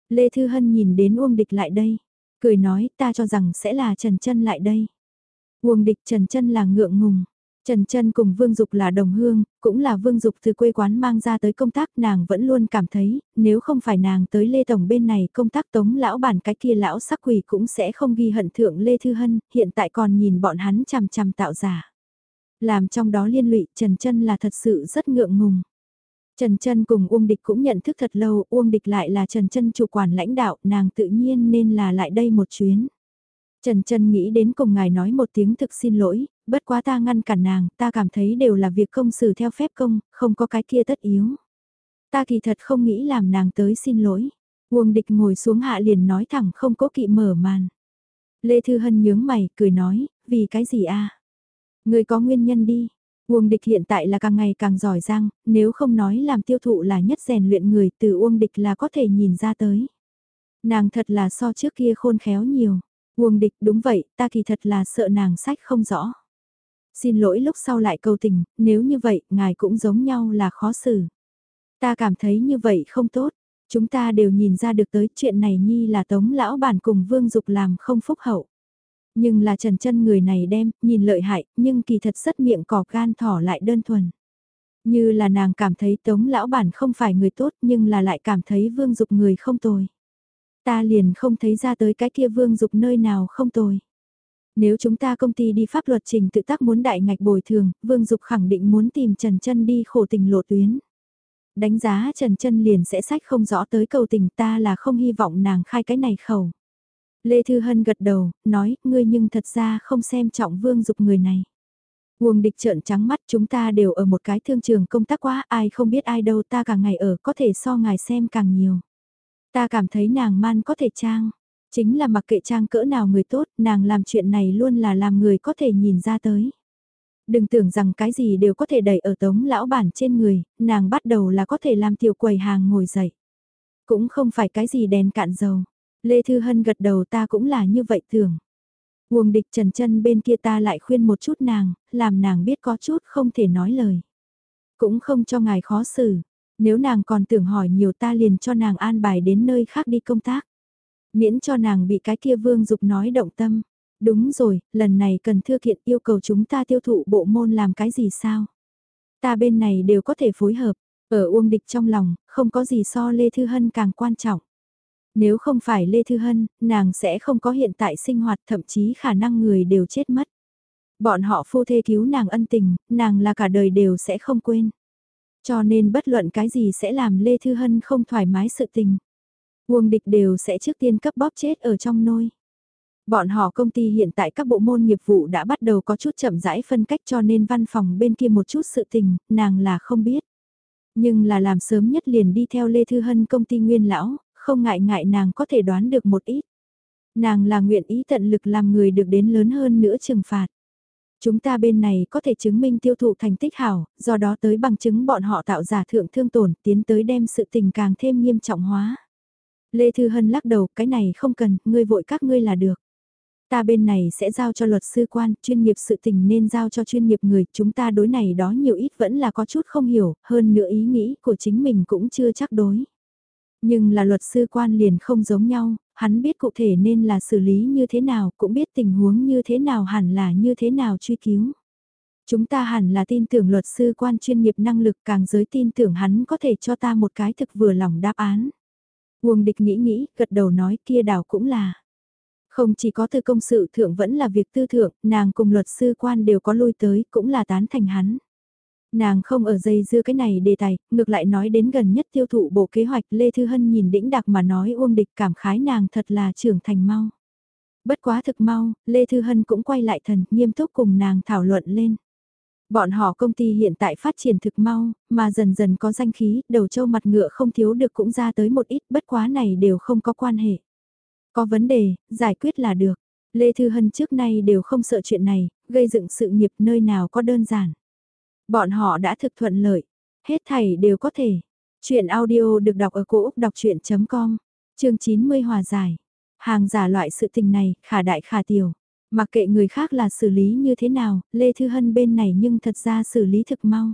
Lê Thư Hân nhìn đến Uông Địch lại đây, cười nói ta cho rằng sẽ là Trần chân lại đây. Uông Địch Trần chân là ngượng ngùng. Trần Trân cùng Vương Dục là đồng hương, cũng là Vương Dục từ quê quán mang ra tới công tác nàng vẫn luôn cảm thấy, nếu không phải nàng tới Lê Tổng bên này công tác tống lão bản cái kia lão sắc quỷ cũng sẽ không ghi hận thượng Lê Thư Hân, hiện tại còn nhìn bọn hắn chằm chằm tạo giả. Làm trong đó liên lụy Trần Trân là thật sự rất ngượng ngùng. Trần Trân cùng Uông Địch cũng nhận thức thật lâu, Uông Địch lại là Trần Trân chủ quản lãnh đạo, nàng tự nhiên nên là lại đây một chuyến. Trần Trần nghĩ đến cùng ngài nói một tiếng thực xin lỗi, bất quá ta ngăn cản nàng, ta cảm thấy đều là việc công xử theo phép công, không có cái kia tất yếu. Ta kỳ thật không nghĩ làm nàng tới xin lỗi. Uông địch ngồi xuống hạ liền nói thẳng không có kỵ mở màn. Lê Thư Hân nhướng mày, cười nói, vì cái gì a Người có nguyên nhân đi. Uông địch hiện tại là càng ngày càng giỏi giang, nếu không nói làm tiêu thụ là nhất rèn luyện người từ Uông địch là có thể nhìn ra tới. Nàng thật là so trước kia khôn khéo nhiều. Uông địch đúng vậy, ta kỳ thật là sợ nàng sách không rõ. Xin lỗi lúc sau lại cầu tình, nếu như vậy, ngài cũng giống nhau là khó xử. Ta cảm thấy như vậy không tốt, chúng ta đều nhìn ra được tới chuyện này nhi là tống lão bản cùng vương dục làm không phúc hậu. Nhưng là Trần chân người này đem, nhìn lợi hại, nhưng kỳ thật rất miệng cỏ gan thỏ lại đơn thuần. Như là nàng cảm thấy tống lão bản không phải người tốt nhưng là lại cảm thấy vương dục người không tồi. Ta liền không thấy ra tới cái kia vương dục nơi nào không tồi. Nếu chúng ta công ty đi pháp luật trình tự tác muốn đại ngạch bồi thường, vương dục khẳng định muốn tìm Trần chân đi khổ tình lộ tuyến. Đánh giá Trần chân liền sẽ sách không rõ tới cầu tình ta là không hy vọng nàng khai cái này khẩu. Lê Thư Hân gật đầu, nói, ngươi nhưng thật ra không xem trọng vương dục người này. Nguồn địch trợn trắng mắt chúng ta đều ở một cái thương trường công tác quá, ai không biết ai đâu ta cả ngày ở có thể so ngài xem càng nhiều. Ta cảm thấy nàng man có thể trang, chính là mặc kệ trang cỡ nào người tốt, nàng làm chuyện này luôn là làm người có thể nhìn ra tới. Đừng tưởng rằng cái gì đều có thể đẩy ở tống lão bản trên người, nàng bắt đầu là có thể làm tiểu quầy hàng ngồi dậy. Cũng không phải cái gì đèn cạn dầu. Lê Thư Hân gật đầu ta cũng là như vậy tưởng. Uông địch trần chân bên kia ta lại khuyên một chút nàng, làm nàng biết có chút không thể nói lời. Cũng không cho ngài khó xử, nếu nàng còn tưởng hỏi nhiều ta liền cho nàng an bài đến nơi khác đi công tác. Miễn cho nàng bị cái kia vương dục nói động tâm. Đúng rồi, lần này cần thư kiện yêu cầu chúng ta tiêu thụ bộ môn làm cái gì sao? Ta bên này đều có thể phối hợp, ở Uông Địch trong lòng, không có gì so Lê Thư Hân càng quan trọng. Nếu không phải Lê Thư Hân, nàng sẽ không có hiện tại sinh hoạt thậm chí khả năng người đều chết mất. Bọn họ phu thê cứu nàng ân tình, nàng là cả đời đều sẽ không quên. Cho nên bất luận cái gì sẽ làm Lê Thư Hân không thoải mái sự tình. Uông địch đều sẽ trước tiên cấp bóp chết ở trong nôi. Bọn họ công ty hiện tại các bộ môn nghiệp vụ đã bắt đầu có chút chậm rãi phân cách cho nên văn phòng bên kia một chút sự tình, nàng là không biết. Nhưng là làm sớm nhất liền đi theo Lê Thư Hân công ty nguyên lão, không ngại ngại nàng có thể đoán được một ít. Nàng là nguyện ý tận lực làm người được đến lớn hơn nữa trừng phạt. Chúng ta bên này có thể chứng minh tiêu thụ thành tích hảo, do đó tới bằng chứng bọn họ tạo giả thượng thương tổn tiến tới đem sự tình càng thêm nghiêm trọng hóa. Lê Thư Hân lắc đầu, cái này không cần, ngươi vội các ngươi là được. Ta bên này sẽ giao cho luật sư quan, chuyên nghiệp sự tình nên giao cho chuyên nghiệp người, chúng ta đối này đó nhiều ít vẫn là có chút không hiểu, hơn nữa ý nghĩ của chính mình cũng chưa chắc đối. Nhưng là luật sư quan liền không giống nhau, hắn biết cụ thể nên là xử lý như thế nào, cũng biết tình huống như thế nào hẳn là như thế nào truy cứu. Chúng ta hẳn là tin tưởng luật sư quan chuyên nghiệp năng lực càng giới tin tưởng hắn có thể cho ta một cái thực vừa lòng đáp án. Uông địch nghĩ nghĩ, gật đầu nói kia đảo cũng là. Không chỉ có tư công sự thượng vẫn là việc tư thượng, nàng cùng luật sư quan đều có lui tới, cũng là tán thành hắn. Nàng không ở dây dưa cái này đề tài, ngược lại nói đến gần nhất tiêu thụ bộ kế hoạch Lê Thư Hân nhìn đĩnh đặc mà nói uông địch cảm khái nàng thật là trưởng thành mau. Bất quá thực mau, Lê Thư Hân cũng quay lại thần nghiêm túc cùng nàng thảo luận lên. Bọn họ công ty hiện tại phát triển thực mau, mà dần dần có danh khí, đầu châu mặt ngựa không thiếu được cũng ra tới một ít, bất quá này đều không có quan hệ. Có vấn đề, giải quyết là được. Lê Thư Hân trước nay đều không sợ chuyện này, gây dựng sự nghiệp nơi nào có đơn giản. Bọn họ đã thực thuận lợi, hết thảy đều có thể. Chuyện audio được đọc ở cổ Úc đọc chuyện.com, chương 90 hòa giải. Hàng giả loại sự tình này, khả đại khả tiểu. Mặc kệ người khác là xử lý như thế nào, Lê Thư Hân bên này nhưng thật ra xử lý thực mau.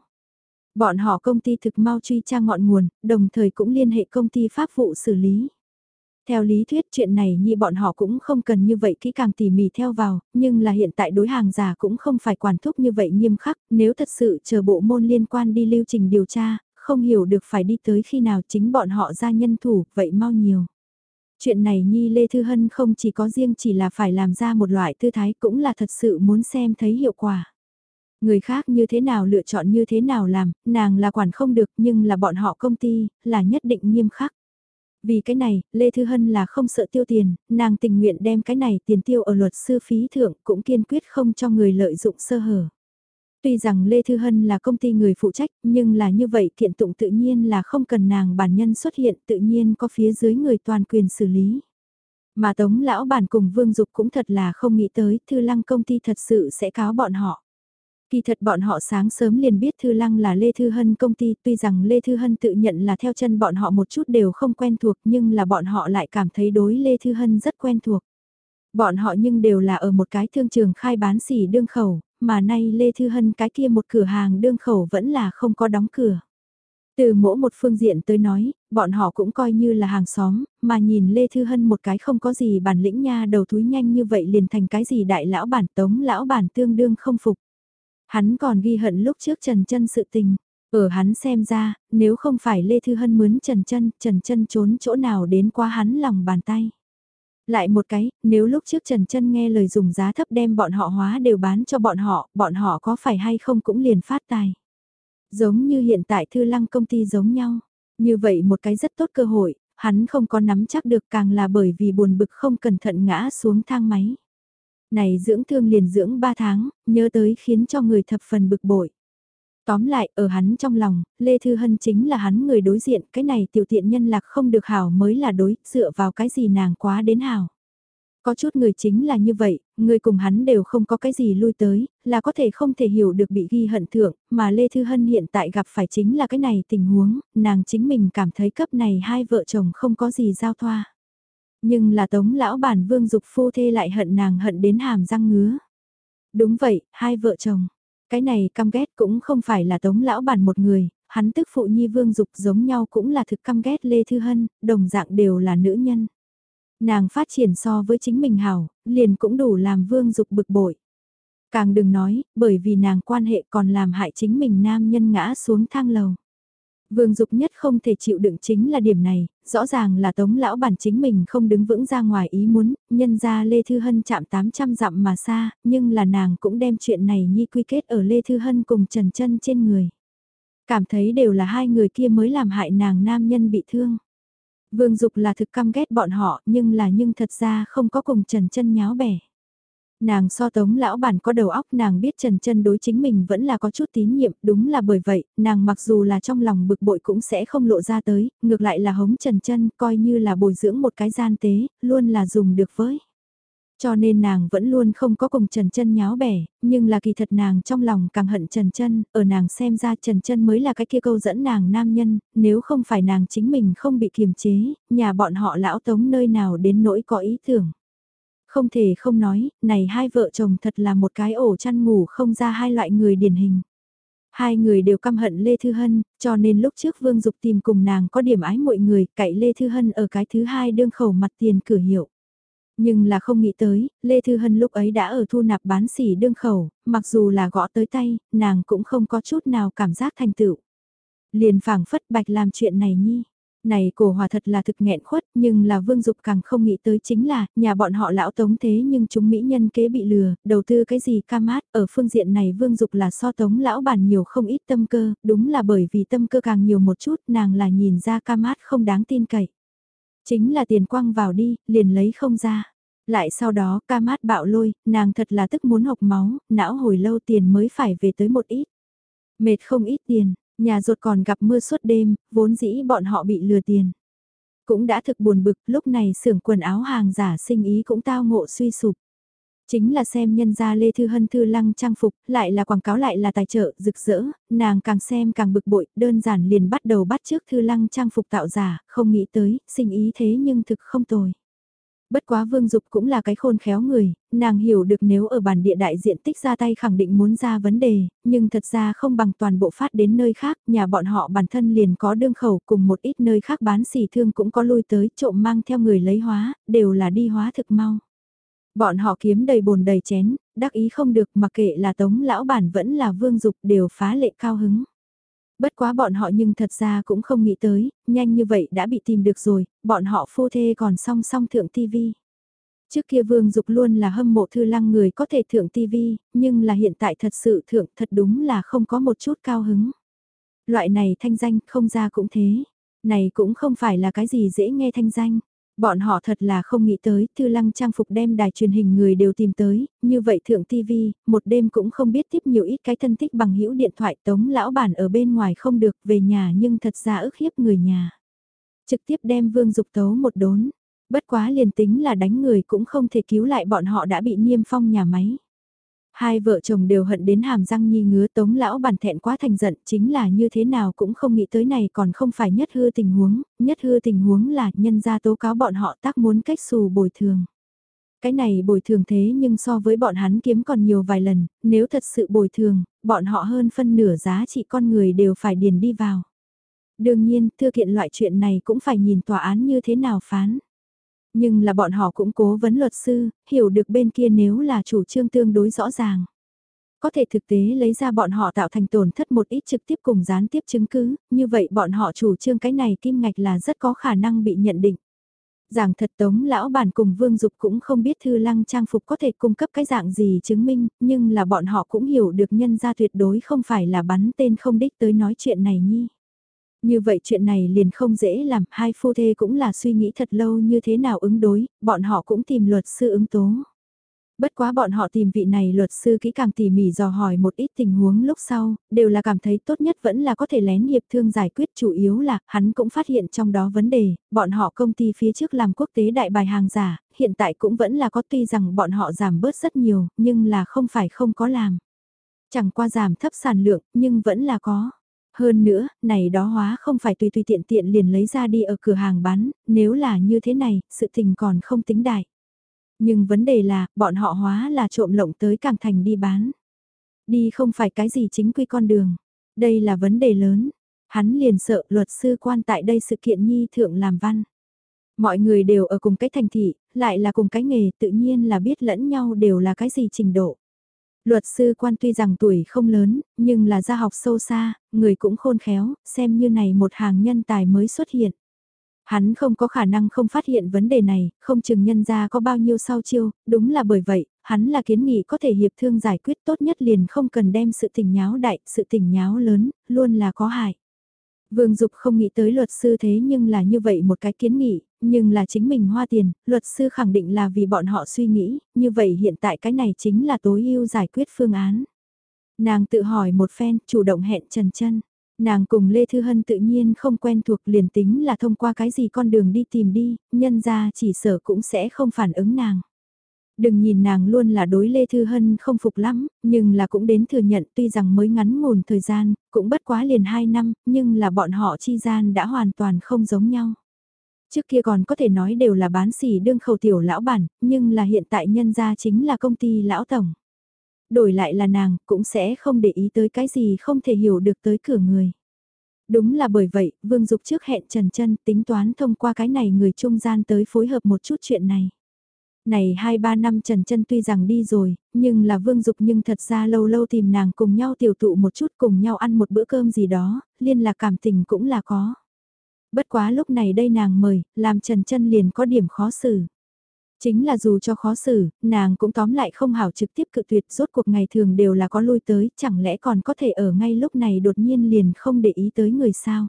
Bọn họ công ty thực mau truy tra ngọn nguồn, đồng thời cũng liên hệ công ty pháp vụ xử lý. Theo lý thuyết chuyện này như bọn họ cũng không cần như vậy kỹ càng tỉ mỉ theo vào, nhưng là hiện tại đối hàng giả cũng không phải quản thúc như vậy nghiêm khắc, nếu thật sự chờ bộ môn liên quan đi lưu trình điều tra, không hiểu được phải đi tới khi nào chính bọn họ ra nhân thủ, vậy mau nhiều. Chuyện này Nhi Lê Thư Hân không chỉ có riêng chỉ là phải làm ra một loại tư thái cũng là thật sự muốn xem thấy hiệu quả. Người khác như thế nào lựa chọn như thế nào làm, nàng là quản không được nhưng là bọn họ công ty, là nhất định nghiêm khắc. Vì cái này, Lê Thư Hân là không sợ tiêu tiền, nàng tình nguyện đem cái này tiền tiêu ở luật sư phí thượng cũng kiên quyết không cho người lợi dụng sơ hở. Tuy rằng Lê Thư Hân là công ty người phụ trách, nhưng là như vậy kiện tụng tự nhiên là không cần nàng bản nhân xuất hiện tự nhiên có phía dưới người toàn quyền xử lý. Mà Tống Lão Bản cùng Vương Dục cũng thật là không nghĩ tới Thư Lăng công ty thật sự sẽ cáo bọn họ. Kỳ thật bọn họ sáng sớm liền biết Thư Lăng là Lê Thư Hân công ty tuy rằng Lê Thư Hân tự nhận là theo chân bọn họ một chút đều không quen thuộc nhưng là bọn họ lại cảm thấy đối Lê Thư Hân rất quen thuộc. Bọn họ nhưng đều là ở một cái thương trường khai bán xỉ đương khẩu, mà nay Lê Thư Hân cái kia một cửa hàng đương khẩu vẫn là không có đóng cửa. Từ mỗi một phương diện tới nói, bọn họ cũng coi như là hàng xóm, mà nhìn Lê Thư Hân một cái không có gì bản lĩnh nha đầu túi nhanh như vậy liền thành cái gì đại lão bản tống lão bản tương đương không phục. Hắn còn ghi hận lúc trước Trần chân sự tình. Ở hắn xem ra, nếu không phải Lê Thư Hân mướn Trần chân Trần chân trốn chỗ nào đến qua hắn lòng bàn tay. Lại một cái, nếu lúc trước Trần chân nghe lời dùng giá thấp đem bọn họ hóa đều bán cho bọn họ, bọn họ có phải hay không cũng liền phát tài. Giống như hiện tại Thư Lăng công ty giống nhau. Như vậy một cái rất tốt cơ hội, hắn không có nắm chắc được càng là bởi vì buồn bực không cẩn thận ngã xuống thang máy. Này dưỡng thương liền dưỡng 3 tháng, nhớ tới khiến cho người thập phần bực bội. Tóm lại, ở hắn trong lòng, Lê Thư Hân chính là hắn người đối diện, cái này tiểu tiện nhân lạc không được hảo mới là đối, dựa vào cái gì nàng quá đến hảo. Có chút người chính là như vậy, người cùng hắn đều không có cái gì lui tới, là có thể không thể hiểu được bị ghi hận thượng, mà Lê Thư Hân hiện tại gặp phải chính là cái này tình huống, nàng chính mình cảm thấy cấp này hai vợ chồng không có gì giao thoa. Nhưng là tống lão bản vương dục phu thê lại hận nàng hận đến hàm răng ngứa. Đúng vậy, hai vợ chồng. Cái này căm ghét cũng không phải là tống lão bản một người, hắn tức phụ nhi vương dục giống nhau cũng là thực căm ghét Lê Thư Hân, đồng dạng đều là nữ nhân. Nàng phát triển so với chính mình hảo, liền cũng đủ làm vương dục bực bội. Càng đừng nói, bởi vì nàng quan hệ còn làm hại chính mình nam nhân ngã xuống thang lầu. Vương Dục nhất không thể chịu đựng chính là điểm này, rõ ràng là tống lão bản chính mình không đứng vững ra ngoài ý muốn, nhân ra Lê Thư Hân chạm 800 dặm mà xa, nhưng là nàng cũng đem chuyện này nhi quy kết ở Lê Thư Hân cùng Trần chân trên người. Cảm thấy đều là hai người kia mới làm hại nàng nam nhân bị thương. Vương Dục là thực căm ghét bọn họ nhưng là nhưng thật ra không có cùng Trần chân nháo bẻ. Nàng so tống lão bản có đầu óc nàng biết Trần chân đối chính mình vẫn là có chút tín nhiệm, đúng là bởi vậy, nàng mặc dù là trong lòng bực bội cũng sẽ không lộ ra tới, ngược lại là hống Trần chân coi như là bồi dưỡng một cái gian tế, luôn là dùng được với. Cho nên nàng vẫn luôn không có cùng Trần Chân nháo bẻ, nhưng là kỳ thật nàng trong lòng càng hận Trần Chân, ở nàng xem ra Trần Chân mới là cái kia câu dẫn nàng nam nhân, nếu không phải nàng chính mình không bị kiềm chế, nhà bọn họ lão tống nơi nào đến nỗi có ý tưởng. Không thể không nói, này hai vợ chồng thật là một cái ổ chăn ngủ không ra hai loại người điển hình. Hai người đều căm hận Lê Thư Hân, cho nên lúc trước Vương Dục tìm cùng nàng có điểm ái mọi người, cậy Lê Thư Hân ở cái thứ hai đương khẩu mặt tiền cửa hiệu. Nhưng là không nghĩ tới, Lê Thư Hân lúc ấy đã ở thu nạp bán sỉ đương khẩu, mặc dù là gõ tới tay, nàng cũng không có chút nào cảm giác thành tựu. Liền phảng phất bạch làm chuyện này nhi. Này cổ hòa thật là thực nghẹn khuất nhưng là vương dục càng không nghĩ tới chính là nhà bọn họ lão tống thế nhưng chúng mỹ nhân kế bị lừa, đầu tư cái gì ca mát ở phương diện này vương dục là so tống lão bản nhiều không ít tâm cơ, đúng là bởi vì tâm cơ càng nhiều một chút nàng là nhìn ra ca mát không đáng tin cậy. Chính là tiền quăng vào đi, liền lấy không ra. Lại sau đó ca mát bạo lôi, nàng thật là tức muốn hộc máu, não hồi lâu tiền mới phải về tới một ít. Mệt không ít tiền, nhà ruột còn gặp mưa suốt đêm, vốn dĩ bọn họ bị lừa tiền. Cũng đã thực buồn bực, lúc này xưởng quần áo hàng giả sinh ý cũng tao ngộ suy sụp. Chính là xem nhân gia Lê Thư Hân Thư Lăng trang phục, lại là quảng cáo lại là tài trợ, rực rỡ, nàng càng xem càng bực bội, đơn giản liền bắt đầu bắt trước Thư Lăng trang phục tạo giả, không nghĩ tới, sinh ý thế nhưng thực không tồi. Bất quá Vương Dục cũng là cái khôn khéo người, nàng hiểu được nếu ở bản địa đại diện tích ra tay khẳng định muốn ra vấn đề, nhưng thật ra không bằng toàn bộ phát đến nơi khác, nhà bọn họ bản thân liền có đương khẩu cùng một ít nơi khác bán xỉ thương cũng có lui tới trộm mang theo người lấy hóa, đều là đi hóa thực mau. Bọn họ kiếm đầy bồn đầy chén, đắc ý không được mà kệ là tống lão bản vẫn là vương dục đều phá lệ cao hứng. Bất quá bọn họ nhưng thật ra cũng không nghĩ tới, nhanh như vậy đã bị tìm được rồi, bọn họ phu thê còn song song thượng tivi. Trước kia Vương Dục luôn là hâm mộ thư lăng người có thể thượng tivi, nhưng là hiện tại thật sự thượng thật đúng là không có một chút cao hứng. Loại này thanh danh không ra cũng thế. Này cũng không phải là cái gì dễ nghe thanh danh. Bọn họ thật là không nghĩ tới, Thư Lăng trang phục đem đài truyền hình người đều tìm tới, như vậy thượng TV, một đêm cũng không biết tiếp nhiều ít cái thân thích bằng hữu điện thoại tống lão bản ở bên ngoài không được về nhà nhưng thật ra ức hiếp người nhà. Trực tiếp đem vương dục tấu một đốn, bất quá liền tính là đánh người cũng không thể cứu lại bọn họ đã bị niêm phong nhà máy. Hai vợ chồng đều hận đến hàm răng nhi ngứa tống lão bản thẹn quá thành giận chính là như thế nào cũng không nghĩ tới này còn không phải nhất hư tình huống, nhất hư tình huống là nhân ra tố cáo bọn họ tác muốn cách xù bồi thường. Cái này bồi thường thế nhưng so với bọn hắn kiếm còn nhiều vài lần, nếu thật sự bồi thường, bọn họ hơn phân nửa giá trị con người đều phải điền đi vào. Đương nhiên, thư kiện loại chuyện này cũng phải nhìn tòa án như thế nào phán. Nhưng là bọn họ cũng cố vấn luật sư, hiểu được bên kia nếu là chủ trương tương đối rõ ràng. Có thể thực tế lấy ra bọn họ tạo thành tổn thất một ít trực tiếp cùng gián tiếp chứng cứ, như vậy bọn họ chủ trương cái này kim ngạch là rất có khả năng bị nhận định. Giảng thật tống lão bản cùng vương dục cũng không biết thư lăng trang phục có thể cung cấp cái dạng gì chứng minh, nhưng là bọn họ cũng hiểu được nhân ra tuyệt đối không phải là bắn tên không đích tới nói chuyện này nhi. Như vậy chuyện này liền không dễ làm, hai phu thê cũng là suy nghĩ thật lâu như thế nào ứng đối, bọn họ cũng tìm luật sư ứng tố. Bất quá bọn họ tìm vị này luật sư kỹ càng tỉ mỉ dò hỏi một ít tình huống lúc sau, đều là cảm thấy tốt nhất vẫn là có thể lén hiệp thương giải quyết chủ yếu là hắn cũng phát hiện trong đó vấn đề, bọn họ công ty phía trước làm quốc tế đại bài hàng giả, hiện tại cũng vẫn là có tuy rằng bọn họ giảm bớt rất nhiều, nhưng là không phải không có làm. Chẳng qua giảm thấp sản lượng, nhưng vẫn là có. Hơn nữa, này đó hóa không phải tùy tùy tiện tiện liền lấy ra đi ở cửa hàng bán, nếu là như thế này, sự tình còn không tính đại. Nhưng vấn đề là, bọn họ hóa là trộm lộng tới càng thành đi bán. Đi không phải cái gì chính quy con đường. Đây là vấn đề lớn. Hắn liền sợ luật sư quan tại đây sự kiện nhi thượng làm văn. Mọi người đều ở cùng cái thành thị, lại là cùng cái nghề tự nhiên là biết lẫn nhau đều là cái gì trình độ. Luật sư quan tuy rằng tuổi không lớn, nhưng là gia học sâu xa, người cũng khôn khéo, xem như này một hàng nhân tài mới xuất hiện. Hắn không có khả năng không phát hiện vấn đề này, không chừng nhân ra có bao nhiêu sau chiêu, đúng là bởi vậy, hắn là kiến nghị có thể hiệp thương giải quyết tốt nhất liền không cần đem sự tình nháo đại, sự tình nháo lớn, luôn là có hại. Vương Dục không nghĩ tới luật sư thế nhưng là như vậy một cái kiến nghị, nhưng là chính mình hoa tiền, luật sư khẳng định là vì bọn họ suy nghĩ, như vậy hiện tại cái này chính là tối ưu giải quyết phương án. Nàng tự hỏi một phen, chủ động hẹn Trần chân Nàng cùng Lê Thư Hân tự nhiên không quen thuộc liền tính là thông qua cái gì con đường đi tìm đi, nhân ra chỉ sở cũng sẽ không phản ứng nàng. Đừng nhìn nàng luôn là đối Lê Thư Hân không phục lắm, nhưng là cũng đến thừa nhận tuy rằng mới ngắn ngủn thời gian, cũng bất quá liền 2 năm, nhưng là bọn họ chi gian đã hoàn toàn không giống nhau. Trước kia còn có thể nói đều là bán xỉ đương khẩu tiểu lão bản, nhưng là hiện tại nhân gia chính là công ty lão tổng. Đổi lại là nàng, cũng sẽ không để ý tới cái gì không thể hiểu được tới cửa người. Đúng là bởi vậy, Vương Dục trước hẹn Trần Trân tính toán thông qua cái này người trung gian tới phối hợp một chút chuyện này. Này 2-3 năm Trần Trân tuy rằng đi rồi, nhưng là Vương Dục nhưng thật ra lâu lâu tìm nàng cùng nhau tiểu tụ một chút cùng nhau ăn một bữa cơm gì đó, liên lạc cảm tình cũng là có. Bất quá lúc này đây nàng mời, làm Trần Trân liền có điểm khó xử. Chính là dù cho khó xử, nàng cũng tóm lại không hảo trực tiếp cự tuyệt rốt cuộc ngày thường đều là có lui tới, chẳng lẽ còn có thể ở ngay lúc này đột nhiên liền không để ý tới người sao.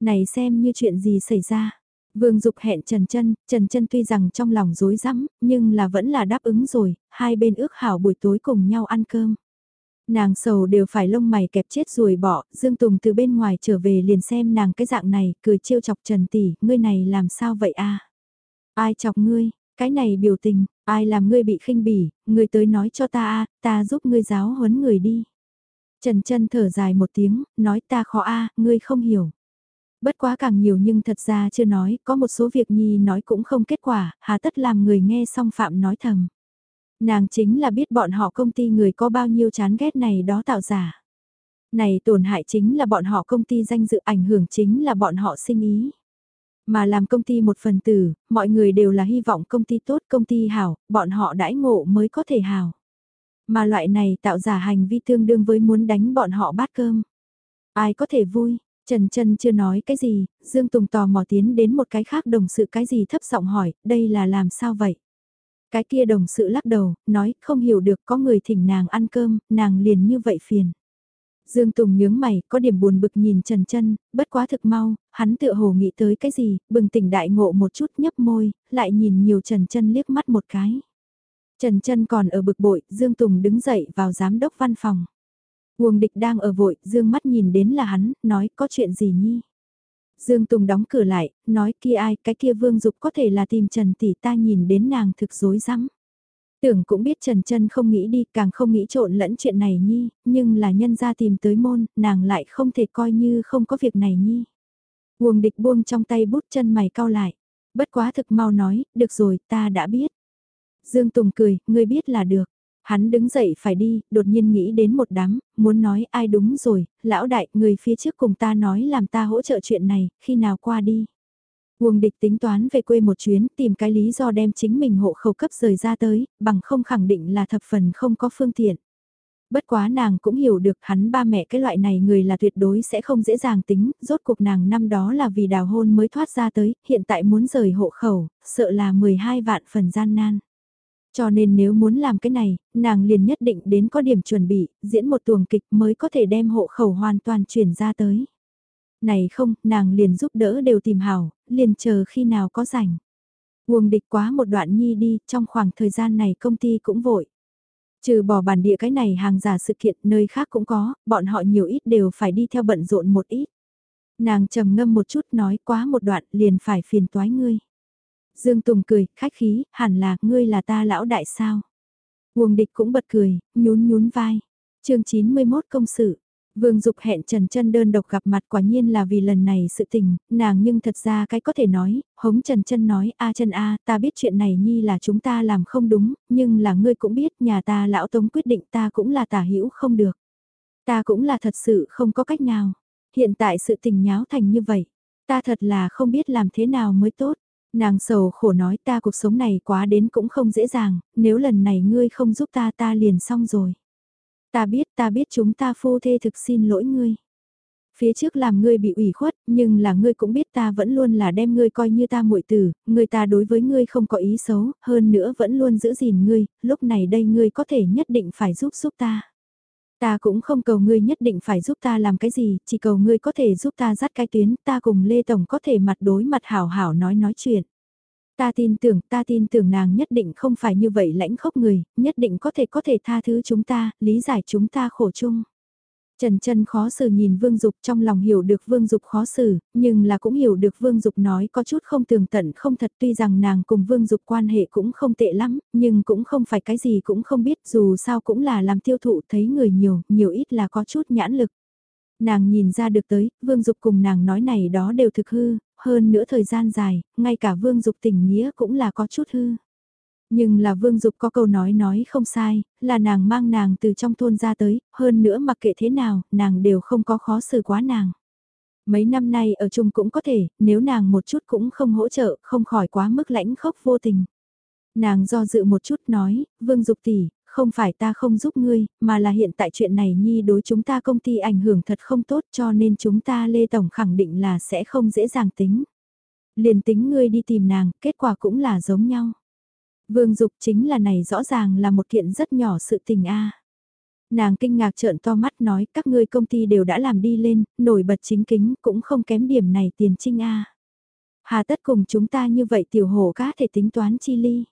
Này xem như chuyện gì xảy ra. Vương Dục hẹn Trần Trân, Trần Trân tuy rằng trong lòng rối rắm, nhưng là vẫn là đáp ứng rồi, hai bên ước hảo buổi tối cùng nhau ăn cơm. Nàng sầu đều phải lông mày kẹp chết rồi bỏ, Dương Tùng từ bên ngoài trở về liền xem nàng cái dạng này, cười trêu chọc Trần Tỷ, ngươi này làm sao vậy a? Ai chọc ngươi, cái này biểu tình, ai làm ngươi bị khinh bỉ, ngươi tới nói cho ta a, ta giúp ngươi giáo huấn người đi. Trần chân thở dài một tiếng, nói ta khó a, ngươi không hiểu. Bất quá càng nhiều nhưng thật ra chưa nói, có một số việc nhi nói cũng không kết quả, hà tất làm người nghe xong phạm nói thầm. Nàng chính là biết bọn họ công ty người có bao nhiêu chán ghét này đó tạo giả. Này tổn hại chính là bọn họ công ty danh dự ảnh hưởng chính là bọn họ sinh ý. Mà làm công ty một phần tử, mọi người đều là hy vọng công ty tốt, công ty hảo, bọn họ đãi ngộ mới có thể hảo. Mà loại này tạo giả hành vi tương đương với muốn đánh bọn họ bát cơm. Ai có thể vui, Trần Trân chưa nói cái gì, Dương Tùng tò mò tiến đến một cái khác đồng sự cái gì thấp giọng hỏi, đây là làm sao vậy? Cái kia đồng sự lắc đầu, nói không hiểu được có người thỉnh nàng ăn cơm, nàng liền như vậy phiền. Dương Tùng nhướng mày, có điểm buồn bực nhìn Trần Chân, bất quá thực mau, hắn tựa hồ nghĩ tới cái gì, bừng tỉnh đại ngộ một chút nhấp môi, lại nhìn nhiều Trần Chân liếc mắt một cái. Trần Chân còn ở bực bội, Dương Tùng đứng dậy vào giám đốc văn phòng. Uông địch đang ở vội, Dương mắt nhìn đến là hắn, nói có chuyện gì nhi. Dương Tùng đóng cửa lại, nói kia ai, cái kia Vương Dục có thể là tìm Trần Tỷ ta nhìn đến nàng thực dối rắm Tưởng cũng biết Trần Trân không nghĩ đi, càng không nghĩ trộn lẫn chuyện này nhi, nhưng là nhân ra tìm tới môn, nàng lại không thể coi như không có việc này nhi. Uông địch buông trong tay bút chân mày cau lại. Bất quá thực mau nói, được rồi, ta đã biết. Dương Tùng cười, ngươi biết là được. Hắn đứng dậy phải đi, đột nhiên nghĩ đến một đám, muốn nói ai đúng rồi, lão đại, người phía trước cùng ta nói làm ta hỗ trợ chuyện này, khi nào qua đi. Uông địch tính toán về quê một chuyến, tìm cái lý do đem chính mình hộ khẩu cấp rời ra tới, bằng không khẳng định là thập phần không có phương tiện. Bất quá nàng cũng hiểu được hắn ba mẹ cái loại này người là tuyệt đối sẽ không dễ dàng tính, rốt cuộc nàng năm đó là vì đào hôn mới thoát ra tới, hiện tại muốn rời hộ khẩu, sợ là 12 vạn phần gian nan. Cho nên nếu muốn làm cái này, nàng liền nhất định đến có điểm chuẩn bị, diễn một tuồng kịch mới có thể đem hộ khẩu hoàn toàn chuyển ra tới. Này không, nàng liền giúp đỡ đều tìm hảo, liền chờ khi nào có rảnh. Uông địch quá một đoạn nhi đi, trong khoảng thời gian này công ty cũng vội. Trừ bỏ bản địa cái này hàng giả sự kiện nơi khác cũng có, bọn họ nhiều ít đều phải đi theo bận rộn một ít. Nàng trầm ngâm một chút nói quá một đoạn liền phải phiền toái ngươi. Dương Tùng cười, khách khí, hẳn là ngươi là ta lão đại sao. Uông địch cũng bật cười, nhún nhún vai. chương 91 công sự. Vương Dục hẹn Trần Trân đơn độc gặp mặt quả nhiên là vì lần này sự tình, nàng nhưng thật ra cái có thể nói, hống Trần Trân nói, a Trân a, ta biết chuyện này nhi là chúng ta làm không đúng, nhưng là ngươi cũng biết, nhà ta lão tống quyết định ta cũng là tả hữu không được. Ta cũng là thật sự không có cách nào. Hiện tại sự tình nháo thành như vậy, ta thật là không biết làm thế nào mới tốt. Nàng sầu khổ nói ta cuộc sống này quá đến cũng không dễ dàng, nếu lần này ngươi không giúp ta ta liền xong rồi. Ta biết ta biết chúng ta phu thê thực xin lỗi ngươi. Phía trước làm ngươi bị ủy khuất, nhưng là ngươi cũng biết ta vẫn luôn là đem ngươi coi như ta muội tử, người ta đối với ngươi không có ý xấu, hơn nữa vẫn luôn giữ gìn ngươi, lúc này đây ngươi có thể nhất định phải giúp giúp ta. Ta cũng không cầu ngươi nhất định phải giúp ta làm cái gì, chỉ cầu ngươi có thể giúp ta dắt cái tuyến, ta cùng Lê Tổng có thể mặt đối mặt hảo hảo nói nói chuyện. Ta tin tưởng, ta tin tưởng nàng nhất định không phải như vậy lãnh khốc người, nhất định có thể có thể tha thứ chúng ta, lý giải chúng ta khổ chung. Trần chân khó xử nhìn Vương Dục trong lòng hiểu được Vương Dục khó xử, nhưng là cũng hiểu được Vương Dục nói có chút không tường tận không thật tuy rằng nàng cùng Vương Dục quan hệ cũng không tệ lắm, nhưng cũng không phải cái gì cũng không biết dù sao cũng là làm tiêu thụ thấy người nhiều, nhiều ít là có chút nhãn lực. Nàng nhìn ra được tới, Vương Dục cùng nàng nói này đó đều thực hư, hơn nữa thời gian dài, ngay cả Vương Dục tình nghĩa cũng là có chút hư. Nhưng là Vương Dục có câu nói nói không sai, là nàng mang nàng từ trong thôn ra tới, hơn nữa mặc kệ thế nào, nàng đều không có khó xử quá nàng. Mấy năm nay ở chung cũng có thể, nếu nàng một chút cũng không hỗ trợ, không khỏi quá mức lãnh khốc vô tình. Nàng do dự một chút nói, Vương Dục tỷ, không phải ta không giúp ngươi, mà là hiện tại chuyện này nhi đối chúng ta công ty ảnh hưởng thật không tốt cho nên chúng ta Lê Tổng khẳng định là sẽ không dễ dàng tính. Liền tính ngươi đi tìm nàng, kết quả cũng là giống nhau. Vương Dục chính là này rõ ràng là một kiện rất nhỏ sự tình a. Nàng kinh ngạc trợn to mắt nói các ngươi công ty đều đã làm đi lên, nổi bật chính kính cũng không kém điểm này tiền trinh a. Hà tất cùng chúng ta như vậy tiểu hồ cá thể tính toán chi ly.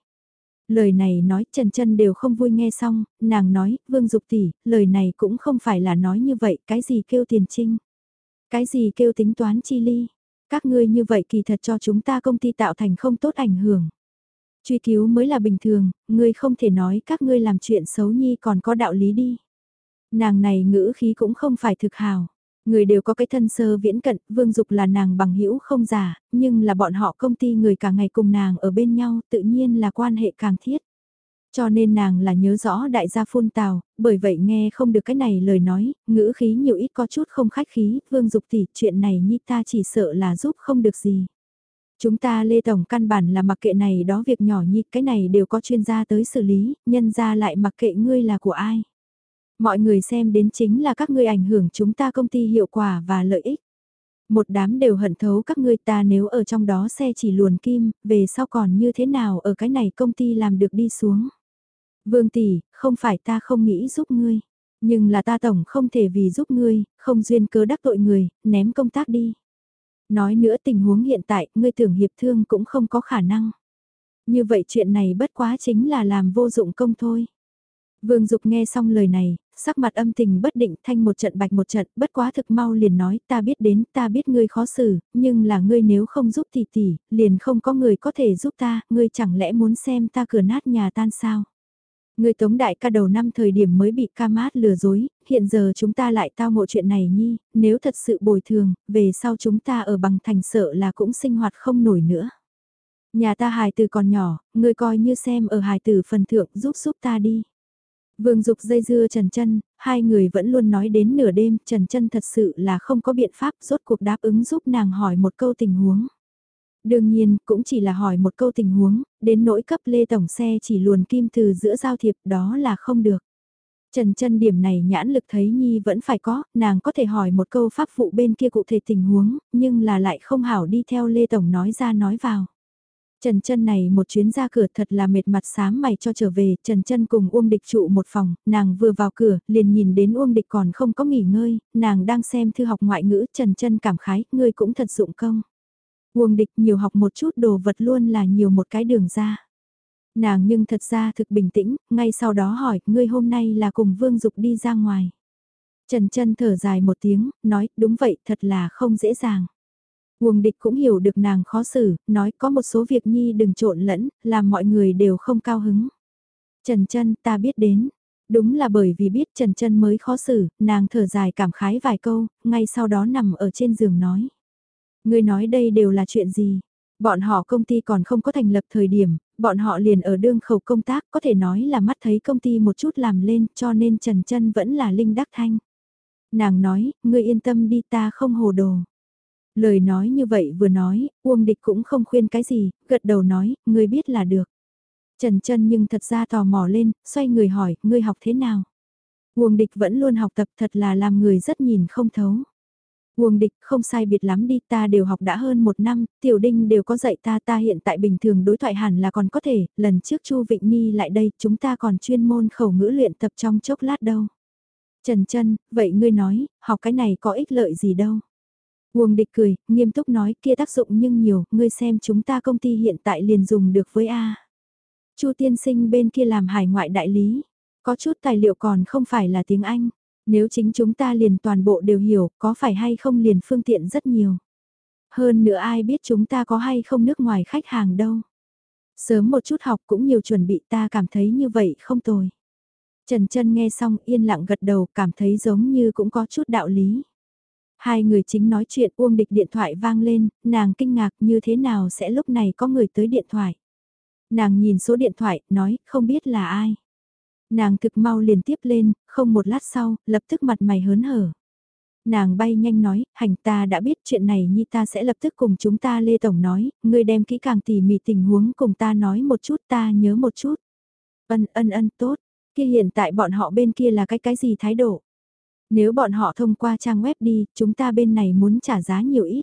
Lời này nói Trần Trân đều không vui nghe xong, nàng nói, Vương Dục tỷ, lời này cũng không phải là nói như vậy, cái gì kêu tiền trinh, cái gì kêu tính toán chi ly, các ngươi như vậy kỳ thật cho chúng ta công ty tạo thành không tốt ảnh hưởng. Truy cứu mới là bình thường, ngươi không thể nói các ngươi làm chuyện xấu nhi còn có đạo lý đi. Nàng này ngữ khí cũng không phải thực hào. Người đều có cái thân sơ viễn cận, Vương Dục là nàng bằng hữu không giả, nhưng là bọn họ công ty người cả ngày cùng nàng ở bên nhau tự nhiên là quan hệ càng thiết. Cho nên nàng là nhớ rõ đại gia phun tào, bởi vậy nghe không được cái này lời nói, ngữ khí nhiều ít có chút không khách khí, Vương Dục tỷ chuyện này nhi ta chỉ sợ là giúp không được gì. Chúng ta Lê Tổng căn bản là mặc kệ này đó việc nhỏ nhi, cái này đều có chuyên gia tới xử lý, nhân ra lại mặc kệ ngươi là của ai. Mọi người xem đến chính là các ngươi ảnh hưởng chúng ta công ty hiệu quả và lợi ích. Một đám đều hận thấu các ngươi ta nếu ở trong đó xe chỉ luồn kim, về sau còn như thế nào ở cái này công ty làm được đi xuống. Vương tỷ, không phải ta không nghĩ giúp ngươi, nhưng là ta tổng không thể vì giúp ngươi, không duyên cớ đắc tội người, ném công tác đi. Nói nữa tình huống hiện tại, ngươi tưởng hiệp thương cũng không có khả năng. Như vậy chuyện này bất quá chính là làm vô dụng công thôi. Vương Dục nghe xong lời này, sắc mặt âm tình bất định thanh một trận bạch một trận, bất quá thực mau liền nói ta biết đến, ta biết ngươi khó xử, nhưng là ngươi nếu không giúp tỷ tỷ, liền không có người có thể giúp ta, ngươi chẳng lẽ muốn xem ta cửa nát nhà tan sao? Người tống đại ca đầu năm thời điểm mới bị ca mát lừa dối, hiện giờ chúng ta lại tao ngộ chuyện này nhi, nếu thật sự bồi thường, về sau chúng ta ở bằng thành sợ là cũng sinh hoạt không nổi nữa. Nhà ta hài tử còn nhỏ, người coi như xem ở hài tử phần thượng giúp giúp ta đi. Vương Dục dây dưa Trần Chân, hai người vẫn luôn nói đến nửa đêm, Trần Chân thật sự là không có biện pháp rốt cuộc đáp ứng giúp nàng hỏi một câu tình huống. Đương nhiên, cũng chỉ là hỏi một câu tình huống, đến nỗi cấp lê tổng xe chỉ luồn kim từ giữa giao thiệp đó là không được. Trần chân điểm này nhãn lực thấy Nhi vẫn phải có, nàng có thể hỏi một câu pháp vụ bên kia cụ thể tình huống, nhưng là lại không hảo đi theo Lê Tổng nói ra nói vào. Trần chân này một chuyến ra cửa thật là mệt mặt sám mày cho trở về, Trần chân cùng Uông Địch trụ một phòng, nàng vừa vào cửa, liền nhìn đến Uông Địch còn không có nghỉ ngơi, nàng đang xem thư học ngoại ngữ, Trần chân cảm khái, ngươi cũng thật dụng công. Uông Địch nhiều học một chút đồ vật luôn là nhiều một cái đường ra. Nàng nhưng thật ra thực bình tĩnh, ngay sau đó hỏi, ngươi hôm nay là cùng Vương Dục đi ra ngoài. Trần chân thở dài một tiếng, nói, đúng vậy, thật là không dễ dàng. Uông địch cũng hiểu được nàng khó xử, nói có một số việc nhi đừng trộn lẫn, làm mọi người đều không cao hứng. Trần chân ta biết đến. Đúng là bởi vì biết Trần chân mới khó xử, nàng thở dài cảm khái vài câu, ngay sau đó nằm ở trên giường nói. Người nói đây đều là chuyện gì? Bọn họ công ty còn không có thành lập thời điểm, bọn họ liền ở đương khẩu công tác có thể nói là mắt thấy công ty một chút làm lên cho nên Trần chân vẫn là linh đắc thanh. Nàng nói, ngươi yên tâm đi ta không hồ đồ. Lời nói như vậy vừa nói, Uông Địch cũng không khuyên cái gì, gật đầu nói, ngươi biết là được. Trần chân nhưng thật ra tò mò lên, xoay người hỏi, ngươi học thế nào? Uông Địch vẫn luôn học tập thật là làm người rất nhìn không thấu. Uông địch không sai biệt lắm đi ta đều học đã hơn một năm, tiểu đinh đều có dạy ta ta hiện tại bình thường đối thoại hẳn là còn có thể, lần trước Chu Vịnh Ni lại đây chúng ta còn chuyên môn khẩu ngữ luyện tập trong chốc lát đâu. Trần chân, vậy ngươi nói, học cái này có ích lợi gì đâu. Uông địch cười, nghiêm túc nói kia tác dụng nhưng nhiều, ngươi xem chúng ta công ty hiện tại liền dùng được với A. Chu tiên sinh bên kia làm hải ngoại đại lý, có chút tài liệu còn không phải là tiếng Anh. Nếu chính chúng ta liền toàn bộ đều hiểu, có phải hay không liền phương tiện rất nhiều. Hơn nữa ai biết chúng ta có hay không nước ngoài khách hàng đâu. Sớm một chút học cũng nhiều chuẩn bị ta cảm thấy như vậy không tồi. Trần chân nghe xong yên lặng gật đầu cảm thấy giống như cũng có chút đạo lý. Hai người chính nói chuyện Uông Địch điện thoại vang lên, nàng kinh ngạc như thế nào sẽ lúc này có người tới điện thoại. Nàng nhìn số điện thoại, nói không biết là ai. Nàng thực mau liền tiếp lên, không một lát sau, lập tức mặt mày hớn hở. Nàng bay nhanh nói, hành ta đã biết chuyện này nhi ta sẽ lập tức cùng chúng ta Lê Tổng nói, ngươi đem kỹ càng tỉ mỉ tình huống cùng ta nói một chút ta nhớ một chút. Ân ân ân tốt, kia hiện tại bọn họ bên kia là cái cái gì thái độ? Nếu bọn họ thông qua trang web đi, chúng ta bên này muốn trả giá nhiều ít.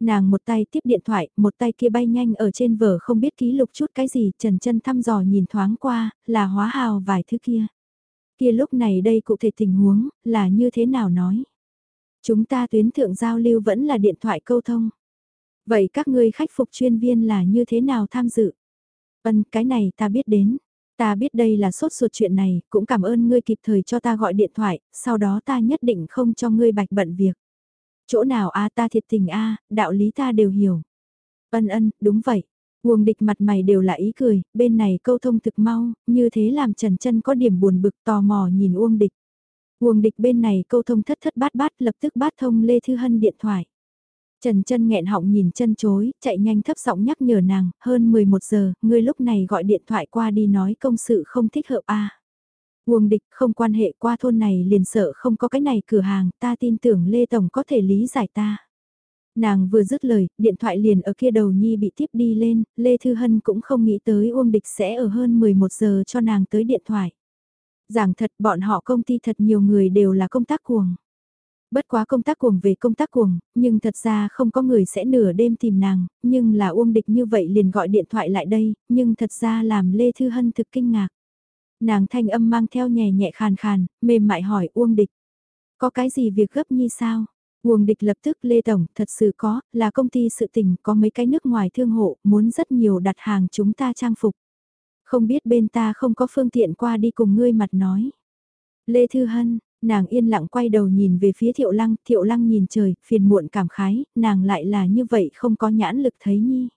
Nàng một tay tiếp điện thoại, một tay kia bay nhanh ở trên vở không biết ký lục chút cái gì, trần chân thăm dò nhìn thoáng qua, là hóa hào vài thứ kia. Kia lúc này đây cụ thể tình huống, là như thế nào nói. Chúng ta tuyến thượng giao lưu vẫn là điện thoại câu thông. Vậy các ngươi khách phục chuyên viên là như thế nào tham dự? Vân, cái này ta biết đến. Ta biết đây là sốt ruột chuyện này, cũng cảm ơn ngươi kịp thời cho ta gọi điện thoại, sau đó ta nhất định không cho ngươi bạch bận việc. Chỗ nào a ta thiệt tình a đạo lý ta đều hiểu. Ân ân, đúng vậy. Uông địch mặt mày đều là ý cười, bên này câu thông thực mau, như thế làm Trần chân có điểm buồn bực tò mò nhìn Uông địch. Uông địch bên này câu thông thất thất bát bát lập tức bát thông Lê Thư Hân điện thoại. Trần chân nghẹn họng nhìn chân chối, chạy nhanh thấp giọng nhắc nhở nàng, hơn 11 giờ, ngươi lúc này gọi điện thoại qua đi nói công sự không thích hợp a Uông địch không quan hệ qua thôn này liền sợ không có cái này cửa hàng, ta tin tưởng Lê Tổng có thể lý giải ta. Nàng vừa dứt lời, điện thoại liền ở kia đầu nhi bị tiếp đi lên, Lê Thư Hân cũng không nghĩ tới Uông địch sẽ ở hơn 11 giờ cho nàng tới điện thoại. Giảng thật bọn họ công ty thật nhiều người đều là công tác cuồng. Bất quá công tác cuồng về công tác cuồng, nhưng thật ra không có người sẽ nửa đêm tìm nàng, nhưng là Uông Địch như vậy liền gọi điện thoại lại đây, nhưng thật ra làm Lê Thư Hân thực kinh ngạc. Nàng thanh âm mang theo nhẹ nhẹ khàn khàn, mềm mại hỏi Uông Địch. Có cái gì việc gấp như sao? Uông Địch lập tức Lê Tổng, thật sự có, là công ty sự tình, có mấy cái nước ngoài thương hộ, muốn rất nhiều đặt hàng chúng ta trang phục. Không biết bên ta không có phương tiện qua đi cùng ngươi mặt nói. Lê Thư Hân, nàng yên lặng quay đầu nhìn về phía Thiệu Lăng, Thiệu Lăng nhìn trời, phiền muộn cảm khái, nàng lại là như vậy không có nhãn lực thấy nhi.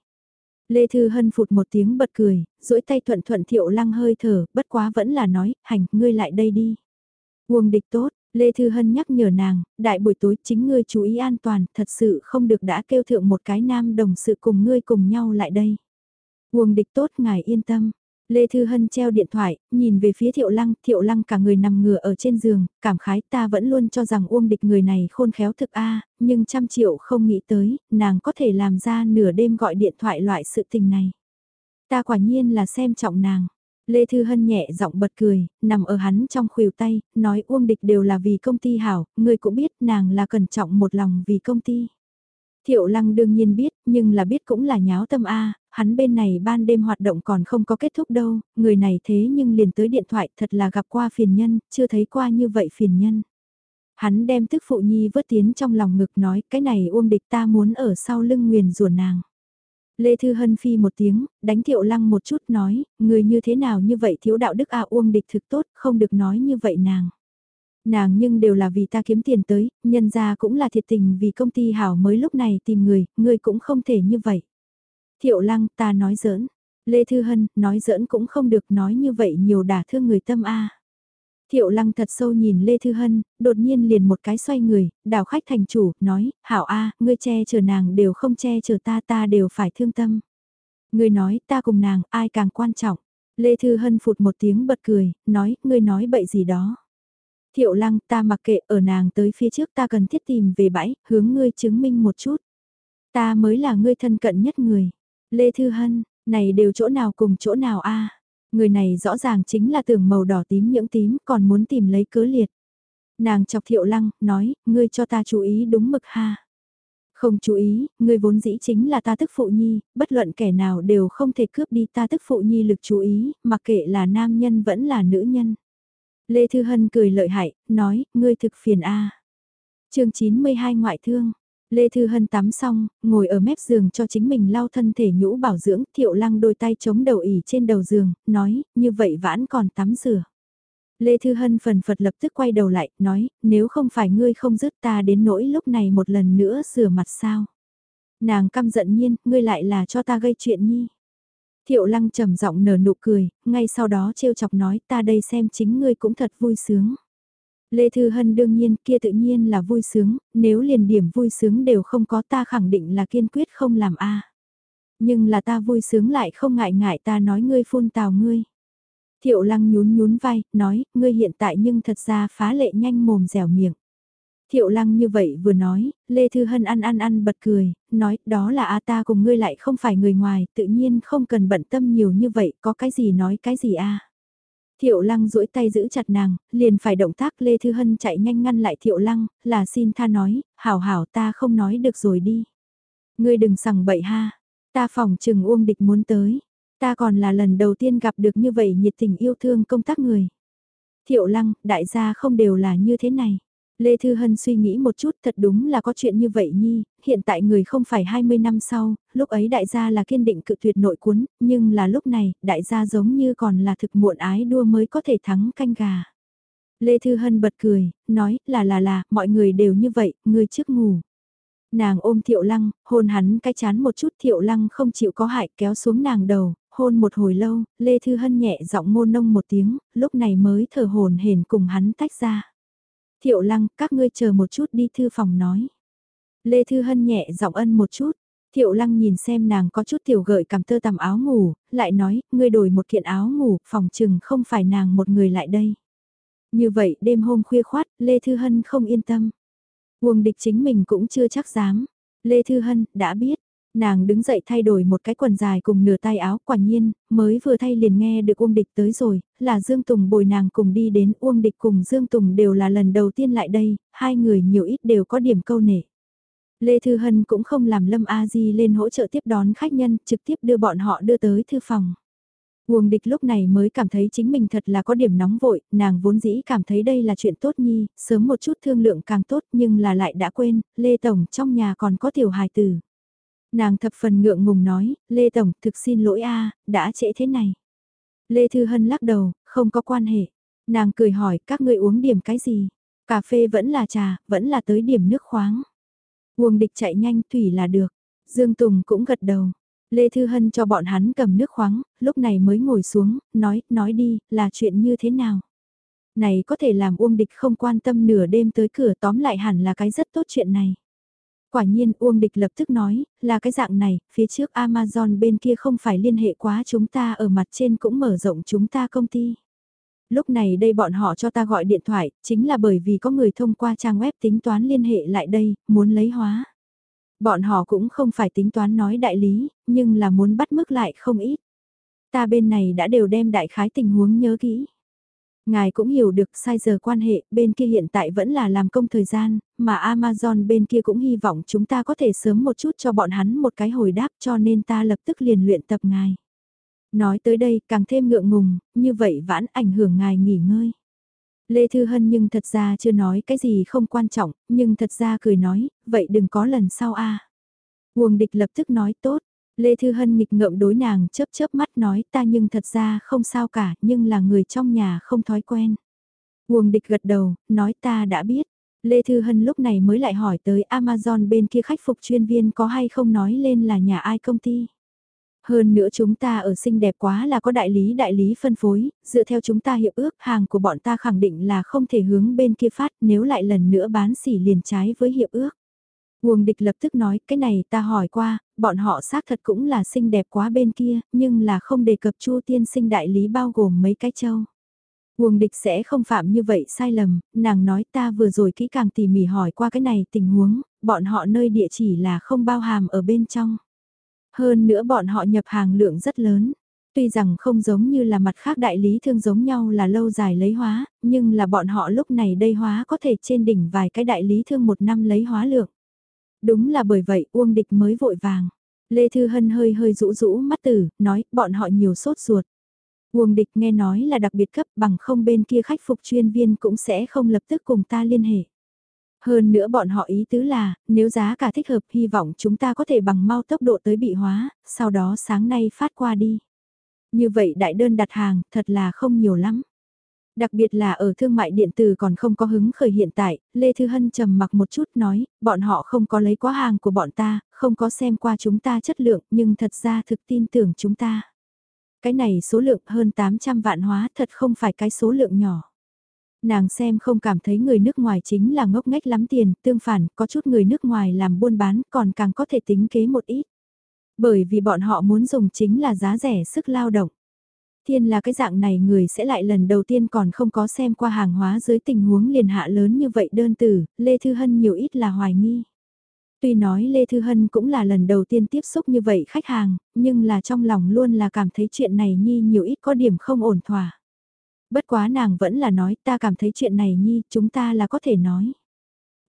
Lê Thư Hân phụt một tiếng bật cười, duỗi tay thuận thuận thiệu lăng hơi thở, bất quá vẫn là nói, hành, ngươi lại đây đi. Uông địch tốt, Lê Thư Hân nhắc nhở nàng, đại buổi tối chính ngươi chú ý an toàn, thật sự không được đã kêu thượng một cái nam đồng sự cùng ngươi cùng nhau lại đây. Uông địch tốt ngài yên tâm. Lê Thư Hân treo điện thoại, nhìn về phía Thiệu Lăng, Thiệu Lăng cả người nằm ngửa ở trên giường, cảm khái ta vẫn luôn cho rằng Uông Địch người này khôn khéo thực a nhưng trăm triệu không nghĩ tới, nàng có thể làm ra nửa đêm gọi điện thoại loại sự tình này. Ta quả nhiên là xem trọng nàng. Lê Thư Hân nhẹ giọng bật cười, nằm ở hắn trong khuỷu tay, nói Uông Địch đều là vì công ty hảo, người cũng biết nàng là cẩn trọng một lòng vì công ty. Thiệu Lăng đương nhiên biết, nhưng là biết cũng là nháo tâm A, hắn bên này ban đêm hoạt động còn không có kết thúc đâu, người này thế nhưng liền tới điện thoại thật là gặp qua phiền nhân, chưa thấy qua như vậy phiền nhân. Hắn đem tức phụ nhi vớt tiến trong lòng ngực nói, cái này Uông Địch ta muốn ở sau lưng nguyền rủa nàng. Lê Thư Hân phi một tiếng, đánh Thiệu Lăng một chút nói, người như thế nào như vậy thiếu đạo đức à Uông Địch thực tốt, không được nói như vậy nàng. Nàng nhưng đều là vì ta kiếm tiền tới, nhân ra cũng là thiệt tình vì công ty hảo mới lúc này tìm người, người cũng không thể như vậy. Thiệu lăng ta nói giỡn, Lê Thư Hân nói giỡn cũng không được nói như vậy nhiều đả thương người tâm a Thiệu lăng thật sâu nhìn Lê Thư Hân, đột nhiên liền một cái xoay người, đảo khách thành chủ, nói, hảo a ngươi che chở nàng đều không che chở ta ta đều phải thương tâm. Ngươi nói ta cùng nàng ai càng quan trọng. Lê Thư Hân phụt một tiếng bật cười, nói, ngươi nói bậy gì đó. Thiệu lăng ta mặc kệ ở nàng tới phía trước ta cần thiết tìm về bãi, hướng ngươi chứng minh một chút. Ta mới là ngươi thân cận nhất người. Lê Thư Hân, này đều chỗ nào cùng chỗ nào a Người này rõ ràng chính là tưởng màu đỏ tím những tím còn muốn tìm lấy cớ liệt. Nàng chọc thiệu lăng, nói, ngươi cho ta chú ý đúng mực ha. Không chú ý, ngươi vốn dĩ chính là ta tức phụ nhi, bất luận kẻ nào đều không thể cướp đi ta tức phụ nhi lực chú ý, mặc kệ là nam nhân vẫn là nữ nhân. Lê Thư Hân cười lợi hại, nói, ngươi thực phiền a à. chương 92 ngoại thương. Lê Thư Hân tắm xong, ngồi ở mép giường cho chính mình lau thân thể nhũ bảo dưỡng, thiệu lăng đôi tay chống đầu ỉ trên đầu giường, nói, như vậy vãn còn tắm rửa. Lê Thư Hân phần phật lập tức quay đầu lại, nói, nếu không phải ngươi không dứt ta đến nỗi lúc này một lần nữa rửa mặt sao. Nàng căm giận nhiên, ngươi lại là cho ta gây chuyện nhi. Thiệu lăng trầm giọng nở nụ cười, ngay sau đó trêu chọc nói ta đây xem chính ngươi cũng thật vui sướng. Lê Thư Hân đương nhiên kia tự nhiên là vui sướng, nếu liền điểm vui sướng đều không có ta khẳng định là kiên quyết không làm a Nhưng là ta vui sướng lại không ngại ngại ta nói ngươi phun tào ngươi. Thiệu lăng nhún nhún vai, nói, ngươi hiện tại nhưng thật ra phá lệ nhanh mồm dẻo miệng. Thiệu lăng như vậy vừa nói, Lê Thư Hân ăn ăn ăn bật cười, nói đó là a ta cùng ngươi lại không phải người ngoài, tự nhiên không cần bận tâm nhiều như vậy, có cái gì nói cái gì a Thiệu lăng duỗi tay giữ chặt nàng, liền phải động tác Lê Thư Hân chạy nhanh ngăn lại thiệu lăng, là xin tha nói, hảo hảo ta không nói được rồi đi. Ngươi đừng sằng bậy ha, ta phòng trừng uông địch muốn tới, ta còn là lần đầu tiên gặp được như vậy nhiệt tình yêu thương công tác người. Thiệu lăng, đại gia không đều là như thế này. Lê Thư Hân suy nghĩ một chút thật đúng là có chuyện như vậy nhi, hiện tại người không phải 20 năm sau, lúc ấy đại gia là kiên định cự tuyệt nội cuốn, nhưng là lúc này, đại gia giống như còn là thực muộn ái đua mới có thể thắng canh gà. Lê Thư Hân bật cười, nói là là là, mọi người đều như vậy, người trước ngủ. Nàng ôm Thiệu Lăng, hôn hắn cái chán một chút Thiệu Lăng không chịu có hại kéo xuống nàng đầu, hôn một hồi lâu, Lê Thư Hân nhẹ giọng ngôn nông một tiếng, lúc này mới thở hồn hển cùng hắn tách ra. Thiệu lăng, các ngươi chờ một chút đi thư phòng nói. Lê Thư Hân nhẹ giọng ân một chút. Thiệu lăng nhìn xem nàng có chút tiểu gợi cầm tơ tằm áo ngủ, lại nói, ngươi đổi một kiện áo ngủ, phòng chừng không phải nàng một người lại đây. Như vậy đêm hôm khuya khoát, Lê Thư Hân không yên tâm. Nguồn địch chính mình cũng chưa chắc dám. Lê Thư Hân, đã biết, Nàng đứng dậy thay đổi một cái quần dài cùng nửa tay áo quả nhiên, mới vừa thay liền nghe được Uông Địch tới rồi, là Dương Tùng bồi nàng cùng đi đến Uông Địch cùng Dương Tùng đều là lần đầu tiên lại đây, hai người nhiều ít đều có điểm câu nể. Lê Thư Hân cũng không làm Lâm A Di lên hỗ trợ tiếp đón khách nhân, trực tiếp đưa bọn họ đưa tới thư phòng. Uông địch lúc này mới cảm thấy chính mình thật là có điểm nóng vội, nàng vốn dĩ cảm thấy đây là chuyện tốt nhi, sớm một chút thương lượng càng tốt nhưng là lại đã quên, Lê Tổng trong nhà còn có tiểu hài tử. Nàng thập phần ngượng ngùng nói, Lê Tổng, thực xin lỗi a đã trễ thế này. Lê Thư Hân lắc đầu, không có quan hệ. Nàng cười hỏi, các ngươi uống điểm cái gì? Cà phê vẫn là trà, vẫn là tới điểm nước khoáng. Uông địch chạy nhanh, thủy là được. Dương Tùng cũng gật đầu. Lê Thư Hân cho bọn hắn cầm nước khoáng, lúc này mới ngồi xuống, nói, nói đi, là chuyện như thế nào? Này có thể làm Uông Địch không quan tâm nửa đêm tới cửa tóm lại hẳn là cái rất tốt chuyện này. Quả nhiên Uông Địch lập tức nói, là cái dạng này, phía trước Amazon bên kia không phải liên hệ quá chúng ta ở mặt trên cũng mở rộng chúng ta công ty. Lúc này đây bọn họ cho ta gọi điện thoại, chính là bởi vì có người thông qua trang web tính toán liên hệ lại đây, muốn lấy hóa. Bọn họ cũng không phải tính toán nói đại lý, nhưng là muốn bắt mức lại không ít. Ta bên này đã đều đem đại khái tình huống nhớ kỹ. Ngài cũng hiểu được sai giờ quan hệ, bên kia hiện tại vẫn là làm công thời gian, mà Amazon bên kia cũng hy vọng chúng ta có thể sớm một chút cho bọn hắn một cái hồi đáp cho nên ta lập tức liền luyện tập ngài. Nói tới đây càng thêm ngượng ngùng, như vậy vãn ảnh hưởng ngài nghỉ ngơi. Lê Thư Hân nhưng thật ra chưa nói cái gì không quan trọng, nhưng thật ra cười nói, vậy đừng có lần sau a à. Uông địch lập tức nói tốt, Lê Thư Hân nghịch ngợm đối nàng chớp chớp mắt nói ta nhưng thật ra không sao cả, nhưng là người trong nhà không thói quen. Uông địch gật đầu, nói ta đã biết. Lê Thư Hân lúc này mới lại hỏi tới Amazon bên kia khách phục chuyên viên có hay không nói lên là nhà ai công ty. Hơn nữa chúng ta ở xinh đẹp quá là có đại lý đại lý phân phối, dựa theo chúng ta hiệp ước hàng của bọn ta khẳng định là không thể hướng bên kia phát nếu lại lần nữa bán xỉ liền trái với hiệp ước. Uông địch lập tức nói, cái này ta hỏi qua, bọn họ xác thật cũng là xinh đẹp quá bên kia, nhưng là không đề cập chu tiên sinh đại lý bao gồm mấy cái châu. Uông địch sẽ không phạm như vậy sai lầm, nàng nói ta vừa rồi kỹ càng tỉ mỉ hỏi qua cái này tình huống, bọn họ nơi địa chỉ là không bao hàm ở bên trong. Hơn nữa bọn họ nhập hàng lượng rất lớn. Tuy rằng không giống như là mặt khác đại lý thương giống nhau là lâu dài lấy hóa, nhưng là bọn họ lúc này đây hóa có thể trên đỉnh vài cái đại lý thương một năm lấy hóa lượng. Đúng là bởi vậy Uông Địch mới vội vàng. Lê Thư Hân hơi hơi rũ rũ mắt tử, nói bọn họ nhiều sốt ruột. Uông Địch nghe nói là đặc biệt cấp bằng không bên kia khách phục chuyên viên cũng sẽ không lập tức cùng ta liên hệ. Hơn nữa bọn họ ý tứ là, nếu giá cả thích hợp hy vọng chúng ta có thể bằng mau tốc độ tới bị hóa, sau đó sáng nay phát qua đi. Như vậy đại đơn đặt hàng, thật là không nhiều lắm. Đặc biệt là ở thương mại điện tử còn không có hứng khởi hiện tại, Lê Thư Hân trầm mặc một chút nói, bọn họ không có lấy quá hàng của bọn ta, không có xem qua chúng ta chất lượng, nhưng thật ra thực tin tưởng chúng ta. Cái này số lượng hơn 800 vạn hóa thật không phải cái số lượng nhỏ. Nàng xem không cảm thấy người nước ngoài chính là ngốc nghếch lắm tiền, tương phản, có chút người nước ngoài làm buôn bán còn càng có thể tính kế một ít. Bởi vì bọn họ muốn dùng chính là giá rẻ sức lao động. Thiên là cái dạng này người sẽ lại lần đầu tiên còn không có xem qua hàng hóa dưới tình huống liền hạ lớn như vậy đơn tử, Lê Thư Hân nhiều ít là hoài nghi. Tuy nói Lê Thư Hân cũng là lần đầu tiên tiếp xúc như vậy khách hàng, nhưng là trong lòng luôn là cảm thấy chuyện này Nhi nhiều ít có điểm không ổn thỏa. Bất quá nàng vẫn là nói ta cảm thấy chuyện này Nhi chúng ta là có thể nói.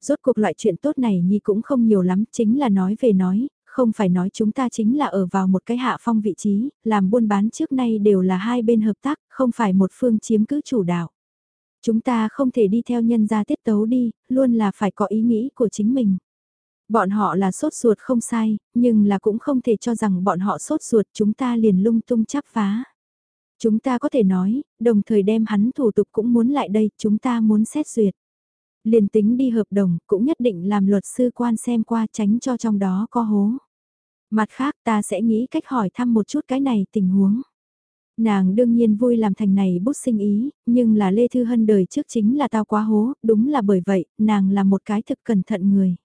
Rốt cuộc loại chuyện tốt này Nhi cũng không nhiều lắm, chính là nói về nói, không phải nói chúng ta chính là ở vào một cái hạ phong vị trí, làm buôn bán trước nay đều là hai bên hợp tác, không phải một phương chiếm cứ chủ đạo. Chúng ta không thể đi theo nhân gia tiết tấu đi, luôn là phải có ý nghĩ của chính mình. Bọn họ là sốt ruột không sai, nhưng là cũng không thể cho rằng bọn họ sốt ruột chúng ta liền lung tung chắp phá. Chúng ta có thể nói, đồng thời đem hắn thủ tục cũng muốn lại đây, chúng ta muốn xét duyệt. Liền tính đi hợp đồng, cũng nhất định làm luật sư quan xem qua tránh cho trong đó có hố. Mặt khác ta sẽ nghĩ cách hỏi thăm một chút cái này tình huống. Nàng đương nhiên vui làm thành này bút sinh ý, nhưng là Lê Thư Hân đời trước chính là tao quá hố, đúng là bởi vậy, nàng là một cái thực cẩn thận người.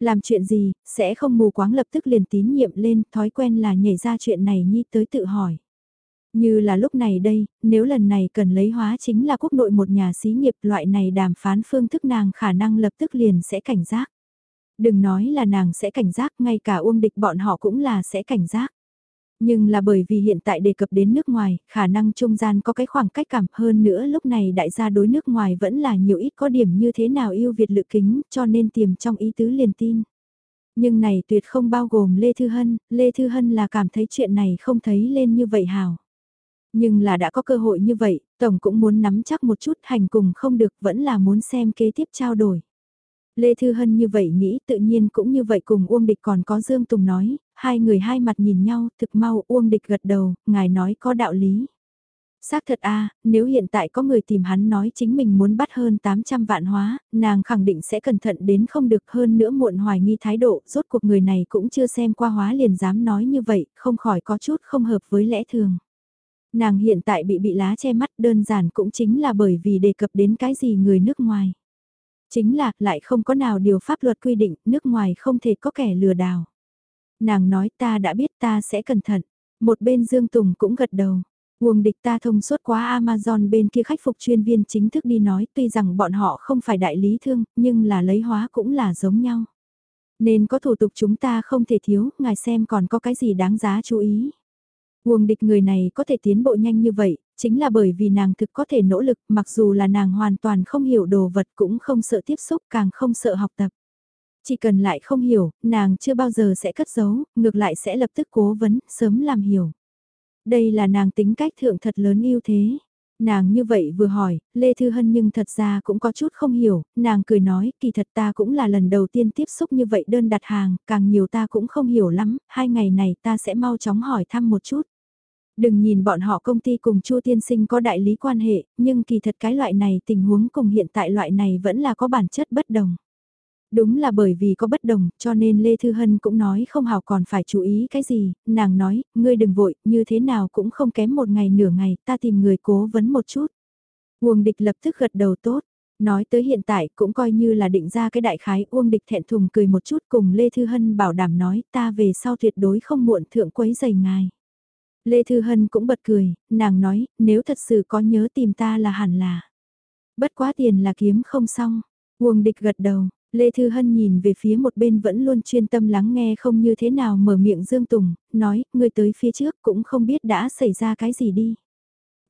Làm chuyện gì, sẽ không mù quáng lập tức liền tín nhiệm lên, thói quen là nhảy ra chuyện này nhi tới tự hỏi. Như là lúc này đây, nếu lần này cần lấy hóa chính là quốc nội một nhà xí nghiệp loại này đàm phán phương thức nàng khả năng lập tức liền sẽ cảnh giác. Đừng nói là nàng sẽ cảnh giác, ngay cả uông địch bọn họ cũng là sẽ cảnh giác. Nhưng là bởi vì hiện tại đề cập đến nước ngoài, khả năng trung gian có cái khoảng cách cảm hơn nữa lúc này đại gia đối nước ngoài vẫn là nhiều ít có điểm như thế nào yêu Việt lự kính cho nên tiềm trong ý tứ liền tin. Nhưng này tuyệt không bao gồm Lê Thư Hân, Lê Thư Hân là cảm thấy chuyện này không thấy lên như vậy hào. Nhưng là đã có cơ hội như vậy, Tổng cũng muốn nắm chắc một chút hành cùng không được vẫn là muốn xem kế tiếp trao đổi. Lê Thư Hân như vậy nghĩ tự nhiên cũng như vậy cùng Uông Địch còn có Dương Tùng nói, hai người hai mặt nhìn nhau thực mau Uông Địch gật đầu, ngài nói có đạo lý. Xác thật a nếu hiện tại có người tìm hắn nói chính mình muốn bắt hơn 800 vạn hóa, nàng khẳng định sẽ cẩn thận đến không được hơn nữa muộn hoài nghi thái độ, rốt cuộc người này cũng chưa xem qua hóa liền dám nói như vậy, không khỏi có chút không hợp với lẽ thường. Nàng hiện tại bị bị lá che mắt đơn giản cũng chính là bởi vì đề cập đến cái gì người nước ngoài. Chính là, lại không có nào điều pháp luật quy định, nước ngoài không thể có kẻ lừa đảo. Nàng nói ta đã biết ta sẽ cẩn thận. Một bên Dương Tùng cũng gật đầu. Nguồn địch ta thông suốt quá Amazon bên kia khách phục chuyên viên chính thức đi nói tuy rằng bọn họ không phải đại lý thương, nhưng là lấy hóa cũng là giống nhau. Nên có thủ tục chúng ta không thể thiếu, ngài xem còn có cái gì đáng giá chú ý. Nguồn địch người này có thể tiến bộ nhanh như vậy, chính là bởi vì nàng thực có thể nỗ lực mặc dù là nàng hoàn toàn không hiểu đồ vật cũng không sợ tiếp xúc càng không sợ học tập. Chỉ cần lại không hiểu, nàng chưa bao giờ sẽ cất giấu, ngược lại sẽ lập tức cố vấn, sớm làm hiểu. Đây là nàng tính cách thượng thật lớn yêu thế. Nàng như vậy vừa hỏi, Lê Thư Hân nhưng thật ra cũng có chút không hiểu, nàng cười nói, kỳ thật ta cũng là lần đầu tiên tiếp xúc như vậy đơn đặt hàng, càng nhiều ta cũng không hiểu lắm, hai ngày này ta sẽ mau chóng hỏi thăm một chút. Đừng nhìn bọn họ công ty cùng Chu Tiên Sinh có đại lý quan hệ, nhưng kỳ thật cái loại này tình huống cùng hiện tại loại này vẫn là có bản chất bất đồng. Đúng là bởi vì có bất đồng, cho nên Lê Thư Hân cũng nói không hào còn phải chú ý cái gì, nàng nói, ngươi đừng vội, như thế nào cũng không kém một ngày nửa ngày, ta tìm người cố vấn một chút. Uông địch lập tức gật đầu tốt, nói tới hiện tại cũng coi như là định ra cái đại khái Uông địch thẹn thùng cười một chút cùng Lê Thư Hân bảo đảm nói ta về sau tuyệt đối không muộn thượng quấy giày ngài. Lê Thư Hân cũng bật cười, nàng nói, nếu thật sự có nhớ tìm ta là hẳn là. Bất quá tiền là kiếm không xong. Uông địch gật đầu, Lê Thư Hân nhìn về phía một bên vẫn luôn chuyên tâm lắng nghe không như thế nào mở miệng Dương Tùng, nói, người tới phía trước cũng không biết đã xảy ra cái gì đi.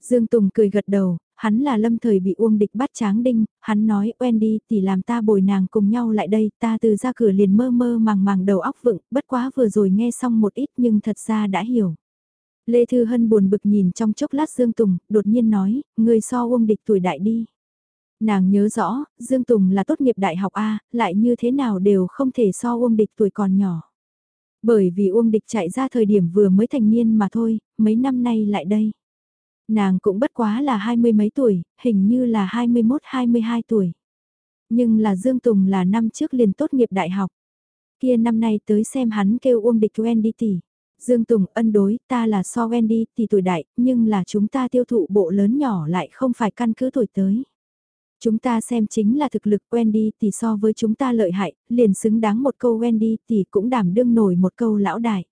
Dương Tùng cười gật đầu, hắn là lâm thời bị Uông Địch bắt tráng đinh, hắn nói Wendy thì làm ta bồi nàng cùng nhau lại đây, ta từ ra cửa liền mơ mơ màng màng đầu óc vựng, bất quá vừa rồi nghe xong một ít nhưng thật ra đã hiểu. Lê Thư Hân buồn bực nhìn trong chốc lát Dương Tùng, đột nhiên nói, người so Uông Địch tuổi đại đi. Nàng nhớ rõ, Dương Tùng là tốt nghiệp đại học A, lại như thế nào đều không thể so Uông Địch tuổi còn nhỏ. Bởi vì Uông Địch chạy ra thời điểm vừa mới thành niên mà thôi, mấy năm nay lại đây. Nàng cũng bất quá là hai mươi mấy tuổi, hình như là 21-22 tuổi. Nhưng là Dương Tùng là năm trước liền tốt nghiệp đại học. Kia năm nay tới xem hắn kêu Uông Địch Wendy tỷ. Dương Tùng ân đối, ta là so Wendy thì tuổi đại, nhưng là chúng ta tiêu thụ bộ lớn nhỏ lại không phải căn cứ tuổi tới. Chúng ta xem chính là thực lực Wendy thì so với chúng ta lợi hại, liền xứng đáng một câu Wendy thì cũng đảm đương nổi một câu lão đại.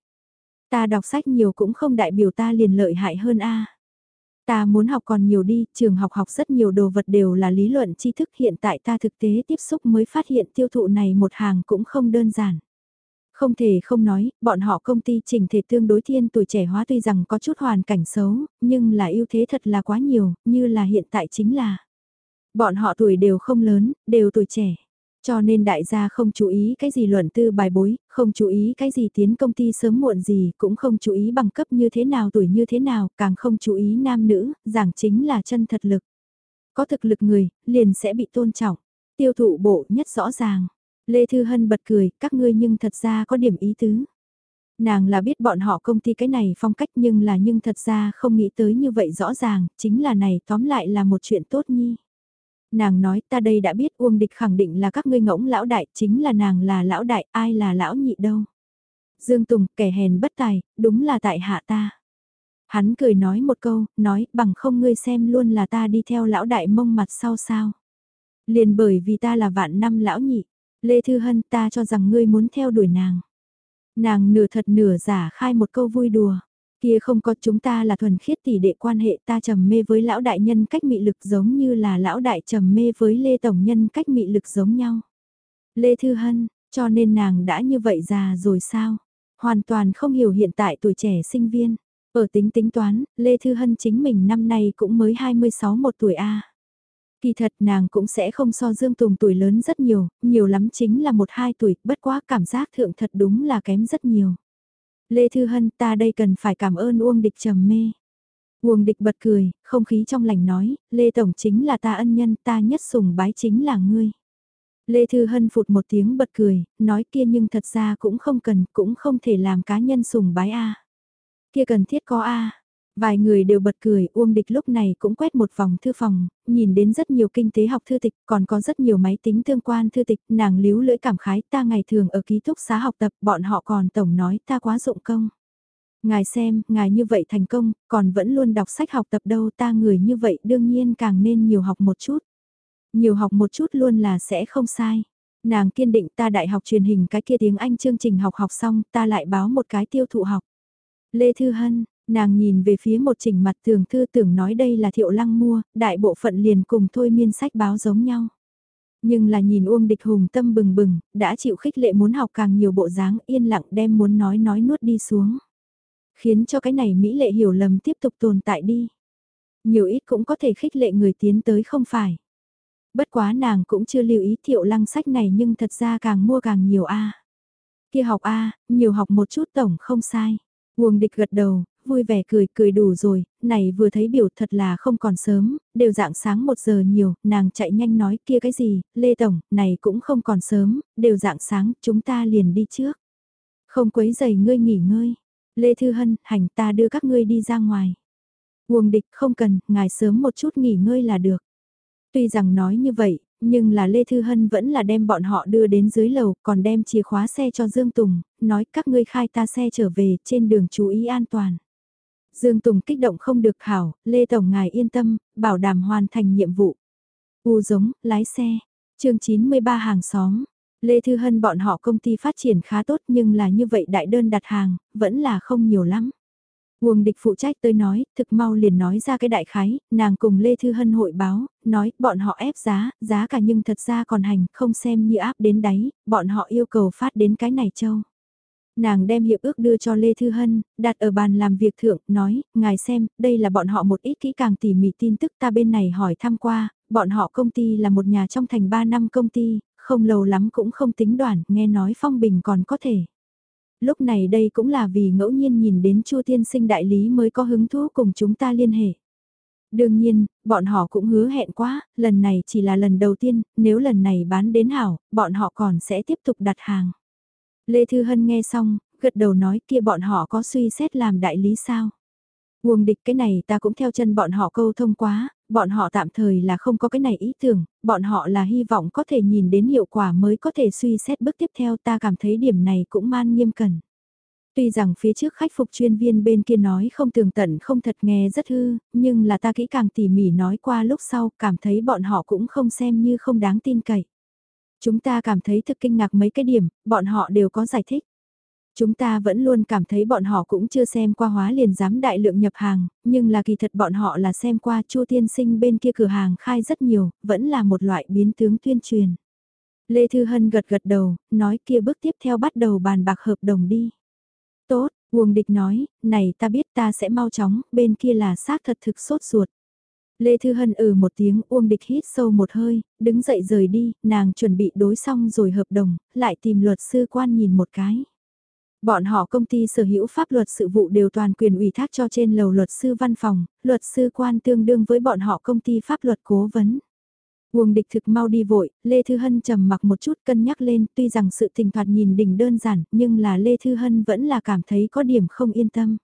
Ta đọc sách nhiều cũng không đại biểu ta liền lợi hại hơn a. Ta muốn học còn nhiều đi, trường học học rất nhiều đồ vật đều là lý luận tri thức hiện tại ta thực tế tiếp xúc mới phát hiện tiêu thụ này một hàng cũng không đơn giản. Không thể không nói, bọn họ công ty trình thể tương đối thiên tuổi trẻ hóa tuy rằng có chút hoàn cảnh xấu, nhưng là ưu thế thật là quá nhiều, như là hiện tại chính là Bọn họ tuổi đều không lớn, đều tuổi trẻ. Cho nên đại gia không chú ý cái gì luận tư bài bối, không chú ý cái gì tiến công ty sớm muộn gì, cũng không chú ý bằng cấp như thế nào tuổi như thế nào, càng không chú ý nam nữ, giảng chính là chân thật lực. Có thực lực người, liền sẽ bị tôn trọng. Tiêu thụ bộ nhất rõ ràng. Lê Thư Hân bật cười, các ngươi nhưng thật ra có điểm ý tứ. Nàng là biết bọn họ công ty cái này phong cách nhưng là nhưng thật ra không nghĩ tới như vậy rõ ràng, chính là này tóm lại là một chuyện tốt nhi. Nàng nói ta đây đã biết Uông Địch khẳng định là các ngươi ngỗng lão đại, chính là nàng là lão đại, ai là lão nhị đâu. Dương Tùng, kẻ hèn bất tài, đúng là tại hạ ta. Hắn cười nói một câu, nói bằng không ngươi xem luôn là ta đi theo lão đại mông mặt sau sao. Liền bởi vì ta là vạn năm lão nhị, Lê Thư Hân ta cho rằng ngươi muốn theo đuổi nàng. Nàng nửa thật nửa giả khai một câu vui đùa. Kia không có chúng ta là thuần khiết tỷ đệ quan hệ ta trầm mê với lão đại nhân cách mị lực giống như là lão đại trầm mê với Lê Tổng Nhân cách mị lực giống nhau. Lê Thư Hân, cho nên nàng đã như vậy già rồi sao? Hoàn toàn không hiểu hiện tại tuổi trẻ sinh viên. Ở tính tính toán, Lê Thư Hân chính mình năm nay cũng mới 26 một tuổi A. Kỳ thật nàng cũng sẽ không so Dương Tùng tuổi lớn rất nhiều, nhiều lắm chính là một hai tuổi, bất quá cảm giác thượng thật đúng là kém rất nhiều. Lê Thư Hân ta đây cần phải cảm ơn Uông Địch trầm mê. Uông Địch bật cười, không khí trong lành nói, Lê Tổng chính là ta ân nhân, ta nhất sùng bái chính là ngươi. Lê Thư Hân phụt một tiếng bật cười, nói kia nhưng thật ra cũng không cần, cũng không thể làm cá nhân sùng bái A. Kia cần thiết có A. Vài người đều bật cười, Uông Địch lúc này cũng quét một vòng thư phòng, nhìn đến rất nhiều kinh tế học thư tịch, còn có rất nhiều máy tính tương quan thư tịch, nàng líu lưỡi cảm khái ta ngày thường ở ký túc xá học tập, bọn họ còn tổng nói ta quá dụng công. Ngài xem, ngài như vậy thành công, còn vẫn luôn đọc sách học tập đâu ta người như vậy đương nhiên càng nên nhiều học một chút. Nhiều học một chút luôn là sẽ không sai. Nàng kiên định ta đại học truyền hình cái kia tiếng Anh chương trình học học xong ta lại báo một cái tiêu thụ học. Lê Thư Hân, nàng nhìn về phía một chỉnh mặt thường thư tưởng nói đây là thiệu lăng mua, đại bộ phận liền cùng thôi miên sách báo giống nhau. Nhưng là nhìn Uông Địch Hùng tâm bừng bừng, đã chịu khích lệ muốn học càng nhiều bộ dáng yên lặng đem muốn nói nói nuốt đi xuống. Khiến cho cái này Mỹ lệ hiểu lầm tiếp tục tồn tại đi. Nhiều ít cũng có thể khích lệ người tiến tới không phải. Bất quá nàng cũng chưa lưu ý thiệu lăng sách này nhưng thật ra càng mua càng nhiều a Kia học a nhiều học một chút tổng không sai. Uông địch gật đầu, vui vẻ cười cười đủ rồi, này vừa thấy biểu thật là không còn sớm, đều dạng sáng một giờ nhiều, nàng chạy nhanh nói kia cái gì, Lê Tổng, này cũng không còn sớm, đều dạng sáng, chúng ta liền đi trước. Không quấy giày ngươi nghỉ ngơi. Lê Thư Hân, hành ta đưa các ngươi đi ra ngoài. Uông địch không cần, ngài sớm một chút nghỉ ngơi là được. Tuy rằng nói như vậy, nhưng là Lê Thư Hân vẫn là đem bọn họ đưa đến dưới lầu, còn đem chìa khóa xe cho Dương Tùng, nói các ngươi khai ta xe trở về, trên đường chú ý an toàn. Dương Tùng kích động không được hảo, Lê Tổng ngài yên tâm, bảo đảm hoàn thành nhiệm vụ. U giống, lái xe, chương 93 hàng xóm. Lê Thư Hân bọn họ công ty phát triển khá tốt nhưng là như vậy đại đơn đặt hàng, vẫn là không nhiều lắm. Uông địch phụ trách tới nói, thực mau liền nói ra cái đại khái, nàng cùng Lê Thư Hân hội báo, nói bọn họ ép giá, giá cả nhưng thật ra còn hành, không xem như áp đến đáy, bọn họ yêu cầu phát đến cái này châu. Nàng đem hiệp ước đưa cho Lê Thư Hân, đặt ở bàn làm việc thượng, nói, ngài xem, đây là bọn họ một ít kỹ càng tỉ mỉ tin tức ta bên này hỏi thăm qua, bọn họ công ty là một nhà trong thành 3 năm công ty, không lâu lắm cũng không tính đoàn, nghe nói phong bình còn có thể. Lúc này đây cũng là vì ngẫu nhiên nhìn đến Chu Tiên Sinh đại lý mới có hứng thú cùng chúng ta liên hệ. Đương nhiên, bọn họ cũng hứa hẹn quá, lần này chỉ là lần đầu tiên, nếu lần này bán đến hảo, bọn họ còn sẽ tiếp tục đặt hàng. Lê Thư Hân nghe xong, gật đầu nói kia bọn họ có suy xét làm đại lý sao. Nguồn địch cái này ta cũng theo chân bọn họ câu thông quá, bọn họ tạm thời là không có cái này ý tưởng, bọn họ là hy vọng có thể nhìn đến hiệu quả mới có thể suy xét bước tiếp theo ta cảm thấy điểm này cũng man nghiêm cần. Tuy rằng phía trước khách phục chuyên viên bên kia nói không tường tận không thật nghe rất hư, nhưng là ta kỹ càng tỉ mỉ nói qua lúc sau cảm thấy bọn họ cũng không xem như không đáng tin cậy. Chúng ta cảm thấy thực kinh ngạc mấy cái điểm, bọn họ đều có giải thích. Chúng ta vẫn luôn cảm thấy bọn họ cũng chưa xem qua hóa liền dám đại lượng nhập hàng, nhưng là kỳ thật bọn họ là xem qua Chu Tiên Sinh bên kia cửa hàng khai rất nhiều, vẫn là một loại biến tướng tuyên truyền. Lê Thư Hân gật gật đầu, nói kia bước tiếp theo bắt đầu bàn bạc hợp đồng đi. Tốt, Uông Địch nói, này ta biết ta sẽ mau chóng, bên kia là xác thật thực sốt ruột. Lê Thư Hân ừ một tiếng Uông Địch hít sâu một hơi, đứng dậy rời đi, nàng chuẩn bị đối xong rồi hợp đồng, lại tìm luật sư quan nhìn một cái. Bọn họ công ty sở hữu pháp luật sự vụ đều toàn quyền ủy thác cho trên lầu luật sư văn phòng, luật sư quan tương đương với bọn họ công ty pháp luật cố vấn. Uông địch thực mau đi vội, Lê Thư Hân trầm mặc một chút cân nhắc lên tuy rằng sự tình thoạt nhìn đỉnh đơn giản nhưng là Lê Thư Hân vẫn là cảm thấy có điểm không yên tâm.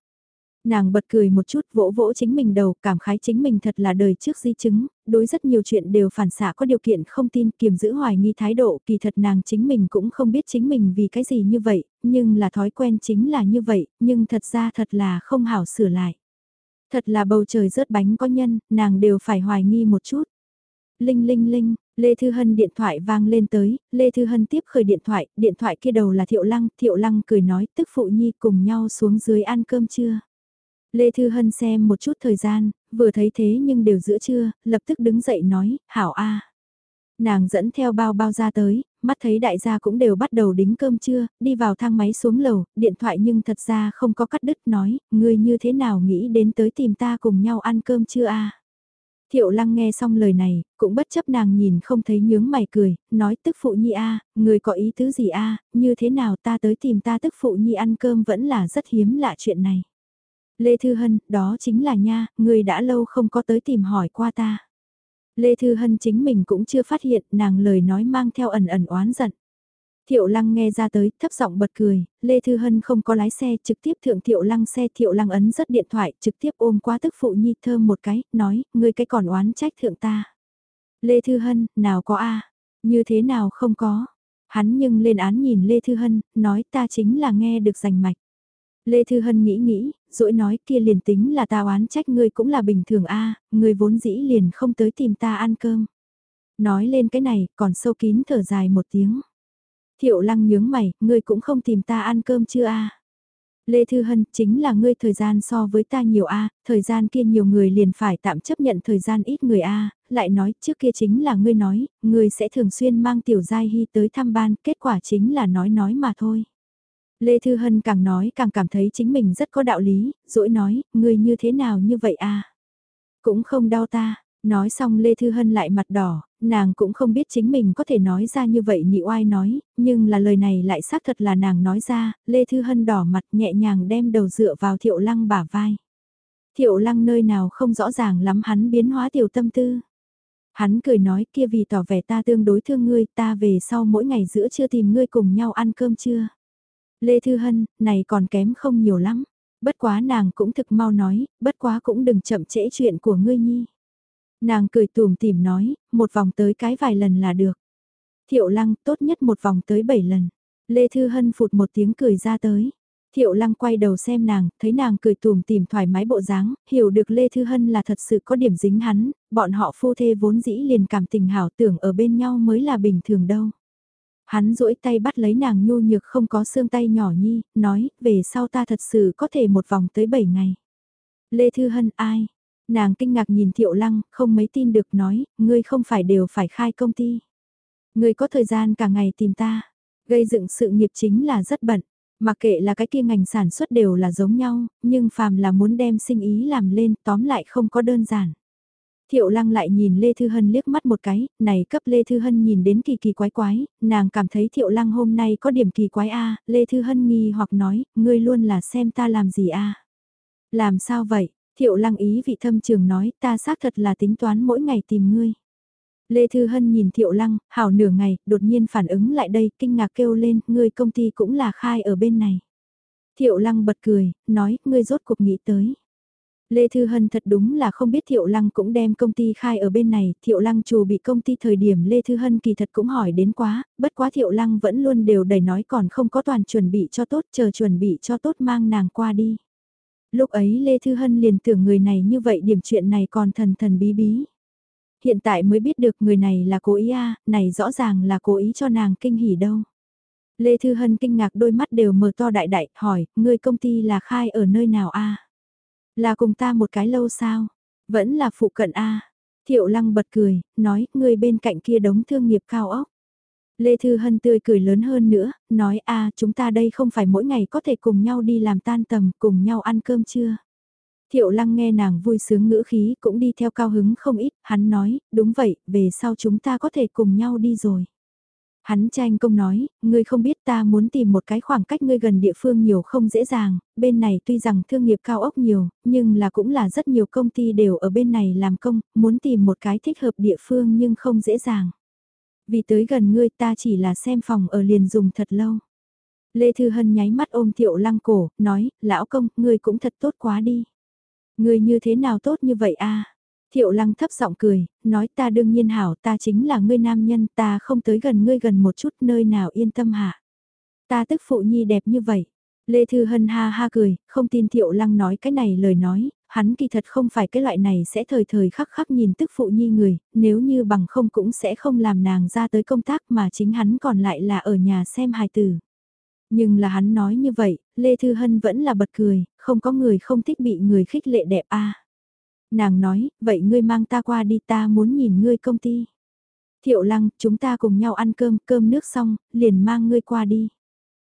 Nàng bật cười một chút vỗ vỗ chính mình đầu, cảm khái chính mình thật là đời trước di chứng, đối rất nhiều chuyện đều phản xạ có điều kiện không tin kiềm giữ hoài nghi thái độ, kỳ thật nàng chính mình cũng không biết chính mình vì cái gì như vậy, nhưng là thói quen chính là như vậy, nhưng thật ra thật là không hảo sửa lại. Thật là bầu trời rớt bánh có nhân, nàng đều phải hoài nghi một chút. Linh linh linh, Lê Thư Hân điện thoại vang lên tới, Lê Thư Hân tiếp khởi điện thoại, điện thoại kia đầu là Thiệu Lăng, Thiệu Lăng cười nói tức phụ nhi cùng nhau xuống dưới ăn cơm trưa. Lê Thư Hân xem một chút thời gian, vừa thấy thế nhưng đều giữa trưa, lập tức đứng dậy nói, hảo a Nàng dẫn theo bao bao ra tới, mắt thấy đại gia cũng đều bắt đầu đính cơm trưa, đi vào thang máy xuống lầu, điện thoại nhưng thật ra không có cắt đứt nói, người như thế nào nghĩ đến tới tìm ta cùng nhau ăn cơm trưa a Thiệu lăng nghe xong lời này, cũng bất chấp nàng nhìn không thấy nhướng mày cười, nói tức phụ nhi a người có ý tứ gì a như thế nào ta tới tìm ta tức phụ nhi ăn cơm vẫn là rất hiếm lạ chuyện này. Lê Thư Hân, đó chính là nha, người đã lâu không có tới tìm hỏi qua ta. Lê Thư Hân chính mình cũng chưa phát hiện nàng lời nói mang theo ẩn ẩn oán giận. Thiệu Lăng nghe ra tới, thấp giọng bật cười, Lê Thư Hân không có lái xe, trực tiếp thượng Thiệu Lăng xe, Thiệu Lăng ấn rất điện thoại, trực tiếp ôm qua tức phụ nhi thơm một cái, nói, ngươi cái còn oán trách thượng ta. Lê Thư Hân, nào có a như thế nào không có. Hắn nhưng lên án nhìn Lê Thư Hân, nói ta chính là nghe được rành mạch. Lê Thư Hân nghĩ nghĩ, dỗi nói kia liền tính là ta oán trách ngươi cũng là bình thường a ngươi vốn dĩ liền không tới tìm ta ăn cơm. Nói lên cái này, còn sâu kín thở dài một tiếng. Thiệu lăng nhướng mày, ngươi cũng không tìm ta ăn cơm chưa a Lê Thư Hân, chính là ngươi thời gian so với ta nhiều a thời gian kia nhiều người liền phải tạm chấp nhận thời gian ít người a lại nói trước kia chính là ngươi nói, ngươi sẽ thường xuyên mang tiểu giai hy tới thăm ban, kết quả chính là nói nói mà thôi. Lê Thư Hân càng nói càng cảm thấy chính mình rất có đạo lý, dỗi nói, ngươi như thế nào như vậy à? Cũng không đau ta, nói xong Lê Thư Hân lại mặt đỏ, nàng cũng không biết chính mình có thể nói ra như vậy nhị oai nói, nhưng là lời này lại xác thật là nàng nói ra, Lê Thư Hân đỏ mặt nhẹ nhàng đem đầu dựa vào thiệu lăng bả vai. Thiệu lăng nơi nào không rõ ràng lắm hắn biến hóa tiểu tâm tư. Hắn cười nói kia vì tỏ vẻ ta tương đối thương ngươi ta về sau mỗi ngày giữa trưa tìm ngươi cùng nhau ăn cơm trưa. Lê Thư Hân, này còn kém không nhiều lắm. Bất quá nàng cũng thực mau nói, bất quá cũng đừng chậm trễ chuyện của ngươi nhi. Nàng cười tùm tìm nói, một vòng tới cái vài lần là được. Thiệu lăng tốt nhất một vòng tới bảy lần. Lê Thư Hân phụt một tiếng cười ra tới. Thiệu lăng quay đầu xem nàng, thấy nàng cười tùm tìm thoải mái bộ dáng, hiểu được Lê Thư Hân là thật sự có điểm dính hắn, bọn họ phu thê vốn dĩ liền cảm tình hảo tưởng ở bên nhau mới là bình thường đâu. Hắn duỗi tay bắt lấy nàng nhu nhược không có xương tay nhỏ nhi, nói, về sau ta thật sự có thể một vòng tới 7 ngày. Lê Thư Hân ai? Nàng kinh ngạc nhìn Thiệu Lăng, không mấy tin được nói, ngươi không phải đều phải khai công ty. Ngươi có thời gian cả ngày tìm ta, gây dựng sự nghiệp chính là rất bận. Mà kệ là cái kia ngành sản xuất đều là giống nhau, nhưng phàm là muốn đem sinh ý làm lên tóm lại không có đơn giản. Thiệu lăng lại nhìn Lê Thư Hân liếc mắt một cái, này cấp Lê Thư Hân nhìn đến kỳ kỳ quái quái, nàng cảm thấy Thiệu lăng hôm nay có điểm kỳ quái a Lê Thư Hân nghi hoặc nói, ngươi luôn là xem ta làm gì a Làm sao vậy? Thiệu lăng ý vị thâm trường nói, ta xác thật là tính toán mỗi ngày tìm ngươi. Lê Thư Hân nhìn Thiệu Lăng, hảo nửa ngày, đột nhiên phản ứng lại đây, kinh ngạc kêu lên, ngươi công ty cũng là khai ở bên này. Thiệu Lăng bật cười, nói, ngươi rốt cuộc nghĩ tới. Lê Thư Hân thật đúng là không biết Thiệu Lăng cũng đem công ty khai ở bên này, Thiệu Lăng chủ bị công ty thời điểm Lê Thư Hân kỳ thật cũng hỏi đến quá, bất quá Thiệu Lăng vẫn luôn đều đầy nói còn không có toàn chuẩn bị cho tốt, chờ chuẩn bị cho tốt mang nàng qua đi. Lúc ấy Lê Thư Hân liền tưởng người này như vậy điểm chuyện này còn thần thần bí bí. Hiện tại mới biết được người này là cố ý a này rõ ràng là cố ý cho nàng kinh hỉ đâu. Lê Thư Hân kinh ngạc đôi mắt đều mở to đại đại, hỏi, người công ty là khai ở nơi nào a là cùng ta một cái lâu sao? Vẫn là phụ cận A. Thiệu lăng bật cười, nói, người bên cạnh kia đống thương nghiệp cao ốc. Lê Thư Hân tươi cười lớn hơn nữa, nói a chúng ta đây không phải mỗi ngày có thể cùng nhau đi làm tan tầm, cùng nhau ăn cơm chưa? Thiệu lăng nghe nàng vui sướng ngữ khí cũng đi theo cao hứng không ít, hắn nói, đúng vậy, về sau chúng ta có thể cùng nhau đi rồi. Hắn tranh công nói, ngươi không biết ta muốn tìm một cái khoảng cách ngươi gần địa phương nhiều không dễ dàng, bên này tuy rằng thương nghiệp cao ốc nhiều, nhưng là cũng là rất nhiều công ty đều ở bên này làm công, muốn tìm một cái thích hợp địa phương nhưng không dễ dàng. Vì tới gần ngươi ta chỉ là xem phòng ở liền dùng thật lâu. Lê Thư Hân nháy mắt ôm thiệu lăng cổ, nói, lão công, ngươi cũng thật tốt quá đi. Ngươi như thế nào tốt như vậy a Thiệu lăng thấp giọng cười, nói ta đương nhiên hảo ta chính là ngươi nam nhân ta không tới gần ngươi gần một chút nơi nào yên tâm hạ. Ta tức phụ nhi đẹp như vậy. Lê Thư Hân ha ha cười, không tin Thiệu lăng nói cái này lời nói, hắn kỳ thật không phải cái loại này sẽ thời thời khắc khắc nhìn tức phụ nhi người, nếu như bằng không cũng sẽ không làm nàng ra tới công tác mà chính hắn còn lại là ở nhà xem hài tử. Nhưng là hắn nói như vậy, Lê Thư Hân vẫn là bật cười, không có người không thích bị người khích lệ đẹp a nàng nói, vậy ngươi mang ta qua đi ta muốn nhìn ngươi công ty. Thiệu lăng, chúng ta cùng nhau ăn cơm, cơm nước xong, liền mang ngươi qua đi.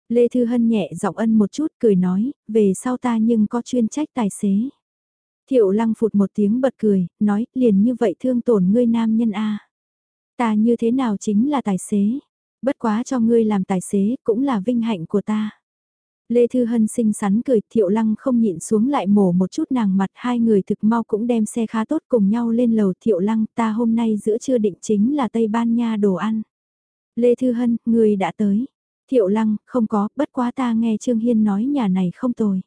Lê Thư Hân nhẹ giọng ân một chút cười nói, về sau ta nhưng có chuyên trách tài xế. Thiệu lăng phụt một tiếng bật cười, nói, liền như vậy thương tổn ngươi nam nhân A. Ta như thế nào chính là tài xế, bất quá cho ngươi làm tài xế cũng là vinh hạnh của ta. Lê Thư Hân xinh xắn cười, Thiệu Lăng không nhịn xuống lại mổ một chút nàng mặt hai người thực mau cũng đem xe khá tốt cùng nhau lên lầu Thiệu Lăng ta hôm nay giữa trưa định chính là Tây Ban Nha đồ ăn. Lê Thư Hân, người đã tới. Thiệu Lăng, không có, bất quá ta nghe Trương Hiên nói nhà này không tồi.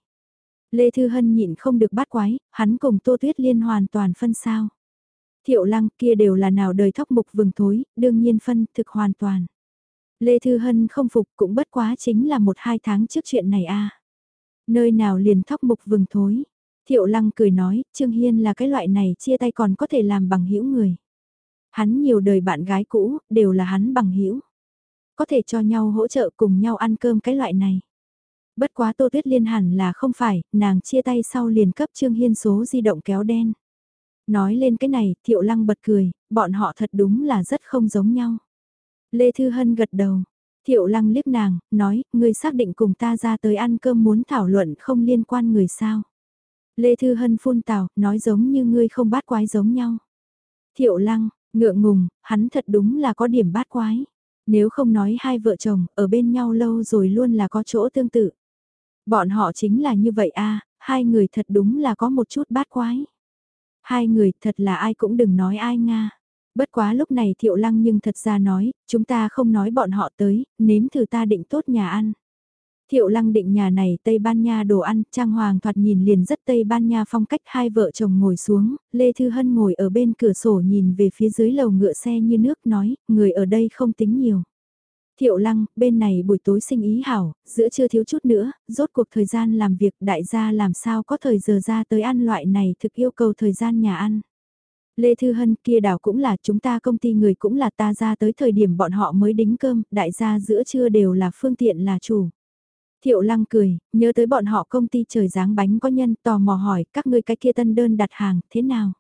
Lê Thư Hân nhịn không được bắt quái, hắn cùng Tô Tuyết Liên hoàn toàn phân sao. Thiệu Lăng kia đều là nào đời thóc mục vừng thối, đương nhiên phân thực hoàn toàn. Lê Thư Hân không phục cũng bất quá chính là một hai tháng trước chuyện này a Nơi nào liền thóc mục vừng thối. Thiệu Lăng cười nói, Trương Hiên là cái loại này chia tay còn có thể làm bằng hữu người. Hắn nhiều đời bạn gái cũ, đều là hắn bằng hữu Có thể cho nhau hỗ trợ cùng nhau ăn cơm cái loại này. Bất quá Tô Tuyết Liên hẳn là không phải, nàng chia tay sau liền cấp Trương Hiên số di động kéo đen. Nói lên cái này, Thiệu Lăng bật cười, bọn họ thật đúng là rất không giống nhau. Lê Thư Hân gật đầu. Thiệu Lăng liếc nàng, nói, ngươi xác định cùng ta ra tới ăn cơm muốn thảo luận không liên quan người sao. Lê Thư Hân phun tào, nói giống như ngươi không bát quái giống nhau. Thiệu Lăng, ngượng ngùng, hắn thật đúng là có điểm bát quái. Nếu không nói hai vợ chồng, ở bên nhau lâu rồi luôn là có chỗ tương tự. Bọn họ chính là như vậy a hai người thật đúng là có một chút bát quái. Hai người thật là ai cũng đừng nói ai Nga. Bất quá lúc này thiệu lăng nhưng thật ra nói, chúng ta không nói bọn họ tới, nếm thử ta định tốt nhà ăn. Thiệu lăng định nhà này Tây Ban Nha đồ ăn, Trang Hoàng thoạt nhìn liền rất Tây Ban Nha phong cách hai vợ chồng ngồi xuống, Lê Thư Hân ngồi ở bên cửa sổ nhìn về phía dưới lầu ngựa xe như nước nói, người ở đây không tính nhiều. Thiệu lăng, bên này buổi tối sinh ý hảo, giữa chưa thiếu chút nữa, rốt cuộc thời gian làm việc đại gia làm sao có thời giờ ra tới ăn loại này thực yêu cầu thời gian nhà ăn. Lê Thư Hân kia đảo cũng là chúng ta công ty người cũng là ta ra tới thời điểm bọn họ mới đính cơm, đại gia giữa trưa đều là phương tiện là chủ. Thiệu lăng cười, nhớ tới bọn họ công ty trời dáng bánh có nhân tò mò hỏi các ngươi cái kia tân đơn đặt hàng thế nào.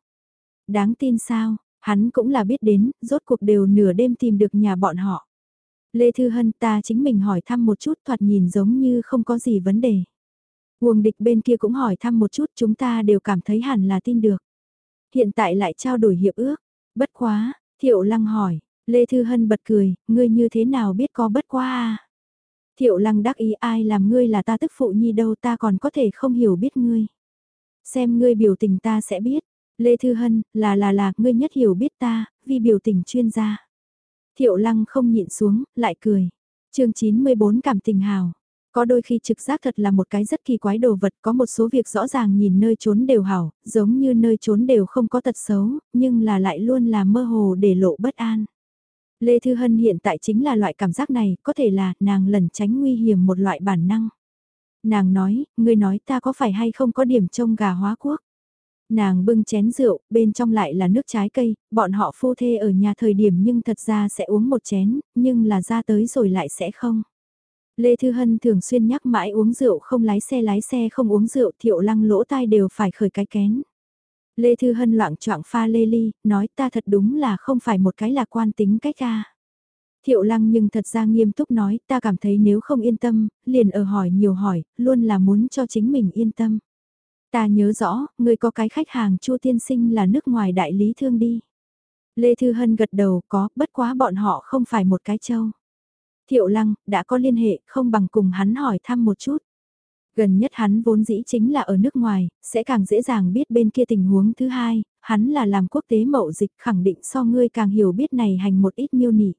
Đáng tin sao, hắn cũng là biết đến, rốt cuộc đều nửa đêm tìm được nhà bọn họ. Lê Thư Hân ta chính mình hỏi thăm một chút thoạt nhìn giống như không có gì vấn đề. Huồng địch bên kia cũng hỏi thăm một chút chúng ta đều cảm thấy hẳn là tin được. Hiện tại lại trao đổi hiệp ước. Bất quá, Thiệu Lăng hỏi, Lê Thư Hân bật cười, ngươi như thế nào biết có bất quá à? Thiệu Lăng đắc ý ai làm ngươi là ta tức phụ nhi đâu ta còn có thể không hiểu biết ngươi. Xem ngươi biểu tình ta sẽ biết. Lê Thư Hân, là là là, ngươi nhất hiểu biết ta, vì biểu tình chuyên gia. Thiệu lăng không nhịn xuống, lại cười. chương 94 cảm tình hào. Có đôi khi trực giác thật là một cái rất kỳ quái đồ vật, có một số việc rõ ràng nhìn nơi trốn đều hảo, giống như nơi trốn đều không có tật xấu, nhưng là lại luôn là mơ hồ để lộ bất an. Lê Thư Hân hiện tại chính là loại cảm giác này, có thể là nàng lẩn tránh nguy hiểm một loại bản năng. Nàng nói, người nói ta có phải hay không có điểm trông gà hóa quốc. Nàng bưng chén rượu, bên trong lại là nước trái cây, bọn họ phu thê ở nhà thời điểm nhưng thật ra sẽ uống một chén, nhưng là ra tới rồi lại sẽ không. Lê Thư Hân thường xuyên nhắc mãi uống rượu không lái xe lái xe không uống rượu thiệu lăng lỗ tai đều phải khởi cái kén. Lê Thư Hân loạn trọng pha lê ly, nói ta thật đúng là không phải một cái lạc quan tính cách ca. Thiệu lăng nhưng thật ra nghiêm túc nói ta cảm thấy nếu không yên tâm, liền ở hỏi nhiều hỏi, luôn là muốn cho chính mình yên tâm. Ta nhớ rõ, người có cái khách hàng Chu tiên sinh là nước ngoài đại lý thương đi. Lê Thư Hân gật đầu có, bất quá bọn họ không phải một cái châu. Thiệu Lăng, đã có liên hệ, không bằng cùng hắn hỏi thăm một chút. Gần nhất hắn vốn dĩ chính là ở nước ngoài, sẽ càng dễ dàng biết bên kia tình huống thứ hai, hắn là làm quốc tế mậu dịch khẳng định so ngươi càng hiểu biết này hành một ít miêu nỉ.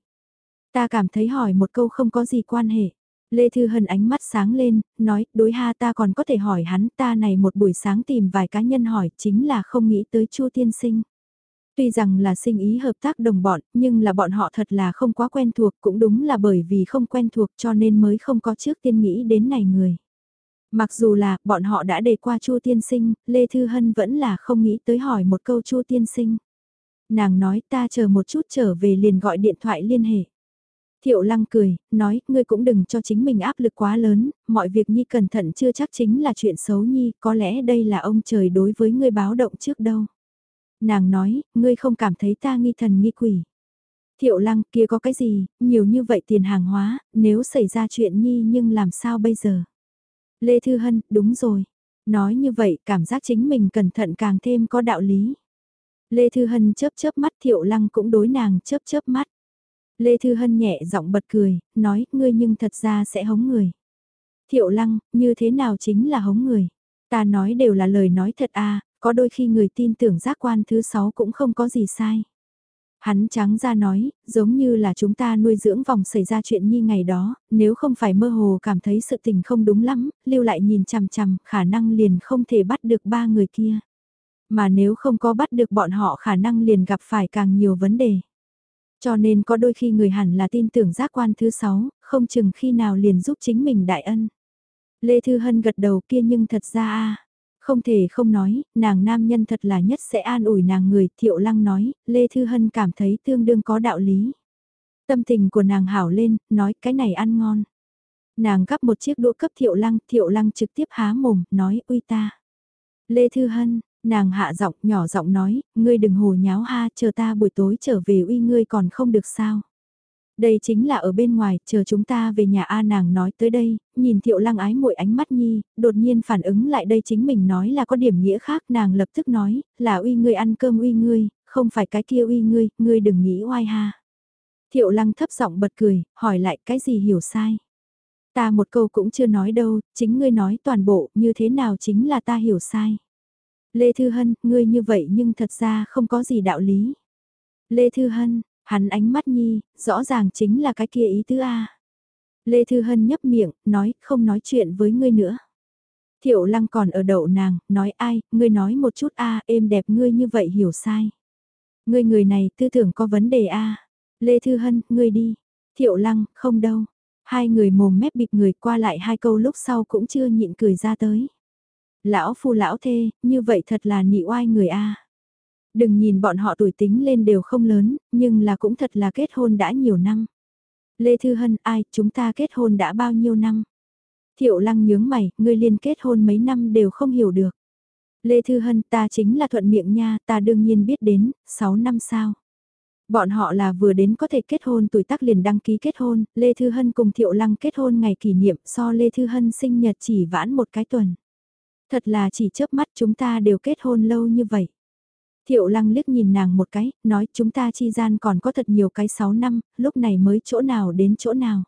Ta cảm thấy hỏi một câu không có gì quan hệ. Lê Thư Hân ánh mắt sáng lên, nói, đối ha ta còn có thể hỏi hắn ta này một buổi sáng tìm vài cá nhân hỏi chính là không nghĩ tới Chu Tiên Sinh. Tuy rằng là sinh ý hợp tác đồng bọn, nhưng là bọn họ thật là không quá quen thuộc, cũng đúng là bởi vì không quen thuộc cho nên mới không có trước tiên nghĩ đến này người. Mặc dù là, bọn họ đã đề qua Chu Tiên Sinh, Lê Thư Hân vẫn là không nghĩ tới hỏi một câu Chu Tiên Sinh. Nàng nói ta chờ một chút trở về liền gọi điện thoại liên hệ. Thiệu lăng cười, nói, ngươi cũng đừng cho chính mình áp lực quá lớn, mọi việc nhi cẩn thận chưa chắc chính là chuyện xấu nhi, có lẽ đây là ông trời đối với ngươi báo động trước đâu. Nàng nói, ngươi không cảm thấy ta nghi thần nghi quỷ. Thiệu lăng kia có cái gì, nhiều như vậy tiền hàng hóa, nếu xảy ra chuyện nhi nhưng làm sao bây giờ? Lê Thư Hân, đúng rồi. Nói như vậy cảm giác chính mình cẩn thận càng thêm có đạo lý. Lê Thư Hân chớp chớp mắt Thiệu Lăng cũng đối nàng chớp chớp mắt. Lê Thư Hân nhẹ giọng bật cười, nói, ngươi nhưng thật ra sẽ hống người. Thiệu lăng, như thế nào chính là hống người? Ta nói đều là lời nói thật à, có đôi khi người tin tưởng giác quan thứ sáu cũng không có gì sai. Hắn trắng ra nói, giống như là chúng ta nuôi dưỡng vòng xảy ra chuyện như ngày đó, nếu không phải mơ hồ cảm thấy sự tình không đúng lắm, lưu lại nhìn chằm chằm, khả năng liền không thể bắt được ba người kia. Mà nếu không có bắt được bọn họ khả năng liền gặp phải càng nhiều vấn đề. Cho nên có đôi khi người hẳn là tin tưởng giác quan thứ sáu, không chừng khi nào liền giúp chính mình đại ân. Lê Thư Hân gật đầu kia nhưng thật ra a không thể không nói, nàng nam nhân thật là nhất sẽ an ủi nàng người, Thiệu Lăng nói, Lê Thư Hân cảm thấy tương đương có đạo lý. Tâm tình của nàng hảo lên, nói cái này ăn ngon. Nàng gắp một chiếc đũa cấp Thiệu Lăng, Thiệu Lăng trực tiếp há mồm, nói uy ta. Lê Thư Hân, nàng hạ giọng nhỏ giọng nói, ngươi đừng hồ nháo ha, chờ ta buổi tối trở về uy ngươi còn không được sao. Đây chính là ở bên ngoài, chờ chúng ta về nhà A nàng nói tới đây, nhìn thiệu lăng ái muội ánh mắt nhi, đột nhiên phản ứng lại đây chính mình nói là có điểm nghĩa khác nàng lập tức nói, là uy ngươi ăn cơm uy ngươi, không phải cái kia uy ngươi, ngươi đừng nghĩ oai ha. Thiệu lăng thấp giọng bật cười, hỏi lại cái gì hiểu sai. Ta một câu cũng chưa nói đâu, chính ngươi nói toàn bộ như thế nào chính là ta hiểu sai. Lê Thư Hân, ngươi như vậy nhưng thật ra không có gì đạo lý. Lê Thư Hân, Hắn ánh mắt nhi, rõ ràng chính là cái kia ý tứ A. Lê Thư Hân nhấp miệng, nói, không nói chuyện với ngươi nữa. Thiệu lăng còn ở đậu nàng, nói ai, ngươi nói một chút A, êm đẹp ngươi như vậy hiểu sai. Ngươi người này tư tưởng có vấn đề A. Lê Thư Hân, ngươi đi. Thiệu lăng, không đâu. Hai người mồm mép bịt người qua lại hai câu lúc sau cũng chưa nhịn cười ra tới. Lão phu lão thê, như vậy thật là nị oai người A. Đừng nhìn bọn họ tuổi tính lên đều không lớn, nhưng là cũng thật là kết hôn đã nhiều năm. Lê Thư Hân, ai, chúng ta kết hôn đã bao nhiêu năm? Thiệu lăng nhướng mày, ngươi liên kết hôn mấy năm đều không hiểu được. Lê Thư Hân, ta chính là thuận miệng nha, ta đương nhiên biết đến, 6 năm sao. Bọn họ là vừa đến có thể kết hôn tuổi tác liền đăng ký kết hôn, Lê Thư Hân cùng Thiệu Lăng kết hôn ngày kỷ niệm so Lê Thư Hân sinh nhật chỉ vãn một cái tuần. Thật là chỉ chớp mắt chúng ta đều kết hôn lâu như vậy. Thiệu lăng liếc nhìn nàng một cái, nói chúng ta chi gian còn có thật nhiều cái 6 năm, lúc này mới chỗ nào đến chỗ nào.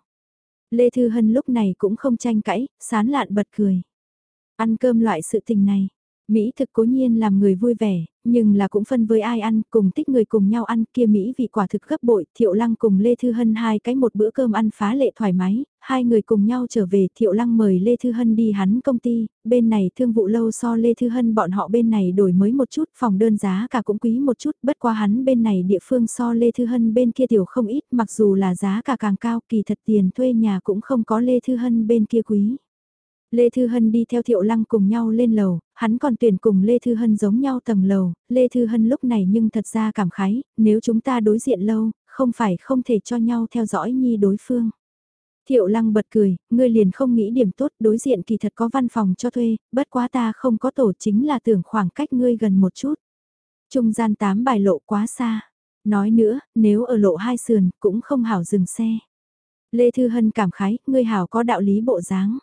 Lê Thư Hân lúc này cũng không tranh cãi, sán lạn bật cười. Ăn cơm loại sự tình này, Mỹ thực cố nhiên làm người vui vẻ, nhưng là cũng phân với ai ăn, cùng tích người cùng nhau ăn kia Mỹ vị quả thực gấp bội, Thiệu Lăng cùng Lê Thư Hân hai cái một bữa cơm ăn phá lệ thoải mái, hai người cùng nhau trở về, Thiệu Lăng mời Lê Thư Hân đi hắn công ty, bên này thương vụ lâu so Lê Thư Hân bọn họ bên này đổi mới một chút, phòng đơn giá cả cũng quý một chút, bất qua hắn bên này địa phương so Lê Thư Hân bên kia tiểu không ít, mặc dù là giá cả càng cao, kỳ thật tiền thuê nhà cũng không có Lê Thư Hân bên kia quý. Lê Thư Hân đi theo Thiệu Lăng cùng nhau lên lầu, hắn còn tuyển cùng Lê Thư Hân giống nhau tầng lầu, Lê Thư Hân lúc này nhưng thật ra cảm khái, nếu chúng ta đối diện lâu, không phải không thể cho nhau theo dõi nhi đối phương. Thiệu Lăng bật cười, ngươi liền không nghĩ điểm tốt, đối diện kỳ thật có văn phòng cho thuê, bất quá ta không có tổ chính là tưởng khoảng cách ngươi gần một chút. Trung gian tám bài lộ quá xa. Nói nữa, nếu ở lộ hai sườn, cũng không hảo dừng xe. Lê Thư Hân cảm khái, ngươi hảo có đạo lý bộ dáng.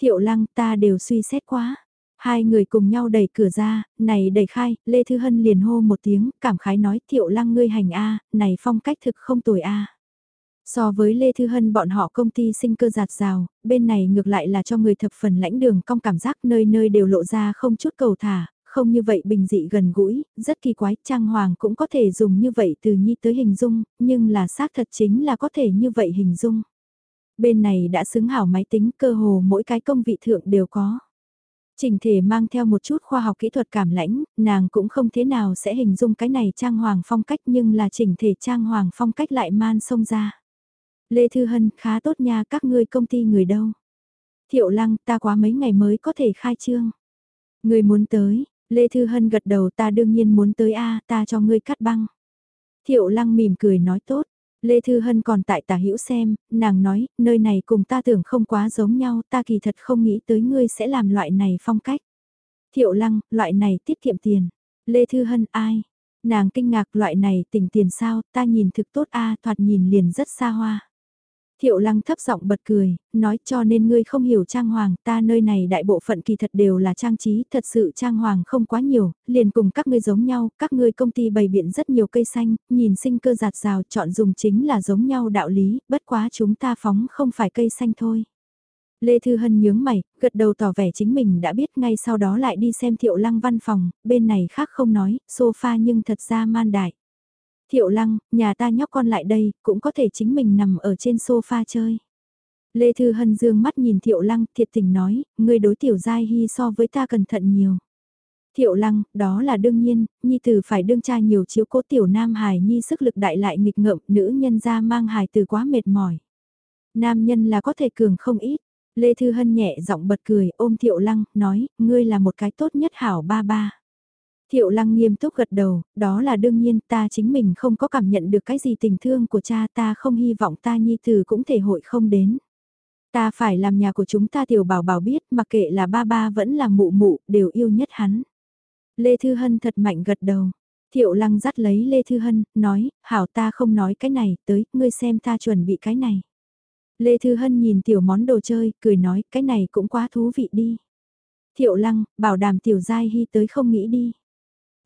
Thiệu lăng ta đều suy xét quá. Hai người cùng nhau đẩy cửa ra, này đẩy khai, Lê Thư Hân liền hô một tiếng, cảm khái nói thiệu lăng ngươi hành A, này phong cách thực không tồi A. So với Lê Thư Hân bọn họ công ty sinh cơ giạt rào, bên này ngược lại là cho người thập phần lãnh đường cong cảm giác nơi nơi đều lộ ra không chút cầu thả, không như vậy bình dị gần gũi, rất kỳ quái, trang hoàng cũng có thể dùng như vậy từ nhi tới hình dung, nhưng là xác thật chính là có thể như vậy hình dung bên này đã xứng hảo máy tính cơ hồ mỗi cái công vị thượng đều có. Trình thể mang theo một chút khoa học kỹ thuật cảm lãnh, nàng cũng không thế nào sẽ hình dung cái này trang hoàng phong cách nhưng là trình thể trang hoàng phong cách lại man sông ra. Lê Thư Hân khá tốt nha các ngươi công ty người đâu. Thiệu lăng ta quá mấy ngày mới có thể khai trương. Người muốn tới, Lê Thư Hân gật đầu ta đương nhiên muốn tới a ta cho ngươi cắt băng. Thiệu lăng mỉm cười nói tốt, Lê Thư Hân còn tại tả hữu xem, nàng nói, nơi này cùng ta tưởng không quá giống nhau, ta kỳ thật không nghĩ tới ngươi sẽ làm loại này phong cách. Thiệu lăng, loại này tiết kiệm tiền. Lê Thư Hân ai? Nàng kinh ngạc loại này tỉnh tiền sao, ta nhìn thực tốt a thoạt nhìn liền rất xa hoa. Thiệu lăng thấp giọng bật cười, nói cho nên ngươi không hiểu trang hoàng, ta nơi này đại bộ phận kỳ thật đều là trang trí, thật sự trang hoàng không quá nhiều, liền cùng các ngươi giống nhau, các ngươi công ty bày biện rất nhiều cây xanh, nhìn sinh cơ giạt rào chọn dùng chính là giống nhau đạo lý, bất quá chúng ta phóng không phải cây xanh thôi. Lê Thư Hân nhướng mày, gật đầu tỏ vẻ chính mình đã biết ngay sau đó lại đi xem thiệu lăng văn phòng, bên này khác không nói, sofa nhưng thật ra man đại. Thiệu lăng, nhà ta nhóc con lại đây, cũng có thể chính mình nằm ở trên sofa chơi. Lê Thư Hân dương mắt nhìn Thiệu Lăng, thiệt tình nói, người đối tiểu giai hy so với ta cẩn thận nhiều. Thiệu Lăng, đó là đương nhiên, Nhi Tử phải đương cha nhiều chiếu cố tiểu Nam Hải Nhi sức lực đại lại nghịch ngợm, nữ nhân ra mang hài từ quá mệt mỏi. Nam nhân là có thể cường không ít, Lê Thư Hân nhẹ giọng bật cười ôm Thiệu Lăng, nói, ngươi là một cái tốt nhất hảo ba ba. Thiệu Lăng nghiêm túc gật đầu, đó là đương nhiên ta chính mình không có cảm nhận được cái gì tình thương của cha ta không hy vọng ta nhi tử cũng thể hội không đến. Ta phải làm nhà của chúng ta tiểu bảo bảo biết mặc kệ là ba ba vẫn là mụ mụ đều yêu nhất hắn. Lê Thư Hân thật mạnh gật đầu. Thiệu lăng dắt lấy Lê Thư Hân, nói, hảo ta không nói cái này, tới, ngươi xem ta chuẩn bị cái này. Lê Thư Hân nhìn tiểu món đồ chơi, cười nói, cái này cũng quá thú vị đi. Thiệu lăng, bảo đảm tiểu giai hy tới không nghĩ đi.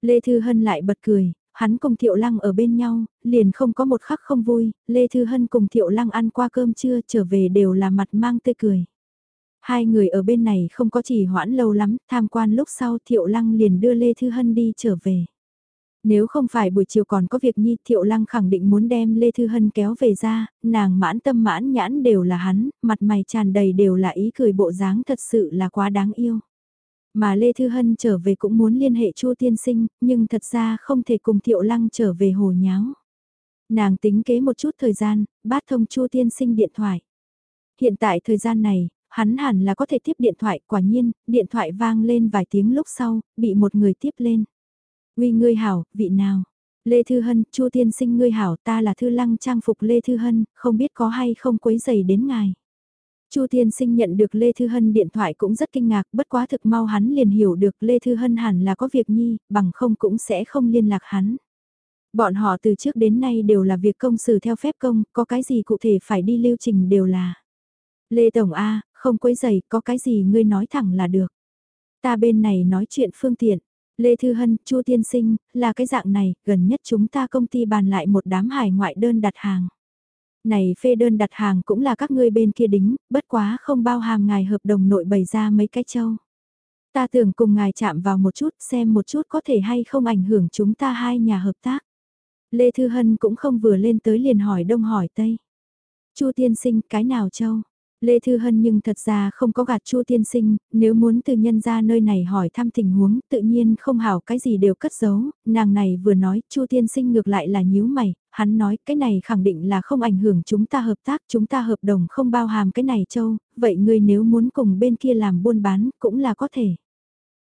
Lê Thư Hân lại bật cười, hắn cùng Thiệu Lăng ở bên nhau, liền không có một khắc không vui, Lê Thư Hân cùng Thiệu Lăng ăn qua cơm trưa trở về đều là mặt mang tươi cười. Hai người ở bên này không có chỉ hoãn lâu lắm, tham quan lúc sau Thiệu Lăng liền đưa Lê Thư Hân đi trở về. Nếu không phải buổi chiều còn có việc nhi Thiệu Lăng khẳng định muốn đem Lê Thư Hân kéo về ra, nàng mãn tâm mãn nhãn đều là hắn, mặt mày tràn đầy đều là ý cười bộ dáng thật sự là quá đáng yêu. Mà Lê Thư Hân trở về cũng muốn liên hệ Chu Tiên Sinh, nhưng thật ra không thể cùng Thiệu Lăng trở về hồ nháo. Nàng tính kế một chút thời gian, bát thông Chu Tiên Sinh điện thoại. Hiện tại thời gian này, hắn hẳn là có thể tiếp điện thoại, quả nhiên, điện thoại vang lên vài tiếng lúc sau, bị một người tiếp lên. Uy ngươi hảo, vị nào? Lê Thư Hân, Chu Tiên Sinh ngươi hảo, ta là Thư Lăng trang phục Lê Thư Hân, không biết có hay không quấy giày đến ngài. Chu Thiên Sinh nhận được Lê Thư Hân điện thoại cũng rất kinh ngạc, bất quá thực mau hắn liền hiểu được Lê Thư Hân hẳn là có việc nhi, bằng không cũng sẽ không liên lạc hắn. Bọn họ từ trước đến nay đều là việc công xử theo phép công, có cái gì cụ thể phải đi lưu trình đều là. Lê Tổng A, không quấy giày, có cái gì ngươi nói thẳng là được. Ta bên này nói chuyện phương tiện. Lê Thư Hân, Chu Tiên Sinh, là cái dạng này, gần nhất chúng ta công ty bàn lại một đám hải ngoại đơn đặt hàng. Này phê đơn đặt hàng cũng là các ngươi bên kia đính, bất quá không bao hàm ngài hợp đồng nội bày ra mấy cái châu. Ta tưởng cùng ngài chạm vào một chút xem một chút có thể hay không ảnh hưởng chúng ta hai nhà hợp tác. Lê Thư Hân cũng không vừa lên tới liền hỏi đông hỏi tây. Chu tiên sinh cái nào châu? Lê Thư Hân nhưng thật ra không có gạt Chu tiên sinh, nếu muốn từ nhân ra nơi này hỏi thăm tình huống tự nhiên không hảo cái gì đều cất giấu, nàng này vừa nói Chu tiên sinh ngược lại là nhíu mày, hắn nói cái này khẳng định là không ảnh hưởng chúng ta hợp tác, chúng ta hợp đồng không bao hàm cái này châu, vậy ngươi nếu muốn cùng bên kia làm buôn bán cũng là có thể.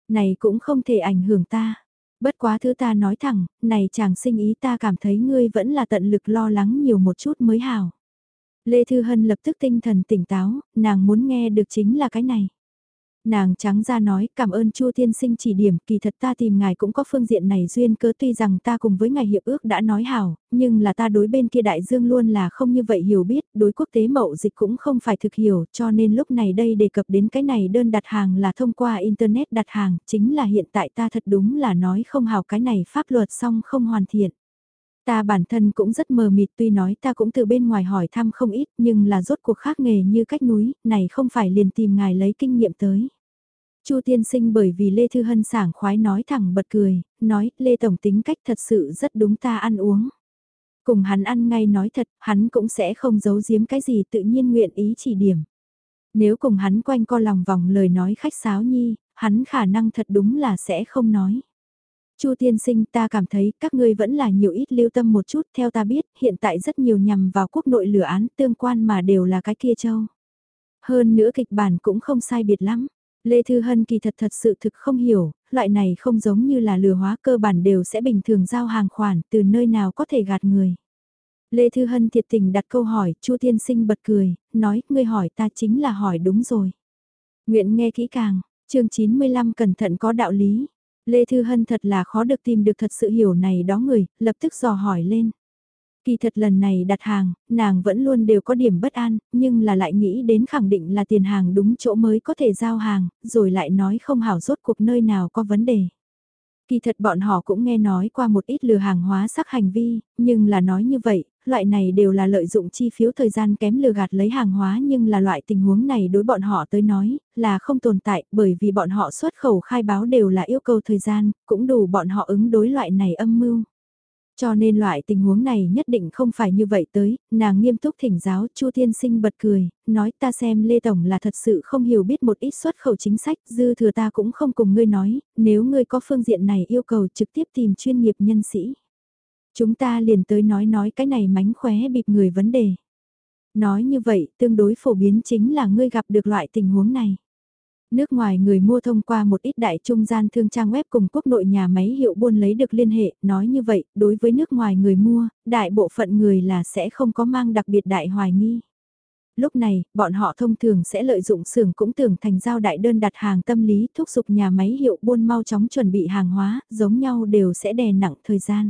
Này cũng không thể ảnh hưởng ta. Bất quá thứ ta nói thẳng, này chàng sinh ý ta cảm thấy ngươi vẫn là tận lực lo lắng nhiều một chút mới hảo. Lê Thư Hân lập tức tinh thần tỉnh táo, nàng muốn nghe được chính là cái này. Nàng trắng ra nói cảm ơn Chu Tiên Sinh chỉ điểm, kỳ thật ta tìm ngài cũng có phương diện này duyên cớ tuy rằng ta cùng với ngài hiệp ước đã nói hảo, nhưng là ta đối bên kia đại dương luôn là không như vậy hiểu biết, đối quốc tế mậu dịch cũng không phải thực hiểu, cho nên lúc này đây đề cập đến cái này đơn đặt hàng là thông qua Internet đặt hàng, chính là hiện tại ta thật đúng là nói không hảo cái này pháp luật xong không hoàn thiện. Ta bản thân cũng rất mờ mịt tuy nói ta cũng từ bên ngoài hỏi thăm không ít nhưng là rốt cuộc khác nghề như cách núi, này không phải liền tìm ngài lấy kinh nghiệm tới. Chu tiên sinh bởi vì Lê Thư Hân sảng khoái nói thẳng bật cười, nói Lê Tổng tính cách thật sự rất đúng ta ăn uống. Cùng hắn ăn ngay nói thật, hắn cũng sẽ không giấu giếm cái gì tự nhiên nguyện ý chỉ điểm. Nếu cùng hắn quanh co lòng vòng lời nói khách sáo nhi, hắn khả năng thật đúng là sẽ không nói. Chu tiên sinh ta cảm thấy các ngươi vẫn là nhiều ít lưu tâm một chút theo ta biết hiện tại rất nhiều nhằm vào quốc nội lửa án tương quan mà đều là cái kia châu. Hơn nữa kịch bản cũng không sai biệt lắm. Lê Thư Hân kỳ thật thật sự thực không hiểu, loại này không giống như là lừa hóa cơ bản đều sẽ bình thường giao hàng khoản từ nơi nào có thể gạt người. Lê Thư Hân thiệt tình đặt câu hỏi, Chu Tiên Sinh bật cười, nói, ngươi hỏi ta chính là hỏi đúng rồi. Nguyện nghe kỹ càng, chương 95 cẩn thận có đạo lý. Lê Thư Hân thật là khó được tìm được thật sự hiểu này đó người, lập tức dò hỏi lên. Kỳ thật lần này đặt hàng, nàng vẫn luôn đều có điểm bất an, nhưng là lại nghĩ đến khẳng định là tiền hàng đúng chỗ mới có thể giao hàng, rồi lại nói không hảo rốt cuộc nơi nào có vấn đề. Kỳ thật bọn họ cũng nghe nói qua một ít lừa hàng hóa sắc hành vi, nhưng là nói như vậy, loại này đều là lợi dụng chi phiếu thời gian kém lừa gạt lấy hàng hóa nhưng là loại tình huống này đối bọn họ tới nói là không tồn tại bởi vì bọn họ xuất khẩu khai báo đều là yêu cầu thời gian, cũng đủ bọn họ ứng đối loại này âm mưu. Cho nên loại tình huống này nhất định không phải như vậy tới, nàng nghiêm túc thỉnh giáo Chu Thiên Sinh bật cười, nói ta xem Lê Tổng là thật sự không hiểu biết một ít xuất khẩu chính sách, dư thừa ta cũng không cùng ngươi nói, nếu ngươi có phương diện này yêu cầu trực tiếp tìm chuyên nghiệp nhân sĩ. Chúng ta liền tới nói nói cái này mánh khóe bịp người vấn đề. Nói như vậy, tương đối phổ biến chính là ngươi gặp được loại tình huống này. Nước ngoài người mua thông qua một ít đại trung gian thương trang web cùng quốc nội nhà máy hiệu buôn lấy được liên hệ, nói như vậy, đối với nước ngoài người mua, đại bộ phận người là sẽ không có mang đặc biệt đại hoài nghi. Lúc này, bọn họ thông thường sẽ lợi dụng xưởng cũng tưởng thành giao đại đơn đặt hàng tâm lý thúc giục nhà máy hiệu buôn mau chóng chuẩn bị hàng hóa, giống nhau đều sẽ đè nặng thời gian.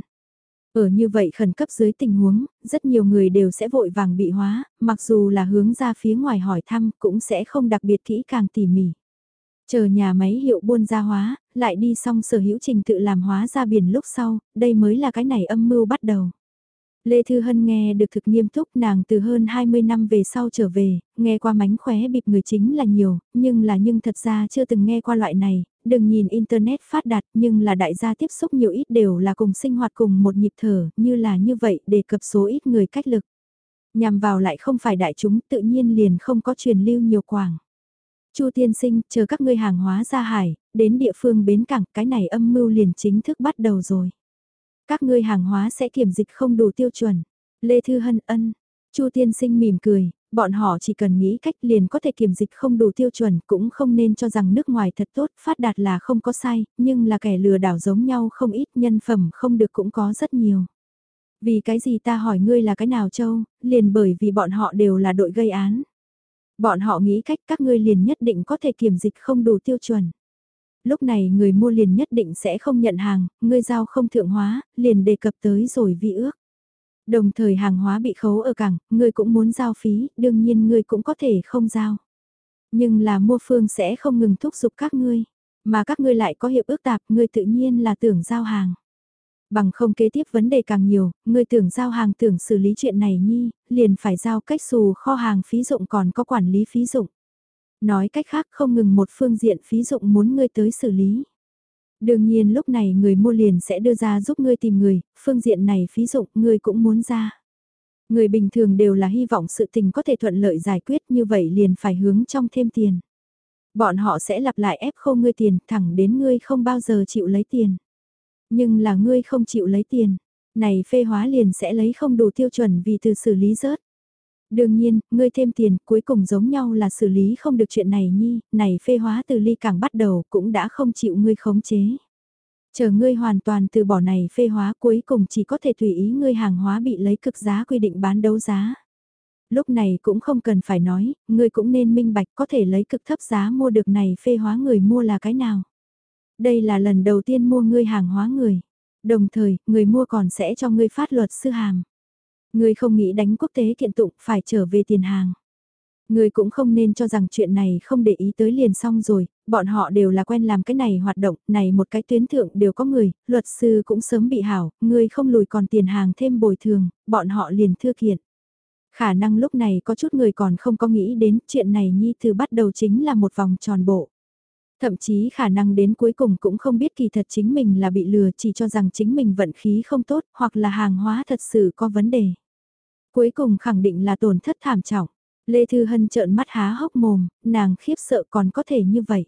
Ở như vậy khẩn cấp dưới tình huống, rất nhiều người đều sẽ vội vàng bị hóa, mặc dù là hướng ra phía ngoài hỏi thăm cũng sẽ không đặc biệt kỹ càng tỉ mỉ. Chờ nhà máy hiệu buôn ra hóa, lại đi xong sở hữu trình tự làm hóa ra biển lúc sau, đây mới là cái này âm mưu bắt đầu. Lê Thư Hân nghe được thực nghiêm túc nàng từ hơn 20 năm về sau trở về, nghe qua mánh khóe bịp người chính là nhiều, nhưng là nhưng thật ra chưa từng nghe qua loại này, đừng nhìn Internet phát đạt nhưng là đại gia tiếp xúc nhiều ít đều là cùng sinh hoạt cùng một nhịp thở, như là như vậy để cập số ít người cách lực. Nhằm vào lại không phải đại chúng tự nhiên liền không có truyền lưu nhiều quảng. Chu tiên sinh, chờ các ngươi hàng hóa ra hải, đến địa phương bến cảng, cái này âm mưu liền chính thức bắt đầu rồi. Các ngươi hàng hóa sẽ kiểm dịch không đủ tiêu chuẩn. Lê Thư Hân ân. Chu tiên sinh mỉm cười, bọn họ chỉ cần nghĩ cách liền có thể kiểm dịch không đủ tiêu chuẩn cũng không nên cho rằng nước ngoài thật tốt, phát đạt là không có sai, nhưng là kẻ lừa đảo giống nhau không ít nhân phẩm không được cũng có rất nhiều. Vì cái gì ta hỏi ngươi là cái nào châu, liền bởi vì bọn họ đều là đội gây án. Bọn họ nghĩ cách các ngươi liền nhất định có thể kiểm dịch không đủ tiêu chuẩn. Lúc này người mua liền nhất định sẽ không nhận hàng, ngươi giao không thượng hóa, liền đề cập tới rồi vi ước. Đồng thời hàng hóa bị khấu ở cảng, ngươi cũng muốn giao phí, đương nhiên ngươi cũng có thể không giao. Nhưng là mua phương sẽ không ngừng thúc giục các ngươi, mà các ngươi lại có hiệp ước tạp, ngươi tự nhiên là tưởng giao hàng. Bằng không kế tiếp vấn đề càng nhiều, người tưởng giao hàng tưởng xử lý chuyện này nhi, liền phải giao cách xù kho hàng phí dụng còn có quản lý phí dụng. Nói cách khác không ngừng một phương diện phí dụng muốn ngươi tới xử lý. Đương nhiên lúc này người mua liền sẽ đưa ra giúp ngươi tìm người, phương diện này phí dụng ngươi cũng muốn ra. Người bình thường đều là hy vọng sự tình có thể thuận lợi giải quyết như vậy liền phải hướng trong thêm tiền. Bọn họ sẽ lặp lại ép khô ngươi tiền thẳng đến ngươi không bao giờ chịu lấy tiền. Nhưng là ngươi không chịu lấy tiền, này phê hóa liền sẽ lấy không đủ tiêu chuẩn vì từ xử lý rớt. Đương nhiên, ngươi thêm tiền, cuối cùng giống nhau là xử lý không được chuyện này nhi, này phê hóa từ ly càng bắt đầu cũng đã không chịu ngươi khống chế. Chờ ngươi hoàn toàn từ bỏ này phê hóa cuối cùng chỉ có thể tùy ý ngươi hàng hóa bị lấy cực giá quy định bán đấu giá. Lúc này cũng không cần phải nói, ngươi cũng nên minh bạch có thể lấy cực thấp giá mua được này phê hóa người mua là cái nào. Đây là lần đầu tiên mua ngươi hàng hóa người. Đồng thời, người mua còn sẽ cho ngươi phát luật sư hàm. Ngươi không nghĩ đánh quốc tế kiện tụng phải trở về tiền hàng. Ngươi cũng không nên cho rằng chuyện này không để ý tới liền xong rồi, bọn họ đều là quen làm cái này hoạt động, này một cái tuyến thượng đều có người, luật sư cũng sớm bị hảo, ngươi không lùi còn tiền hàng thêm bồi thường, bọn họ liền thưa kiện. Khả năng lúc này có chút người còn không có nghĩ đến chuyện này nhi từ bắt đầu chính là một vòng tròn bộ. Thậm chí khả năng đến cuối cùng cũng không biết kỳ thật chính mình là bị lừa chỉ cho rằng chính mình vận khí không tốt hoặc là hàng hóa thật sự có vấn đề. Cuối cùng khẳng định là tổn thất thảm trọng. Lê Thư Hân trợn mắt há hốc mồm, nàng khiếp sợ còn có thể như vậy.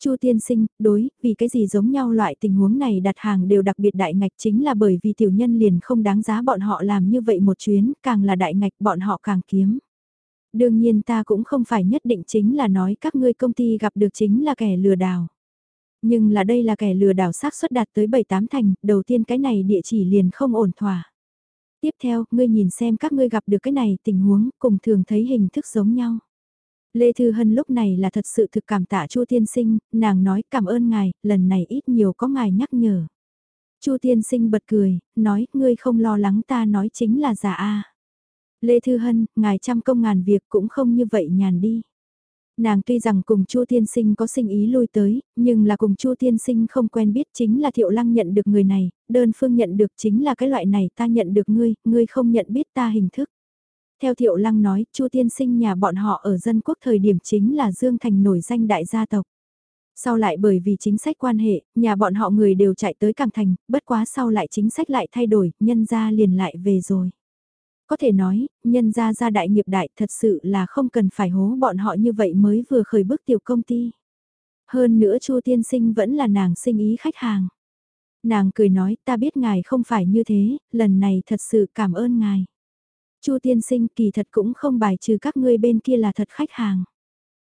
Chu tiên sinh, đối, vì cái gì giống nhau loại tình huống này đặt hàng đều đặc biệt đại ngạch chính là bởi vì tiểu nhân liền không đáng giá bọn họ làm như vậy một chuyến, càng là đại ngạch bọn họ càng kiếm. Đương nhiên ta cũng không phải nhất định chính là nói các ngươi công ty gặp được chính là kẻ lừa đảo. Nhưng là đây là kẻ lừa đảo xác suất đạt tới 7-8 thành, đầu tiên cái này địa chỉ liền không ổn thỏa. Tiếp theo, ngươi nhìn xem các ngươi gặp được cái này tình huống, cùng thường thấy hình thức giống nhau. Lê Thư Hân lúc này là thật sự thực cảm tạ Chu Tiên Sinh, nàng nói cảm ơn ngài, lần này ít nhiều có ngài nhắc nhở. Chu Tiên Sinh bật cười, nói, ngươi không lo lắng ta nói chính là giả a Lê Thư Hân, ngài trăm công ngàn việc cũng không như vậy nhàn đi. Nàng tuy rằng cùng Chu Tiên Sinh có sinh ý lui tới, nhưng là cùng Chu Tiên Sinh không quen biết chính là Thiệu Lăng nhận được người này, đơn phương nhận được chính là cái loại này ta nhận được ngươi, ngươi không nhận biết ta hình thức. Theo Thiệu Lăng nói, Chu Tiên Sinh nhà bọn họ ở dân quốc thời điểm chính là Dương Thành nổi danh đại gia tộc. Sau lại bởi vì chính sách quan hệ, nhà bọn họ người đều chạy tới Càng Thành, bất quá sau lại chính sách lại thay đổi, nhân gia liền lại về rồi. Có thể nói, nhân gia gia đại nghiệp đại thật sự là không cần phải hố bọn họ như vậy mới vừa khởi bước tiểu công ty. Hơn nữa Chu tiên sinh vẫn là nàng sinh ý khách hàng. Nàng cười nói ta biết ngài không phải như thế, lần này thật sự cảm ơn ngài. Chu tiên sinh kỳ thật cũng không bài trừ các ngươi bên kia là thật khách hàng.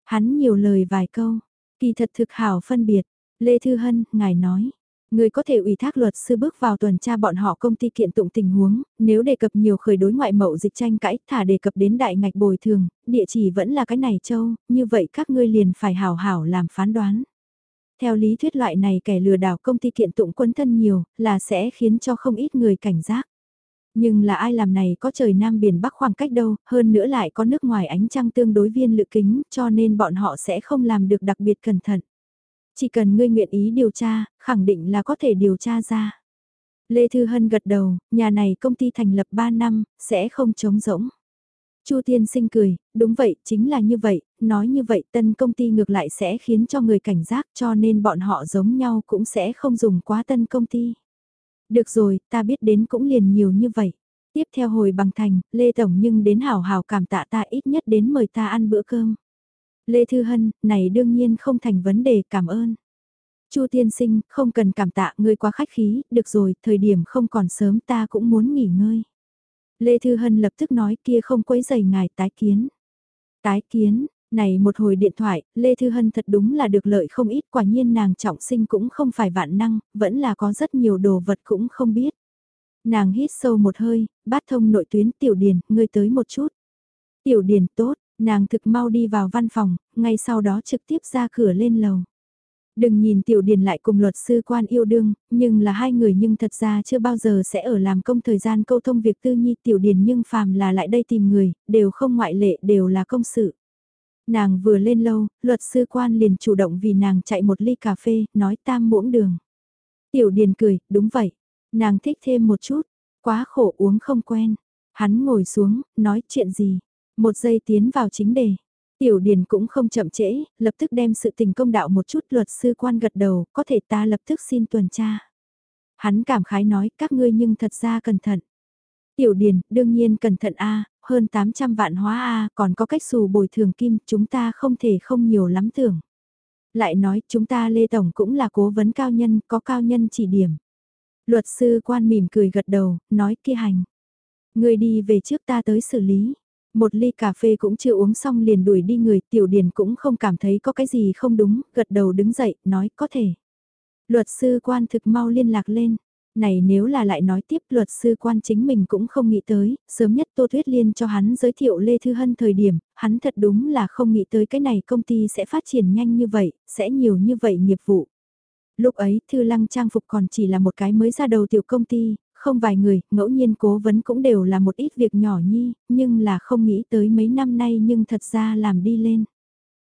Hắn nhiều lời vài câu, kỳ thật thực hảo phân biệt, Lê Thư Hân, ngài nói. Người có thể ủy thác luật sư bước vào tuần tra bọn họ công ty kiện tụng tình huống, nếu đề cập nhiều khởi đối ngoại mậu dịch tranh cãi, thả đề cập đến đại ngạch bồi thường, địa chỉ vẫn là cái này châu, như vậy các ngươi liền phải hảo hảo làm phán đoán. Theo lý thuyết loại này kẻ lừa đảo công ty kiện tụng quân thân nhiều, là sẽ khiến cho không ít người cảnh giác. Nhưng là ai làm này có trời Nam Biển Bắc khoảng cách đâu, hơn nữa lại có nước ngoài ánh trăng tương đối viên lự kính, cho nên bọn họ sẽ không làm được đặc biệt cẩn thận. Chỉ cần ngươi nguyện ý điều tra, khẳng định là có thể điều tra ra. Lê Thư Hân gật đầu, nhà này công ty thành lập 3 năm, sẽ không trống rỗng. Chu Tiên Sinh cười, đúng vậy, chính là như vậy, nói như vậy tân công ty ngược lại sẽ khiến cho người cảnh giác cho nên bọn họ giống nhau cũng sẽ không dùng quá tân công ty. Được rồi, ta biết đến cũng liền nhiều như vậy. Tiếp theo hồi bằng thành, Lê Tổng nhưng đến hảo hảo cảm tạ ta ít nhất đến mời ta ăn bữa cơm. Lê Thư Hân, này đương nhiên không thành vấn đề cảm ơn. Chu tiên sinh, không cần cảm tạ ngươi quá khách khí, được rồi, thời điểm không còn sớm ta cũng muốn nghỉ ngơi. Lê Thư Hân lập tức nói kia không quấy giày ngài tái kiến. Tái kiến, này một hồi điện thoại, Lê Thư Hân thật đúng là được lợi không ít, quả nhiên nàng trọng sinh cũng không phải vạn năng, vẫn là có rất nhiều đồ vật cũng không biết. Nàng hít sâu một hơi, bát thông nội tuyến tiểu điền, ngươi tới một chút. Tiểu điền tốt, nàng thực mau đi vào văn phòng, ngay sau đó trực tiếp ra cửa lên lầu. Đừng nhìn Tiểu Điền lại cùng luật sư quan yêu đương, nhưng là hai người nhưng thật ra chưa bao giờ sẽ ở làm công thời gian câu thông việc tư nhi Tiểu Điền nhưng phàm là lại đây tìm người, đều không ngoại lệ đều là công sự. Nàng vừa lên lâu, luật sư quan liền chủ động vì nàng chạy một ly cà phê, nói tam muỗng đường. Tiểu Điền cười, đúng vậy. Nàng thích thêm một chút, quá khổ uống không quen. Hắn ngồi xuống, nói chuyện gì. Một giây tiến vào chính đề. Tiểu Điền cũng không chậm trễ, lập tức đem sự tình công đạo một chút luật sư quan gật đầu, có thể ta lập tức xin tuần tra. Hắn cảm khái nói các ngươi nhưng thật ra cẩn thận. Tiểu Điền, đương nhiên cẩn thận A, hơn 800 vạn hóa A, còn có cách xù bồi thường kim, chúng ta không thể không nhiều lắm tưởng. Lại nói, chúng ta Lê Tổng cũng là cố vấn cao nhân, có cao nhân chỉ điểm. Luật sư quan mỉm cười gật đầu, nói kia hành. Người đi về trước ta tới xử lý. Một ly cà phê cũng chưa uống xong liền đuổi đi người, tiểu điền cũng không cảm thấy có cái gì không đúng, gật đầu đứng dậy, nói có thể. Luật sư quan thực mau liên lạc lên. Này nếu là lại nói tiếp luật sư quan chính mình cũng không nghĩ tới, sớm nhất Tô Thuyết Liên cho hắn giới thiệu Lê Thư Hân thời điểm, hắn thật đúng là không nghĩ tới cái này công ty sẽ phát triển nhanh như vậy, sẽ nhiều như vậy nghiệp vụ. Lúc ấy Thư Lăng trang phục còn chỉ là một cái mới ra đầu tiểu công ty, không vài người, ngẫu nhiên cố vấn cũng đều là một ít việc nhỏ nhi, nhưng là không nghĩ tới mấy năm nay nhưng thật ra làm đi lên.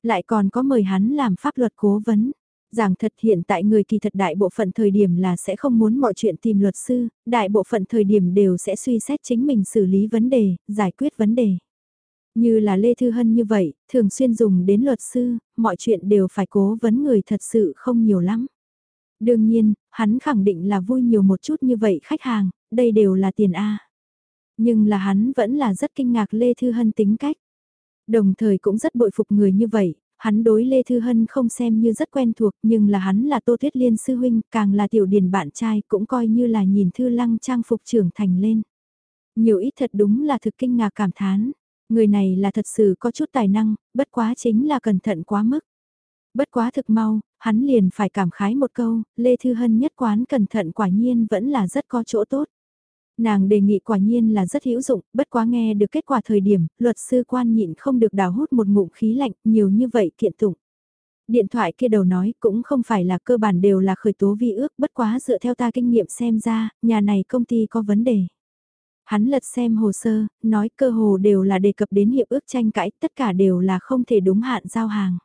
Lại còn có mời hắn làm pháp luật cố vấn. Giảng thật hiện tại người kỳ thật đại bộ phận thời điểm là sẽ không muốn mọi chuyện tìm luật sư, đại bộ phận thời điểm đều sẽ suy xét chính mình xử lý vấn đề, giải quyết vấn đề. Như là Lê Thư Hân như vậy, thường xuyên dùng đến luật sư, mọi chuyện đều phải cố vấn người thật sự không nhiều lắm. Đương nhiên, hắn khẳng định là vui nhiều một chút như vậy khách hàng, đây đều là tiền A. Nhưng là hắn vẫn là rất kinh ngạc Lê Thư Hân tính cách. Đồng thời cũng rất bội phục người như vậy, hắn đối Lê Thư Hân không xem như rất quen thuộc nhưng là hắn là Tô thiết Liên sư huynh, càng là tiểu điển bạn trai cũng coi như là nhìn Thư Lăng trang phục trưởng thành lên. Nhiều ít thật đúng là thực kinh ngạc cảm thán, người này là thật sự có chút tài năng, bất quá chính là cẩn thận quá mức. Bất quá thực mau, hắn liền phải cảm khái một câu, Lê Thư Hân nhất quán cẩn thận quả nhiên vẫn là rất có chỗ tốt. Nàng đề nghị quả nhiên là rất hữu dụng, bất quá nghe được kết quả thời điểm, luật sư quan nhịn không được đào hút một ngụm khí lạnh, nhiều như vậy kiện tụng. Điện thoại kia đầu nói cũng không phải là cơ bản đều là khởi tố vi ước, bất quá dựa theo ta kinh nghiệm xem ra, nhà này công ty có vấn đề. Hắn lật xem hồ sơ, nói cơ hồ đều là đề cập đến hiệp ước tranh cãi, tất cả đều là không thể đúng hạn giao hàng.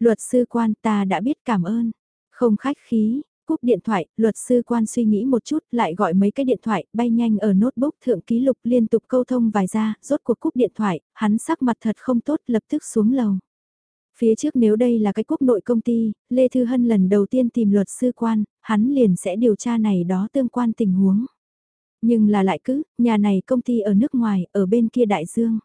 Luật sư quan ta đã biết cảm ơn. Không khách khí, cúp điện thoại, luật sư quan suy nghĩ một chút lại gọi mấy cái điện thoại bay nhanh ở notebook thượng ký lục liên tục câu thông vài ra, rốt cuộc cúp điện thoại, hắn sắc mặt thật không tốt lập tức xuống lầu. Phía trước nếu đây là cái quốc nội công ty, Lê Thư Hân lần đầu tiên tìm luật sư quan, hắn liền sẽ điều tra này đó tương quan tình huống. Nhưng là lại cứ, nhà này công ty ở nước ngoài, ở bên kia đại dương.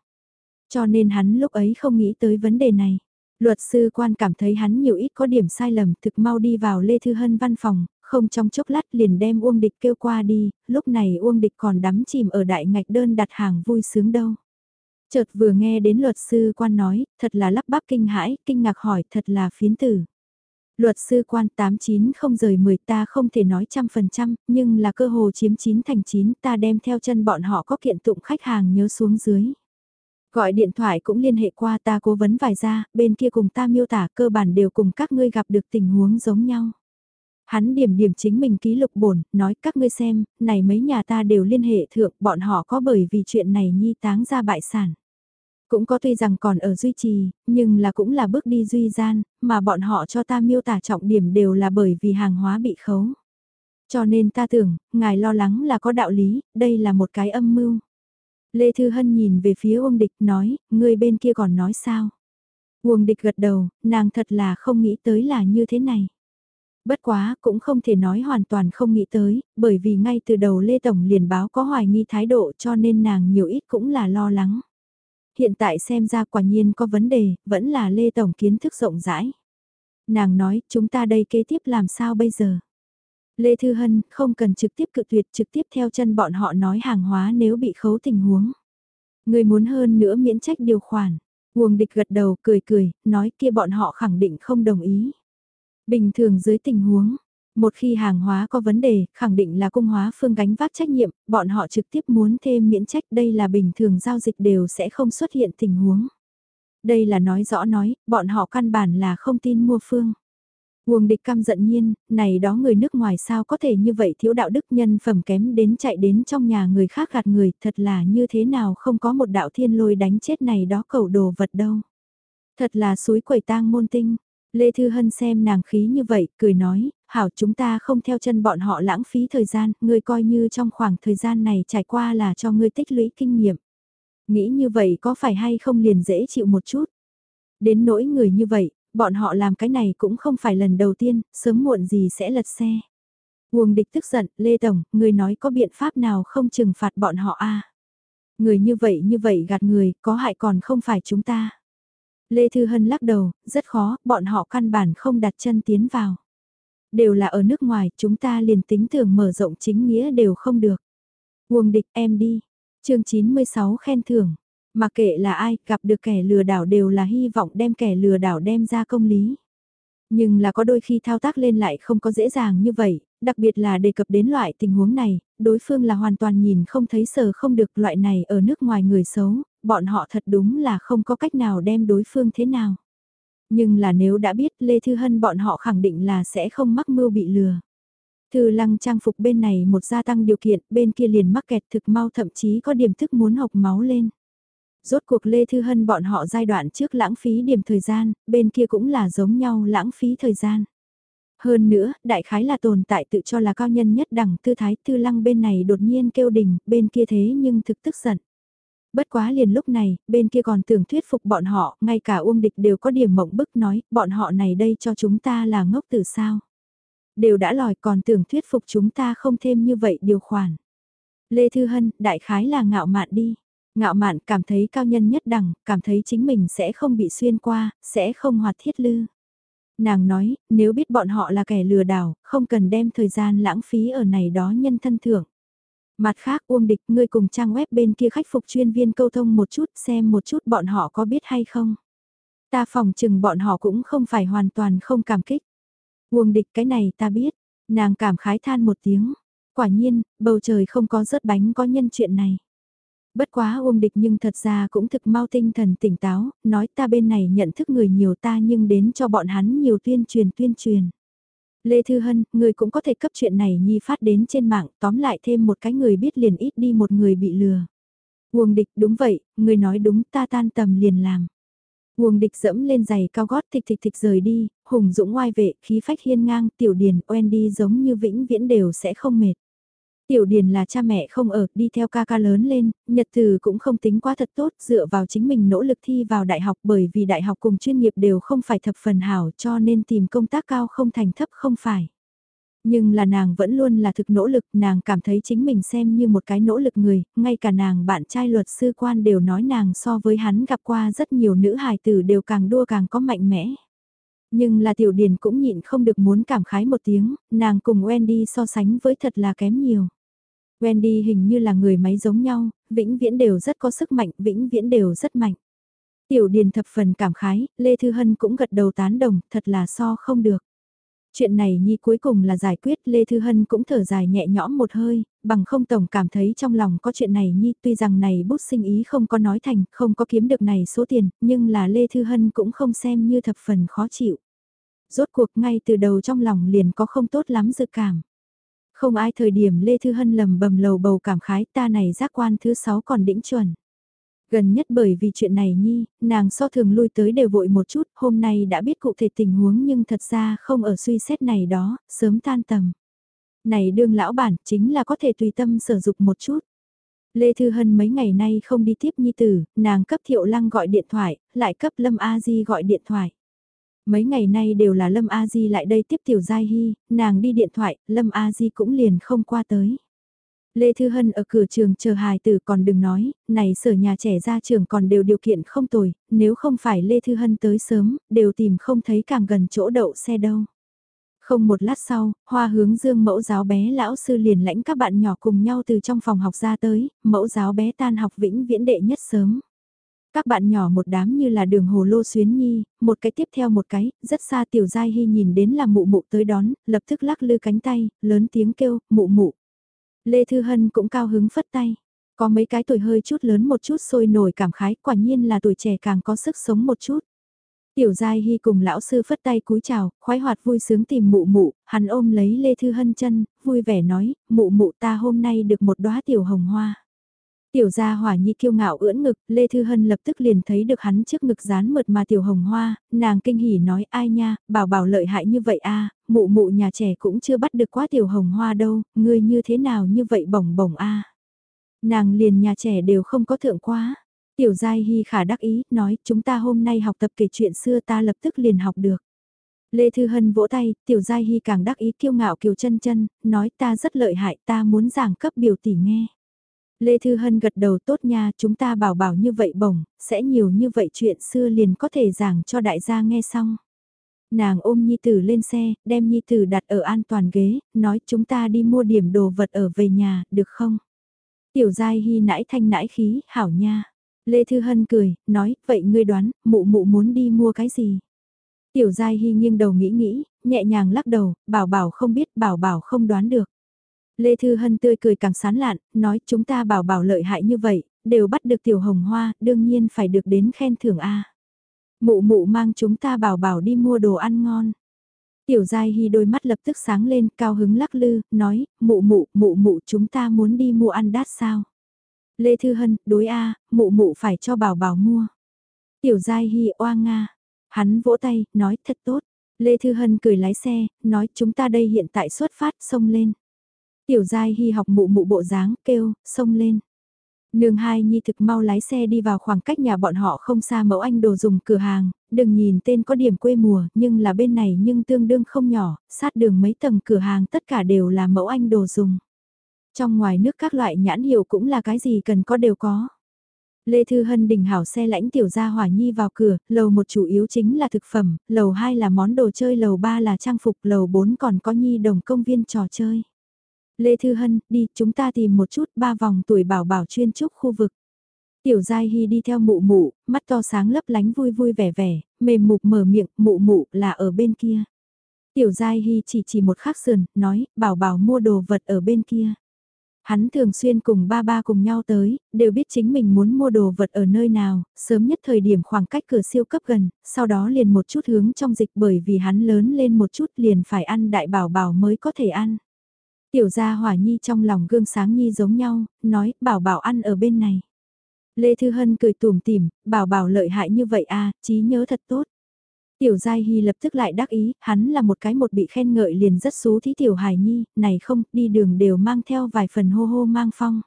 Cho nên hắn lúc ấy không nghĩ tới vấn đề này. Luật sư quan cảm thấy hắn nhiều ít có điểm sai lầm thực mau đi vào Lê Thư Hân văn phòng, không trong chốc lát liền đem Uông Địch kêu qua đi, lúc này Uông Địch còn đắm chìm ở đại ngạch đơn đặt hàng vui sướng đâu. Chợt vừa nghe đến luật sư quan nói, thật là lắp bắp kinh hãi, kinh ngạc hỏi thật là phiến tử. Luật sư quan 89 không rời 10 ta không thể nói trăm phần trăm, nhưng là cơ hồ chiếm 9 thành 9 ta đem theo chân bọn họ có kiện tụng khách hàng nhớ xuống dưới. Gọi điện thoại cũng liên hệ qua ta cố vấn vài ra, bên kia cùng ta miêu tả cơ bản đều cùng các ngươi gặp được tình huống giống nhau. Hắn điểm điểm chính mình ký lục bổn, nói các ngươi xem, này mấy nhà ta đều liên hệ thượng, bọn họ có bởi vì chuyện này nhi táng ra bại sản. Cũng có tuy rằng còn ở duy trì, nhưng là cũng là bước đi duy gian, mà bọn họ cho ta miêu tả trọng điểm đều là bởi vì hàng hóa bị khấu. Cho nên ta tưởng, ngài lo lắng là có đạo lý, đây là một cái âm mưu. Lê Thư Hân nhìn về phía Uông Địch nói, người bên kia còn nói sao? Uông Địch gật đầu, nàng thật là không nghĩ tới là như thế này. Bất quá, cũng không thể nói hoàn toàn không nghĩ tới, bởi vì ngay từ đầu Lê Tổng liền báo có hoài nghi thái độ cho nên nàng nhiều ít cũng là lo lắng. Hiện tại xem ra quả nhiên có vấn đề, vẫn là Lê Tổng kiến thức rộng rãi. Nàng nói, chúng ta đây kế tiếp làm sao bây giờ? Lê Thư Hân không cần trực tiếp cự tuyệt trực tiếp theo chân bọn họ nói hàng hóa nếu bị khấu tình huống. Người muốn hơn nữa miễn trách điều khoản. Uông địch gật đầu cười cười, nói kia bọn họ khẳng định không đồng ý. Bình thường dưới tình huống, một khi hàng hóa có vấn đề, khẳng định là cung hóa phương gánh vác trách nhiệm, bọn họ trực tiếp muốn thêm miễn trách đây là bình thường giao dịch đều sẽ không xuất hiện tình huống. Đây là nói rõ nói, bọn họ căn bản là không tin mua phương. Uông địch căm giận nhiên, này đó người nước ngoài sao có thể như vậy thiếu đạo đức nhân phẩm kém đến chạy đến trong nhà người khác gạt người, thật là như thế nào không có một đạo thiên lôi đánh chết này đó cầu đồ vật đâu. Thật là suối quẩy tang môn tinh. Lê Thư Hân xem nàng khí như vậy, cười nói, hảo chúng ta không theo chân bọn họ lãng phí thời gian, ngươi coi như trong khoảng thời gian này trải qua là cho ngươi tích lũy kinh nghiệm. Nghĩ như vậy có phải hay không liền dễ chịu một chút. Đến nỗi người như vậy, bọn họ làm cái này cũng không phải lần đầu tiên, sớm muộn gì sẽ lật xe. Uông địch tức giận, Lê Tổng, người nói có biện pháp nào không trừng phạt bọn họ a Người như vậy như vậy gạt người, có hại còn không phải chúng ta. Lê Thư Hân lắc đầu, rất khó, bọn họ căn bản không đặt chân tiến vào. Đều là ở nước ngoài, chúng ta liền tính tưởng mở rộng chính nghĩa đều không được. Uông địch em đi. chương 96 khen thưởng. Mà kệ là ai, gặp được kẻ lừa đảo đều là hy vọng đem kẻ lừa đảo đem ra công lý. Nhưng là có đôi khi thao tác lên lại không có dễ dàng như vậy, đặc biệt là đề cập đến loại tình huống này, đối phương là hoàn toàn nhìn không thấy sờ không được loại này ở nước ngoài người xấu, bọn họ thật đúng là không có cách nào đem đối phương thế nào. Nhưng là nếu đã biết Lê Thư Hân bọn họ khẳng định là sẽ không mắc mưu bị lừa. Thư lăng trang phục bên này một gia tăng điều kiện, bên kia liền mắc kẹt thực mau thậm chí có điểm thức muốn học máu lên. Rốt cuộc Lê Thư Hân bọn họ giai đoạn trước lãng phí điểm thời gian, bên kia cũng là giống nhau lãng phí thời gian. Hơn nữa, đại khái là tồn tại tự cho là cao nhân nhất đẳng tư thái thư lăng bên này đột nhiên kêu đình, bên kia thế nhưng thực tức giận. Bất quá liền lúc này, bên kia còn tưởng thuyết phục bọn họ, ngay cả Uông Địch đều có điểm mộng bức nói, bọn họ này đây cho chúng ta là ngốc từ sao. Đều đã lòi còn tưởng thuyết phục chúng ta không thêm như vậy điều khoản. Lê Thư Hân, đại khái là ngạo mạn đi. Ngạo mạn cảm thấy cao nhân nhất đẳng, cảm thấy chính mình sẽ không bị xuyên qua, sẽ không hoạt thiết lư. Nàng nói, nếu biết bọn họ là kẻ lừa đảo, không cần đem thời gian lãng phí ở này đó nhân thân thưởng. Mặt khác Uông Địch ngươi cùng trang web bên kia khách phục chuyên viên câu thông một chút xem một chút bọn họ có biết hay không. Ta phòng chừng bọn họ cũng không phải hoàn toàn không cảm kích. Uông Địch cái này ta biết, nàng cảm khái than một tiếng. Quả nhiên, bầu trời không có rớt bánh có nhân chuyện này. Bất quá Uông Địch nhưng thật ra cũng thực mau tinh thần tỉnh táo, nói ta bên này nhận thức người nhiều ta nhưng đến cho bọn hắn nhiều tuyên truyền tuyên truyền. Lê Thư Hân, người cũng có thể cấp chuyện này nhi phát đến trên mạng, tóm lại thêm một cái người biết liền ít đi một người bị lừa. Uông địch, đúng vậy, người nói đúng ta tan tầm liền làm. Uông địch dẫm lên giày cao gót thịch thịch thịch rời đi, hùng dũng ngoai vệ, khí phách hiên ngang, tiểu điền, Wendy giống như vĩnh viễn đều sẽ không mệt. Tiểu Điền là cha mẹ không ở, đi theo ca ca lớn lên, nhật từ cũng không tính quá thật tốt, dựa vào chính mình nỗ lực thi vào đại học bởi vì đại học cùng chuyên nghiệp đều không phải thập phần hảo cho nên tìm công tác cao không thành thấp không phải. Nhưng là nàng vẫn luôn là thực nỗ lực, nàng cảm thấy chính mình xem như một cái nỗ lực người, ngay cả nàng bạn trai luật sư quan đều nói nàng so với hắn gặp qua rất nhiều nữ hài tử đều càng đua càng có mạnh mẽ. Nhưng là tiểu điển cũng nhịn không được muốn cảm khái một tiếng, nàng cùng Wendy so sánh với thật là kém nhiều. Wendy hình như là người máy giống nhau, vĩnh viễn đều rất có sức mạnh, vĩnh viễn đều rất mạnh. Tiểu điền thập phần cảm khái, Lê Thư Hân cũng gật đầu tán đồng, thật là so không được. Chuyện này Nhi cuối cùng là giải quyết, Lê Thư Hân cũng thở dài nhẹ nhõm một hơi, bằng không tổng cảm thấy trong lòng có chuyện này Nhi tuy rằng này bút sinh ý không có nói thành, không có kiếm được này số tiền, nhưng là Lê Thư Hân cũng không xem như thập phần khó chịu. Rốt cuộc ngay từ đầu trong lòng liền có không tốt lắm dự cảm. Không ai thời điểm Lê Thư Hân lầm bầm lầu bầu cảm khái ta này giác quan thứ 6 còn đỉnh chuẩn. Gần nhất bởi vì chuyện này nhi, nàng so thường lui tới đều vội một chút, hôm nay đã biết cụ thể tình huống nhưng thật ra không ở suy xét này đó, sớm tan tầm. Này đương lão bản chính là có thể tùy tâm sử dụng một chút. Lê Thư Hân mấy ngày nay không đi tiếp nhi tử, nàng cấp thiệu lăng gọi điện thoại, lại cấp Lâm A Di gọi điện thoại. Mấy ngày nay đều là Lâm A Di lại đây tiếp tiểu giai hy, nàng đi điện thoại, Lâm A Di cũng liền không qua tới. Lê Thư Hân ở cửa trường chờ hài tử còn đừng nói, này sở nhà trẻ ra trường còn đều điều kiện không tồi, nếu không phải Lê Thư Hân tới sớm, đều tìm không thấy càng gần chỗ đậu xe đâu. Không một lát sau, hoa hướng dương mẫu giáo bé lão sư liền lãnh các bạn nhỏ cùng nhau từ trong phòng học ra tới, mẫu giáo bé tan học vĩnh viễn đệ nhất sớm. Các bạn nhỏ một đám như là đường hồ lô xuyến nhi, một cái tiếp theo một cái, rất xa tiểu giai hy nhìn đến là mụ mụ tới đón, lập tức lắc lư cánh tay, lớn tiếng kêu, mụ mụ, Lê Thư Hân cũng cao hứng phất tay. Có mấy cái tuổi hơi chút lớn một chút sôi nổi cảm khái, quả nhiên là tuổi trẻ càng có sức sống một chút. Tiểu Giai Hy cùng lão sư phất tay cúi chào, khoái hoạt vui sướng tìm mụ mụ, hắn ôm lấy Lê Thư Hân chân, vui vẻ nói, mụ mụ ta hôm nay được một đóa tiểu hồng hoa. Tiểu gia hỏa nhi kiêu ngạo ưỡn ngực, Lê Thư Hân lập tức liền thấy được hắn trước ngực dán mượt mà tiểu hồng hoa, nàng kinh hỉ nói ai nha, bảo bảo lợi hại như vậy a mụ mụ nhà trẻ cũng chưa bắt được quá tiểu hồng hoa đâu, ngươi như thế nào như vậy bổng bổng a Nàng liền nhà trẻ đều không có thượng quá. Tiểu giai hy khả đắc ý, nói chúng ta hôm nay học tập kể chuyện xưa ta lập tức liền học được. Lê Thư Hân vỗ tay, tiểu giai hy càng đắc ý kiêu ngạo kiều chân chân, nói ta rất lợi hại ta muốn giảng cấp biểu tỷ nghe. Lê Thư Hân gật đầu tốt nha, chúng ta bảo bảo như vậy bổng, sẽ nhiều như vậy chuyện xưa liền có thể giảng cho đại gia nghe xong. Nàng ôm Nhi Tử lên xe, đem Nhi Tử đặt ở an toàn ghế, nói chúng ta đi mua điểm đồ vật ở về nhà, được không? Tiểu giai hy nãi thanh nãi khí, hảo nha. Lê Thư Hân cười, nói, vậy ngươi đoán, mụ mụ muốn đi mua cái gì? Tiểu giai hy nghiêng đầu nghĩ nghĩ, nhẹ nhàng lắc đầu, bảo bảo không biết, bảo bảo không đoán được. Lê Thư Hân tươi cười càng sán lạn, nói chúng ta bảo bảo lợi hại như vậy, đều bắt được tiểu hồng hoa, đương nhiên phải được đến khen thưởng A. Mụ mụ mang chúng ta bảo bảo đi mua đồ ăn ngon. Tiểu Giai Hy đôi mắt lập tức sáng lên, cao hứng lắc lư, nói, mụ mụ, mụ mụ chúng ta muốn đi mua ăn đắt sao? Lê Thư Hân, đối A, mụ mụ phải cho bảo bảo mua. Tiểu Giai Hy oa Nga. Hắn vỗ tay, nói thật tốt. Lê Thư Hân cười lái xe, nói chúng ta đây hiện tại xuất phát, xông lên. Tiểu Giai Hy học mụ mụ bộ dáng, kêu, xông lên. Nương hai nhi thực mau lái xe đi vào khoảng cách nhà bọn họ không xa mẫu anh đồ dùng cửa hàng, đừng nhìn tên có điểm quê mùa, nhưng là bên này nhưng tương đương không nhỏ, sát đường mấy tầng cửa hàng tất cả đều là mẫu anh đồ dùng. Trong ngoài nước các loại nhãn hiệu cũng là cái gì cần có đều có. Lê Thư Hân đình hảo xe lãnh tiểu gia hỏa nhi vào cửa, lầu một chủ yếu chính là thực phẩm, lầu 2 là món đồ chơi, lầu 3 là trang phục, lầu 4 còn có nhi đồng công viên trò chơi. Lê Thư Hân, đi, chúng ta tìm một chút ba vòng tuổi bảo bảo chuyên trúc khu vực. Tiểu Giai Hy đi theo mụ mụ, mắt to sáng lấp lánh vui vui vẻ vẻ, mềm mục mở miệng, mụ mụ là ở bên kia. Tiểu Giai Hy chỉ chỉ một khắc sườn, nói, bảo bảo mua đồ vật ở bên kia. Hắn thường xuyên cùng ba ba cùng nhau tới, đều biết chính mình muốn mua đồ vật ở nơi nào, sớm nhất thời điểm khoảng cách cửa siêu cấp gần, sau đó liền một chút hướng trong dịch bởi vì hắn lớn lên một chút liền phải ăn đại bảo bảo mới có thể ăn. Tiểu gia hỏa nhi trong lòng gương sáng nhi giống nhau, nói, bảo bảo ăn ở bên này. Lê Thư Hân cười tùm tìm, bảo bảo lợi hại như vậy à, trí nhớ thật tốt. Tiểu Giai Hy lập tức lại đắc ý, hắn là một cái một bị khen ngợi liền rất xú thí Tiểu Hải Nhi, này không, đi đường đều mang theo vài phần hô hô mang phong.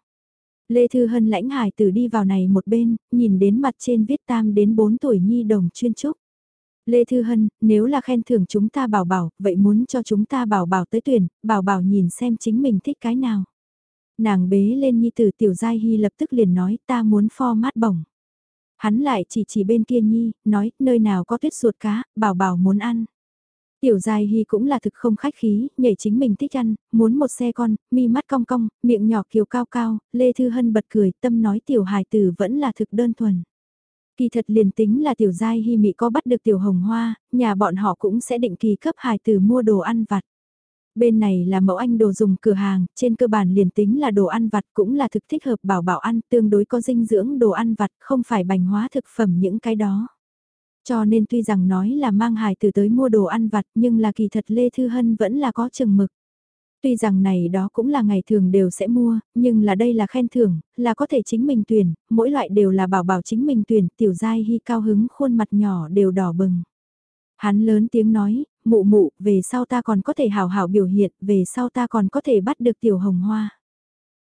Lê Thư Hân lãnh hải tử đi vào này một bên, nhìn đến mặt trên viết tam đến 4 tuổi Nhi đồng chuyên trúc. Lê Thư Hân, nếu là khen thưởng chúng ta bảo bảo, vậy muốn cho chúng ta bảo bảo tới tuyển, bảo bảo nhìn xem chính mình thích cái nào. Nàng bế lên Nhi tử Tiểu Giai Hy lập tức liền nói ta muốn pho mát bổng. Hắn lại chỉ chỉ bên kia Nhi, nói nơi nào có tuyết ruột cá, bảo bảo muốn ăn. Tiểu Giai Hy cũng là thực không khách khí, nhảy chính mình thích ăn, muốn một xe con, mi mắt cong cong, miệng nhỏ kiều cao cao, Lê Thư Hân bật cười, tâm nói tiểu hài tử vẫn là thực đơn thuần. Kỳ thật liền tính là tiểu Giai Hy Mỹ có bắt được tiểu hồng hoa, nhà bọn họ cũng sẽ định kỳ cấp hài tử mua đồ ăn vặt. Bên này là mẫu anh đồ dùng cửa hàng, trên cơ bản liền tính là đồ ăn vặt cũng là thực thích hợp bảo bảo ăn, tương đối có dinh dưỡng đồ ăn vặt, không phải bành hóa thực phẩm những cái đó. Cho nên tuy rằng nói là mang hài từ tới mua đồ ăn vặt nhưng là kỳ thật Lê Thư Hân vẫn là có chừng mực. Tuy rằng này đó cũng là ngày thường đều sẽ mua, nhưng là đây là khen thưởng, là có thể chính mình tuyển, mỗi loại đều là bảo bảo chính mình tuyển, tiểu giai hy cao hứng khuôn mặt nhỏ đều đỏ bừng. Hắn lớn tiếng nói, mụ mụ, về sau ta còn có thể hào hảo biểu hiện, về sau ta còn có thể bắt được tiểu hồng hoa.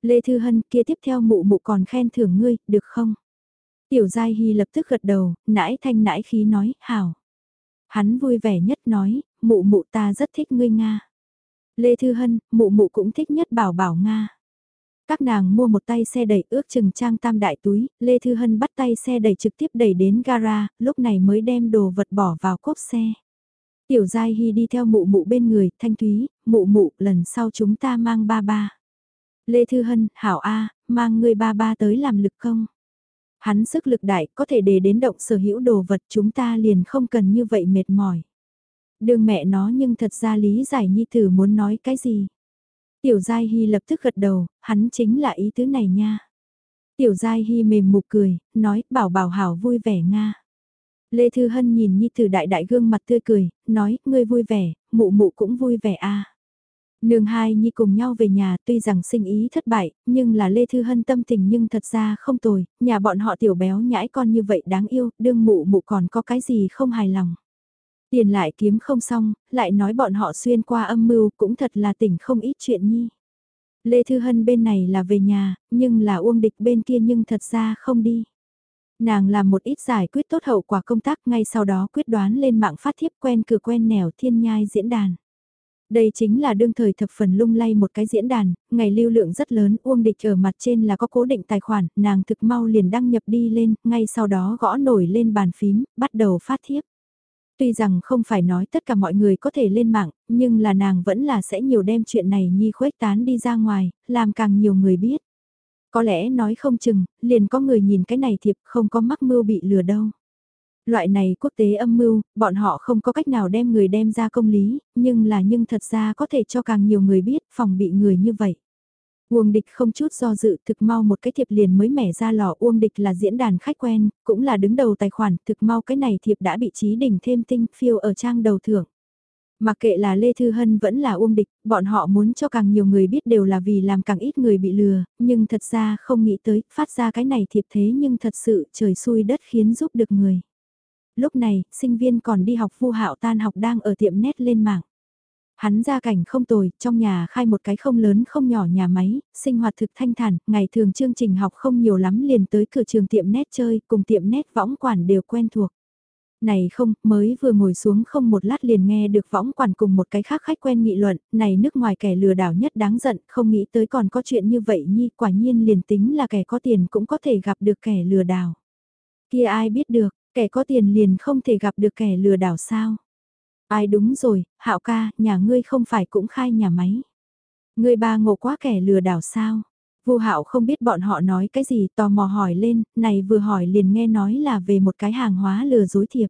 Lê Thư Hân kia tiếp theo mụ mụ còn khen thưởng ngươi, được không? Tiểu Giai Hy lập tức gật đầu, nãi thanh nãi khí nói, hảo. Hắn vui vẻ nhất nói, mụ mụ ta rất thích ngươi Nga. Lê Thư Hân, mụ mụ cũng thích nhất bảo bảo Nga. Các nàng mua một tay xe đẩy ước chừng trang tam đại túi, Lê Thư Hân bắt tay xe đẩy trực tiếp đẩy đến gara, lúc này mới đem đồ vật bỏ vào cốp xe. Tiểu Giai Hy đi theo mụ mụ bên người, thanh thúy, mụ mụ, lần sau chúng ta mang ba ba. Lê Thư Hân, hảo A, mang người ba ba tới làm lực công. Hắn sức lực đại, có thể để đến động sở hữu đồ vật chúng ta liền không cần như vậy mệt mỏi. Đường mẹ nó nhưng thật ra lý giải nhi tử muốn nói cái gì. Tiểu Giai Hy lập tức gật đầu, hắn chính là ý tứ này nha. Tiểu Giai Hy mềm mục cười, nói bảo bảo hảo vui vẻ Nga. Lê Thư Hân nhìn Nhi Tử đại đại gương mặt tươi cười, nói, ngươi vui vẻ, mụ mụ cũng vui vẻ a Nương hai Nhi cùng nhau về nhà tuy rằng sinh ý thất bại, nhưng là Lê Thư Hân tâm tình nhưng thật ra không tồi, nhà bọn họ tiểu béo nhãi con như vậy đáng yêu, đương mụ mụ còn có cái gì không hài lòng. Tiền lại kiếm không xong, lại nói bọn họ xuyên qua âm mưu cũng thật là tỉnh không ít chuyện Nhi. Lê Thư Hân bên này là về nhà, nhưng là Uông Địch bên kia nhưng thật ra không đi. Nàng làm một ít giải quyết tốt hậu quả công tác ngay sau đó quyết đoán lên mạng phát thiếp quen cửa quen nẻo thiên nhai diễn đàn. Đây chính là đương thời thập phần lung lay một cái diễn đàn, ngày lưu lượng rất lớn, Uông Địch ở mặt trên là có cố định tài khoản, nàng thực mau liền đăng nhập đi lên, ngay sau đó gõ nổi lên bàn phím, bắt đầu phát thiếp. Tuy rằng không phải nói tất cả mọi người có thể lên mạng, nhưng là nàng vẫn là sẽ nhiều đem chuyện này nhi khuếch tán đi ra ngoài, làm càng nhiều người biết. Có lẽ nói không chừng, liền có người nhìn cái này thiệp không có mắc mưu bị lừa đâu. Loại này quốc tế âm mưu, bọn họ không có cách nào đem người đem ra công lý, nhưng là nhưng thật ra có thể cho càng nhiều người biết phòng bị người như vậy. Uông Địch không chút do dự thực mau một cái thiệp liền mới mẻ ra lò Uông Địch là diễn đàn khách quen, cũng là đứng đầu tài khoản, thực mau cái này thiệp đã bị trí đỉnh thêm tinh phiêu ở trang đầu thưởng. Mặc kệ là Lê Thư Hân vẫn là Uông Địch, bọn họ muốn cho càng nhiều người biết đều là vì làm càng ít người bị lừa, nhưng thật ra không nghĩ tới, phát ra cái này thiệp thế nhưng thật sự trời xui đất khiến giúp được người. Lúc này, sinh viên còn đi học vu hạo tan học đang ở tiệm nét lên mạng. Hắn ra cảnh không tồi, trong nhà khai một cái không lớn không nhỏ nhà máy, sinh hoạt thực thanh thản, ngày thường chương trình học không nhiều lắm liền tới cửa trường tiệm nét chơi, cùng tiệm nét võng quản đều quen thuộc này không, mới vừa ngồi xuống không một lát liền nghe được võng quản cùng một cái khác khách quen nghị luận, này nước ngoài kẻ lừa đảo nhất đáng giận, không nghĩ tới còn có chuyện như vậy nhi, quả nhiên liền tính là kẻ có tiền cũng có thể gặp được kẻ lừa đảo. Kia ai biết được, kẻ có tiền liền không thể gặp được kẻ lừa đảo sao? Ai đúng rồi, hạo ca, nhà ngươi không phải cũng khai nhà máy. Ngươi ba ngộ quá kẻ lừa đảo sao? Vu Hạo không biết bọn họ nói cái gì, tò mò hỏi lên, này vừa hỏi liền nghe nói là về một cái hàng hóa lừa dối thiệp.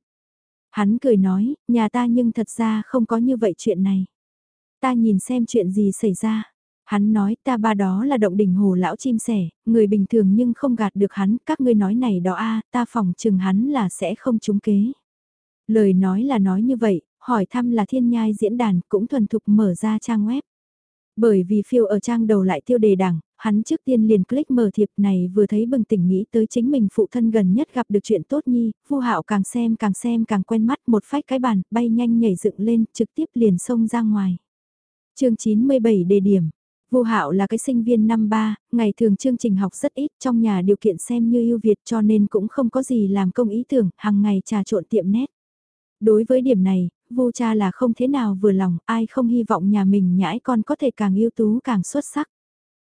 Hắn cười nói, nhà ta nhưng thật ra không có như vậy chuyện này. Ta nhìn xem chuyện gì xảy ra. Hắn nói ta ba đó là động đỉnh hồ lão chim sẻ, người bình thường nhưng không gạt được hắn, các ngươi nói này đó a ta phòng chừng hắn là sẽ không trúng kế. Lời nói là nói như vậy, hỏi thăm là thiên nhai diễn đàn cũng thuần thục mở ra trang web. Bởi vì phiêu ở trang đầu lại tiêu đề đảng, hắn trước tiên liền click mở thiệp này vừa thấy bừng tỉnh nghĩ tới chính mình phụ thân gần nhất gặp được chuyện tốt nhi, vu hạo càng xem càng xem càng quen mắt một phách cái bàn, bay nhanh nhảy dựng lên, trực tiếp liền xông ra ngoài. chương 97 đề điểm Vu Hạo là cái sinh viên năm ba, ngày thường chương trình học rất ít, trong nhà điều kiện xem như ưu việt cho nên cũng không có gì làm công ý tưởng, hàng ngày trà trộn tiệm nét. Đối với điểm này, Vu cha là không thế nào vừa lòng, ai không hy vọng nhà mình nhãi con có thể càng ưu tú càng xuất sắc.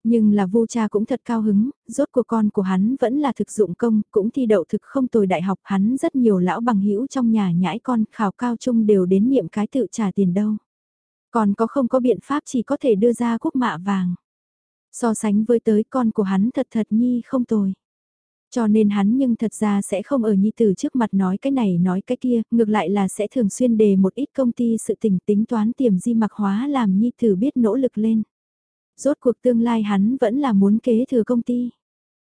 Nhưng là vu cha cũng thật cao hứng, rốt của con của hắn vẫn là thực dụng công, cũng thi đậu thực không tồi đại học, hắn rất nhiều lão bằng hữu trong nhà nhãi con khảo cao trung đều đến niệm cái tự trả tiền đâu. Còn có không có biện pháp chỉ có thể đưa ra quốc mạ vàng. So sánh với tới con của hắn thật thật nhi không tồi. Cho nên hắn nhưng thật ra sẽ không ở nhi tử trước mặt nói cái này nói cái kia, ngược lại là sẽ thường xuyên đề một ít công ty sự tình tính toán tiềm di mặc hóa làm nhi tử biết nỗ lực lên. Rốt cuộc tương lai hắn vẫn là muốn kế thừa công ty.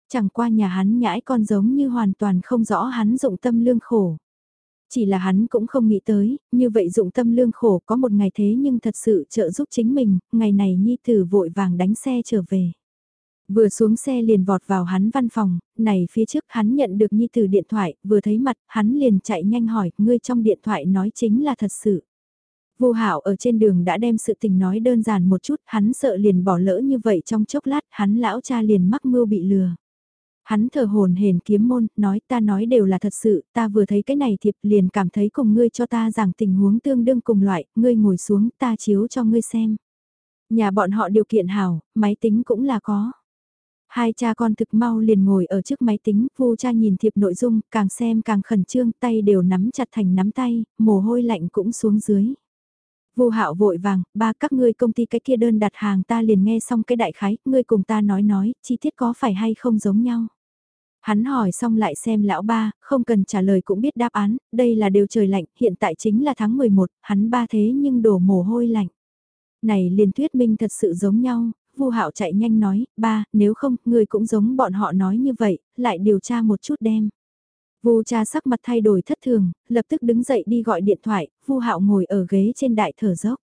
Chẳng qua nhà hắn nhãi con giống như hoàn toàn không rõ hắn dụng tâm lương khổ. Chỉ là hắn cũng không nghĩ tới, như vậy dụng tâm lương khổ có một ngày thế nhưng thật sự trợ giúp chính mình, ngày này Nhi Tử vội vàng đánh xe trở về. Vừa xuống xe liền vọt vào hắn văn phòng, này phía trước hắn nhận được Nhi Tử điện thoại, vừa thấy mặt, hắn liền chạy nhanh hỏi, ngươi trong điện thoại nói chính là thật sự. Vô hảo ở trên đường đã đem sự tình nói đơn giản một chút, hắn sợ liền bỏ lỡ như vậy trong chốc lát, hắn lão cha liền mắc mưu bị lừa. Hắn thở hồn hển kiếm môn, nói ta nói đều là thật sự, ta vừa thấy cái này thiệp liền cảm thấy cùng ngươi cho ta rằng tình huống tương đương cùng loại, ngươi ngồi xuống ta chiếu cho ngươi xem. Nhà bọn họ điều kiện hảo, máy tính cũng là có. Hai cha con thực mau liền ngồi ở trước máy tính, vu cha nhìn thiệp nội dung, càng xem càng khẩn trương, tay đều nắm chặt thành nắm tay, mồ hôi lạnh cũng xuống dưới. Vu Hạo vội vàng, ba các ngươi công ty cái kia đơn đặt hàng ta liền nghe xong cái đại khái, ngươi cùng ta nói nói, chi tiết có phải hay không giống nhau. Hắn hỏi xong lại xem lão ba, không cần trả lời cũng biết đáp án, đây là đều trời lạnh, hiện tại chính là tháng 11, hắn ba thế nhưng đổ mồ hôi lạnh. Này liền thuyết minh thật sự giống nhau, Vu Hạo chạy nhanh nói, ba, nếu không, người cũng giống bọn họ nói như vậy, lại điều tra một chút đem. Vu cha sắc mặt thay đổi thất thường, lập tức đứng dậy đi gọi điện thoại, Vu Hạo ngồi ở ghế trên đại thở dốc.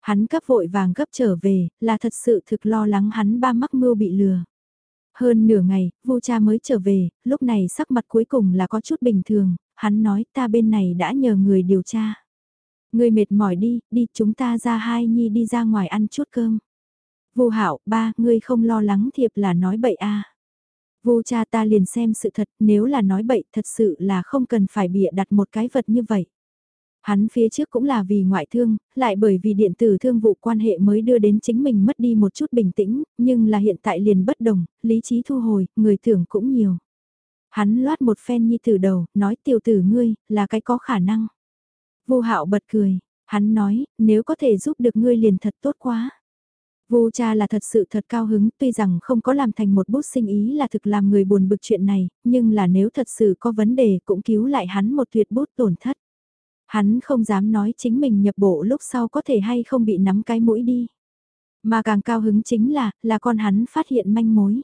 Hắn cấp vội vàng gấp trở về, là thật sự thực lo lắng hắn ba mắc mưu bị lừa. Hơn nửa ngày, Vu cha mới trở về, lúc này sắc mặt cuối cùng là có chút bình thường, hắn nói ta bên này đã nhờ người điều tra. Người mệt mỏi đi, đi chúng ta ra hai nhi đi ra ngoài ăn chút cơm. Vu Hạo, ba, ngươi không lo lắng thiệp là nói bậy a. À. Vu cha ta liền xem sự thật, nếu là nói bậy thật sự là không cần phải bịa đặt một cái vật như vậy. Hắn phía trước cũng là vì ngoại thương, lại bởi vì điện tử thương vụ quan hệ mới đưa đến chính mình mất đi một chút bình tĩnh, nhưng là hiện tại liền bất đồng, lý trí thu hồi, người thưởng cũng nhiều. Hắn loát một phen nhi từ đầu, nói tiểu tử ngươi, là cái có khả năng. Vô hạo bật cười, hắn nói, nếu có thể giúp được ngươi liền thật tốt quá. Vu cha là thật sự thật cao hứng, tuy rằng không có làm thành một bút sinh ý là thực làm người buồn bực chuyện này, nhưng là nếu thật sự có vấn đề cũng cứu lại hắn một tuyệt bút tổn thất. Hắn không dám nói chính mình nhập bộ lúc sau có thể hay không bị nắm cái mũi đi. Mà càng cao hứng chính là, là con hắn phát hiện manh mối.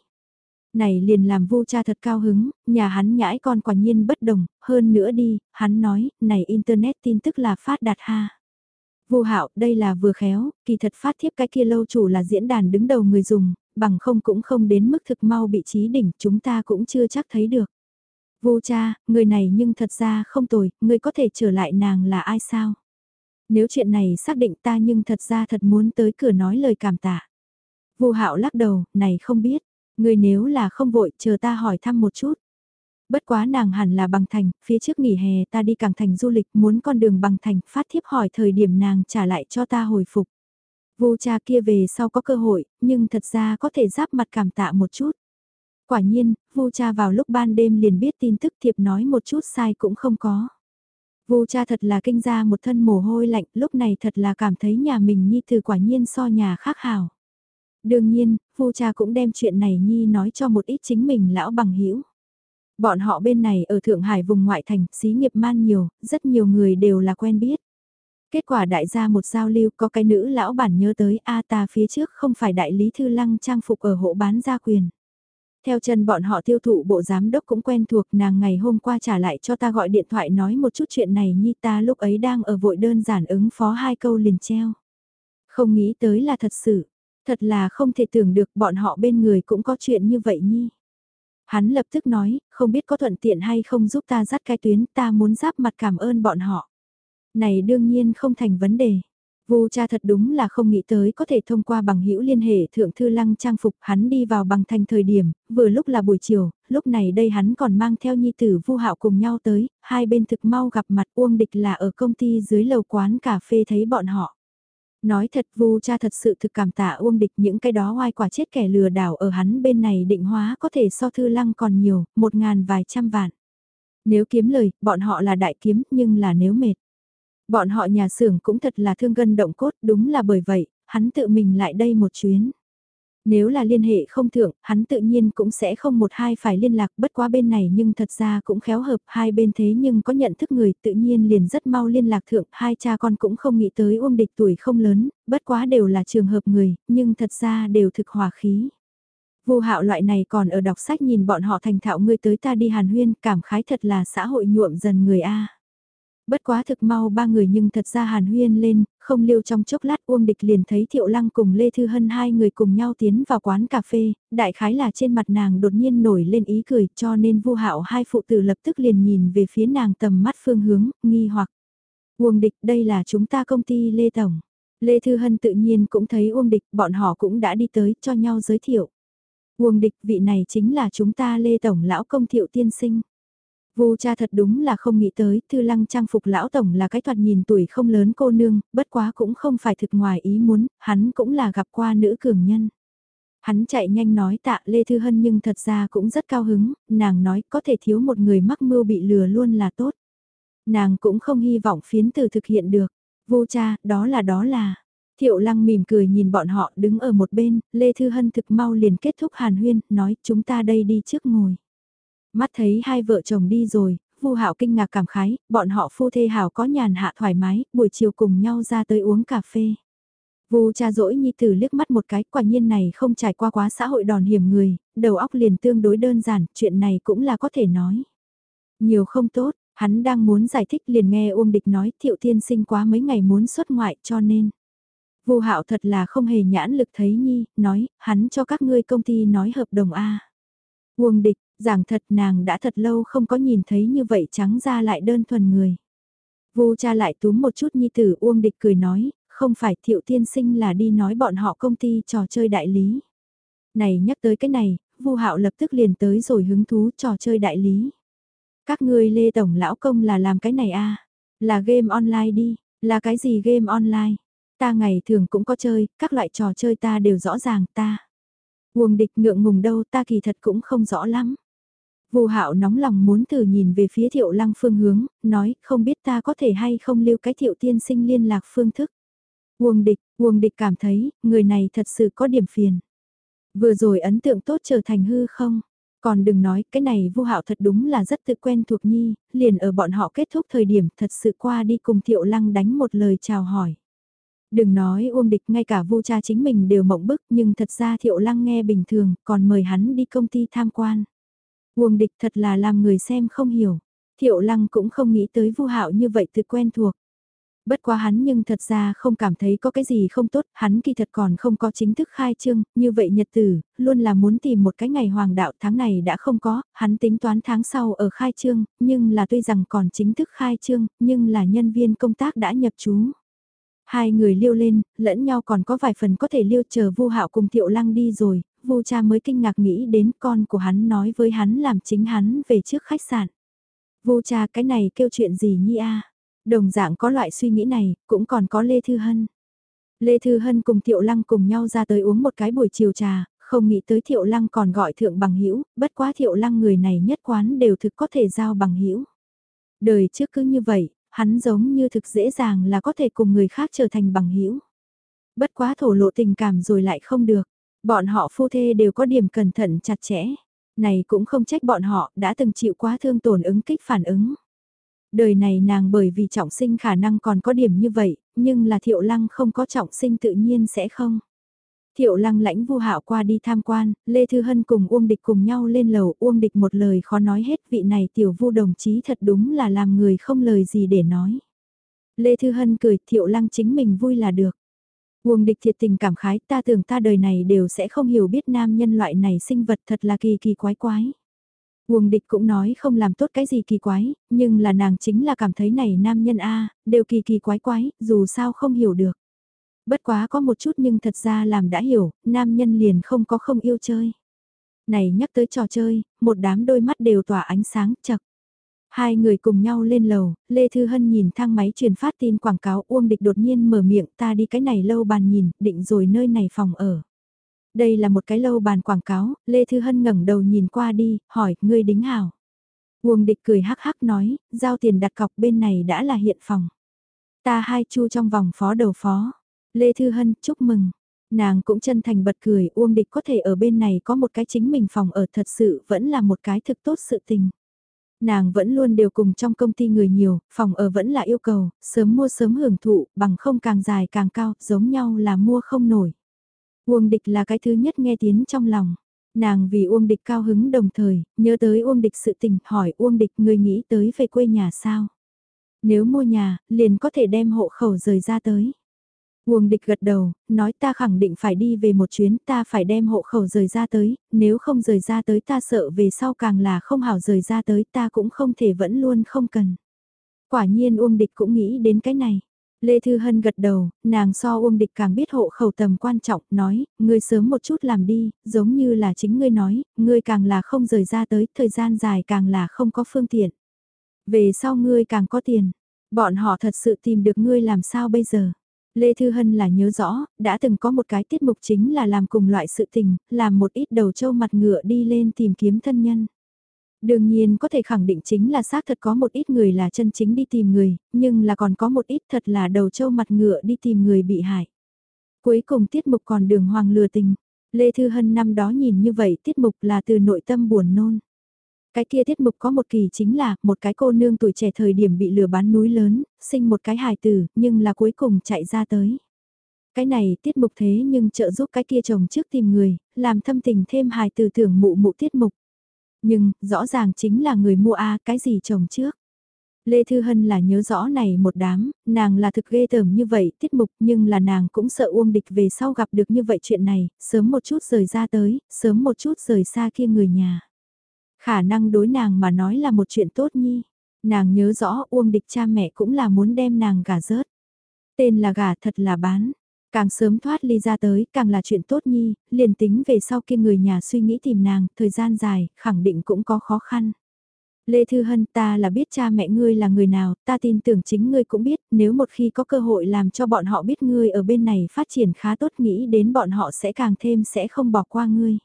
Này liền làm vu cha thật cao hứng, nhà hắn nhãi con quả nhiên bất đồng, hơn nữa đi, hắn nói, này internet tin tức là phát đạt ha. Vu Hạo, đây là vừa khéo, kỳ thật phát thiếp cái kia lâu chủ là diễn đàn đứng đầu người dùng, bằng không cũng không đến mức thực mau bị trí đỉnh, chúng ta cũng chưa chắc thấy được. Vu cha, người này nhưng thật ra không tồi, người có thể trở lại nàng là ai sao? Nếu chuyện này xác định ta nhưng thật ra thật muốn tới cửa nói lời cảm tạ. Vu Hạo lắc đầu, này không biết, người nếu là không vội, chờ ta hỏi thăm một chút. Bất quá nàng hẳn là bằng thành, phía trước nghỉ hè ta đi càng thành du lịch muốn con đường bằng thành, phát thiếp hỏi thời điểm nàng trả lại cho ta hồi phục. Vô cha kia về sau có cơ hội, nhưng thật ra có thể giáp mặt cảm tạ một chút. Quả nhiên, vô cha vào lúc ban đêm liền biết tin tức thiệp nói một chút sai cũng không có. Vô cha thật là kinh ra một thân mồ hôi lạnh, lúc này thật là cảm thấy nhà mình nhi từ quả nhiên so nhà khác hảo. Đương nhiên, vô cha cũng đem chuyện này nhi nói cho một ít chính mình lão bằng hữu Bọn họ bên này ở Thượng Hải vùng ngoại thành, xí nghiệp man nhiều, rất nhiều người đều là quen biết. Kết quả đại gia một giao lưu có cái nữ lão bản nhớ tới A ta phía trước không phải đại lý thư lăng trang phục ở hộ bán gia quyền. Theo chân bọn họ tiêu thụ bộ giám đốc cũng quen thuộc nàng ngày hôm qua trả lại cho ta gọi điện thoại nói một chút chuyện này nhi ta lúc ấy đang ở vội đơn giản ứng phó hai câu liền treo. Không nghĩ tới là thật sự, thật là không thể tưởng được bọn họ bên người cũng có chuyện như vậy nhi. Hắn lập tức nói, không biết có thuận tiện hay không giúp ta dắt cái tuyến ta muốn giáp mặt cảm ơn bọn họ. Này đương nhiên không thành vấn đề. Vu cha thật đúng là không nghĩ tới có thể thông qua bằng hữu liên hệ thượng thư lăng trang phục hắn đi vào bằng thành thời điểm, vừa lúc là buổi chiều, lúc này đây hắn còn mang theo nhi tử Vu hạo cùng nhau tới, hai bên thực mau gặp mặt Uông Địch là ở công ty dưới lầu quán cà phê thấy bọn họ. Nói thật vu cha thật sự thực cảm tạ Uông Địch những cái đó oai quả chết kẻ lừa đảo ở hắn bên này định hóa có thể so thư lăng còn nhiều, một ngàn vài trăm vạn. Nếu kiếm lời, bọn họ là đại kiếm, nhưng là nếu mệt. Bọn họ nhà xưởng cũng thật là thương gân động cốt, đúng là bởi vậy, hắn tự mình lại đây một chuyến. Nếu là liên hệ không thượng, hắn tự nhiên cũng sẽ không một hai phải liên lạc bất quá bên này nhưng thật ra cũng khéo hợp hai bên thế nhưng có nhận thức người tự nhiên liền rất mau liên lạc thượng, hai cha con cũng không nghĩ tới Uông Địch tuổi không lớn, bất quá đều là trường hợp người, nhưng thật ra đều thực hòa khí. Vô hạo loại này còn ở đọc sách nhìn bọn họ thành thạo ngươi tới ta đi hàn huyên, cảm khái thật là xã hội nhuộm dần người A. Bất quá thực mau ba người nhưng thật ra hàn huyên lên, không lưu trong chốc lát Uông Địch liền thấy Thiệu Lăng cùng Lê Thư Hân hai người cùng nhau tiến vào quán cà phê, đại khái là trên mặt nàng đột nhiên nổi lên ý cười cho nên vu hạo hai phụ tử lập tức liền nhìn về phía nàng tầm mắt phương hướng, nghi hoặc. Uông Địch đây là chúng ta công ty Lê Tổng. Lê Thư Hân tự nhiên cũng thấy Uông Địch, bọn họ cũng đã đi tới cho nhau giới thiệu. Uông Địch vị này chính là chúng ta Lê Tổng lão công thiệu tiên sinh. Vu cha thật đúng là không nghĩ tới, thư lăng trang phục lão tổng là cái thoạt nhìn tuổi không lớn cô nương, bất quá cũng không phải thực ngoài ý muốn, hắn cũng là gặp qua nữ cường nhân. Hắn chạy nhanh nói tạ Lê Thư Hân nhưng thật ra cũng rất cao hứng, nàng nói có thể thiếu một người mắc mưu bị lừa luôn là tốt. Nàng cũng không hy vọng phiến từ thực hiện được. vô cha, đó là đó là. Thiệu lăng mỉm cười nhìn bọn họ đứng ở một bên, Lê Thư Hân thực mau liền kết thúc hàn huyên, nói chúng ta đây đi trước ngồi. Mắt thấy hai vợ chồng đi rồi, Vu Hạo kinh ngạc cảm khái, bọn họ phu thê hảo có nhàn hạ thoải mái, buổi chiều cùng nhau ra tới uống cà phê. Vu cha dỗi nhi tử liếc mắt một cái, quả nhiên này không trải qua quá xã hội đòn hiểm người, đầu óc liền tương đối đơn giản, chuyện này cũng là có thể nói. Nhiều không tốt, hắn đang muốn giải thích liền nghe Uông Địch nói thiệu Thiên sinh quá mấy ngày muốn xuất ngoại cho nên. Vu Hạo thật là không hề nhãn lực thấy nhi, nói, hắn cho các ngươi công ty nói hợp đồng A. Uông Địch, Giảng thật nàng đã thật lâu không có nhìn thấy như vậy trắng ra lại đơn thuần người. Vu cha lại túm một chút nhi tử Uông Địch cười nói, không phải thiệu tiên sinh là đi nói bọn họ công ty trò chơi đại lý. Này nhắc tới cái này, Vu Hạo lập tức liền tới rồi hứng thú trò chơi đại lý. Các ngươi Lê Tổng lão công là làm cái này a à? Là game online đi, là cái gì game online? Ta ngày thường cũng có chơi, các loại trò chơi ta đều rõ ràng ta. Uông địch ngượng ngùng đâu ta kỳ thật cũng không rõ lắm. Vu Hạo nóng lòng muốn thử nhìn về phía Thiệu Lăng phương hướng, nói, không biết ta có thể hay không lưu cái Thiệu tiên sinh liên lạc phương thức. Uông Địch, Uông Địch cảm thấy, người này thật sự có điểm phiền. Vừa rồi ấn tượng tốt trở thành hư không? Còn đừng nói, cái này Vu Hạo thật đúng là rất tự quen thuộc nhi, liền ở bọn họ kết thúc thời điểm thật sự qua đi cùng Thiệu Lăng đánh một lời chào hỏi. Đừng nói Uông Địch ngay cả Vu cha chính mình đều mộng bức nhưng thật ra Thiệu Lăng nghe bình thường, còn mời hắn đi công ty tham quan. Uông địch thật là làm người xem không hiểu. Thiệu lăng cũng không nghĩ tới vu hạo như vậy từ quen thuộc. Bất quá hắn nhưng thật ra không cảm thấy có cái gì không tốt, hắn kỳ thật còn không có chính thức khai trương, như vậy nhật tử, luôn là muốn tìm một cái ngày hoàng đạo tháng này đã không có, hắn tính toán tháng sau ở khai trương, nhưng là tuy rằng còn chính thức khai trương, nhưng là nhân viên công tác đã nhập trú. Hai người liêu lên, lẫn nhau còn có vài phần có thể liêu chờ vu hạo cùng thiệu lăng đi rồi, vu cha mới kinh ngạc nghĩ đến con của hắn nói với hắn làm chính hắn về trước khách sạn. Vu cha cái này kêu chuyện gì nhi a? Đồng dạng có loại suy nghĩ này, cũng còn có Lê Thư Hân. Lê Thư Hân cùng Thiệu Lăng cùng nhau ra tới uống một cái buổi chiều trà, không nghĩ tới Thiệu Lăng còn gọi thượng bằng hữu bất quá Thiệu Lăng người này nhất quán đều thực có thể giao bằng hữu Đời trước cứ như vậy, hắn giống như thực dễ dàng là có thể cùng người khác trở thành bằng hữu Bất quá thổ lộ tình cảm rồi lại không được. Bọn họ phu thê đều có điểm cẩn thận chặt chẽ. Này cũng không trách bọn họ đã từng chịu quá thương tổn ứng kích phản ứng. Đời này nàng bởi vì trọng sinh khả năng còn có điểm như vậy, nhưng là thiệu lăng không có trọng sinh tự nhiên sẽ không. Thiệu lăng lãnh vu hạo qua đi tham quan, Lê Thư Hân cùng Uông Địch cùng nhau lên lầu, Uông Địch một lời khó nói hết vị này tiểu vu đồng chí thật đúng là làm người không lời gì để nói. Lê Thư Hân cười thiệu lăng chính mình vui là được. Uông địch thiệt tình cảm khái ta tưởng ta đời này đều sẽ không hiểu biết nam nhân loại này sinh vật thật là kỳ kỳ quái quái. Uông địch cũng nói không làm tốt cái gì kỳ quái, nhưng là nàng chính là cảm thấy này nam nhân A, đều kỳ kỳ quái quái, dù sao không hiểu được. Bất quá có một chút nhưng thật ra làm đã hiểu, nam nhân liền không có không yêu chơi. Này nhắc tới trò chơi, một đám đôi mắt đều tỏa ánh sáng chật. Hai người cùng nhau lên lầu, Lê Thư Hân nhìn thang máy truyền phát tin quảng cáo Uông Địch đột nhiên mở miệng ta đi cái này lâu bàn nhìn, định rồi nơi này phòng ở. Đây là một cái lâu bàn quảng cáo, Lê Thư Hân ngẩng đầu nhìn qua đi, hỏi, ngươi đính hảo. Uông Địch cười hắc hắc nói, giao tiền đặt cọc bên này đã là hiện phòng. Ta hai chu trong vòng phó đầu phó. Lê Thư Hân, chúc mừng. Nàng cũng chân thành bật cười, Uông Địch có thể ở bên này có một cái chính mình phòng ở thật sự vẫn là một cái thực tốt sự tình. Nàng vẫn luôn đều cùng trong công ty người nhiều, phòng ở vẫn là yêu cầu, sớm mua sớm hưởng thụ, bằng không càng dài càng cao, giống nhau là mua không nổi. Uông Địch là cái thứ nhất nghe tiếng trong lòng. Nàng vì Uông Địch cao hứng đồng thời, nhớ tới Uông Địch sự tình, hỏi Uông Địch người nghĩ tới về quê nhà sao? Nếu mua nhà, liền có thể đem hộ khẩu rời ra tới. Uông địch gật đầu, nói ta khẳng định phải đi về một chuyến, ta phải đem hộ khẩu rời ra tới, nếu không rời ra tới ta sợ về sau càng là không hảo rời ra tới ta cũng không thể vẫn luôn không cần. Quả nhiên Uông địch cũng nghĩ đến cái này. Lê Thư Hân gật đầu, nàng so Uông Địch càng biết hộ khẩu tầm quan trọng, nói, ngươi sớm một chút làm đi, giống như là chính ngươi nói, ngươi càng là không rời ra tới, thời gian dài càng là không có phương tiện. Về sau ngươi càng có tiền, bọn họ thật sự tìm được ngươi làm sao bây giờ? Lê Thư Hân là nhớ rõ, đã từng có một cái tiết mục chính là làm cùng loại sự tình, làm một ít đầu trâu mặt ngựa đi lên tìm kiếm thân nhân. Đương nhiên có thể khẳng định chính là xác thật có một ít người là chân chính đi tìm người, nhưng là còn có một ít thật là đầu trâu mặt ngựa đi tìm người bị hại. Cuối cùng tiết mục còn đường hoàng lừa tình. Lê Thư Hân năm đó nhìn như vậy tiết mục là từ nội tâm buồn nôn. Cái kia tiết mục có một kỳ chính là một cái cô nương tuổi trẻ thời điểm bị lừa bán núi lớn, sinh một cái hài tử, nhưng là cuối cùng chạy ra tới. Cái này tiết mục thế nhưng trợ giúp cái kia chồng trước tìm người, làm thâm tình thêm hài tử tưởng mụ mụ tiết mục. Nhưng, rõ ràng chính là người mua A cái gì chồng trước. Lê Thư Hân là nhớ rõ này một đám, nàng là thực ghê tởm như vậy tiết mục nhưng là nàng cũng sợ Uông Địch về sau gặp được như vậy chuyện này, sớm một chút rời ra tới, sớm một chút rời xa kia người nhà. Khả năng đối nàng mà nói là một chuyện tốt nhi. Nàng nhớ rõ Uông Địch cha mẹ cũng là muốn đem nàng gả rớt. Tên là gả thật là bán. Càng sớm thoát ly ra tới, càng là chuyện tốt nhi, liền tính về sau kia người nhà suy nghĩ tìm nàng, thời gian dài, khẳng định cũng có khó khăn. Lê Thư Hân ta là biết cha mẹ ngươi là người nào, ta tin tưởng chính ngươi cũng biết, nếu một khi có cơ hội làm cho bọn họ biết ngươi ở bên này phát triển khá tốt nghĩ đến bọn họ sẽ càng thêm sẽ không bỏ qua ngươi.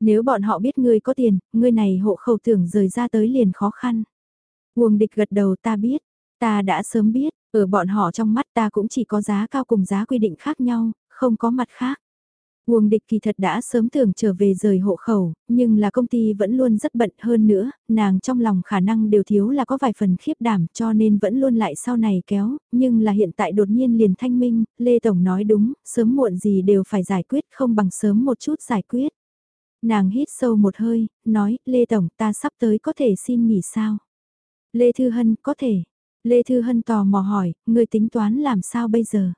Nếu bọn họ biết ngươi có tiền, ngươi này hộ khẩu tưởng rời ra tới liền khó khăn. Uông địch gật đầu ta biết, ta đã sớm biết, ở bọn họ trong mắt ta cũng chỉ có giá cao cùng giá quy định khác nhau, không có mặt khác. Uông địch kỳ thật đã sớm tưởng trở về rời hộ khẩu, nhưng là công ty vẫn luôn rất bận hơn nữa, nàng trong lòng khả năng đều thiếu là có vài phần khiếp đảm cho nên vẫn luôn lại sau này kéo, nhưng là hiện tại đột nhiên liền thanh minh, Lê Tổng nói đúng, sớm muộn gì đều phải giải quyết không bằng sớm một chút giải quyết. Nàng hít sâu một hơi, nói, Lê Tổng ta sắp tới có thể xin nghỉ sao? Lê Thư Hân, có thể. Lê Thư Hân tò mò hỏi, người tính toán làm sao bây giờ?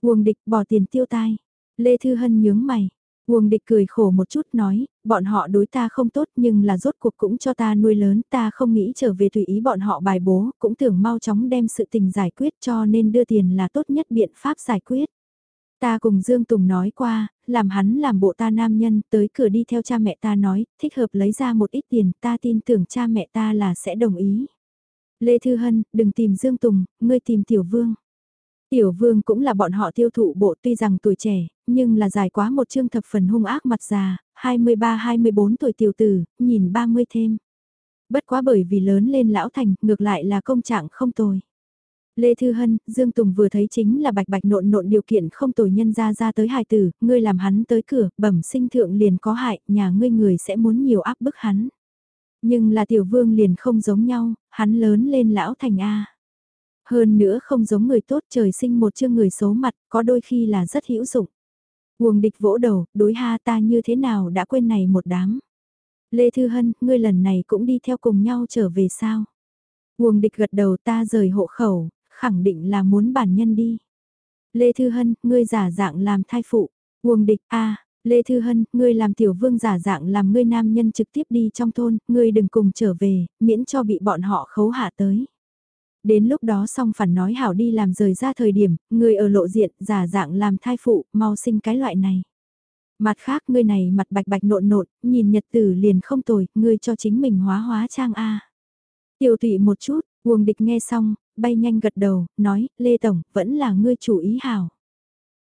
Uông địch bỏ tiền tiêu tai. Lê Thư Hân nhướng mày. Uông địch cười khổ một chút nói, bọn họ đối ta không tốt nhưng là rốt cuộc cũng cho ta nuôi lớn, ta không nghĩ trở về tùy ý bọn họ bài bố, cũng tưởng mau chóng đem sự tình giải quyết cho nên đưa tiền là tốt nhất biện pháp giải quyết. Ta cùng Dương Tùng nói qua, làm hắn làm bộ ta nam nhân, tới cửa đi theo cha mẹ ta nói, thích hợp lấy ra một ít tiền, ta tin tưởng cha mẹ ta là sẽ đồng ý. Lê Thư Hân, đừng tìm Dương Tùng, ngươi tìm Tiểu Vương. Tiểu Vương cũng là bọn họ tiêu thụ bộ tuy rằng tuổi trẻ, nhưng là dài quá một chương thập phần hung ác mặt già, 23-24 tuổi tiểu tử, nhìn 30 thêm. Bất quá bởi vì lớn lên lão thành, ngược lại là công trạng không tồi. Lê Thư Hân, Dương Tùng vừa thấy chính là bạch bạch nộn nộn điều kiện không tồi nhân ra ra tới hài tử, ngươi làm hắn tới cửa, bẩm sinh thượng liền có hại, nhà ngươi người sẽ muốn nhiều áp bức hắn. Nhưng là tiểu vương liền không giống nhau, hắn lớn lên lão thành A. Hơn nữa không giống người tốt trời sinh một chương người xấu mặt, có đôi khi là rất hữu dụng. Nguồn địch vỗ đầu, đối ha ta như thế nào đã quên này một đám. Lê Thư Hân, ngươi lần này cũng đi theo cùng nhau trở về sao? Nguồn địch gật đầu ta rời hộ khẩu, khẳng định là muốn bản nhân đi. Lê Thư Hân, ngươi giả dạng làm thai phụ. Nguồn địch, a Lê Thư Hân, ngươi làm tiểu vương giả dạng làm ngươi nam nhân trực tiếp đi trong thôn, ngươi đừng cùng trở về, miễn cho bị bọn họ khấu hạ tới. Đến lúc đó xong phản nói hảo đi làm rời ra thời điểm, ngươi ở lộ diện, giả dạng làm thai phụ, mau sinh cái loại này. Mặt khác ngươi này mặt bạch bạch nộn nộn, nhìn nhật tử liền không tồi, ngươi cho chính mình hóa hóa trang A. Tiêu tụy một chút, Uông Địch nghe xong, bay nhanh gật đầu, nói, Lê Tổng, vẫn là ngươi chủ ý hảo.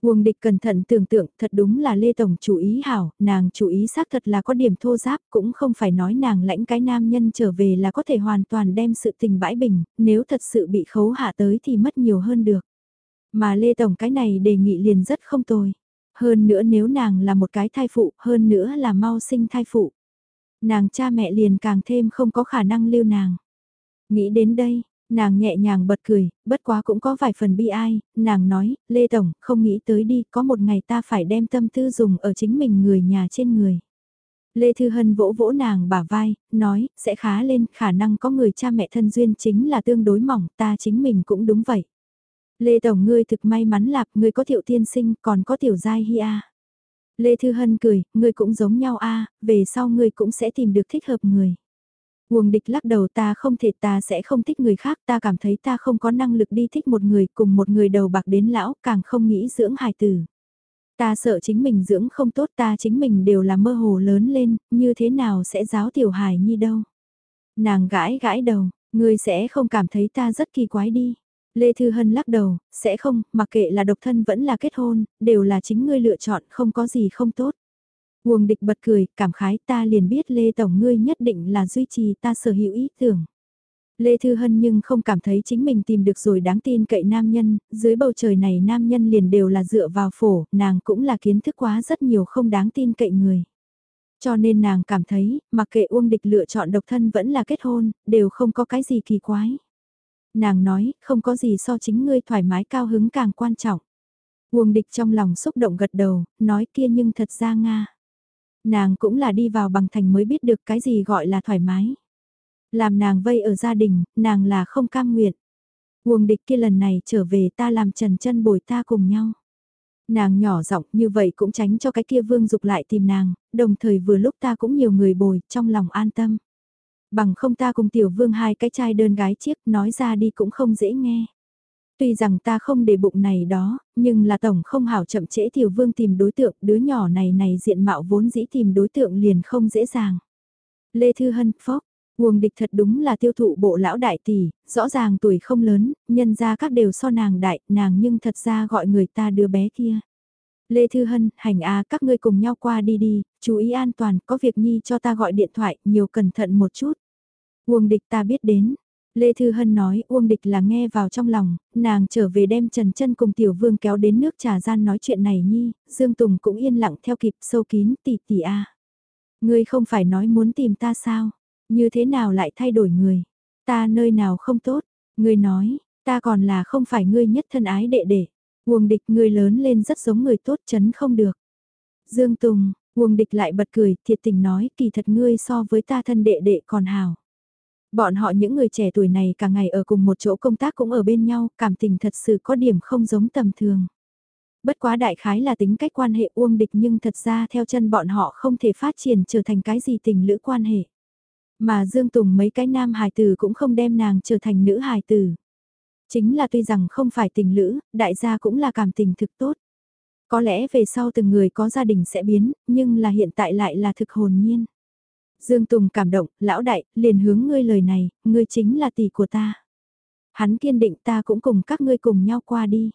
Uông Địch cẩn thận tưởng tượng, thật đúng là Lê Tổng chủ ý hảo, nàng chủ ý xác thật là có điểm thô giáp, cũng không phải nói nàng lãnh cái nam nhân trở về là có thể hoàn toàn đem sự tình bãi bình, nếu thật sự bị khấu hạ tới thì mất nhiều hơn được. Mà Lê Tổng cái này đề nghị liền rất không tồi. Hơn nữa nếu nàng là một cái thai phụ, hơn nữa là mau sinh thai phụ. Nàng cha mẹ liền càng thêm không có khả năng lưu nàng. Nghĩ đến đây, nàng nhẹ nhàng bật cười, bất quá cũng có vài phần bi ai, nàng nói, Lê Tổng, không nghĩ tới đi, có một ngày ta phải đem tâm tư dùng ở chính mình người nhà trên người. Lê Thư Hân vỗ vỗ nàng bả vai, nói, sẽ khá lên, khả năng có người cha mẹ thân duyên chính là tương đối mỏng, ta chính mình cũng đúng vậy. Lê Tổng ngươi thực may mắn lạc, ngươi có tiểu tiên sinh, còn có tiểu giai hi a. Lê Thư Hân cười, ngươi cũng giống nhau a, về sau ngươi cũng sẽ tìm được thích hợp người. Uông địch lắc đầu ta không thể ta sẽ không thích người khác ta cảm thấy ta không có năng lực đi thích một người cùng một người đầu bạc đến lão càng không nghĩ dưỡng hài tử. Ta sợ chính mình dưỡng không tốt ta chính mình đều là mơ hồ lớn lên, như thế nào sẽ giáo tiểu hài nhi đâu. Nàng gãi gãi đầu, ngươi sẽ không cảm thấy ta rất kỳ quái đi. Lê Thư Hân lắc đầu, sẽ không, mặc kệ là độc thân vẫn là kết hôn, đều là chính ngươi lựa chọn, không có gì không tốt. Uông địch bật cười, cảm khái ta liền biết Lê Tổng ngươi nhất định là duy trì ta sở hữu ý tưởng. Lê Thư Hân nhưng không cảm thấy chính mình tìm được rồi đáng tin cậy nam nhân, dưới bầu trời này nam nhân liền đều là dựa vào phổ, nàng cũng là kiến thức quá rất nhiều không đáng tin cậy người. Cho nên nàng cảm thấy, mặc kệ Uông Địch lựa chọn độc thân vẫn là kết hôn, đều không có cái gì kỳ quái. Nàng nói, không có gì so chính ngươi thoải mái cao hứng càng quan trọng. Uông Địch trong lòng xúc động gật đầu, nói kia nhưng thật ra Nga. Nàng cũng là đi vào bằng thành mới biết được cái gì gọi là thoải mái. Làm nàng vây ở gia đình, nàng là không cam nguyện. quân địch kia lần này trở về ta làm trần chân bồi ta cùng nhau. Nàng nhỏ giọng như vậy cũng tránh cho cái kia vương dục lại tìm nàng, đồng thời vừa lúc ta cũng nhiều người bồi, trong lòng an tâm. Bằng không ta cùng tiểu vương hai cái trai đơn gái chiếc nói ra đi cũng không dễ nghe. Tuy rằng ta không để bụng này đó, nhưng là tổng không hảo chậm trễ tiểu vương tìm đối tượng, đứa nhỏ này này diện mạo vốn dĩ tìm đối tượng liền không dễ dàng. Lê Thư Hân, Phốc, Nguồn địch thật đúng là tiêu thụ bộ lão đại tỷ, rõ ràng tuổi không lớn, nhân ra các đều so nàng đại, nàng nhưng thật ra gọi người ta đứa bé kia. Lê Thư Hân, hành a các ngươi cùng nhau qua đi đi, chú ý an toàn, có việc nhi cho ta gọi điện thoại, nhiều cẩn thận một chút. Nguồn địch ta biết đến, Lê Thư Hân nói Uông Địch là nghe vào trong lòng, nàng trở về đem Trần chân cùng Tiểu Vương kéo đến nước trà gian nói chuyện này nhi, Dương Tùng cũng yên lặng theo kịp sâu kín tỷ tỷ a. Ngươi không phải nói muốn tìm ta sao? Như thế nào lại thay đổi người? Ta nơi nào không tốt? Ngươi nói, ta còn là không phải ngươi nhất thân ái đệ đệ. Uông Địch ngươi lớn lên rất giống người tốt chấn không được. Dương Tùng, Uông Địch lại bật cười, thiệt tình nói kỳ thật ngươi so với ta thân đệ đệ còn hào. Bọn họ những người trẻ tuổi này cả ngày ở cùng một chỗ công tác cũng ở bên nhau, cảm tình thật sự có điểm không giống tầm thường. Bất quá đại khái là tính cách quan hệ uông địch nhưng thật ra theo chân bọn họ không thể phát triển trở thành cái gì tình lữ quan hệ. Mà Dương Tùng mấy cái nam hài tử cũng không đem nàng trở thành nữ hài tử. Chính là tuy rằng không phải tình lữ, đại gia cũng là cảm tình thực tốt. Có lẽ về sau từng người có gia đình sẽ biến, nhưng là hiện tại lại là thực hồn nhiên. Dương Tùng cảm động, lão đại, liền hướng ngươi lời này, ngươi chính là tỷ của ta. Hắn kiên định ta cũng cùng các ngươi cùng nhau qua đi.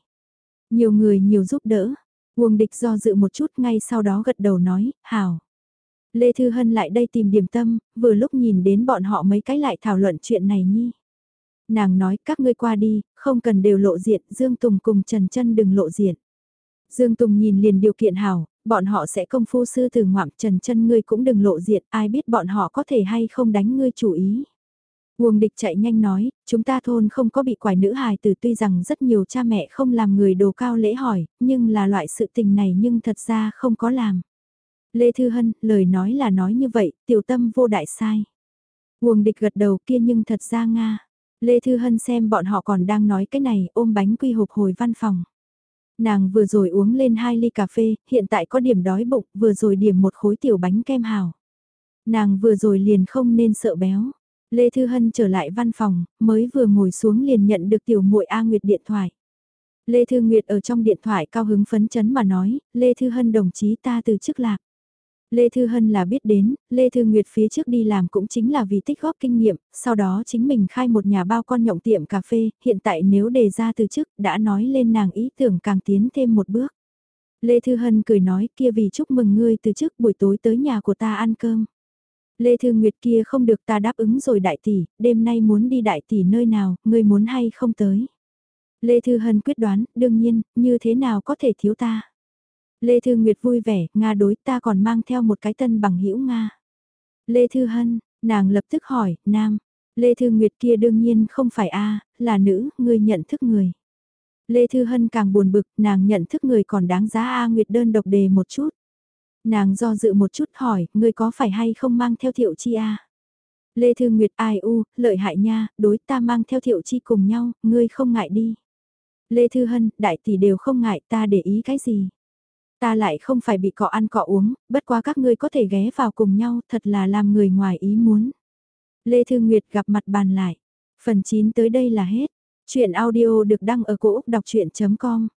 Nhiều người nhiều giúp đỡ. Uông địch do dự một chút ngay sau đó gật đầu nói, hảo. Lê Thư Hân lại đây tìm điểm tâm, vừa lúc nhìn đến bọn họ mấy cái lại thảo luận chuyện này nhi. Nàng nói các ngươi qua đi, không cần đều lộ diện, Dương Tùng cùng Trần chân đừng lộ diện. Dương Tùng nhìn liền điều kiện hảo, bọn họ sẽ công phu sư từ ngoạm trần chân ngươi cũng đừng lộ diện, ai biết bọn họ có thể hay không đánh ngươi chủ ý. Uông địch chạy nhanh nói, chúng ta thôn không có bị quải nữ hài từ tuy rằng rất nhiều cha mẹ không làm người đồ cao lễ hỏi, nhưng là loại sự tình này nhưng thật ra không có làm. Lê Thư Hân, lời nói là nói như vậy, tiểu tâm vô đại sai. Uông địch gật đầu kia nhưng thật ra Nga. Lê Thư Hân xem bọn họ còn đang nói cái này ôm bánh quy hộp hồi văn phòng. Nàng vừa rồi uống lên hai ly cà phê, hiện tại có điểm đói bụng, vừa rồi điểm một khối tiểu bánh kem hào. Nàng vừa rồi liền không nên sợ béo. Lê Thư Hân trở lại văn phòng, mới vừa ngồi xuống liền nhận được tiểu muội A Nguyệt điện thoại. Lê Thư Nguyệt ở trong điện thoại cao hứng phấn chấn mà nói, Lê Thư Hân đồng chí ta từ chức lạc. Lê Thư Hân là biết đến, Lê Thư Nguyệt phía trước đi làm cũng chính là vì tích góp kinh nghiệm, sau đó chính mình khai một nhà bao con nhộng tiệm cà phê, hiện tại nếu đề ra từ chức đã nói lên nàng ý tưởng càng tiến thêm một bước. Lê Thư Hân cười nói kia vì chúc mừng ngươi từ chức buổi tối tới nhà của ta ăn cơm. Lê Thư Nguyệt kia không được ta đáp ứng rồi đại tỷ, đêm nay muốn đi đại tỷ nơi nào, ngươi muốn hay không tới. Lê Thư Hân quyết đoán, đương nhiên, như thế nào có thể thiếu ta. Lê Thư Nguyệt vui vẻ, Nga đối ta còn mang theo một cái tân bằng hữu Nga. Lê Thư Hân, nàng lập tức hỏi, nam. Lê Thư Nguyệt kia đương nhiên không phải A, là nữ, ngươi nhận thức người. Lê Thư Hân càng buồn bực, nàng nhận thức người còn đáng giá A Nguyệt đơn độc đề một chút. Nàng do dự một chút hỏi, ngươi có phải hay không mang theo thiệu chi A? Lê Thư Nguyệt ai u, lợi hại nha, đối ta mang theo thiệu chi cùng nhau, ngươi không ngại đi. Lê Thư Hân, đại tỷ đều không ngại ta để ý cái gì. Ta lại không phải bị cọ ăn cọ uống, bất quá các ngươi có thể ghé vào cùng nhau, thật là làm người ngoài ý muốn. Lê Thư Nguyệt gặp mặt bàn lại. Phần 9 tới đây là hết. Chuyện audio được đăng ở cổ Úc đọc chuyện.com